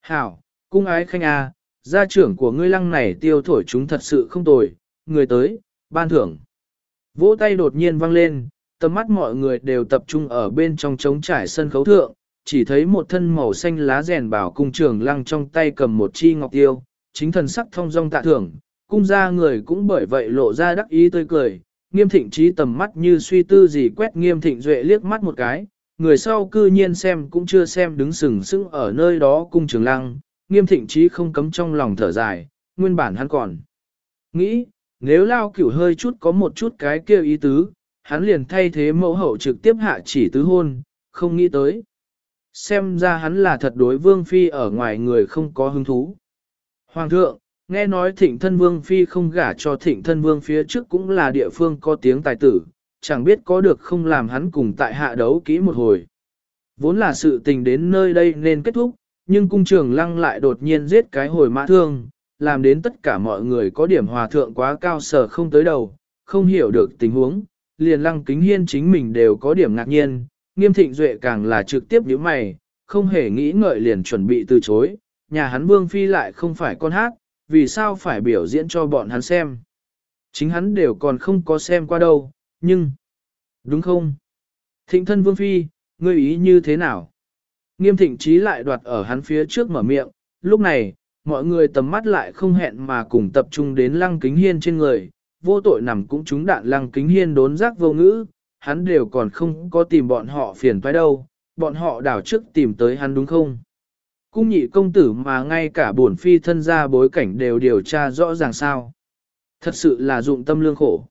Hảo, cung ái khanh a, gia trưởng của ngươi lăng này tiêu thổi chúng thật sự không tồi, người tới, ban thưởng. Vỗ tay đột nhiên vang lên, tầm mắt mọi người đều tập trung ở bên trong trống trải sân khấu thượng, chỉ thấy một thân màu xanh lá rèn bảo cung trường lăng trong tay cầm một chi ngọc tiêu, chính thần sắc thông dong tạ thưởng, cung ra người cũng bởi vậy lộ ra đắc ý tươi cười, nghiêm thịnh trí tầm mắt như suy tư gì quét nghiêm thịnh duệ liếc mắt một cái, người sau cư nhiên xem cũng chưa xem đứng sừng sững ở nơi đó cung trường lăng, nghiêm thịnh trí không cấm trong lòng thở dài, nguyên bản hắn còn. Nghĩ, nếu lao cửu hơi chút có một chút cái kia ý tứ, hắn liền thay thế mẫu hậu trực tiếp hạ chỉ tứ hôn, không nghĩ tới. Xem ra hắn là thật đối vương phi ở ngoài người không có hứng thú. Hoàng thượng, nghe nói thịnh thân vương phi không gả cho thịnh thân vương phía trước cũng là địa phương có tiếng tài tử, chẳng biết có được không làm hắn cùng tại hạ đấu kỹ một hồi. Vốn là sự tình đến nơi đây nên kết thúc, nhưng cung trường lăng lại đột nhiên giết cái hồi mã thương, làm đến tất cả mọi người có điểm hòa thượng quá cao sở không tới đầu, không hiểu được tình huống, liền lăng kính hiên chính mình đều có điểm ngạc nhiên, nghiêm thịnh duệ càng là trực tiếp nhíu mày, không hề nghĩ ngợi liền chuẩn bị từ chối, nhà hắn vương phi lại không phải con hát, vì sao phải biểu diễn cho bọn hắn xem. Chính hắn đều còn không có xem qua đâu, nhưng... Đúng không? Thịnh thân vương phi, ngươi ý như thế nào? Nghiêm thịnh trí lại đoạt ở hắn phía trước mở miệng, lúc này, mọi người tầm mắt lại không hẹn mà cùng tập trung đến lăng kính hiên trên người, vô tội nằm cũng trúng đạn lăng kính hiên đốn giác vô ngữ, hắn đều còn không có tìm bọn họ phiền toái đâu, bọn họ đảo trước tìm tới hắn đúng không? Cung nhị công tử mà ngay cả bổn phi thân ra bối cảnh đều điều tra rõ ràng sao. Thật sự là dụng tâm lương khổ.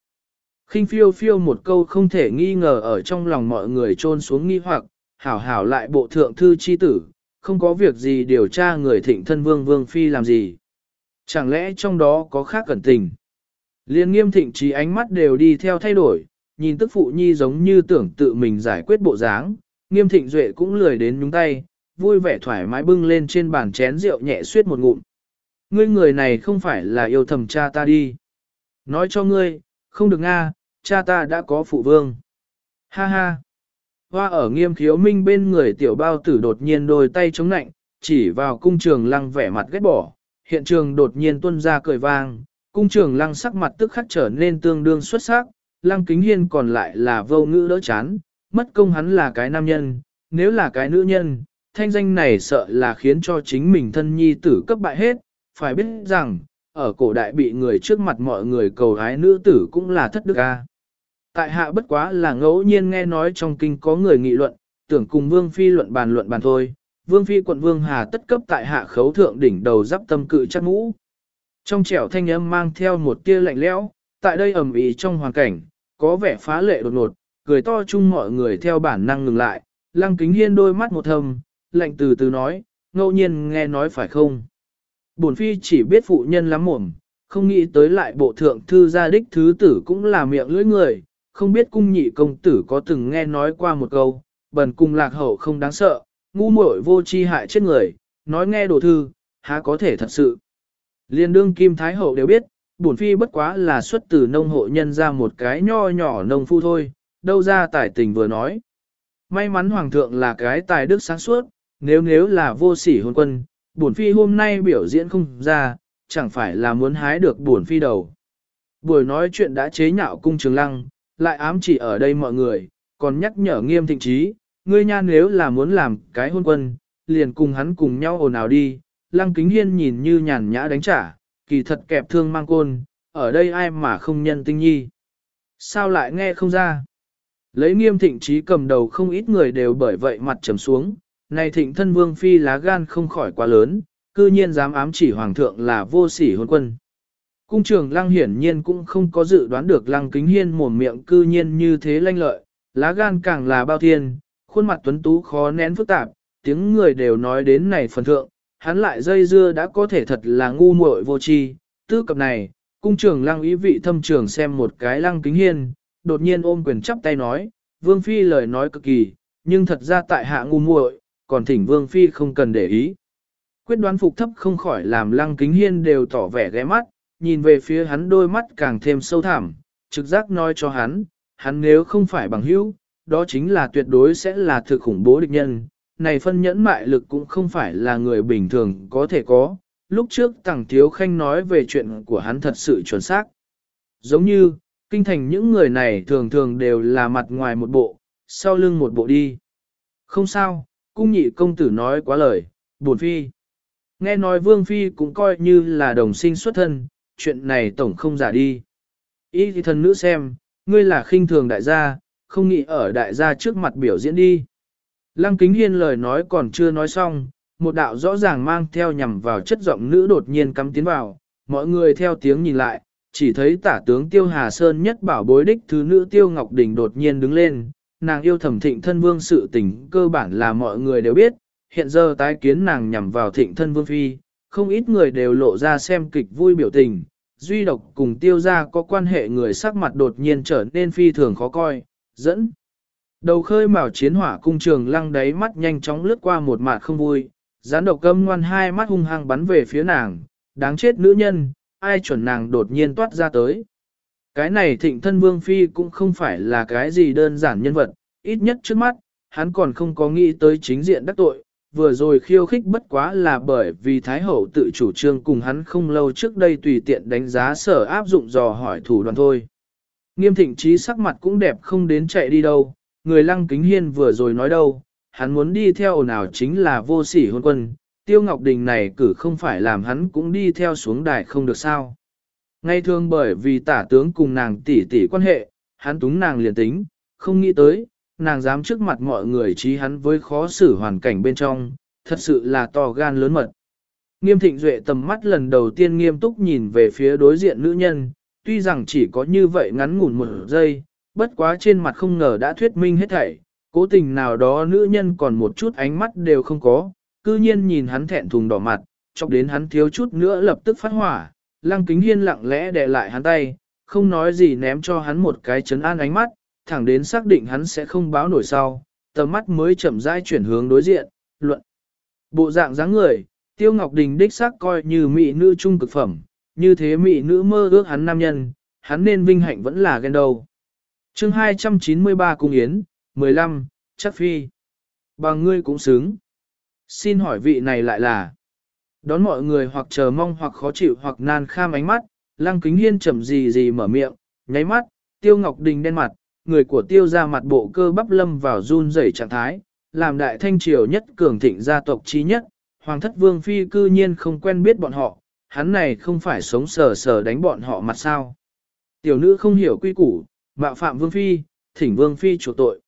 khinh phiêu phiêu một câu không thể nghi ngờ ở trong lòng mọi người trôn xuống nghi hoặc, hảo hảo lại bộ thượng thư chi tử, không có việc gì điều tra người thịnh thân vương vương phi làm gì. Chẳng lẽ trong đó có khác cẩn tình? Liên nghiêm thịnh trí ánh mắt đều đi theo thay đổi, nhìn tức phụ nhi giống như tưởng tự mình giải quyết bộ dáng, nghiêm thịnh duệ cũng lười đến nhúng tay, vui vẻ thoải mái bưng lên trên bàn chén rượu nhẹ suyết một ngụm. Ngươi người này không phải là yêu thầm cha ta đi. Nói cho ngươi, không được nga, cha ta đã có phụ vương. Ha ha. Hoa ở nghiêm khiếu minh bên người tiểu bao tử đột nhiên đôi tay chống nạnh, chỉ vào cung trường lăng vẻ mặt ghét bỏ. Hiện trường đột nhiên tuân ra cười vang, cung trưởng lăng sắc mặt tức khắc trở nên tương đương xuất sắc, lăng kính hiên còn lại là vô ngữ đỡ chán, mất công hắn là cái nam nhân, nếu là cái nữ nhân, thanh danh này sợ là khiến cho chính mình thân nhi tử cấp bại hết, phải biết rằng, ở cổ đại bị người trước mặt mọi người cầu hái nữ tử cũng là thất đức a. Tại hạ bất quá là ngẫu nhiên nghe nói trong kinh có người nghị luận, tưởng cùng Vương Phi luận bàn luận bàn thôi, Vương Phi quận Vương Hà tất cấp tại hạ khấu thượng đỉnh đầu giáp tâm cự chắc mũ. Trong trẻo thanh âm mang theo một tia lạnh lẽo, tại đây ẩm ý trong hoàn cảnh, có vẻ phá lệ đột ngột, cười to chung mọi người theo bản năng ngừng lại, lăng kính hiên đôi mắt một thầm, lạnh từ từ nói, ngẫu nhiên nghe nói phải không. Bổn phi chỉ biết phụ nhân lắm mồm, không nghĩ tới lại bộ thượng thư gia đích thứ tử cũng là miệng lưỡi người, không biết cung nhị công tử có từng nghe nói qua một câu, bần cung lạc hậu không đáng sợ, ngu muội vô chi hại chết người, nói nghe đồ thư, há có thể thật sự. Liên đương kim thái hậu đều biết, bổn phi bất quá là xuất từ nông hộ nhân ra một cái nho nhỏ nông phu thôi, đâu ra tài tình vừa nói. May mắn hoàng thượng là cái tài đức sáng suốt, nếu nếu là vô sỉ hôn quân, bổn phi hôm nay biểu diễn không ra, chẳng phải là muốn hái được bổn phi đầu. Buổi nói chuyện đã chế nhạo cung trường lăng, lại ám chỉ ở đây mọi người, còn nhắc nhở nghiêm thịnh trí, ngươi nha nếu là muốn làm cái hôn quân, liền cùng hắn cùng nhau ồn ào đi, lăng kính hiên nhìn như nhàn nhã đánh trả, kỳ thật kẹp thương mang côn, ở đây ai mà không nhân tinh nhi. Sao lại nghe không ra? Lấy nghiêm thịnh trí cầm đầu không ít người đều bởi vậy mặt trầm xuống, này thịnh thân vương phi lá gan không khỏi quá lớn, cư nhiên dám ám chỉ hoàng thượng là vô sỉ hôn quân. Cung trưởng lăng hiển nhiên cũng không có dự đoán được lăng kính hiên mồm miệng cư nhiên như thế lanh lợi, lá gan càng là bao thiên, khuôn mặt tuấn tú khó nén phức tạp, tiếng người đều nói đến này phần thượng, hắn lại dây dưa đã có thể thật là ngu muội vô tri. Tư cập này, cung trưởng lăng ý vị thâm trường xem một cái lăng kính hiên, đột nhiên ôm quyền chắp tay nói, vương phi lời nói cực kỳ, nhưng thật ra tại hạ ngu muội, còn thỉnh vương phi không cần để ý. Quyết đoán phục thấp không khỏi làm lăng kính hiên đều tỏ vẻ ghé mắt, nhìn về phía hắn đôi mắt càng thêm sâu thẳm, trực giác nói cho hắn, hắn nếu không phải bằng hữu, đó chính là tuyệt đối sẽ là thực khủng bố địch nhân. Này phân nhẫn mại lực cũng không phải là người bình thường có thể có. Lúc trước Tằng Thiếu Khanh nói về chuyện của hắn thật sự chuẩn xác. Giống như, kinh thành những người này thường thường đều là mặt ngoài một bộ, sau lưng một bộ đi. Không sao, cung nhị công tử nói quá lời, buồn phi. Nghe nói vương phi cũng coi như là đồng sinh xuất thân, chuyện này tổng không giả đi. Ý thì thần nữ xem, ngươi là khinh thường đại gia, không nghĩ ở đại gia trước mặt biểu diễn đi. Lăng kính hiên lời nói còn chưa nói xong, một đạo rõ ràng mang theo nhằm vào chất giọng nữ đột nhiên cắm tiến vào, mọi người theo tiếng nhìn lại, chỉ thấy tả tướng Tiêu Hà Sơn nhất bảo bối đích thứ nữ Tiêu Ngọc Đình đột nhiên đứng lên, nàng yêu thẩm thịnh thân vương sự tình cơ bản là mọi người đều biết, hiện giờ tái kiến nàng nhằm vào thịnh thân vương phi, không ít người đều lộ ra xem kịch vui biểu tình, duy độc cùng tiêu gia có quan hệ người sắc mặt đột nhiên trở nên phi thường khó coi, dẫn. Đầu khơi mào chiến hỏa cung trường lăng đáy mắt nhanh chóng lướt qua một mặt không vui, gián độc câm ngoan hai mắt hung hăng bắn về phía nàng, đáng chết nữ nhân, ai chuẩn nàng đột nhiên toát ra tới. Cái này thịnh thân vương phi cũng không phải là cái gì đơn giản nhân vật, ít nhất trước mắt, hắn còn không có nghĩ tới chính diện đắc tội, vừa rồi khiêu khích bất quá là bởi vì Thái Hậu tự chủ trương cùng hắn không lâu trước đây tùy tiện đánh giá sở áp dụng dò hỏi thủ đoàn thôi. Nghiêm thịnh trí sắc mặt cũng đẹp không đến chạy đi đâu, người lăng kính hiên vừa rồi nói đâu, hắn muốn đi theo nào chính là vô sỉ hôn quân, tiêu ngọc đình này cử không phải làm hắn cũng đi theo xuống đài không được sao. Ngay thường bởi vì tả tướng cùng nàng tỷ tỷ quan hệ, hắn túng nàng liền tính, không nghĩ tới, nàng dám trước mặt mọi người trí hắn với khó xử hoàn cảnh bên trong, thật sự là to gan lớn mật. Nghiêm thịnh duệ tầm mắt lần đầu tiên nghiêm túc nhìn về phía đối diện nữ nhân, tuy rằng chỉ có như vậy ngắn ngủn một giây, bất quá trên mặt không ngờ đã thuyết minh hết thảy, cố tình nào đó nữ nhân còn một chút ánh mắt đều không có, cư nhiên nhìn hắn thẹn thùng đỏ mặt, chọc đến hắn thiếu chút nữa lập tức phát hỏa, lăng kính hiên lặng lẽ đè lại hắn tay, không nói gì ném cho hắn một cái chấn an ánh mắt, thẳng đến xác định hắn sẽ không báo nổi sau, tầm mắt mới chậm rãi chuyển hướng đối diện, luận. Bộ dạng dáng người, Tiêu Ngọc Đình đích xác coi như mỹ nữ trung cực phẩm, như thế mỹ nữ mơ ước hắn nam nhân, hắn nên vinh hạnh vẫn là ghen đầu chương 293 Cung Yến, 15, chắc phi. Bằng ngươi cũng xứng. Xin hỏi vị này lại là. Đón mọi người hoặc chờ mong hoặc khó chịu hoặc nan kham ánh mắt, lăng kính hiên chậm gì gì mở miệng, nháy mắt, Tiêu Ngọc Đình đen mặt, người của tiêu ra mặt bộ cơ bắp lâm vào run rẩy trạng thái, làm đại thanh triều nhất cường thịnh gia tộc trí nhất, hoàng thất vương phi cư nhiên không quen biết bọn họ, hắn này không phải sống sờ sờ đánh bọn họ mặt sao. Tiểu nữ không hiểu quy củ, mạo phạm vương phi, thỉnh vương phi chủ tội.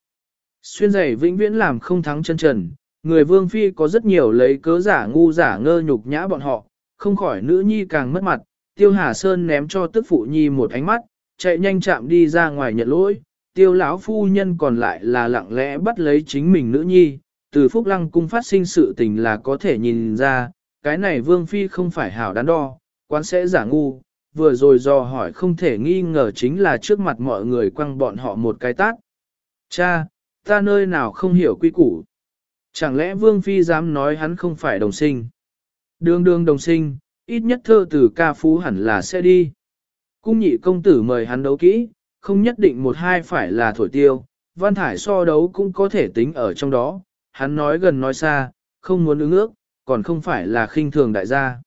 Xuyên giày vĩnh viễn làm không thắng chân trần, người vương phi có rất nhiều lấy cớ giả ngu giả ngơ nhục nhã bọn họ, không khỏi nữ nhi càng mất mặt, tiêu hà sơn ném cho tức phụ nhi một ánh mắt, chạy nhanh chạm đi ra ngoài nhận lỗi, tiêu lão phu nhân còn lại là lặng lẽ bắt lấy chính mình nữ nhi, từ phúc lăng cung phát sinh sự tình là có thể nhìn ra, cái này vương phi không phải hảo đắn đo, quán sẽ giả ngu, vừa rồi do hỏi không thể nghi ngờ chính là trước mặt mọi người quăng bọn họ một cái tát. Cha, ta nơi nào không hiểu quy củ. Chẳng lẽ vương phi dám nói hắn không phải đồng sinh? Đường đường đồng sinh, ít nhất thơ từ ca phú hẳn là sẽ đi. Cung nhị công tử mời hắn đấu kỹ, không nhất định một hai phải là thổi tiêu, văn thải so đấu cũng có thể tính ở trong đó, hắn nói gần nói xa, không muốn ứng ước, còn không phải là khinh thường đại gia.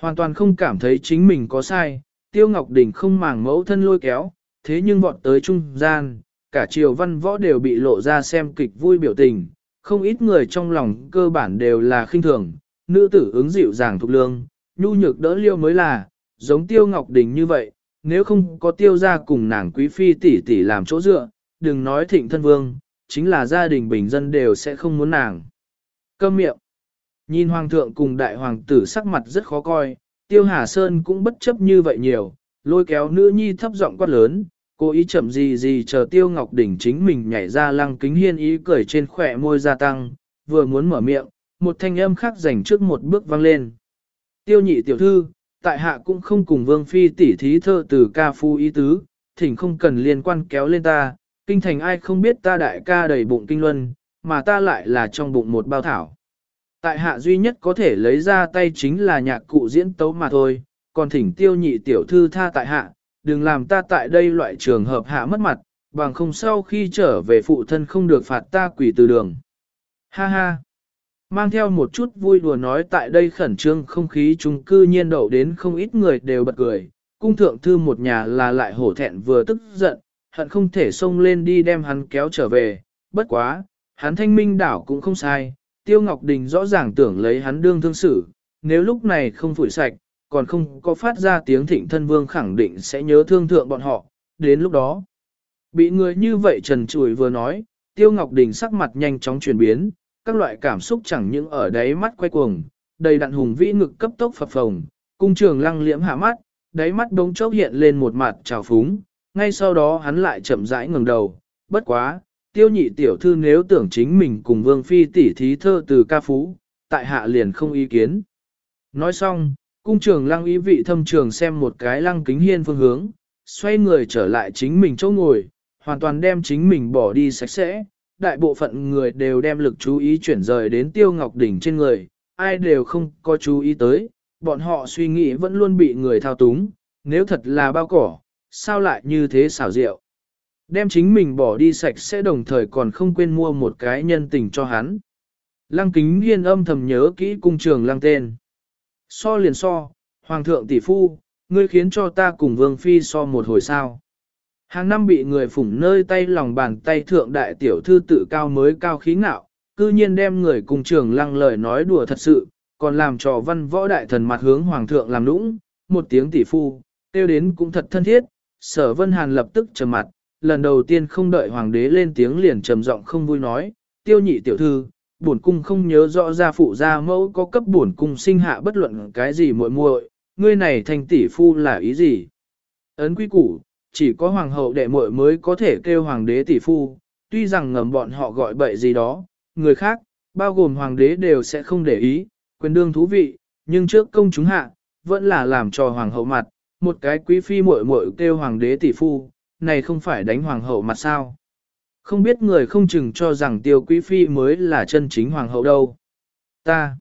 Hoàn toàn không cảm thấy chính mình có sai, tiêu ngọc đình không màng mẫu thân lôi kéo, thế nhưng vọt tới trung gian, cả triều văn võ đều bị lộ ra xem kịch vui biểu tình, không ít người trong lòng cơ bản đều là khinh thường, nữ tử ứng dịu dàng thục lương, nhu nhược đỡ liêu mới là, giống tiêu ngọc đình như vậy, nếu không có tiêu gia cùng nàng quý phi tỷ tỷ làm chỗ dựa, đừng nói thịnh thân vương, chính là gia đình bình dân đều sẽ không muốn nàng. Câm miệng. Nhìn hoàng thượng cùng đại hoàng tử sắc mặt rất khó coi, tiêu hà sơn cũng bất chấp như vậy nhiều, lôi kéo nữ nhi thấp giọng quát lớn, cố ý chậm gì gì chờ tiêu ngọc đỉnh chính mình nhảy ra lăng kính hiên ý cười trên khỏe môi gia tăng, vừa muốn mở miệng, một thanh âm khác dành trước một bước vang lên. Tiêu nhị tiểu thư, tại hạ cũng không cùng vương phi tỉ thí thơ từ ca phu ý tứ, thỉnh không cần liên quan kéo lên ta, kinh thành ai không biết ta đại ca đầy bụng kinh luân, mà ta lại là trong bụng một bao thảo. Tại hạ duy nhất có thể lấy ra tay chính là nhạc cụ diễn tấu mà thôi, còn thỉnh tiêu nhị tiểu thư tha tại hạ, đừng làm ta tại đây loại trường hợp hạ mất mặt, bằng không sau khi trở về phụ thân không được phạt ta quỷ từ đường. Ha ha! Mang theo một chút vui đùa nói tại đây khẩn trương không khí chung cư nhiên đậu đến không ít người đều bật cười, cung thượng thư một nhà là lại hổ thẹn vừa tức giận, hận không thể xông lên đi đem hắn kéo trở về, bất quá, hắn thanh minh đảo cũng không sai, Tiêu Ngọc Đình rõ ràng tưởng lấy hắn đương thương xử, nếu lúc này không phủi sạch, còn không có phát ra tiếng thịnh thân vương khẳng định sẽ nhớ thương thượng bọn họ, đến lúc đó. Bị người như vậy trần trùi vừa nói, Tiêu Ngọc Đình sắc mặt nhanh chóng chuyển biến, các loại cảm xúc chẳng những ở đáy mắt quay cuồng, đầy đặn hùng vĩ ngực cấp tốc phập phồng, cung trường lăng liễm hạ mắt, đáy mắt đống chốc hiện lên một mặt trào phúng, ngay sau đó hắn lại chậm rãi ngẩng đầu, bất quá, tiêu nhị tiểu thư nếu tưởng chính mình cùng vương phi tỉ thí thơ từ ca phú, tại hạ liền không ý kiến. Nói xong, cung trường lăng ý vị thâm trường xem một cái lăng kính hiên phương hướng, xoay người trở lại chính mình chỗ ngồi, hoàn toàn đem chính mình bỏ đi sạch sẽ. Đại bộ phận người đều đem lực chú ý chuyển rời đến tiêu ngọc đỉnh trên người, ai đều không có chú ý tới, bọn họ suy nghĩ vẫn luôn bị người thao túng, nếu thật là bao cỏ, sao lại như thế xảo diệu. Đem chính mình bỏ đi sạch sẽ đồng thời còn không quên mua một cái nhân tình cho hắn. Lăng kính hiên âm thầm nhớ kỹ cung trường lăng tên. So liền so, Hoàng thượng tỷ phu, ngươi khiến cho ta cùng Vương Phi so một hồi sao. Hàng năm bị người phủng nơi tay lòng bàn tay thượng đại tiểu thư tự cao mới cao khí ngạo, cư nhiên đem người cùng trường lăng lời nói đùa thật sự, còn làm trò văn võ đại thần mặt hướng hoàng thượng làm nũng, một tiếng tỷ phu, tiêu đến cũng thật thân thiết, sở vân hàn lập tức trầm mặt, lần đầu tiên không đợi hoàng đế lên tiếng liền trầm giọng không vui nói, tiêu nhị tiểu thư, bổn cung không nhớ rõ gia phụ gia mẫu có cấp bổn cung sinh hạ bất luận cái gì muội muội, ngươi này thành tỷ phu là ý gì? Ấn quý củ, chỉ có hoàng hậu đệ muội mới có thể kêu hoàng đế tỷ phu, tuy rằng ngầm bọn họ gọi bậy gì đó, người khác, bao gồm hoàng đế đều sẽ không để ý, quyền đương thú vị, nhưng trước công chúng hạ, vẫn là làm cho hoàng hậu mặt, một cái quý phi muội muội kêu hoàng đế tỷ phu, này không phải đánh hoàng hậu mặt sao? Không biết người không chừng cho rằng tiêu quý phi mới là chân chính hoàng hậu đâu. Ta,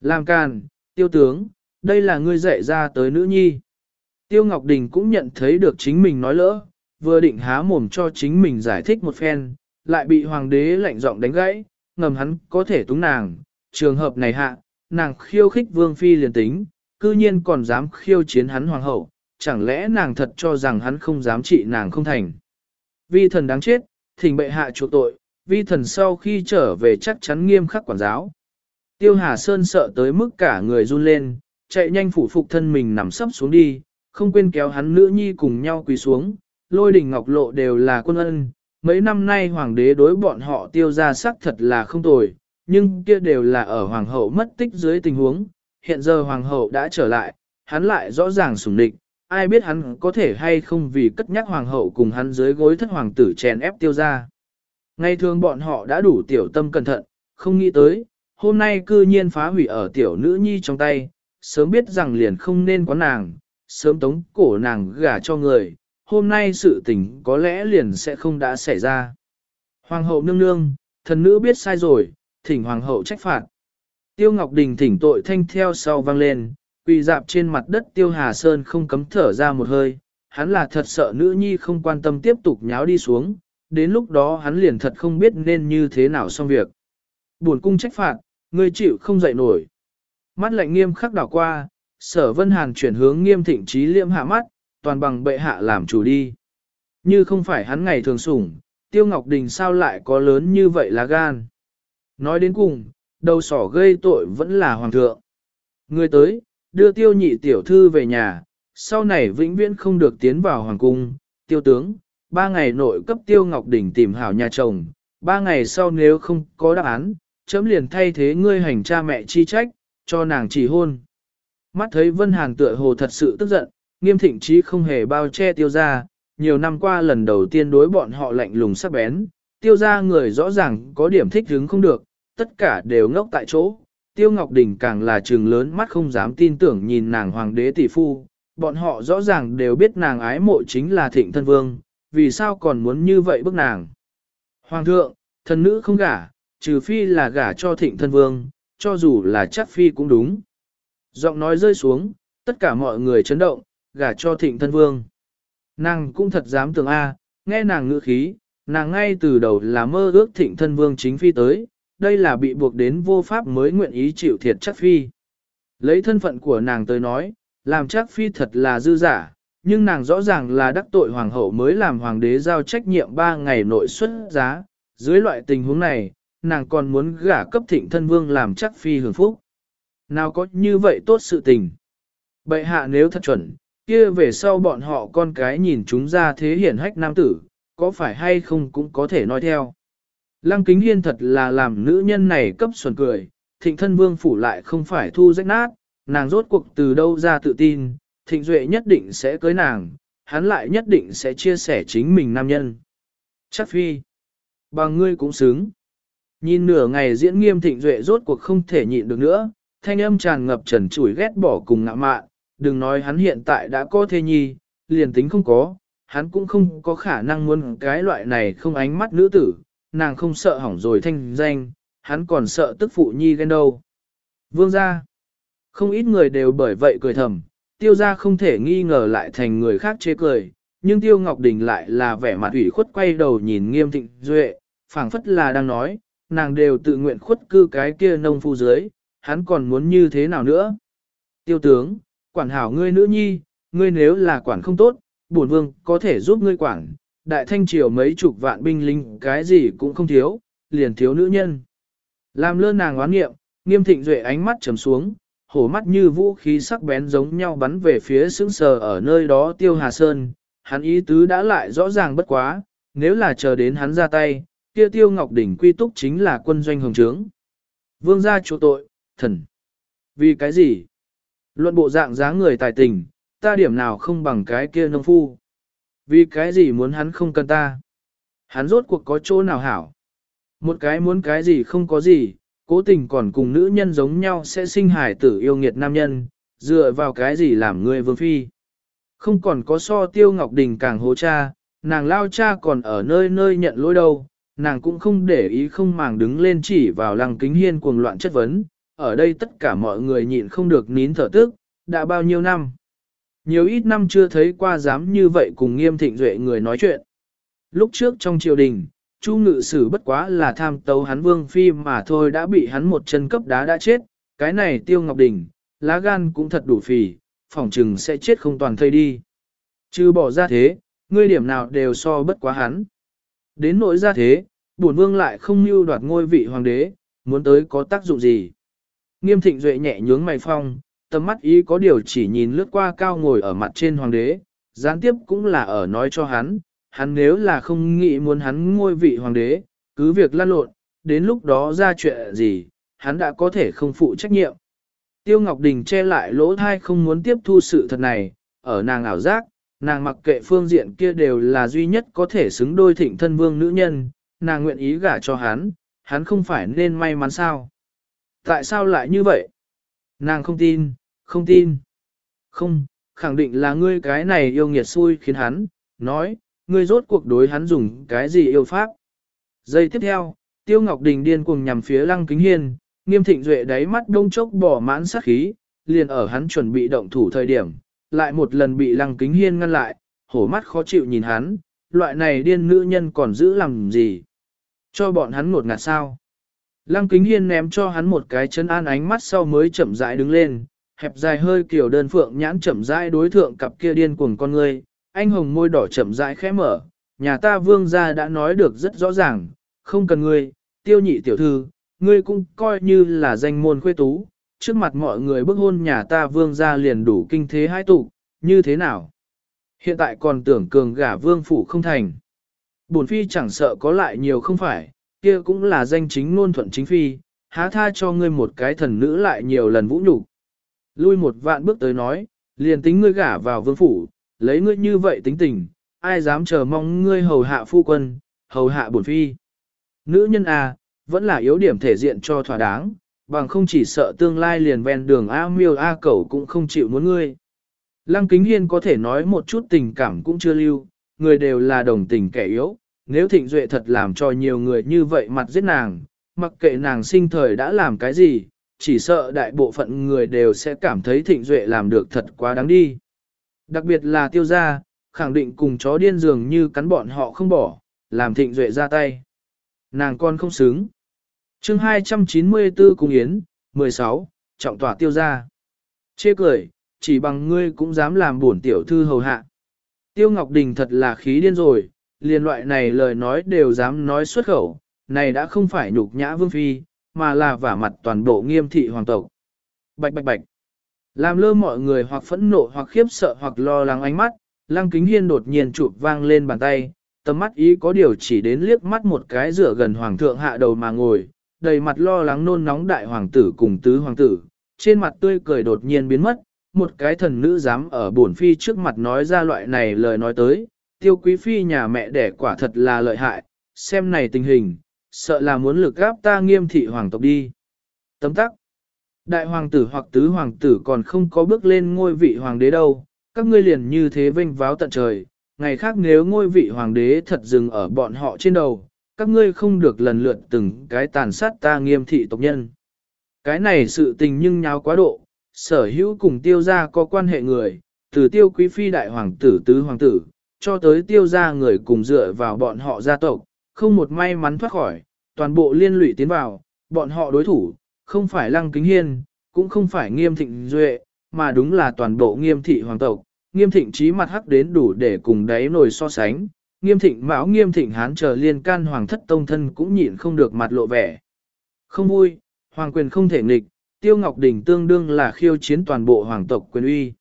làm càn, tiêu tướng, đây là ngươi dạy ra tới nữ nhi. Tiêu Ngọc Đình cũng nhận thấy được chính mình nói lỡ, vừa định há mồm cho chính mình giải thích một phen, lại bị hoàng đế lạnh giọng đánh gãy, ngầm hắn có thể túng nàng, trường hợp này hạ, nàng khiêu khích vương phi liền tính, cư nhiên còn dám khiêu chiến hắn hoàng hậu, chẳng lẽ nàng thật cho rằng hắn không dám trị nàng không thành. Vi thần đáng chết, thỉnh bệ hạ chuộc tội, vi thần sau khi trở về chắc chắn nghiêm khắc quản giáo. Tiêu Hà Sơn sợ tới mức cả người run lên, chạy nhanh phủ phục thân mình nằm sấp xuống đi, không quên kéo hắn nữ nhi cùng nhau quỳ xuống, lôi đỉnh ngọc lộ đều là quân ân. Mấy năm nay hoàng đế đối bọn họ tiêu ra sắc thật là không tồi, nhưng kia đều là ở hoàng hậu mất tích dưới tình huống, hiện giờ hoàng hậu đã trở lại, hắn lại rõ ràng sủng địch, ai biết hắn có thể hay không vì cất nhắc hoàng hậu cùng hắn dưới gối thất hoàng tử chèn ép tiêu ra. Ngày thường bọn họ đã đủ tiểu tâm cẩn thận, không nghĩ tới, hôm nay cư nhiên phá hủy ở tiểu nữ nhi trong tay, sớm biết rằng liền không nên có nàng, sớm tống cổ nàng gả cho người, hôm nay sự tình có lẽ liền sẽ không đã xảy ra. Hoàng hậu nương nương, thần nữ biết sai rồi, thỉnh hoàng hậu trách phạt. Tiêu Ngọc Đình thỉnh tội thanh theo sau vang lên, quỳ dạp trên mặt đất Tiêu Hà Sơn không cấm thở ra một hơi, hắn là thật sợ nữ nhi không quan tâm tiếp tục nháo đi xuống, đến lúc đó hắn liền thật không biết nên như thế nào xong việc. Buồn cung trách phạt, ngươi chịu không dậy nổi. Mắt lạnh nghiêm khắc đảo qua, sở vân hàn chuyển hướng nghiêm thịnh trí liêm hạ mắt, toàn bằng bệ hạ làm chủ đi. Như không phải hắn ngày thường sủng, tiêu ngọc đình sao lại có lớn như vậy là gan. Nói đến cùng, đầu sỏ gây tội vẫn là hoàng thượng. Người tới, đưa tiêu nhị tiểu thư về nhà, sau này vĩnh viễn không được tiến vào hoàng cung, tiêu tướng, ba ngày nội cấp tiêu ngọc đỉnh tìm hảo nhà chồng, ba ngày sau nếu không có đáp án, chấm liền thay thế ngươi hành cha mẹ chi trách, cho nàng chỉ hôn. Mắt thấy Vân Hàn tựa hồ thật sự tức giận, nghiêm thịnh trí không hề bao che tiêu ra, nhiều năm qua lần đầu tiên đối bọn họ lạnh lùng sắc bén, tiêu ra người rõ ràng có điểm thích hứng không được, tất cả đều ngốc tại chỗ. Tiêu Ngọc Đình càng là trường lớn mắt không dám tin tưởng nhìn nàng hoàng đế tỷ phu, bọn họ rõ ràng đều biết nàng ái mộ chính là thịnh thân vương, vì sao còn muốn như vậy bức nàng. Hoàng thượng, thần nữ không gả, trừ phi là gả cho thịnh thân vương, cho dù là chắc phi cũng đúng. Giọng nói rơi xuống, tất cả mọi người chấn động, gả cho thịnh thân vương. Nàng cũng thật dám tưởng A, nghe nàng ngữ khí, nàng ngay từ đầu là mơ ước thịnh thân vương chính phi tới, đây là bị buộc đến vô pháp mới nguyện ý chịu thiệt chắc phi. Lấy thân phận của nàng tới nói, làm chắc phi thật là dư giả, nhưng nàng rõ ràng là đắc tội hoàng hậu mới làm hoàng đế giao trách nhiệm 3 ngày nội xuất giá. Dưới loại tình huống này, nàng còn muốn gả cấp thịnh thân vương làm chắc phi hưởng phúc. Nào có như vậy tốt sự tình. Bệ hạ nếu thật chuẩn, kia về sau bọn họ con cái nhìn chúng ra thế hiển hách nam tử, có phải hay không cũng có thể nói theo. Lăng kính hiên thật là làm nữ nhân này cấp xuẩn cười, thịnh thân vương phủ lại không phải thu rách nát, nàng rốt cuộc từ đâu ra tự tin, thịnh duệ nhất định sẽ cưới nàng, hắn lại nhất định sẽ chia sẻ chính mình nam nhân. Chắc phi, bằng ngươi cũng xứng. Nhìn nửa ngày diễn nghiêm thịnh duệ rốt cuộc không thể nhịn được nữa, thanh âm tràn ngập trần chủi ghét bỏ cùng ngạ mạn, đừng nói hắn hiện tại đã có thê nhi, liền tính không có, hắn cũng không có khả năng muốn cái loại này không ánh mắt nữ tử, nàng không sợ hỏng rồi thanh danh, hắn còn sợ tức phụ nhi ghen đâu. Vương gia, không ít người đều bởi vậy cười thầm, tiêu gia không thể nghi ngờ lại thành người khác chế cười, nhưng tiêu ngọc đình lại là vẻ mặt ủy khuất quay đầu nhìn nghiêm thịnh duệ, phảng phất là đang nói, nàng đều tự nguyện khuất cư cái kia nông phu dưới, hắn còn muốn như thế nào nữa. Tiêu tướng, quản hảo ngươi nữ nhi, ngươi nếu là quản không tốt, bổn vương có thể giúp ngươi quản, đại thanh triều mấy chục vạn binh lính cái gì cũng không thiếu, liền thiếu nữ nhân. Làm lơ nàng oán nghiệm, nghiêm thịnh duệ ánh mắt trầm xuống, hổ mắt như vũ khí sắc bén giống nhau bắn về phía sững sờ ở nơi đó tiêu hà sơn, hắn ý tứ đã lại rõ ràng bất quá, nếu là chờ đến hắn ra tay, kia tiêu ngọc đỉnh quy túc chính là quân doanh hồng trướng. Vương gia chỗ tội, thần. Vì cái gì? Luận bộ dạng dáng người tài tình, ta điểm nào không bằng cái kia nông phu. Vì cái gì muốn hắn không cần ta? Hắn rốt cuộc có chỗ nào hảo? Một cái muốn cái gì không có gì, cố tình còn cùng nữ nhân giống nhau sẽ sinh hải tử yêu nghiệt nam nhân, dựa vào cái gì làm người vương phi. Không còn có so tiêu ngọc đình càng hố cha, nàng lao cha còn ở nơi nơi nhận lỗi đâu, nàng cũng không để ý không màng đứng lên chỉ vào lăng kính hiên cuồng loạn chất vấn, ở đây tất cả mọi người nhịn không được nín thở tức, đã bao nhiêu năm. Nhiều ít năm chưa thấy qua dám như vậy cùng nghiêm thịnh duệ người nói chuyện. Lúc trước trong triều đình, Chu ngự sử bất quá là tham tấu hắn vương phi mà thôi đã bị hắn một chân cấp đá đã chết, cái này tiêu ngọc đình, lá gan cũng thật đủ phì, phỏng chừng sẽ chết không toàn thây đi. Chứ bỏ ra thế, ngươi điểm nào đều so bất quá hắn. Đến nỗi ra thế, bổn vương lại không mưu đoạt ngôi vị hoàng đế, muốn tới có tác dụng gì. Nghiêm thịnh duệ nhẹ nhướng mày phong, tầm mắt ý có điều chỉ nhìn lướt qua cao ngồi ở mặt trên hoàng đế, gián tiếp cũng là ở nói cho hắn, hắn nếu là không nghĩ muốn hắn ngôi vị hoàng đế, cứ việc lăn lộn, đến lúc đó ra chuyện gì, hắn đã có thể không phụ trách nhiệm. Tiêu Ngọc Đình che lại lỗ thai không muốn tiếp thu sự thật này, ở nàng ảo giác, nàng mặc kệ phương diện kia đều là duy nhất có thể xứng đôi thịnh thân vương nữ nhân, nàng nguyện ý gả cho hắn, hắn không phải nên may mắn sao. Tại sao lại như vậy? Nàng không tin, không tin. Không, khẳng định là ngươi cái này yêu nghiệt xui khiến hắn, nói, ngươi rốt cuộc đối hắn dùng cái gì yêu pháp. Giây tiếp theo, Tiêu Ngọc Đình điên cuồng nhằm phía Lăng Kính Hiên, nghiêm thịnh duệ đáy mắt đông chốc bỏ mãn sát khí, liền ở hắn chuẩn bị động thủ thời điểm, lại một lần bị Lăng Kính Hiên ngăn lại, hổ mắt khó chịu nhìn hắn, loại này điên nữ nhân còn giữ làm gì? Cho bọn hắn ngột ngạt sao? Lăng Kính Hiên ném cho hắn một cái chân an ánh mắt sau mới chậm rãi đứng lên, hẹp dài hơi kiểu đơn phượng nhãn chậm rãi đối thượng cặp kia điên cuồng con ngươi, anh hồng môi đỏ chậm rãi khẽ mở, nhà ta vương gia đã nói được rất rõ ràng, không cần ngươi, tiêu nhị tiểu thư, ngươi cũng coi như là danh môn khuê tú, trước mặt mọi người bức hôn nhà ta vương gia liền đủ kinh thế hai tụ, như thế nào? Hiện tại còn tưởng cường gả vương phủ không thành. Bổn phi chẳng sợ có lại nhiều không phải, kia cũng là danh chính ngôn thuận chính phi, há tha cho ngươi một cái thần nữ lại nhiều lần vũ nhục. Lui một vạn bước tới nói, liền tính ngươi gả vào vương phủ, lấy ngươi như vậy tính tình, ai dám chờ mong ngươi hầu hạ phu quân, hầu hạ bổn phi. Nữ nhân à, vẫn là yếu điểm thể diện cho thỏa đáng, bằng không chỉ sợ tương lai liền ven đường A miêu A cẩu cũng không chịu muốn ngươi. Lăng Kính Hiên có thể nói một chút tình cảm cũng chưa lưu, người đều là đồng tình kẻ yếu, nếu Thịnh Duệ thật làm cho nhiều người như vậy mặt giết nàng, mặc kệ nàng sinh thời đã làm cái gì, chỉ sợ đại bộ phận người đều sẽ cảm thấy Thịnh Duệ làm được thật quá đáng đi. Đặc biệt là tiêu gia, khẳng định cùng chó điên dường như cắn bọn họ không bỏ, làm Thịnh Duệ ra tay. Nàng con không xứng. chương 294 Cung Yến, 16, trọng tỏa tiêu gia. Chê cười, chỉ bằng ngươi cũng dám làm bổn tiểu thư hầu hạ. Tiêu Ngọc Đình thật là khí điên rồi, liền loại này lời nói đều dám nói xuất khẩu, này đã không phải nhục nhã vương phi, mà là vả mặt toàn bộ nghiêm thị hoàng tộc. Bạch bạch bạch. Làm lơ mọi người hoặc phẫn nộ hoặc khiếp sợ hoặc lo lắng ánh mắt, Lăng Kính Hiên đột nhiên chụp vang lên bàn tay, tầm mắt ý có điều chỉ đến liếc mắt một cái rửa gần hoàng thượng hạ đầu mà ngồi, đầy mặt lo lắng nôn nóng đại hoàng tử cùng tứ hoàng tử, trên mặt tươi cười đột nhiên biến mất, một cái thần nữ dám ở bổn phi trước mặt nói ra loại này lời nói tới, tiêu quý phi nhà mẹ đẻ quả thật là lợi hại, xem này tình hình, sợ là muốn lực gáp ta nghiêm thị hoàng tộc đi. Tấm tắc, đại hoàng tử hoặc tứ hoàng tử còn không có bước lên ngôi vị hoàng đế đâu, các ngươi liền như thế vinh váo tận trời, ngày khác nếu ngôi vị hoàng đế thật dừng ở bọn họ trên đầu, các ngươi không được lần lượt từng cái tàn sát ta nghiêm thị tộc nhân. Cái này sự tình nhưng nháo quá độ, sở hữu cùng tiêu gia có quan hệ người, từ tiêu quý phi đại hoàng tử tứ hoàng tử, cho tới tiêu gia người cùng dựa vào bọn họ gia tộc, không một may mắn thoát khỏi, toàn bộ liên lụy tiến vào, bọn họ đối thủ, không phải lăng kính hiên, cũng không phải nghiêm thịnh duệ, mà đúng là toàn bộ nghiêm thị hoàng tộc, nghiêm thịnh trí mặt hắc đến đủ để cùng đáy nồi so sánh, nghiêm thịnh mão nghiêm thịnh hán chờ liên can hoàng thất tông thân cũng nhịn không được mặt lộ vẻ. Không vui, hoàng quyền không thể nghịch, tiêu ngọc đỉnh tương đương là khiêu chiến toàn bộ hoàng tộc quyền uy.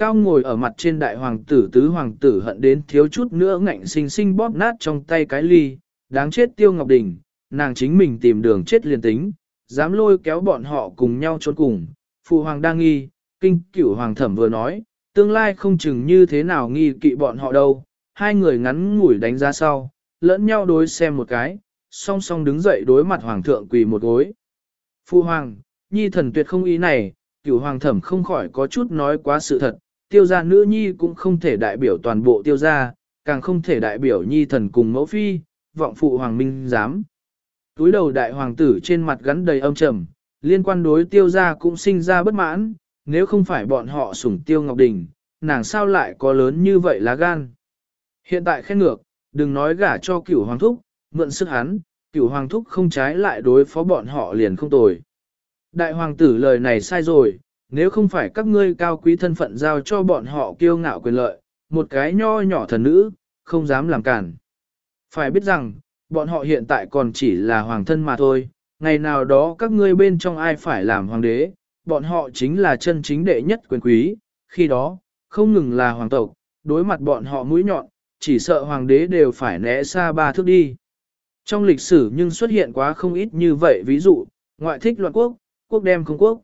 Cao ngồi ở mặt trên đại hoàng tử tứ hoàng tử hận đến thiếu chút nữa ngạnh sinh sinh bóp nát trong tay cái ly, đáng chết tiêu ngọc đình, nàng chính mình tìm đường chết liền tính, dám lôi kéo bọn họ cùng nhau trốn cùng. Phụ hoàng đang nghi, kinh cửu hoàng thẩm vừa nói, tương lai không chừng như thế nào nghi kỵ bọn họ đâu, hai người ngắn ngủi đánh ra sau, lẫn nhau đối xem một cái, song song đứng dậy đối mặt hoàng thượng quỳ một gối. Phụ hoàng, nhi thần tuyệt không ý này, cửu hoàng thẩm không khỏi có chút nói quá sự thật, tiêu gia nữ nhi cũng không thể đại biểu toàn bộ tiêu gia, càng không thể đại biểu nhi thần cùng mẫu phi, vọng phụ hoàng minh dám. Túi đầu đại hoàng tử trên mặt gắn đầy âm trầm, liên quan đối tiêu gia cũng sinh ra bất mãn, nếu không phải bọn họ sủng tiêu ngọc đình, nàng sao lại có lớn như vậy lá gan. Hiện tại khen ngược, đừng nói gả cho cửu hoàng thúc, mượn sức hắn, cửu hoàng thúc không trái lại đối phó bọn họ liền không tồi. Đại hoàng tử lời này sai rồi, nếu không phải các ngươi cao quý thân phận giao cho bọn họ kiêu ngạo quyền lợi, một cái nho nhỏ thần nữ, không dám làm cản. Phải biết rằng, bọn họ hiện tại còn chỉ là hoàng thân mà thôi, ngày nào đó các ngươi bên trong ai phải làm hoàng đế, bọn họ chính là chân chính đệ nhất quyền quý, khi đó, không ngừng là hoàng tộc, đối mặt bọn họ mũi nhọn, chỉ sợ hoàng đế đều phải né xa ba thước đi. Trong lịch sử nhưng xuất hiện quá không ít như vậy ví dụ, ngoại thích loạn quốc, quốc đem không quốc.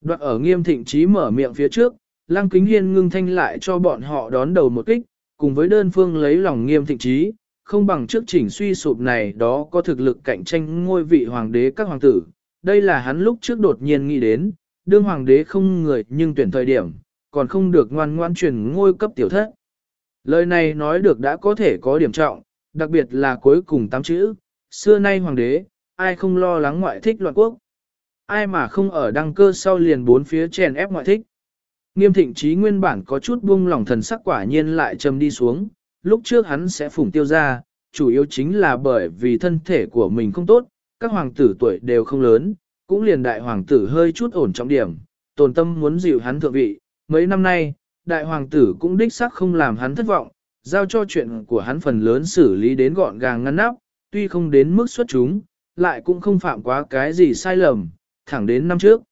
Đoạn ở nghiêm thịnh trí mở miệng phía trước, Lăng Kính Hiên ngưng thanh lại cho bọn họ đón đầu một kích, cùng với đơn phương lấy lòng nghiêm thịnh trí, không bằng trước chỉnh suy sụp này đó có thực lực cạnh tranh ngôi vị hoàng đế các hoàng tử. Đây là hắn lúc trước đột nhiên nghĩ đến, đương hoàng đế không người nhưng tuyển thời điểm, còn không được ngoan ngoan truyền ngôi cấp tiểu thất. Lời này nói được đã có thể có điểm trọng, đặc biệt là cuối cùng tám chữ, xưa nay hoàng đế, ai không lo lắng ngoại thích loạn quốc ai mà không ở đăng cơ sau liền bốn phía chèn ép ngoại thích. Nghiêm thịnh trí nguyên bản có chút buông lòng thần sắc quả nhiên lại trầm đi xuống, lúc trước hắn sẽ phủng tiêu ra, chủ yếu chính là bởi vì thân thể của mình không tốt, các hoàng tử tuổi đều không lớn, cũng liền đại hoàng tử hơi chút ổn trọng điểm, tồn tâm muốn dịu hắn thượng vị. Mấy năm nay, đại hoàng tử cũng đích xác không làm hắn thất vọng, giao cho chuyện của hắn phần lớn xử lý đến gọn gàng ngăn nắp, tuy không đến mức xuất chúng, lại cũng không phạm quá cái gì sai lầm, thẳng đến năm trước.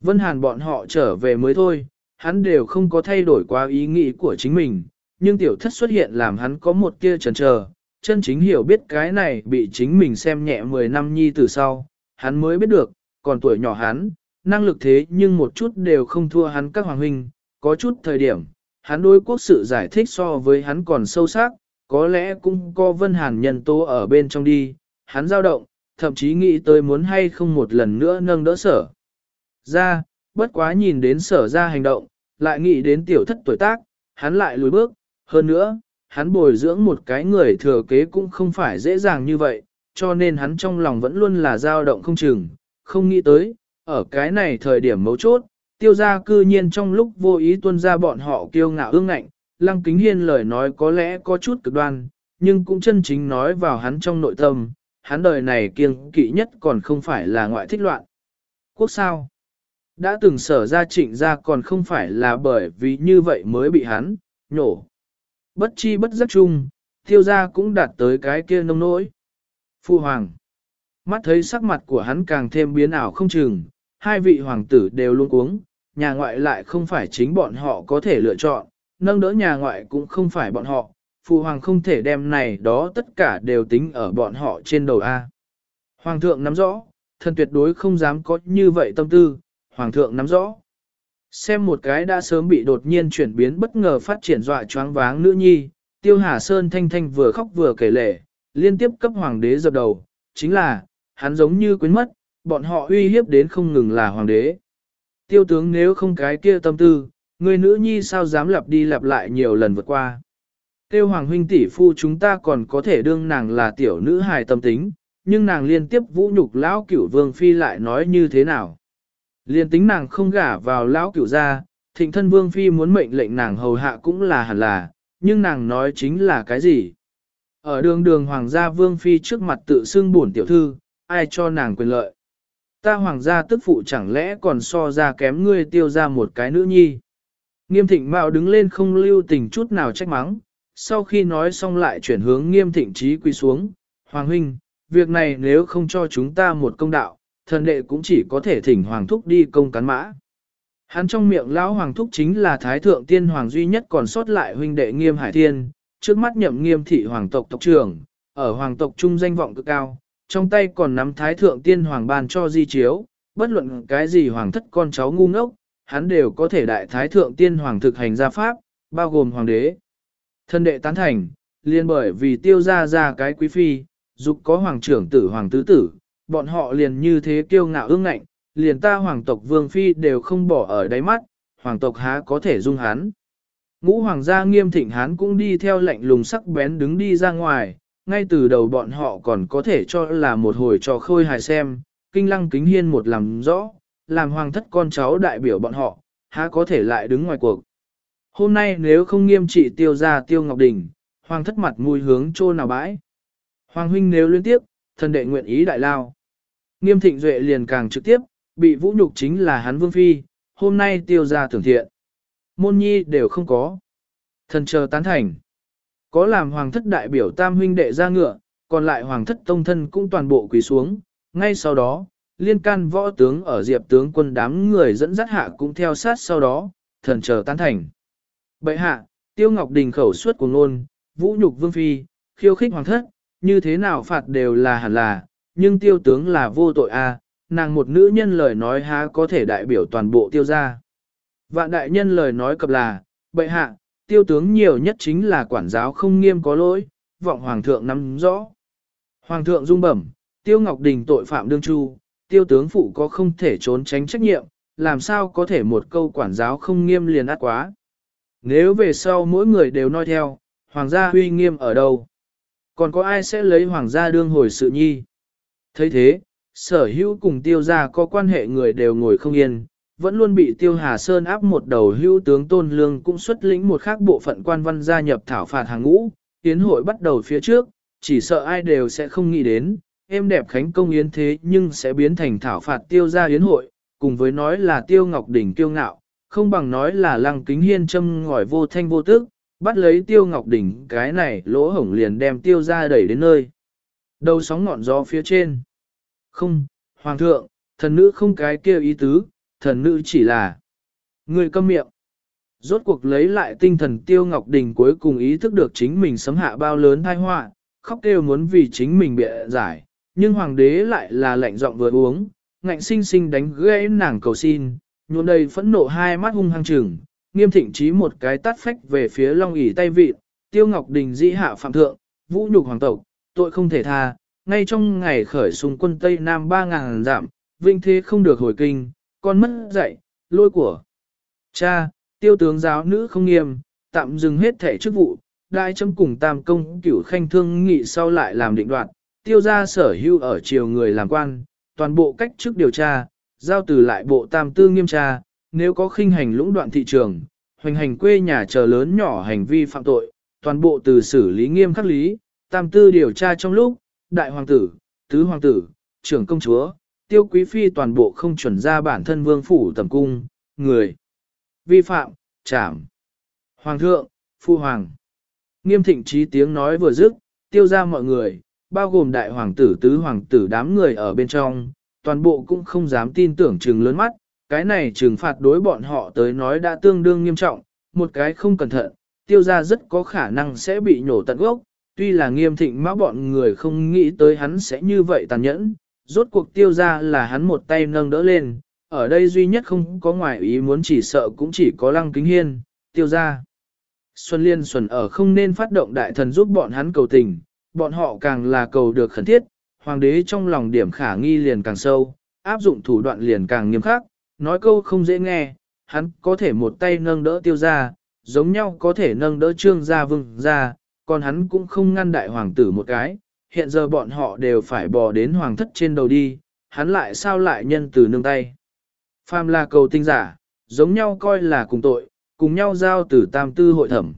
Vân Hàn bọn họ trở về mới thôi, hắn đều không có thay đổi qua ý nghĩ của chính mình, nhưng tiểu thất xuất hiện làm hắn có một tia chần chờ, chân chính hiểu biết cái này bị chính mình xem nhẹ 10 năm nhi từ sau, hắn mới biết được, còn tuổi nhỏ hắn, năng lực thế nhưng một chút đều không thua hắn các hoàng huynh, có chút thời điểm, hắn đối quốc sự giải thích so với hắn còn sâu sắc, có lẽ cũng có Vân Hàn nhân tố ở bên trong đi, hắn dao động, thậm chí nghĩ tới muốn hay không một lần nữa nâng đỡ sở. Ra, bất quá nhìn đến sở ra hành động, lại nghĩ đến tiểu thất tuổi tác, hắn lại lùi bước, hơn nữa, hắn bồi dưỡng một cái người thừa kế cũng không phải dễ dàng như vậy, cho nên hắn trong lòng vẫn luôn là dao động không chừng, không nghĩ tới, ở cái này thời điểm mấu chốt, tiêu gia cư nhiên trong lúc vô ý tuân ra bọn họ kiêu ngạo ương ngạnh, lăng kính hiên lời nói có lẽ có chút cực đoan, nhưng cũng chân chính nói vào hắn trong nội tâm, hắn đời này kiêng kỵ nhất còn không phải là ngoại thích loạn. Quốc sao? Đã từng sở ra trịnh ra còn không phải là bởi vì như vậy mới bị hắn, nhổ. Bất chi bất giác chung, tiêu gia cũng đạt tới cái kia nông nỗi. Phu hoàng. Mắt thấy sắc mặt của hắn càng thêm biến ảo không chừng, hai vị hoàng tử đều luôn uống, nhà ngoại lại không phải chính bọn họ có thể lựa chọn, nâng đỡ nhà ngoại cũng không phải bọn họ, phụ hoàng không thể đem này đó tất cả đều tính ở bọn họ trên đầu A. Hoàng thượng nắm rõ, thần tuyệt đối không dám có như vậy tâm tư, hoàng thượng nắm rõ. Xem một cái đã sớm bị đột nhiên chuyển biến bất ngờ phát triển dọa choáng váng nữ nhi, tiêu hà sơn thanh thanh vừa khóc vừa kể lệ, liên tiếp cấp hoàng đế dập đầu, chính là, hắn giống như quên mất, bọn họ uy hiếp đến không ngừng là hoàng đế. Tiêu tướng nếu không cái kia tâm tư, người nữ nhi sao dám lặp đi lặp lại nhiều lần vượt qua. Tiêu hoàng huynh tỷ phu chúng ta còn có thể đương nàng là tiểu nữ hài tâm tính, nhưng nàng liên tiếp vũ nhục lão cửu vương phi lại nói như thế nào. Liên tính nàng không gả vào lão cửu gia, thịnh thân vương phi muốn mệnh lệnh nàng hầu hạ cũng là hẳn là, nhưng nàng nói chính là cái gì? Ở đường đường hoàng gia vương phi trước mặt tự xưng bổn tiểu thư, ai cho nàng quyền lợi? Ta hoàng gia tức phụ chẳng lẽ còn so ra kém ngươi tiêu ra một cái nữ nhi? Nghiêm thịnh mạo đứng lên không lưu tình chút nào trách mắng, sau khi nói xong lại chuyển hướng nghiêm thịnh trí quy xuống, Hoàng huynh, việc này nếu không cho chúng ta một công đạo, thần đệ cũng chỉ có thể thỉnh Hoàng thúc đi công cán mã. Hắn trong miệng lão Hoàng thúc chính là Thái Thượng Tiên Hoàng duy nhất còn sót lại huynh đệ nghiêm hải thiên, trước mắt nhậm nghiêm thị Hoàng tộc tộc trưởng, ở Hoàng tộc trung danh vọng cực cao, trong tay còn nắm Thái Thượng Tiên Hoàng ban cho di chiếu, bất luận cái gì Hoàng thất con cháu ngu ngốc, hắn đều có thể đại Thái Thượng Tiên Hoàng thực hành gia pháp, bao gồm Hoàng đế. Thân đệ tán thành, liền bởi vì tiêu ra ra cái quý phi, dục có hoàng trưởng tử hoàng tứ tử, bọn họ liền như thế kiêu ngạo ương ngạnh, liền ta hoàng tộc vương phi đều không bỏ ở đáy mắt, hoàng tộc há có thể dung hán? Ngũ hoàng gia nghiêm thịnh hán cũng đi theo lệnh lùng sắc bén đứng đi ra ngoài, ngay từ đầu bọn họ còn có thể cho là một hồi trò khôi hài xem, kinh lăng kính hiên một làm rõ, làm hoàng thất con cháu đại biểu bọn họ, há có thể lại đứng ngoài cuộc. Hôm nay nếu không nghiêm trị tiêu ra tiêu ngọc đình, hoàng thất mặt mùi hướng trô nào bãi. Hoàng huynh nếu liên tiếp, thần đệ nguyện ý đại lao. Nghiêm thịnh duệ liền càng trực tiếp, bị vũ nhục chính là hắn vương phi, hôm nay tiêu ra thưởng thiện. Môn nhi đều không có. Thần chờ tán thành. Có làm hoàng thất đại biểu tam huynh đệ ra ngựa, còn lại hoàng thất tông thân cũng toàn bộ quỳ xuống. Ngay sau đó, liên can võ tướng ở diệp tướng quân đám người dẫn dắt hạ cũng theo sát sau đó, thần chờ tán thành. Bệ hạ, Tiêu Ngọc Đình khẩu suất của ngôn, vũ nhục vương phi, khiêu khích hoàng thất, như thế nào phạt đều là hẳn là, nhưng tiêu tướng là vô tội a, à, nàng một nữ nhân lời nói há có thể đại biểu toàn bộ tiêu gia. Vạn đại nhân lời nói cập là, bệ hạ, tiêu tướng nhiều nhất chính là quản giáo không nghiêm có lỗi, vọng hoàng thượng nắm rõ. Hoàng thượng dung bẩm, tiêu ngọc đình tội phạm đương chu, tiêu tướng phụ có không thể trốn tránh trách nhiệm, làm sao có thể một câu quản giáo không nghiêm liền át quá. Nếu về sau mỗi người đều nói theo, hoàng gia huy nghiêm ở đâu? Còn có ai sẽ lấy hoàng gia đương hồi sự nhi? thấy thế, sở hữu cùng tiêu gia có quan hệ người đều ngồi không yên, vẫn luôn bị tiêu hà sơn áp một đầu hữu tướng tôn lương cũng xuất lĩnh một khác bộ phận quan văn gia nhập thảo phạt hàng ngũ, tiến hội bắt đầu phía trước, chỉ sợ ai đều sẽ không nghĩ đến, em đẹp khánh công yến thế nhưng sẽ biến thành thảo phạt tiêu gia yến hội, cùng với nói là tiêu ngọc đỉnh kiêu ngạo, không bằng nói là lăng kính hiên châm ngòi vô thanh vô tức, bắt lấy tiêu ngọc đỉnh cái này lỗ hổng liền đem tiêu ra đẩy đến nơi. Đầu sóng ngọn gió phía trên. Không, hoàng thượng, thần nữ không cái kêu ý tứ, thần nữ chỉ là người câm miệng. Rốt cuộc lấy lại tinh thần tiêu ngọc đình cuối cùng ý thức được chính mình sấm hạ bao lớn thai họa khóc kêu muốn vì chính mình bịa giải, nhưng hoàng đế lại là lạnh giọng vừa uống, ngạnh sinh sinh đánh gãy nàng cầu xin, nhuộm đầy phẫn nộ hai mắt hung hăng trừng, nghiêm thịnh trí một cái tát phách về phía long ỉ tay vị, tiêu ngọc đình dĩ hạ phạm thượng, vũ nhục hoàng tộc, tội không thể tha, ngay trong ngày khởi xung quân Tây Nam 3.000 giảm vinh thế không được hồi kinh, con mất dạy, lôi của. Cha, tiêu tướng giáo nữ không nghiêm, tạm dừng hết thể chức vụ, đại chấm cùng tam công cửu khanh thương nghị sau lại làm định đoạt, tiêu ra sở hưu ở triều người làm quan, toàn bộ cách chức điều tra, giao từ lại bộ tam tư nghiêm tra, nếu có khinh hành lũng đoạn thị trường, hoành hành quê nhà chờ lớn nhỏ hành vi phạm tội, toàn bộ từ xử lý nghiêm khắc lý, tam tư điều tra trong lúc, đại hoàng tử, tứ hoàng tử, trưởng công chúa, tiêu quý phi toàn bộ không chuẩn ra bản thân vương phủ tầm cung, người vi phạm, trảm. Hoàng thượng, phu hoàng. Nghiêm thịnh trí tiếng nói vừa dứt, tiêu ra mọi người, bao gồm đại hoàng tử tứ hoàng tử đám người ở bên trong, toàn bộ cũng không dám tin tưởng trừng lớn mắt, cái này trừng phạt đối bọn họ tới nói đã tương đương nghiêm trọng, một cái không cẩn thận, tiêu ra rất có khả năng sẽ bị nhổ tận gốc, tuy là nghiêm thịnh mã bọn người không nghĩ tới hắn sẽ như vậy tàn nhẫn, rốt cuộc tiêu ra là hắn một tay nâng đỡ lên, ở đây duy nhất không có ngoại ý muốn chỉ sợ cũng chỉ có lăng kính hiên, tiêu ra. Xuân Liên Xuân ở không nên phát động đại thần giúp bọn hắn cầu tình, bọn họ càng là cầu được khẩn thiết, hoàng đế trong lòng điểm khả nghi liền càng sâu, áp dụng thủ đoạn liền càng nghiêm khắc, nói câu không dễ nghe, hắn có thể một tay nâng đỡ tiêu ra, giống nhau có thể nâng đỡ trương gia vương ra, còn hắn cũng không ngăn đại hoàng tử một cái, hiện giờ bọn họ đều phải bò đến hoàng thất trên đầu đi, hắn lại sao lại nhân từ nương tay. Phàm là cầu tinh giả, giống nhau coi là cùng tội, cùng nhau giao từ tam tư hội thẩm.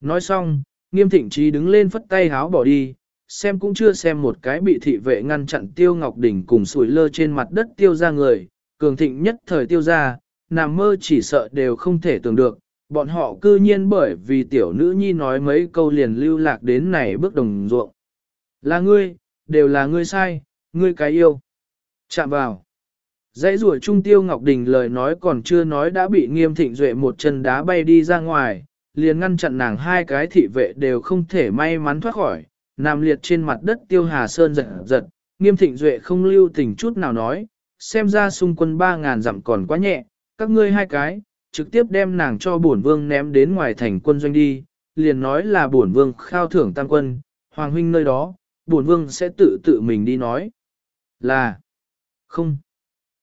Nói xong, nghiêm thịnh trí đứng lên phất tay háo bỏ đi, xem cũng chưa xem một cái bị thị vệ ngăn chặn tiêu ngọc đỉnh cùng sủi lơ trên mặt đất tiêu ra người, cường thịnh nhất thời tiêu ra, nằm mơ chỉ sợ đều không thể tưởng được, bọn họ cư nhiên bởi vì tiểu nữ nhi nói mấy câu liền lưu lạc đến này bước đồng ruộng. Là ngươi, đều là ngươi sai, ngươi cái yêu. Chạm vào. Dãy rùa trung tiêu Ngọc Đình lời nói còn chưa nói đã bị nghiêm thịnh duệ một chân đá bay đi ra ngoài, liền ngăn chặn nàng hai cái thị vệ đều không thể may mắn thoát khỏi, nằm liệt trên mặt đất tiêu hà sơn giật giật, nghiêm thịnh duệ không lưu tình chút nào nói, xem ra xung quân ba ngàn dặm còn quá nhẹ, các ngươi hai cái, trực tiếp đem nàng cho bổn vương ném đến ngoài thành quân doanh đi, liền nói là bổn vương khao thưởng tam quân, hoàng huynh nơi đó, bổn vương sẽ tự tự mình đi nói. Là, không,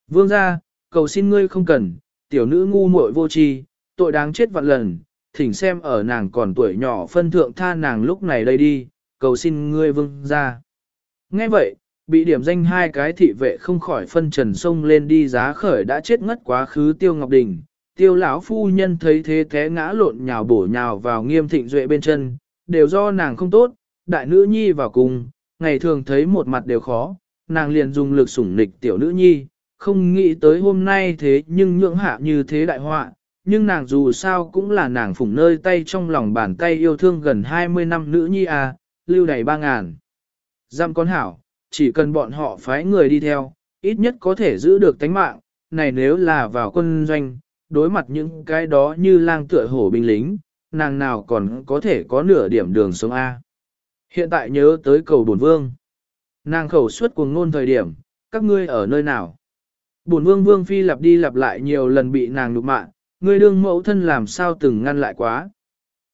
vương ra, cầu xin ngươi không cần, tiểu nữ ngu muội vô tri, tội đáng chết vạn lần, thỉnh xem ở nàng còn tuổi nhỏ phân thượng tha nàng lúc này đây đi, cầu xin ngươi vương ra. Nghe vậy, bị điểm danh hai cái thị vệ không khỏi phân trần sông lên đi giá khởi đã chết ngất quá khứ tiêu ngọc đình. Tiêu lão phu nhân thấy thế thế ngã lộn nhào bổ nhào vào nghiêm thịnh duệ bên chân, đều do nàng không tốt, đại nữ nhi vào cùng, ngày thường thấy một mặt đều khó, nàng liền dùng lực sủng nịch tiểu nữ nhi, không nghĩ tới hôm nay thế nhưng nhượng hạ như thế đại họa, nhưng nàng dù sao cũng là nàng phủng nơi tay trong lòng bàn tay yêu thương gần 20 năm nữ nhi à, lưu đầy ba ngàn. Giam con hảo, chỉ cần bọn họ phái người đi theo, ít nhất có thể giữ được tánh mạng, này nếu là vào quân doanh, đối mặt những cái đó như lang tựa hổ binh lính, nàng nào còn có thể có nửa điểm đường sống A. Hiện tại nhớ tới cầu bổn vương. Nàng khẩu suốt cuồng ngôn thời điểm, các ngươi ở nơi nào? Bổn vương vương phi lặp đi lặp lại nhiều lần bị nàng nhục mạ, ngươi đương mẫu thân làm sao từng ngăn lại quá.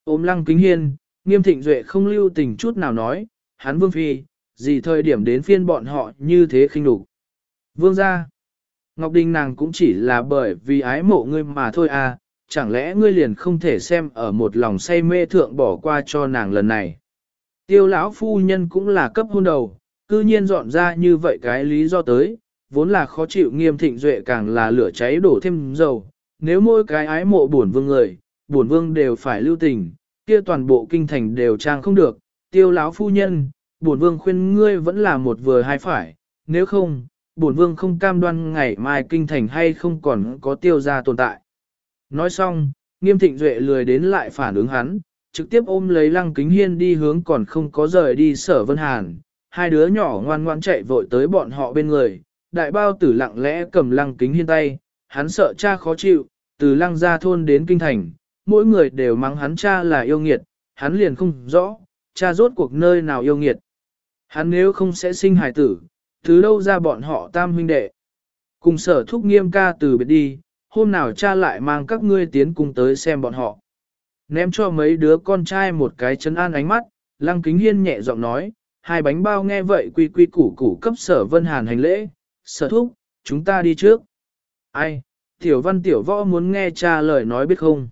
Ôm lăng kính hiên, nghiêm thịnh duệ không lưu tình chút nào nói, hắn vương phi, gì thời điểm đến phiên bọn họ như thế khinh đủ. Vương gia, Ngọc Đình nàng cũng chỉ là bởi vì ái mộ ngươi mà thôi à, chẳng lẽ ngươi liền không thể xem ở một lòng say mê thượng bỏ qua cho nàng lần này. Tiêu lão phu nhân cũng là cấp hôn đầu, cư nhiên dọn ra như vậy cái lý do tới, vốn là khó chịu nghiêm thịnh duệ càng là lửa cháy đổ thêm dầu, nếu mỗi cái ái mộ bổn vương người, bổn vương đều phải lưu tình, kia toàn bộ kinh thành đều trang không được, tiêu lão phu nhân, bổn vương khuyên ngươi vẫn là một vừa hai phải, nếu không, bổn vương không cam đoan ngày mai kinh thành hay không còn có tiêu gia tồn tại. Nói xong, nghiêm thịnh duệ lười đến lại phản ứng hắn, trực tiếp ôm lấy lăng kính hiên đi hướng còn không có rời đi sở vân hàn, hai đứa nhỏ ngoan ngoan chạy vội tới bọn họ bên người, đại bao tử lặng lẽ cầm lăng kính hiên tay, hắn sợ cha khó chịu, từ lăng gia thôn đến kinh thành, mỗi người đều mắng hắn cha là yêu nghiệt, hắn liền không rõ, cha rốt cuộc nơi nào yêu nghiệt. Hắn nếu không sẽ sinh hài tử, từ đâu ra bọn họ tam huynh đệ. Cùng sở thúc nghiêm ca từ biệt đi, hôm nào cha lại mang các ngươi tiến cùng tới xem bọn họ. Ném cho mấy đứa con trai một cái chân an ánh mắt, lăng kính hiên nhẹ giọng nói, hai bánh bao nghe vậy quy quy củ củ cấp sở vân hàn hành lễ, sở thúc, chúng ta đi trước. Ai, tiểu văn tiểu võ muốn nghe cha lời nói biết không?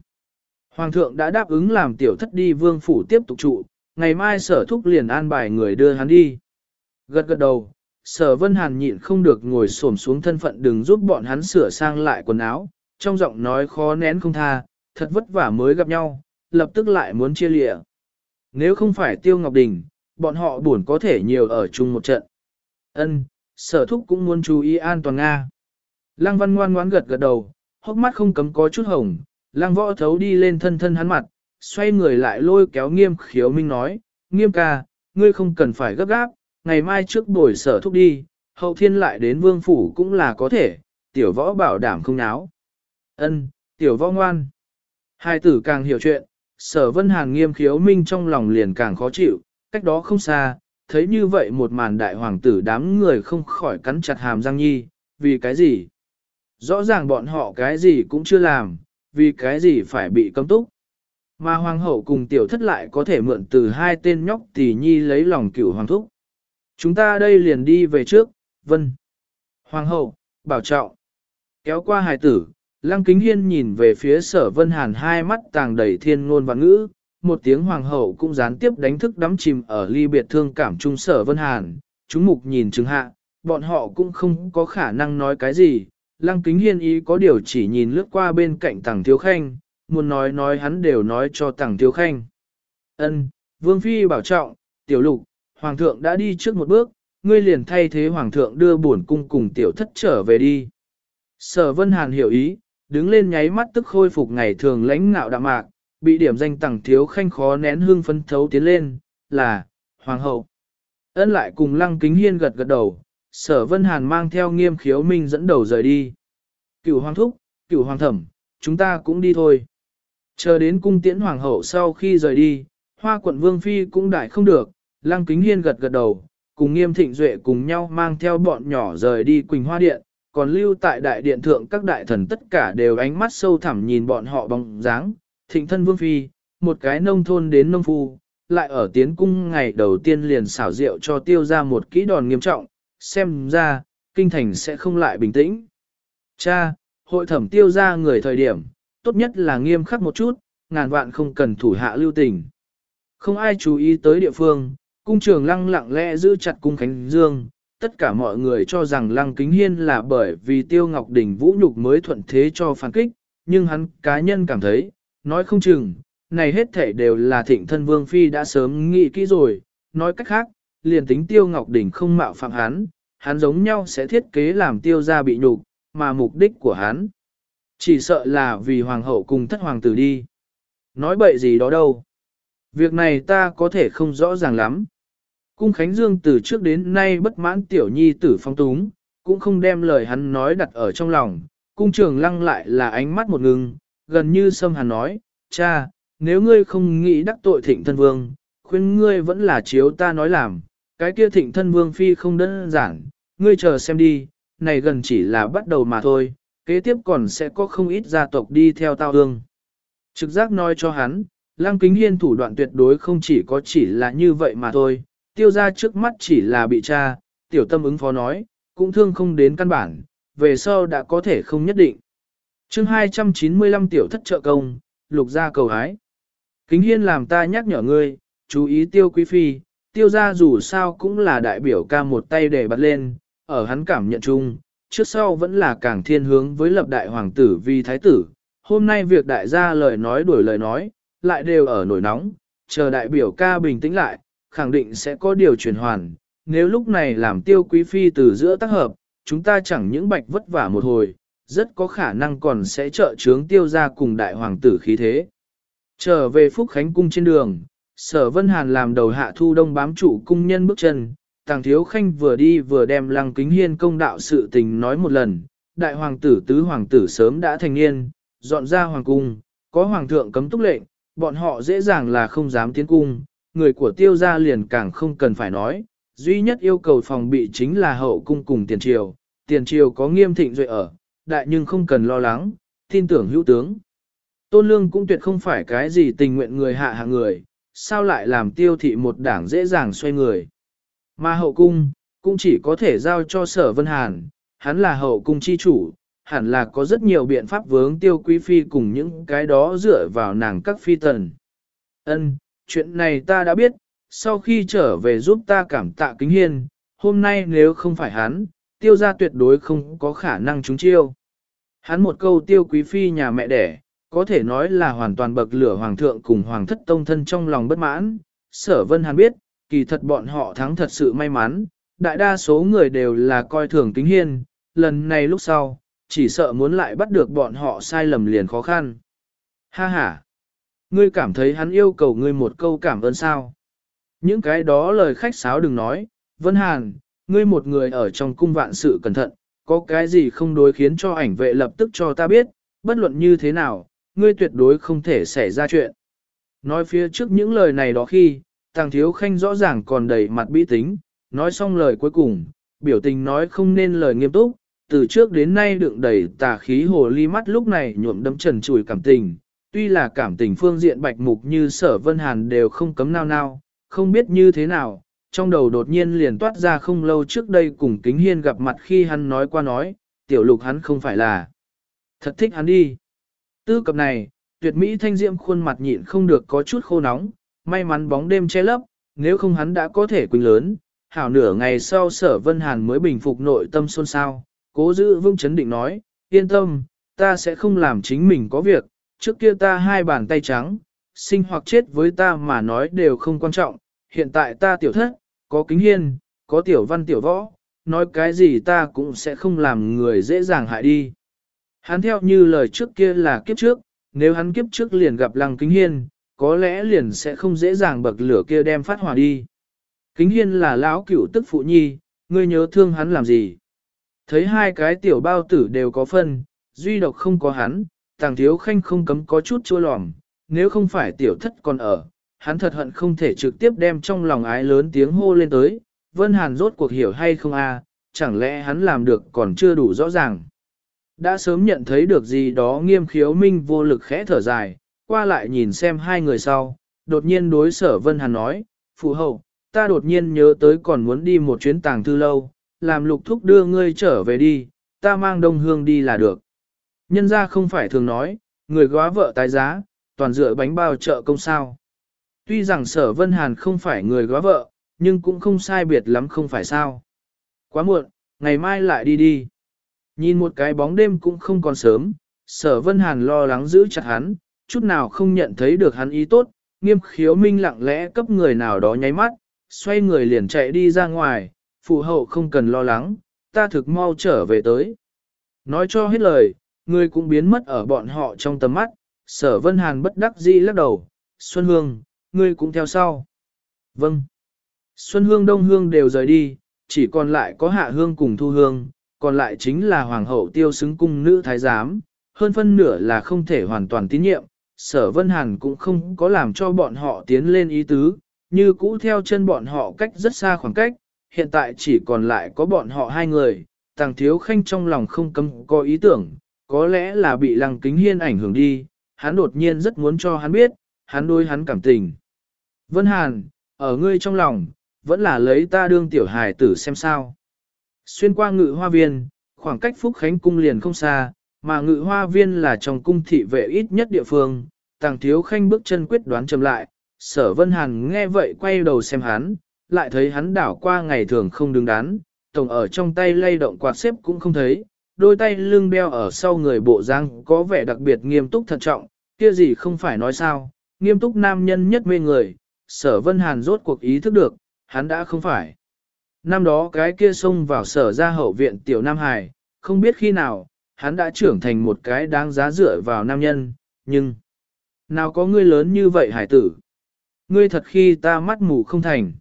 Hoàng thượng đã đáp ứng làm tiểu thất đi vương phủ tiếp tục trụ, ngày mai sở thúc liền an bài người đưa hắn đi. Gật gật đầu, sở vân hàn nhịn không được ngồi xổm xuống thân phận đừng giúp bọn hắn sửa sang lại quần áo, trong giọng nói khó nén không tha, thật vất vả mới gặp nhau, lập tức lại muốn chia lịa. Nếu không phải tiêu ngọc đình, bọn họ buồn có thể nhiều ở chung một trận. Ân, sở thúc cũng muốn chú ý an toàn Nga. Lăng văn ngoan ngoãn gật gật đầu, hốc mắt không cấm có chút hồng, lăng võ thấu đi lên thân thân hắn mặt, xoay người lại lôi kéo nghiêm khiếu minh nói, nghiêm ca, ngươi không cần phải gấp gáp, ngày mai trước buổi sở thúc đi, hậu thiên lại đến vương phủ cũng là có thể, tiểu võ bảo đảm không náo. Ân, tiểu võ ngoan. Hai tử càng hiểu chuyện, sở vân hàn nghiêm khiếu minh trong lòng liền càng khó chịu, cách đó không xa, thấy như vậy một màn đại hoàng tử đám người không khỏi cắn chặt hàm răng nhi, vì cái gì? Rõ ràng bọn họ cái gì cũng chưa làm, vì cái gì phải bị cấm túc. Mà hoàng hậu cùng tiểu thất lại có thể mượn từ hai tên nhóc tỷ nhi lấy lòng cửu hoàng thúc. Chúng ta đây liền đi về trước, vân. Hoàng hậu, bảo trọng. Kéo qua hài tử, lăng kính hiên nhìn về phía sở vân hàn hai mắt tàng đầy thiên ngôn và ngữ, một tiếng hoàng hậu cũng gián tiếp đánh thức đắm chìm ở ly biệt thương cảm trung sở vân hàn. Chúng mục nhìn chứng hạ, bọn họ cũng không có khả năng nói cái gì. Lăng kính hiên ý có điều chỉ nhìn lướt qua bên cạnh tàng thiếu khanh, muốn nói nói hắn đều nói cho tàng thiếu khanh. Ân, vương phi bảo trọng, tiểu lục, hoàng thượng đã đi trước một bước, ngươi liền thay thế hoàng thượng đưa bổn cung cùng tiểu thất trở về đi. Sở Vân Hàn hiểu ý, đứng lên nháy mắt tức khôi phục ngày thường lãnh ngạo đạm mạc, bị điểm danh tàng thiếu khanh khó nén hương phấn thấu tiến lên, là, hoàng hậu. Ân lại cùng lăng kính hiên gật gật đầu, sở Vân Hàn mang theo nghiêm khiếu minh dẫn đầu rời đi. cửu hoàng thúc, cửu hoàng thẩm, chúng ta cũng đi thôi. Chờ đến cung tiễn hoàng hậu sau khi rời đi, hoa quận vương phi cũng đại không được, Lăng Kính Hiên gật gật đầu, cùng Nghiêm Thịnh Duệ cùng nhau mang theo bọn nhỏ rời đi Quỳnh Hoa Điện, còn lưu tại đại điện thượng các đại thần tất cả đều ánh mắt sâu thẳm nhìn bọn họ bóng dáng. Thịnh thân Vương Phi, một cái nông thôn đến nông phu, lại ở tiến cung ngày đầu tiên liền xảo rượu cho tiêu ra một kỹ đòn nghiêm trọng, xem ra, kinh thành sẽ không lại bình tĩnh. Cha, hội thẩm tiêu ra người thời điểm, tốt nhất là nghiêm khắc một chút, ngàn vạn không cần thủ hạ lưu tình. Không ai chú ý tới địa phương, Cung trường lăng lặng lẽ giữ chặt cung Khánh Dương, tất cả mọi người cho rằng lăng kính hiên là bởi vì tiêu ngọc đỉnh vũ nhục mới thuận thế cho phản kích, nhưng hắn cá nhân cảm thấy, nói không chừng, này hết thể đều là thịnh thân vương phi đã sớm nghĩ kỹ rồi, nói cách khác, liền tính tiêu ngọc đỉnh không mạo phạm hắn, hắn giống nhau sẽ thiết kế làm tiêu gia bị nhục, mà mục đích của hắn. Chỉ sợ là vì hoàng hậu cùng thất hoàng tử đi. Nói bậy gì đó đâu. Việc này ta có thể không rõ ràng lắm. Cung Khánh Dương từ trước đến nay bất mãn tiểu nhi tử phong túng, cũng không đem lời hắn nói đặt ở trong lòng. Cung trường lăng lại là ánh mắt một ngừng, gần như sâm hàn nói, cha, nếu ngươi không nghĩ đắc tội thịnh thân vương, khuyên ngươi vẫn là chiếu ta nói làm, cái kia thịnh thân vương phi không đơn giản, ngươi chờ xem đi, này gần chỉ là bắt đầu mà thôi, kế tiếp còn sẽ có không ít gia tộc đi theo tao hương. Trực giác nói cho hắn, Lăng Kính Hiên thủ đoạn tuyệt đối không chỉ có chỉ là như vậy mà thôi, tiêu ra trước mắt chỉ là bị cha, tiểu tâm ứng phó nói, cũng thương không đến căn bản, về sau đã có thể không nhất định. chương 295 tiểu thất trợ công, lục ra cầu hái. Kính hiên làm ta nhắc nhở ngươi, chú ý tiêu quý phi, tiêu ra dù sao cũng là đại biểu ca một tay để bắt lên, ở hắn cảm nhận chung, trước sau vẫn là càng thiên hướng với lập đại hoàng tử vì thái tử. Hôm nay việc đại gia lời nói đuổi lời nói, lại đều ở nổi nóng, chờ đại biểu ca bình tĩnh lại, khẳng định sẽ có điều chuyển hoàn. Nếu lúc này làm tiêu quý phi từ giữa tác hợp, chúng ta chẳng những bạch vất vả một hồi, rất có khả năng còn sẽ trợ trướng tiêu ra cùng đại hoàng tử khí thế. Trở về Phúc Khánh Cung trên đường, sở Vân Hàn làm đầu hạ thu đông bám chủ cung nhân bước chân, tàng thiếu khanh vừa đi vừa đem lăng kính hiên công đạo sự tình nói một lần, đại hoàng tử tứ hoàng tử sớm đã thành niên, dọn ra hoàng cung, có hoàng thượng cấm túc lệnh, bọn họ dễ dàng là không dám tiến cung, người của tiêu gia liền càng không cần phải nói, duy nhất yêu cầu phòng bị chính là hậu cung cùng tiền triều, tiền triều có nghiêm thịnh duệ ở, đại nhưng không cần lo lắng, tin tưởng hữu tướng. Tôn lương cũng tuyệt không phải cái gì tình nguyện người hạ hạ người, sao lại làm tiêu thị một đảng dễ dàng xoay người. Mà hậu cung, cũng chỉ có thể giao cho sở vân hàn, hắn là hậu cung chi chủ, hẳn là có rất nhiều biện pháp vướng tiêu quý phi cùng những cái đó dựa vào nàng các phi tần. Ân, chuyện này ta đã biết, sau khi trở về giúp ta cảm tạ kính hiên, hôm nay nếu không phải hắn, tiêu gia tuyệt đối không có khả năng trúng chiêu. Hắn một câu tiêu quý phi nhà mẹ đẻ, có thể nói là hoàn toàn bậc lửa hoàng thượng cùng hoàng thất tông thân trong lòng bất mãn. Sở vân hàn biết, kỳ thật bọn họ thắng thật sự may mắn, đại đa số người đều là coi thường kính hiên, lần này lúc sau, chỉ sợ muốn lại bắt được bọn họ sai lầm liền khó khăn. Ha ha! Ngươi cảm thấy hắn yêu cầu ngươi một câu cảm ơn sao? Những cái đó lời khách sáo đừng nói, Vân Hàn, ngươi một người ở trong cung vạn sự cẩn thận, có cái gì không đối khiến cho ảnh vệ lập tức cho ta biết, bất luận như thế nào, ngươi tuyệt đối không thể xảy ra chuyện. Nói phía trước những lời này đó khi, Tàng Thiếu Khanh rõ ràng còn đầy mặt bi tính, nói xong lời cuối cùng, biểu tình nói không nên lời nghiêm túc, từ trước đến nay đựng đầy tà khí hồ ly mắt lúc này nhuộm đấm trần chùi cảm tình, tuy là cảm tình phương diện bạch mục như sở vân hàn đều không cấm nao nao, không biết như thế nào, trong đầu đột nhiên liền toát ra không lâu trước đây cùng kính hiên gặp mặt khi hắn nói qua nói, tiểu lục hắn không phải là thật thích hắn đi. Tư cập này, tuyệt mỹ thanh diễm khuôn mặt nhịn không được có chút khô nóng, may mắn bóng đêm che lấp, nếu không hắn đã có thể quỳnh lớn, hảo nửa ngày sau sở vân hàn mới bình phục nội tâm xôn xao, cố giữ vững chấn định nói, yên tâm, ta sẽ không làm chính mình có việc, trước kia ta hai bàn tay trắng, sinh hoặc chết với ta mà nói đều không quan trọng, hiện tại ta tiểu thất, có kính hiên, có tiểu văn tiểu võ, nói cái gì ta cũng sẽ không làm người dễ dàng hại đi. Hắn theo như lời trước kia là kiếp trước, nếu hắn kiếp trước liền gặp lăng kính hiên, có lẽ liền sẽ không dễ dàng bậc lửa kia đem phát hỏa đi. Kính hiên là lão cửu tức phụ nhi, ngươi nhớ thương hắn làm gì? Thấy hai cái tiểu bao tử đều có phân, duy độc không có hắn, tàng thiếu khanh không cấm có chút chua lòm, nếu không phải tiểu thất còn ở, hắn thật hận không thể trực tiếp đem trong lòng ái lớn tiếng hô lên tới, Vân Hàn rốt cuộc hiểu hay không a? chẳng lẽ hắn làm được còn chưa đủ rõ ràng. Đã sớm nhận thấy được gì đó nghiêm khiếu minh vô lực khẽ thở dài, qua lại nhìn xem hai người sau, đột nhiên đối sở Vân Hàn nói, phụ hậu, ta đột nhiên nhớ tới còn muốn đi một chuyến tàng thư lâu, làm lục thúc đưa ngươi trở về đi, ta mang đông hương đi là được. Nhân ra không phải thường nói, người góa vợ tái giá, toàn dựa bánh bao chợ công sao. Tuy rằng sở Vân Hàn không phải người góa vợ, nhưng cũng không sai biệt lắm không phải sao. Quá muộn, ngày mai lại đi đi. Nhìn một cái bóng đêm cũng không còn sớm, sở Vân Hàn lo lắng giữ chặt hắn, chút nào không nhận thấy được hắn ý tốt, nghiêm khiếu minh lặng lẽ cấp người nào đó nháy mắt, xoay người liền chạy đi ra ngoài, phụ hậu không cần lo lắng, ta thực mau trở về tới. Nói cho hết lời, người cũng biến mất ở bọn họ trong tầm mắt, sở Vân Hàn bất đắc dĩ lắc đầu, Xuân Hương, ngươi cũng theo sau. Vâng. Xuân Hương Đông Hương đều rời đi, chỉ còn lại có Hạ Hương cùng Thu Hương, còn lại chính là Hoàng hậu tiêu xứng cung nữ thái giám, hơn phân nửa là không thể hoàn toàn tín nhiệm. Sở Vân Hàn cũng không có làm cho bọn họ tiến lên ý tứ, như cũ theo chân bọn họ cách rất xa khoảng cách, hiện tại chỉ còn lại có bọn họ hai người, tàng thiếu khanh trong lòng không cấm có ý tưởng, có lẽ là bị lăng kính hiên ảnh hưởng đi, hắn đột nhiên rất muốn cho hắn biết, hắn đôi hắn cảm tình. Vân Hàn, ở ngươi trong lòng, vẫn là lấy ta đương tiểu hài tử xem sao. Xuyên qua ngự hoa viên, khoảng cách Phúc Khánh cung liền không xa, mà ngự hoa viên là trong cung thị vệ ít nhất địa phương, tàng thiếu khanh bước chân quyết đoán chậm lại, sở Vân Hàn nghe vậy quay đầu xem hắn, lại thấy hắn đảo qua ngày thường không đứng đắn, tổng ở trong tay lay động quạt xếp cũng không thấy, đôi tay lưng đeo ở sau người bộ răng có vẻ đặc biệt nghiêm túc thận trọng, kia gì không phải nói sao, nghiêm túc nam nhân nhất mê người, sở vân hàn rốt cuộc ý thức được, hắn đã không phải. Năm đó cái kia xông vào sở ra hậu viện tiểu Nam Hải, không biết khi nào, hắn đã trưởng thành một cái đáng giá dựa vào nam nhân, nhưng... Nào có ngươi lớn như vậy hải tử? Ngươi thật khi ta mắt mù không thành.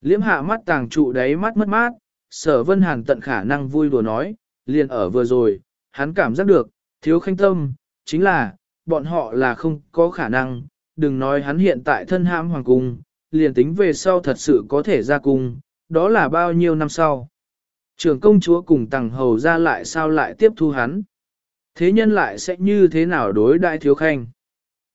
Liễm hạ mắt tàng trụ đáy mắt mất mát, sở vân hàn tận khả năng vui đùa nói, liền ở vừa rồi, hắn cảm giác được, thiếu khanh tâm, chính là, bọn họ là không có khả năng, đừng nói hắn hiện tại thân hãm hoàng cung, liền tính về sau thật sự có thể ra cung, đó là bao nhiêu năm sau. Trưởng công chúa cùng tàng hầu ra lại sao lại tiếp thu hắn. Thế nhân lại sẽ như thế nào đối đại thiếu khanh?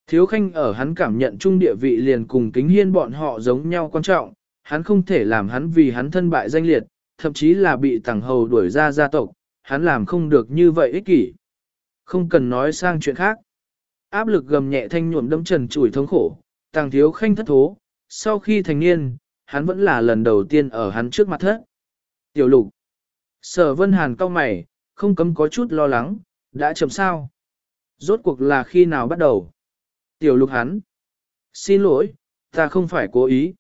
Thiếu khanh ở hắn cảm nhận chung địa vị liền cùng kính hiên bọn họ giống nhau quan trọng, hắn không thể làm hắn vì hắn thân bại danh liệt, thậm chí là bị tàng hầu đuổi ra gia tộc, hắn làm không được như vậy ích kỷ. Không cần nói sang chuyện khác. Áp lực gầm nhẹ thanh nhuộm đâm trần chủi thống khổ, tàng thiếu khanh thất thố, sau khi thành niên, hắn vẫn là lần đầu tiên ở hắn trước mặt thất. Tiểu lục. Sở vân hàn cao mày, không cấm có chút lo lắng, đã chậm sao. Rốt cuộc là khi nào bắt đầu? Tiểu lục hắn. Xin lỗi, ta không phải cố ý.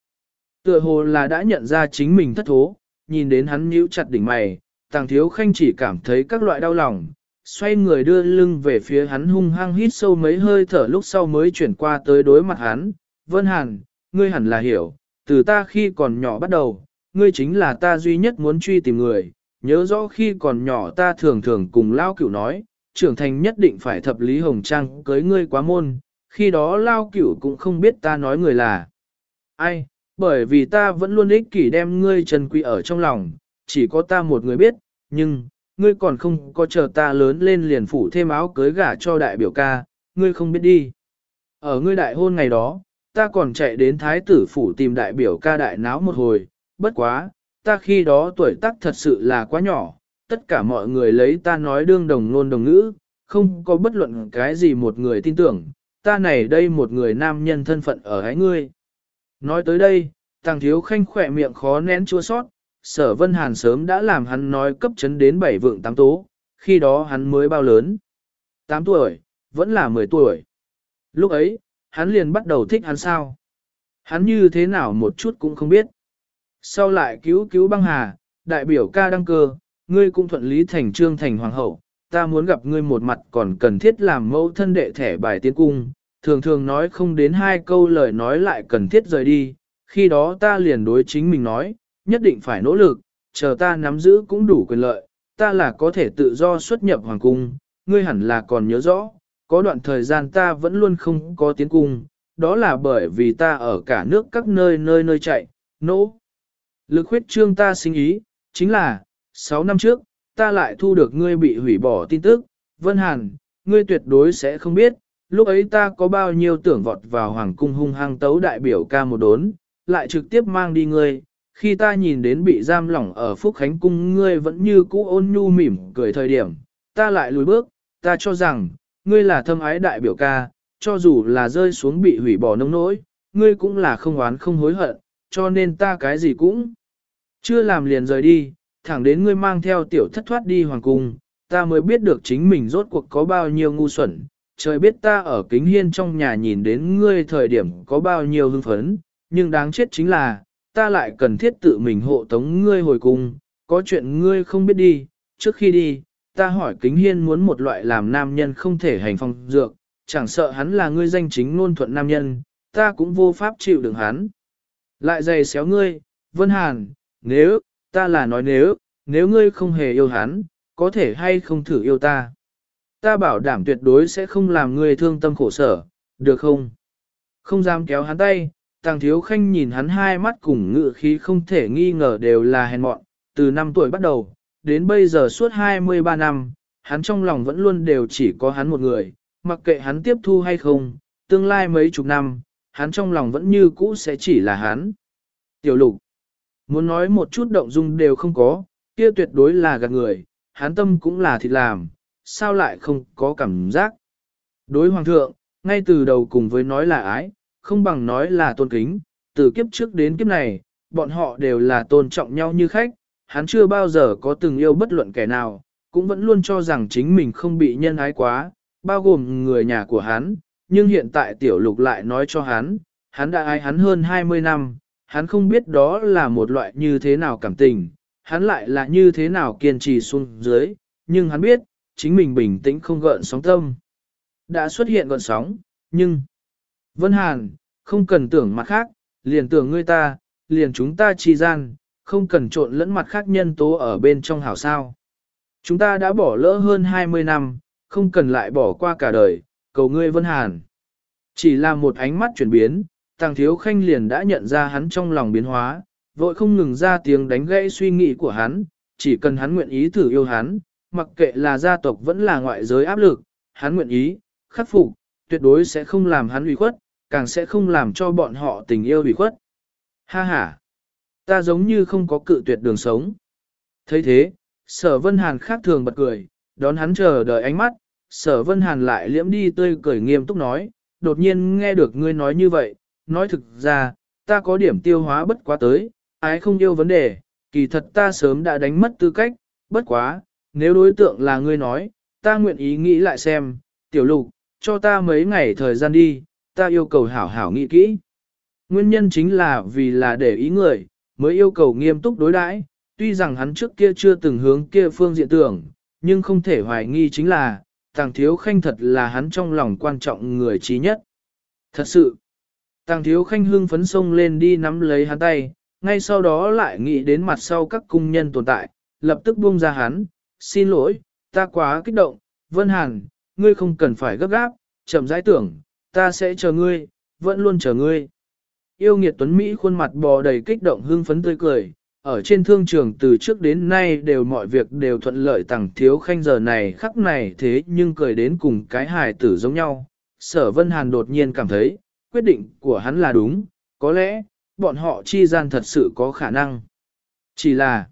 Tựa hồ là đã nhận ra chính mình thất thố, nhìn đến hắn nhíu chặt đỉnh mày, tàng thiếu khanh chỉ cảm thấy các loại đau lòng, xoay người đưa lưng về phía hắn hung hăng hít sâu mấy hơi thở lúc sau mới chuyển qua tới đối mặt hắn. Vân Hàn, ngươi hẳn là hiểu, từ ta khi còn nhỏ bắt đầu, ngươi chính là ta duy nhất muốn truy tìm người, nhớ rõ khi còn nhỏ ta thường thường cùng Lao Cửu nói, trưởng thành nhất định phải thập lý hồng trang cưới ngươi quá môn, khi đó Lao Cửu cũng không biết ta nói người là ai, bởi vì ta vẫn luôn ích kỷ đem ngươi trần quy ở trong lòng, chỉ có ta một người biết, nhưng, ngươi còn không có chờ ta lớn lên liền phủ thêm áo cưới gả cho đại biểu ca, ngươi không biết đi. Ở ngươi đại hôn ngày đó, ta còn chạy đến thái tử phủ tìm đại biểu ca đại náo một hồi, bất quá, ta khi đó tuổi tác thật sự là quá nhỏ, tất cả mọi người lấy ta nói đương đồng ngôn đồng ngữ, không có bất luận cái gì một người tin tưởng, ta này đây một người nam nhân thân phận ở hái ngươi. Nói tới đây, tàng thiếu khanh khỏe miệng khó nén chua sót, sở vân hàn sớm đã làm hắn nói cấp chấn đến bảy vượng tám tố, khi đó hắn mới bao lớn. 8 tuổi, vẫn là 10 tuổi. Lúc ấy, hắn liền bắt đầu thích hắn sao. Hắn như thế nào một chút cũng không biết. Sau lại cứu cứu băng hà, đại biểu ca đăng cơ, ngươi cũng thuận lý thành trương thành hoàng hậu, ta muốn gặp ngươi một mặt còn cần thiết làm mẫu thân đệ thẻ bài tiến cung, thường thường nói không đến hai câu lời nói lại cần thiết rời đi, khi đó ta liền đối chính mình nói, nhất định phải nỗ lực, chờ ta nắm giữ cũng đủ quyền lợi, ta là có thể tự do xuất nhập hoàng cung, ngươi hẳn là còn nhớ rõ, có đoạn thời gian ta vẫn luôn không có tiến cung, đó là bởi vì ta ở cả nước các nơi nơi nơi chạy, nỗ. Lực huyết trương ta sinh ý, chính là, 6 năm trước, ta lại thu được ngươi bị hủy bỏ tin tức, Vân Hàn, ngươi tuyệt đối sẽ không biết, lúc ấy ta có bao nhiêu tưởng vọt vào hoàng cung hung hăng tấu đại biểu ca một đốn, lại trực tiếp mang đi ngươi, khi ta nhìn đến bị giam lỏng ở Phúc Khánh Cung ngươi vẫn như cũ ôn nhu mỉm cười thời điểm, ta lại lùi bước, ta cho rằng, ngươi là thâm ái đại biểu ca, cho dù là rơi xuống bị hủy bỏ nông nỗi, ngươi cũng là không oán không hối hận, cho nên ta cái gì cũng chưa làm liền rời đi, thẳng đến ngươi mang theo tiểu thất thoát đi hoàng cung, ta mới biết được chính mình rốt cuộc có bao nhiêu ngu xuẩn, trời biết ta ở kính hiên trong nhà nhìn đến ngươi thời điểm có bao nhiêu hưng phấn, nhưng đáng chết chính là, ta lại cần thiết tự mình hộ tống ngươi hồi cung, có chuyện ngươi không biết đi, trước khi đi, ta hỏi kính hiên muốn một loại làm nam nhân không thể hành phong dược, chẳng sợ hắn là ngươi danh chính ngôn thuận nam nhân, ta cũng vô pháp chịu đựng hắn. Lại dày xéo ngươi, Vân Hàn, nếu, ta là nói nếu, nếu ngươi không hề yêu hắn, có thể hay không thử yêu ta. Ta bảo đảm tuyệt đối sẽ không làm ngươi thương tâm khổ sở, được không? Không dám kéo hắn tay, Tàng Thiếu Khanh nhìn hắn hai mắt cùng ngự khí không thể nghi ngờ đều là hèn mọn, từ năm tuổi bắt đầu, đến bây giờ suốt 23 năm, hắn trong lòng vẫn luôn đều chỉ có hắn một người, mặc kệ hắn tiếp thu hay không, tương lai mấy chục năm, hắn trong lòng vẫn như cũ sẽ chỉ là hắn. Tiểu lục, muốn nói một chút động dung đều không có, kia tuyệt đối là gạt người, hắn tâm cũng là thịt làm, sao lại không có cảm giác. Đối hoàng thượng, ngay từ đầu cùng với nói là ái, không bằng nói là tôn kính, từ kiếp trước đến kiếp này, bọn họ đều là tôn trọng nhau như khách, hắn chưa bao giờ có từng yêu bất luận kẻ nào, cũng vẫn luôn cho rằng chính mình không bị nhân ái quá, bao gồm người nhà của hắn, nhưng hiện tại tiểu lục lại nói cho hắn, hắn đã ái hắn hơn 20 năm, hắn không biết đó là một loại như thế nào cảm tình, hắn lại là như thế nào kiên trì xuống dưới, nhưng hắn biết, chính mình bình tĩnh không gợn sóng tâm. Đã xuất hiện gợn sóng, nhưng... Vân Hàn, không cần tưởng mặt khác, liền tưởng ngươi ta, liền chúng ta chi gian, không cần trộn lẫn mặt khác nhân tố ở bên trong hảo sao. Chúng ta đã bỏ lỡ hơn 20 năm, không cần lại bỏ qua cả đời, cầu ngươi Vân Hàn. Chỉ là một ánh mắt chuyển biến, Tàng Thiếu Khanh liền đã nhận ra hắn trong lòng biến hóa, vội không ngừng ra tiếng đánh gãy suy nghĩ của hắn, chỉ cần hắn nguyện ý thử yêu hắn, mặc kệ là gia tộc vẫn là ngoại giới áp lực, hắn nguyện ý, khắc phục, tuyệt đối sẽ không làm hắn ủy khuất, càng sẽ không làm cho bọn họ tình yêu ủy khuất. Ha ha! Ta giống như không có cự tuyệt đường sống. thấy thế, sở vân hàn khác thường bật cười, đón hắn chờ đợi ánh mắt, sở vân hàn lại liễm đi tươi cười nghiêm túc nói, đột nhiên nghe được ngươi nói như vậy, nói thực ra, ta có điểm tiêu hóa bất quá tới, ái không yêu vấn đề, kỳ thật ta sớm đã đánh mất tư cách, bất quá, nếu đối tượng là ngươi nói, ta nguyện ý nghĩ lại xem, tiểu lục, cho ta mấy ngày thời gian đi, ta yêu cầu hảo hảo nghĩ kỹ. Nguyên nhân chính là vì là để ý người, mới yêu cầu nghiêm túc đối đãi. tuy rằng hắn trước kia chưa từng hướng kia phương diện tưởng, nhưng không thể hoài nghi chính là, Tàng Thiếu Khanh thật là hắn trong lòng quan trọng người trí nhất. Thật sự, Tàng Thiếu Khanh hưng phấn sông lên đi nắm lấy hắn tay, ngay sau đó lại nghĩ đến mặt sau các cung nhân tồn tại, lập tức buông ra hắn, xin lỗi, ta quá kích động, Vân Hàn, ngươi không cần phải gấp gáp, chậm rãi tưởng, ta sẽ chờ ngươi, vẫn luôn chờ ngươi. Yêu nghiệt tuấn Mỹ khuôn mặt bò đầy kích động hưng phấn tươi cười, ở trên thương trường từ trước đến nay đều mọi việc đều thuận lợi tẳng thiếu khanh giờ này khắc này thế nhưng cười đến cùng cái hài tử giống nhau. Sở Vân Hàn đột nhiên cảm thấy, quyết định của hắn là đúng, có lẽ, bọn họ chi gian thật sự có khả năng. Chỉ là,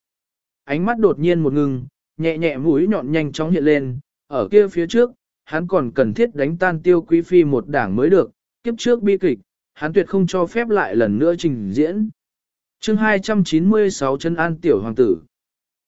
ánh mắt đột nhiên một ngừng, nhẹ nhẹ mũi nhọn nhanh chóng hiện lên, ở kia phía trước, hắn còn cần thiết đánh tan tiêu quý phi một đảng mới được, kiếp trước bi kịch, hắn tuyệt không cho phép lại lần nữa trình diễn. chương 296 chân an tiểu hoàng tử.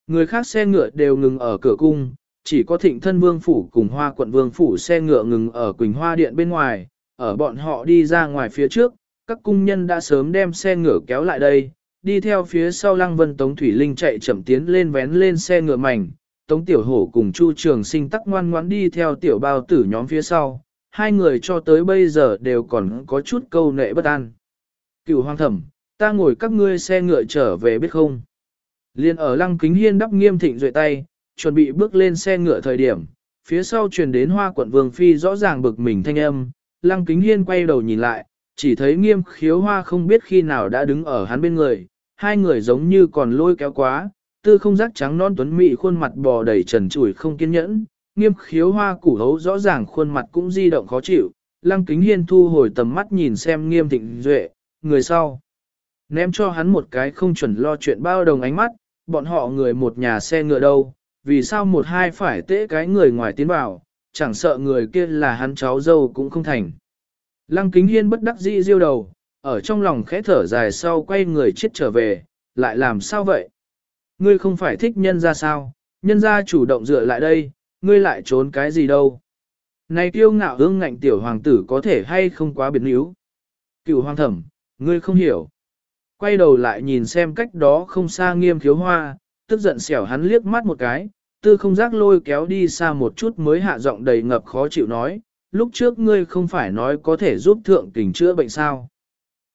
Người khác xe ngựa đều ngừng ở cửa cung, chỉ có thịnh thân vương phủ cùng hoa quận vương phủ xe ngựa ngừng ở Quỳnh Hoa Điện bên ngoài, ở bọn họ đi ra ngoài phía trước, các cung nhân đã sớm đem xe ngựa kéo lại đây, đi theo phía sau lăng vân Tống Thủy Linh chạy chậm tiến lên vén lên xe ngựa mảnh, Tống Tiểu Hổ cùng Chu Trường Sinh tắc ngoan ngoãn đi theo tiểu bao tử nhóm phía sau, hai người cho tới bây giờ đều còn có chút câu nệ bất an. Cựu hoàng thẩm, ta ngồi các ngươi xe ngựa trở về biết không? Liên ở lăng kính hiên đắp nghiêm thịnh rời tay, chuẩn bị bước lên xe ngựa thời điểm, phía sau truyền đến hoa quận vương phi rõ ràng bực mình thanh âm, lăng kính hiên quay đầu nhìn lại, chỉ thấy nghiêm khiếu hoa không biết khi nào đã đứng ở hắn bên người, hai người giống như còn lôi kéo quá, tư không giác trắng non tuấn mị khuôn mặt bò đầy trần trụi không kiên nhẫn, nghiêm khiếu hoa củ hấu rõ ràng khuôn mặt cũng di động khó chịu, lăng kính hiên thu hồi tầm mắt nhìn xem nghiêm thịnh duệ, người sau. Ném cho hắn một cái không chuẩn lo chuyện bao đồng ánh mắt, bọn họ người một nhà xe ngựa đâu, vì sao một hai phải tễ cái người ngoài tiến vào, chẳng sợ người kia là hắn cháu dâu cũng không thành. Lăng kính hiên bất đắc dĩ diêu đầu, ở trong lòng khẽ thở dài sau quay người chết trở về, lại làm sao vậy? Ngươi không phải thích nhân ra sao, nhân ra chủ động dựa lại đây, ngươi lại trốn cái gì đâu. Này kiêu ngạo ương ngạnh tiểu hoàng tử có thể hay không quá biến yếu. Cựu hoàng thẩm, ngươi không hiểu. Quay đầu lại nhìn xem cách đó không xa nghiêm thiếu hoa, tức giận xẻo hắn liếc mắt một cái, tư không giác lôi kéo đi xa một chút mới hạ giọng đầy ngập khó chịu nói, lúc trước ngươi không phải nói có thể giúp thượng tình chữa bệnh sao.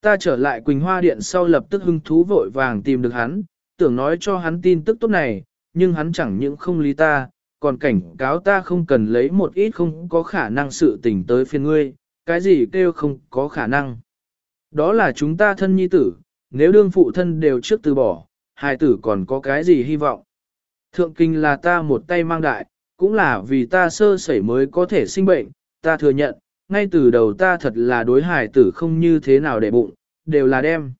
Ta trở lại Quỳnh Hoa Điện sau lập tức hưng thú vội vàng tìm được hắn, tưởng nói cho hắn tin tức tốt này, nhưng hắn chẳng những không lý ta, còn cảnh cáo ta không cần lấy một ít không có khả năng sự tình tới phiên ngươi, cái gì kêu không có khả năng. Đó là chúng ta thân nhi tử, nếu đương phụ thân đều trước từ bỏ, hài tử còn có cái gì hy vọng. Thượng kinh là ta một tay mang đại, cũng là vì ta sơ sẩy mới có thể sinh bệnh, ta thừa nhận, ngay từ đầu ta thật là đối hài tử không như thế nào để bụng, đều là đem.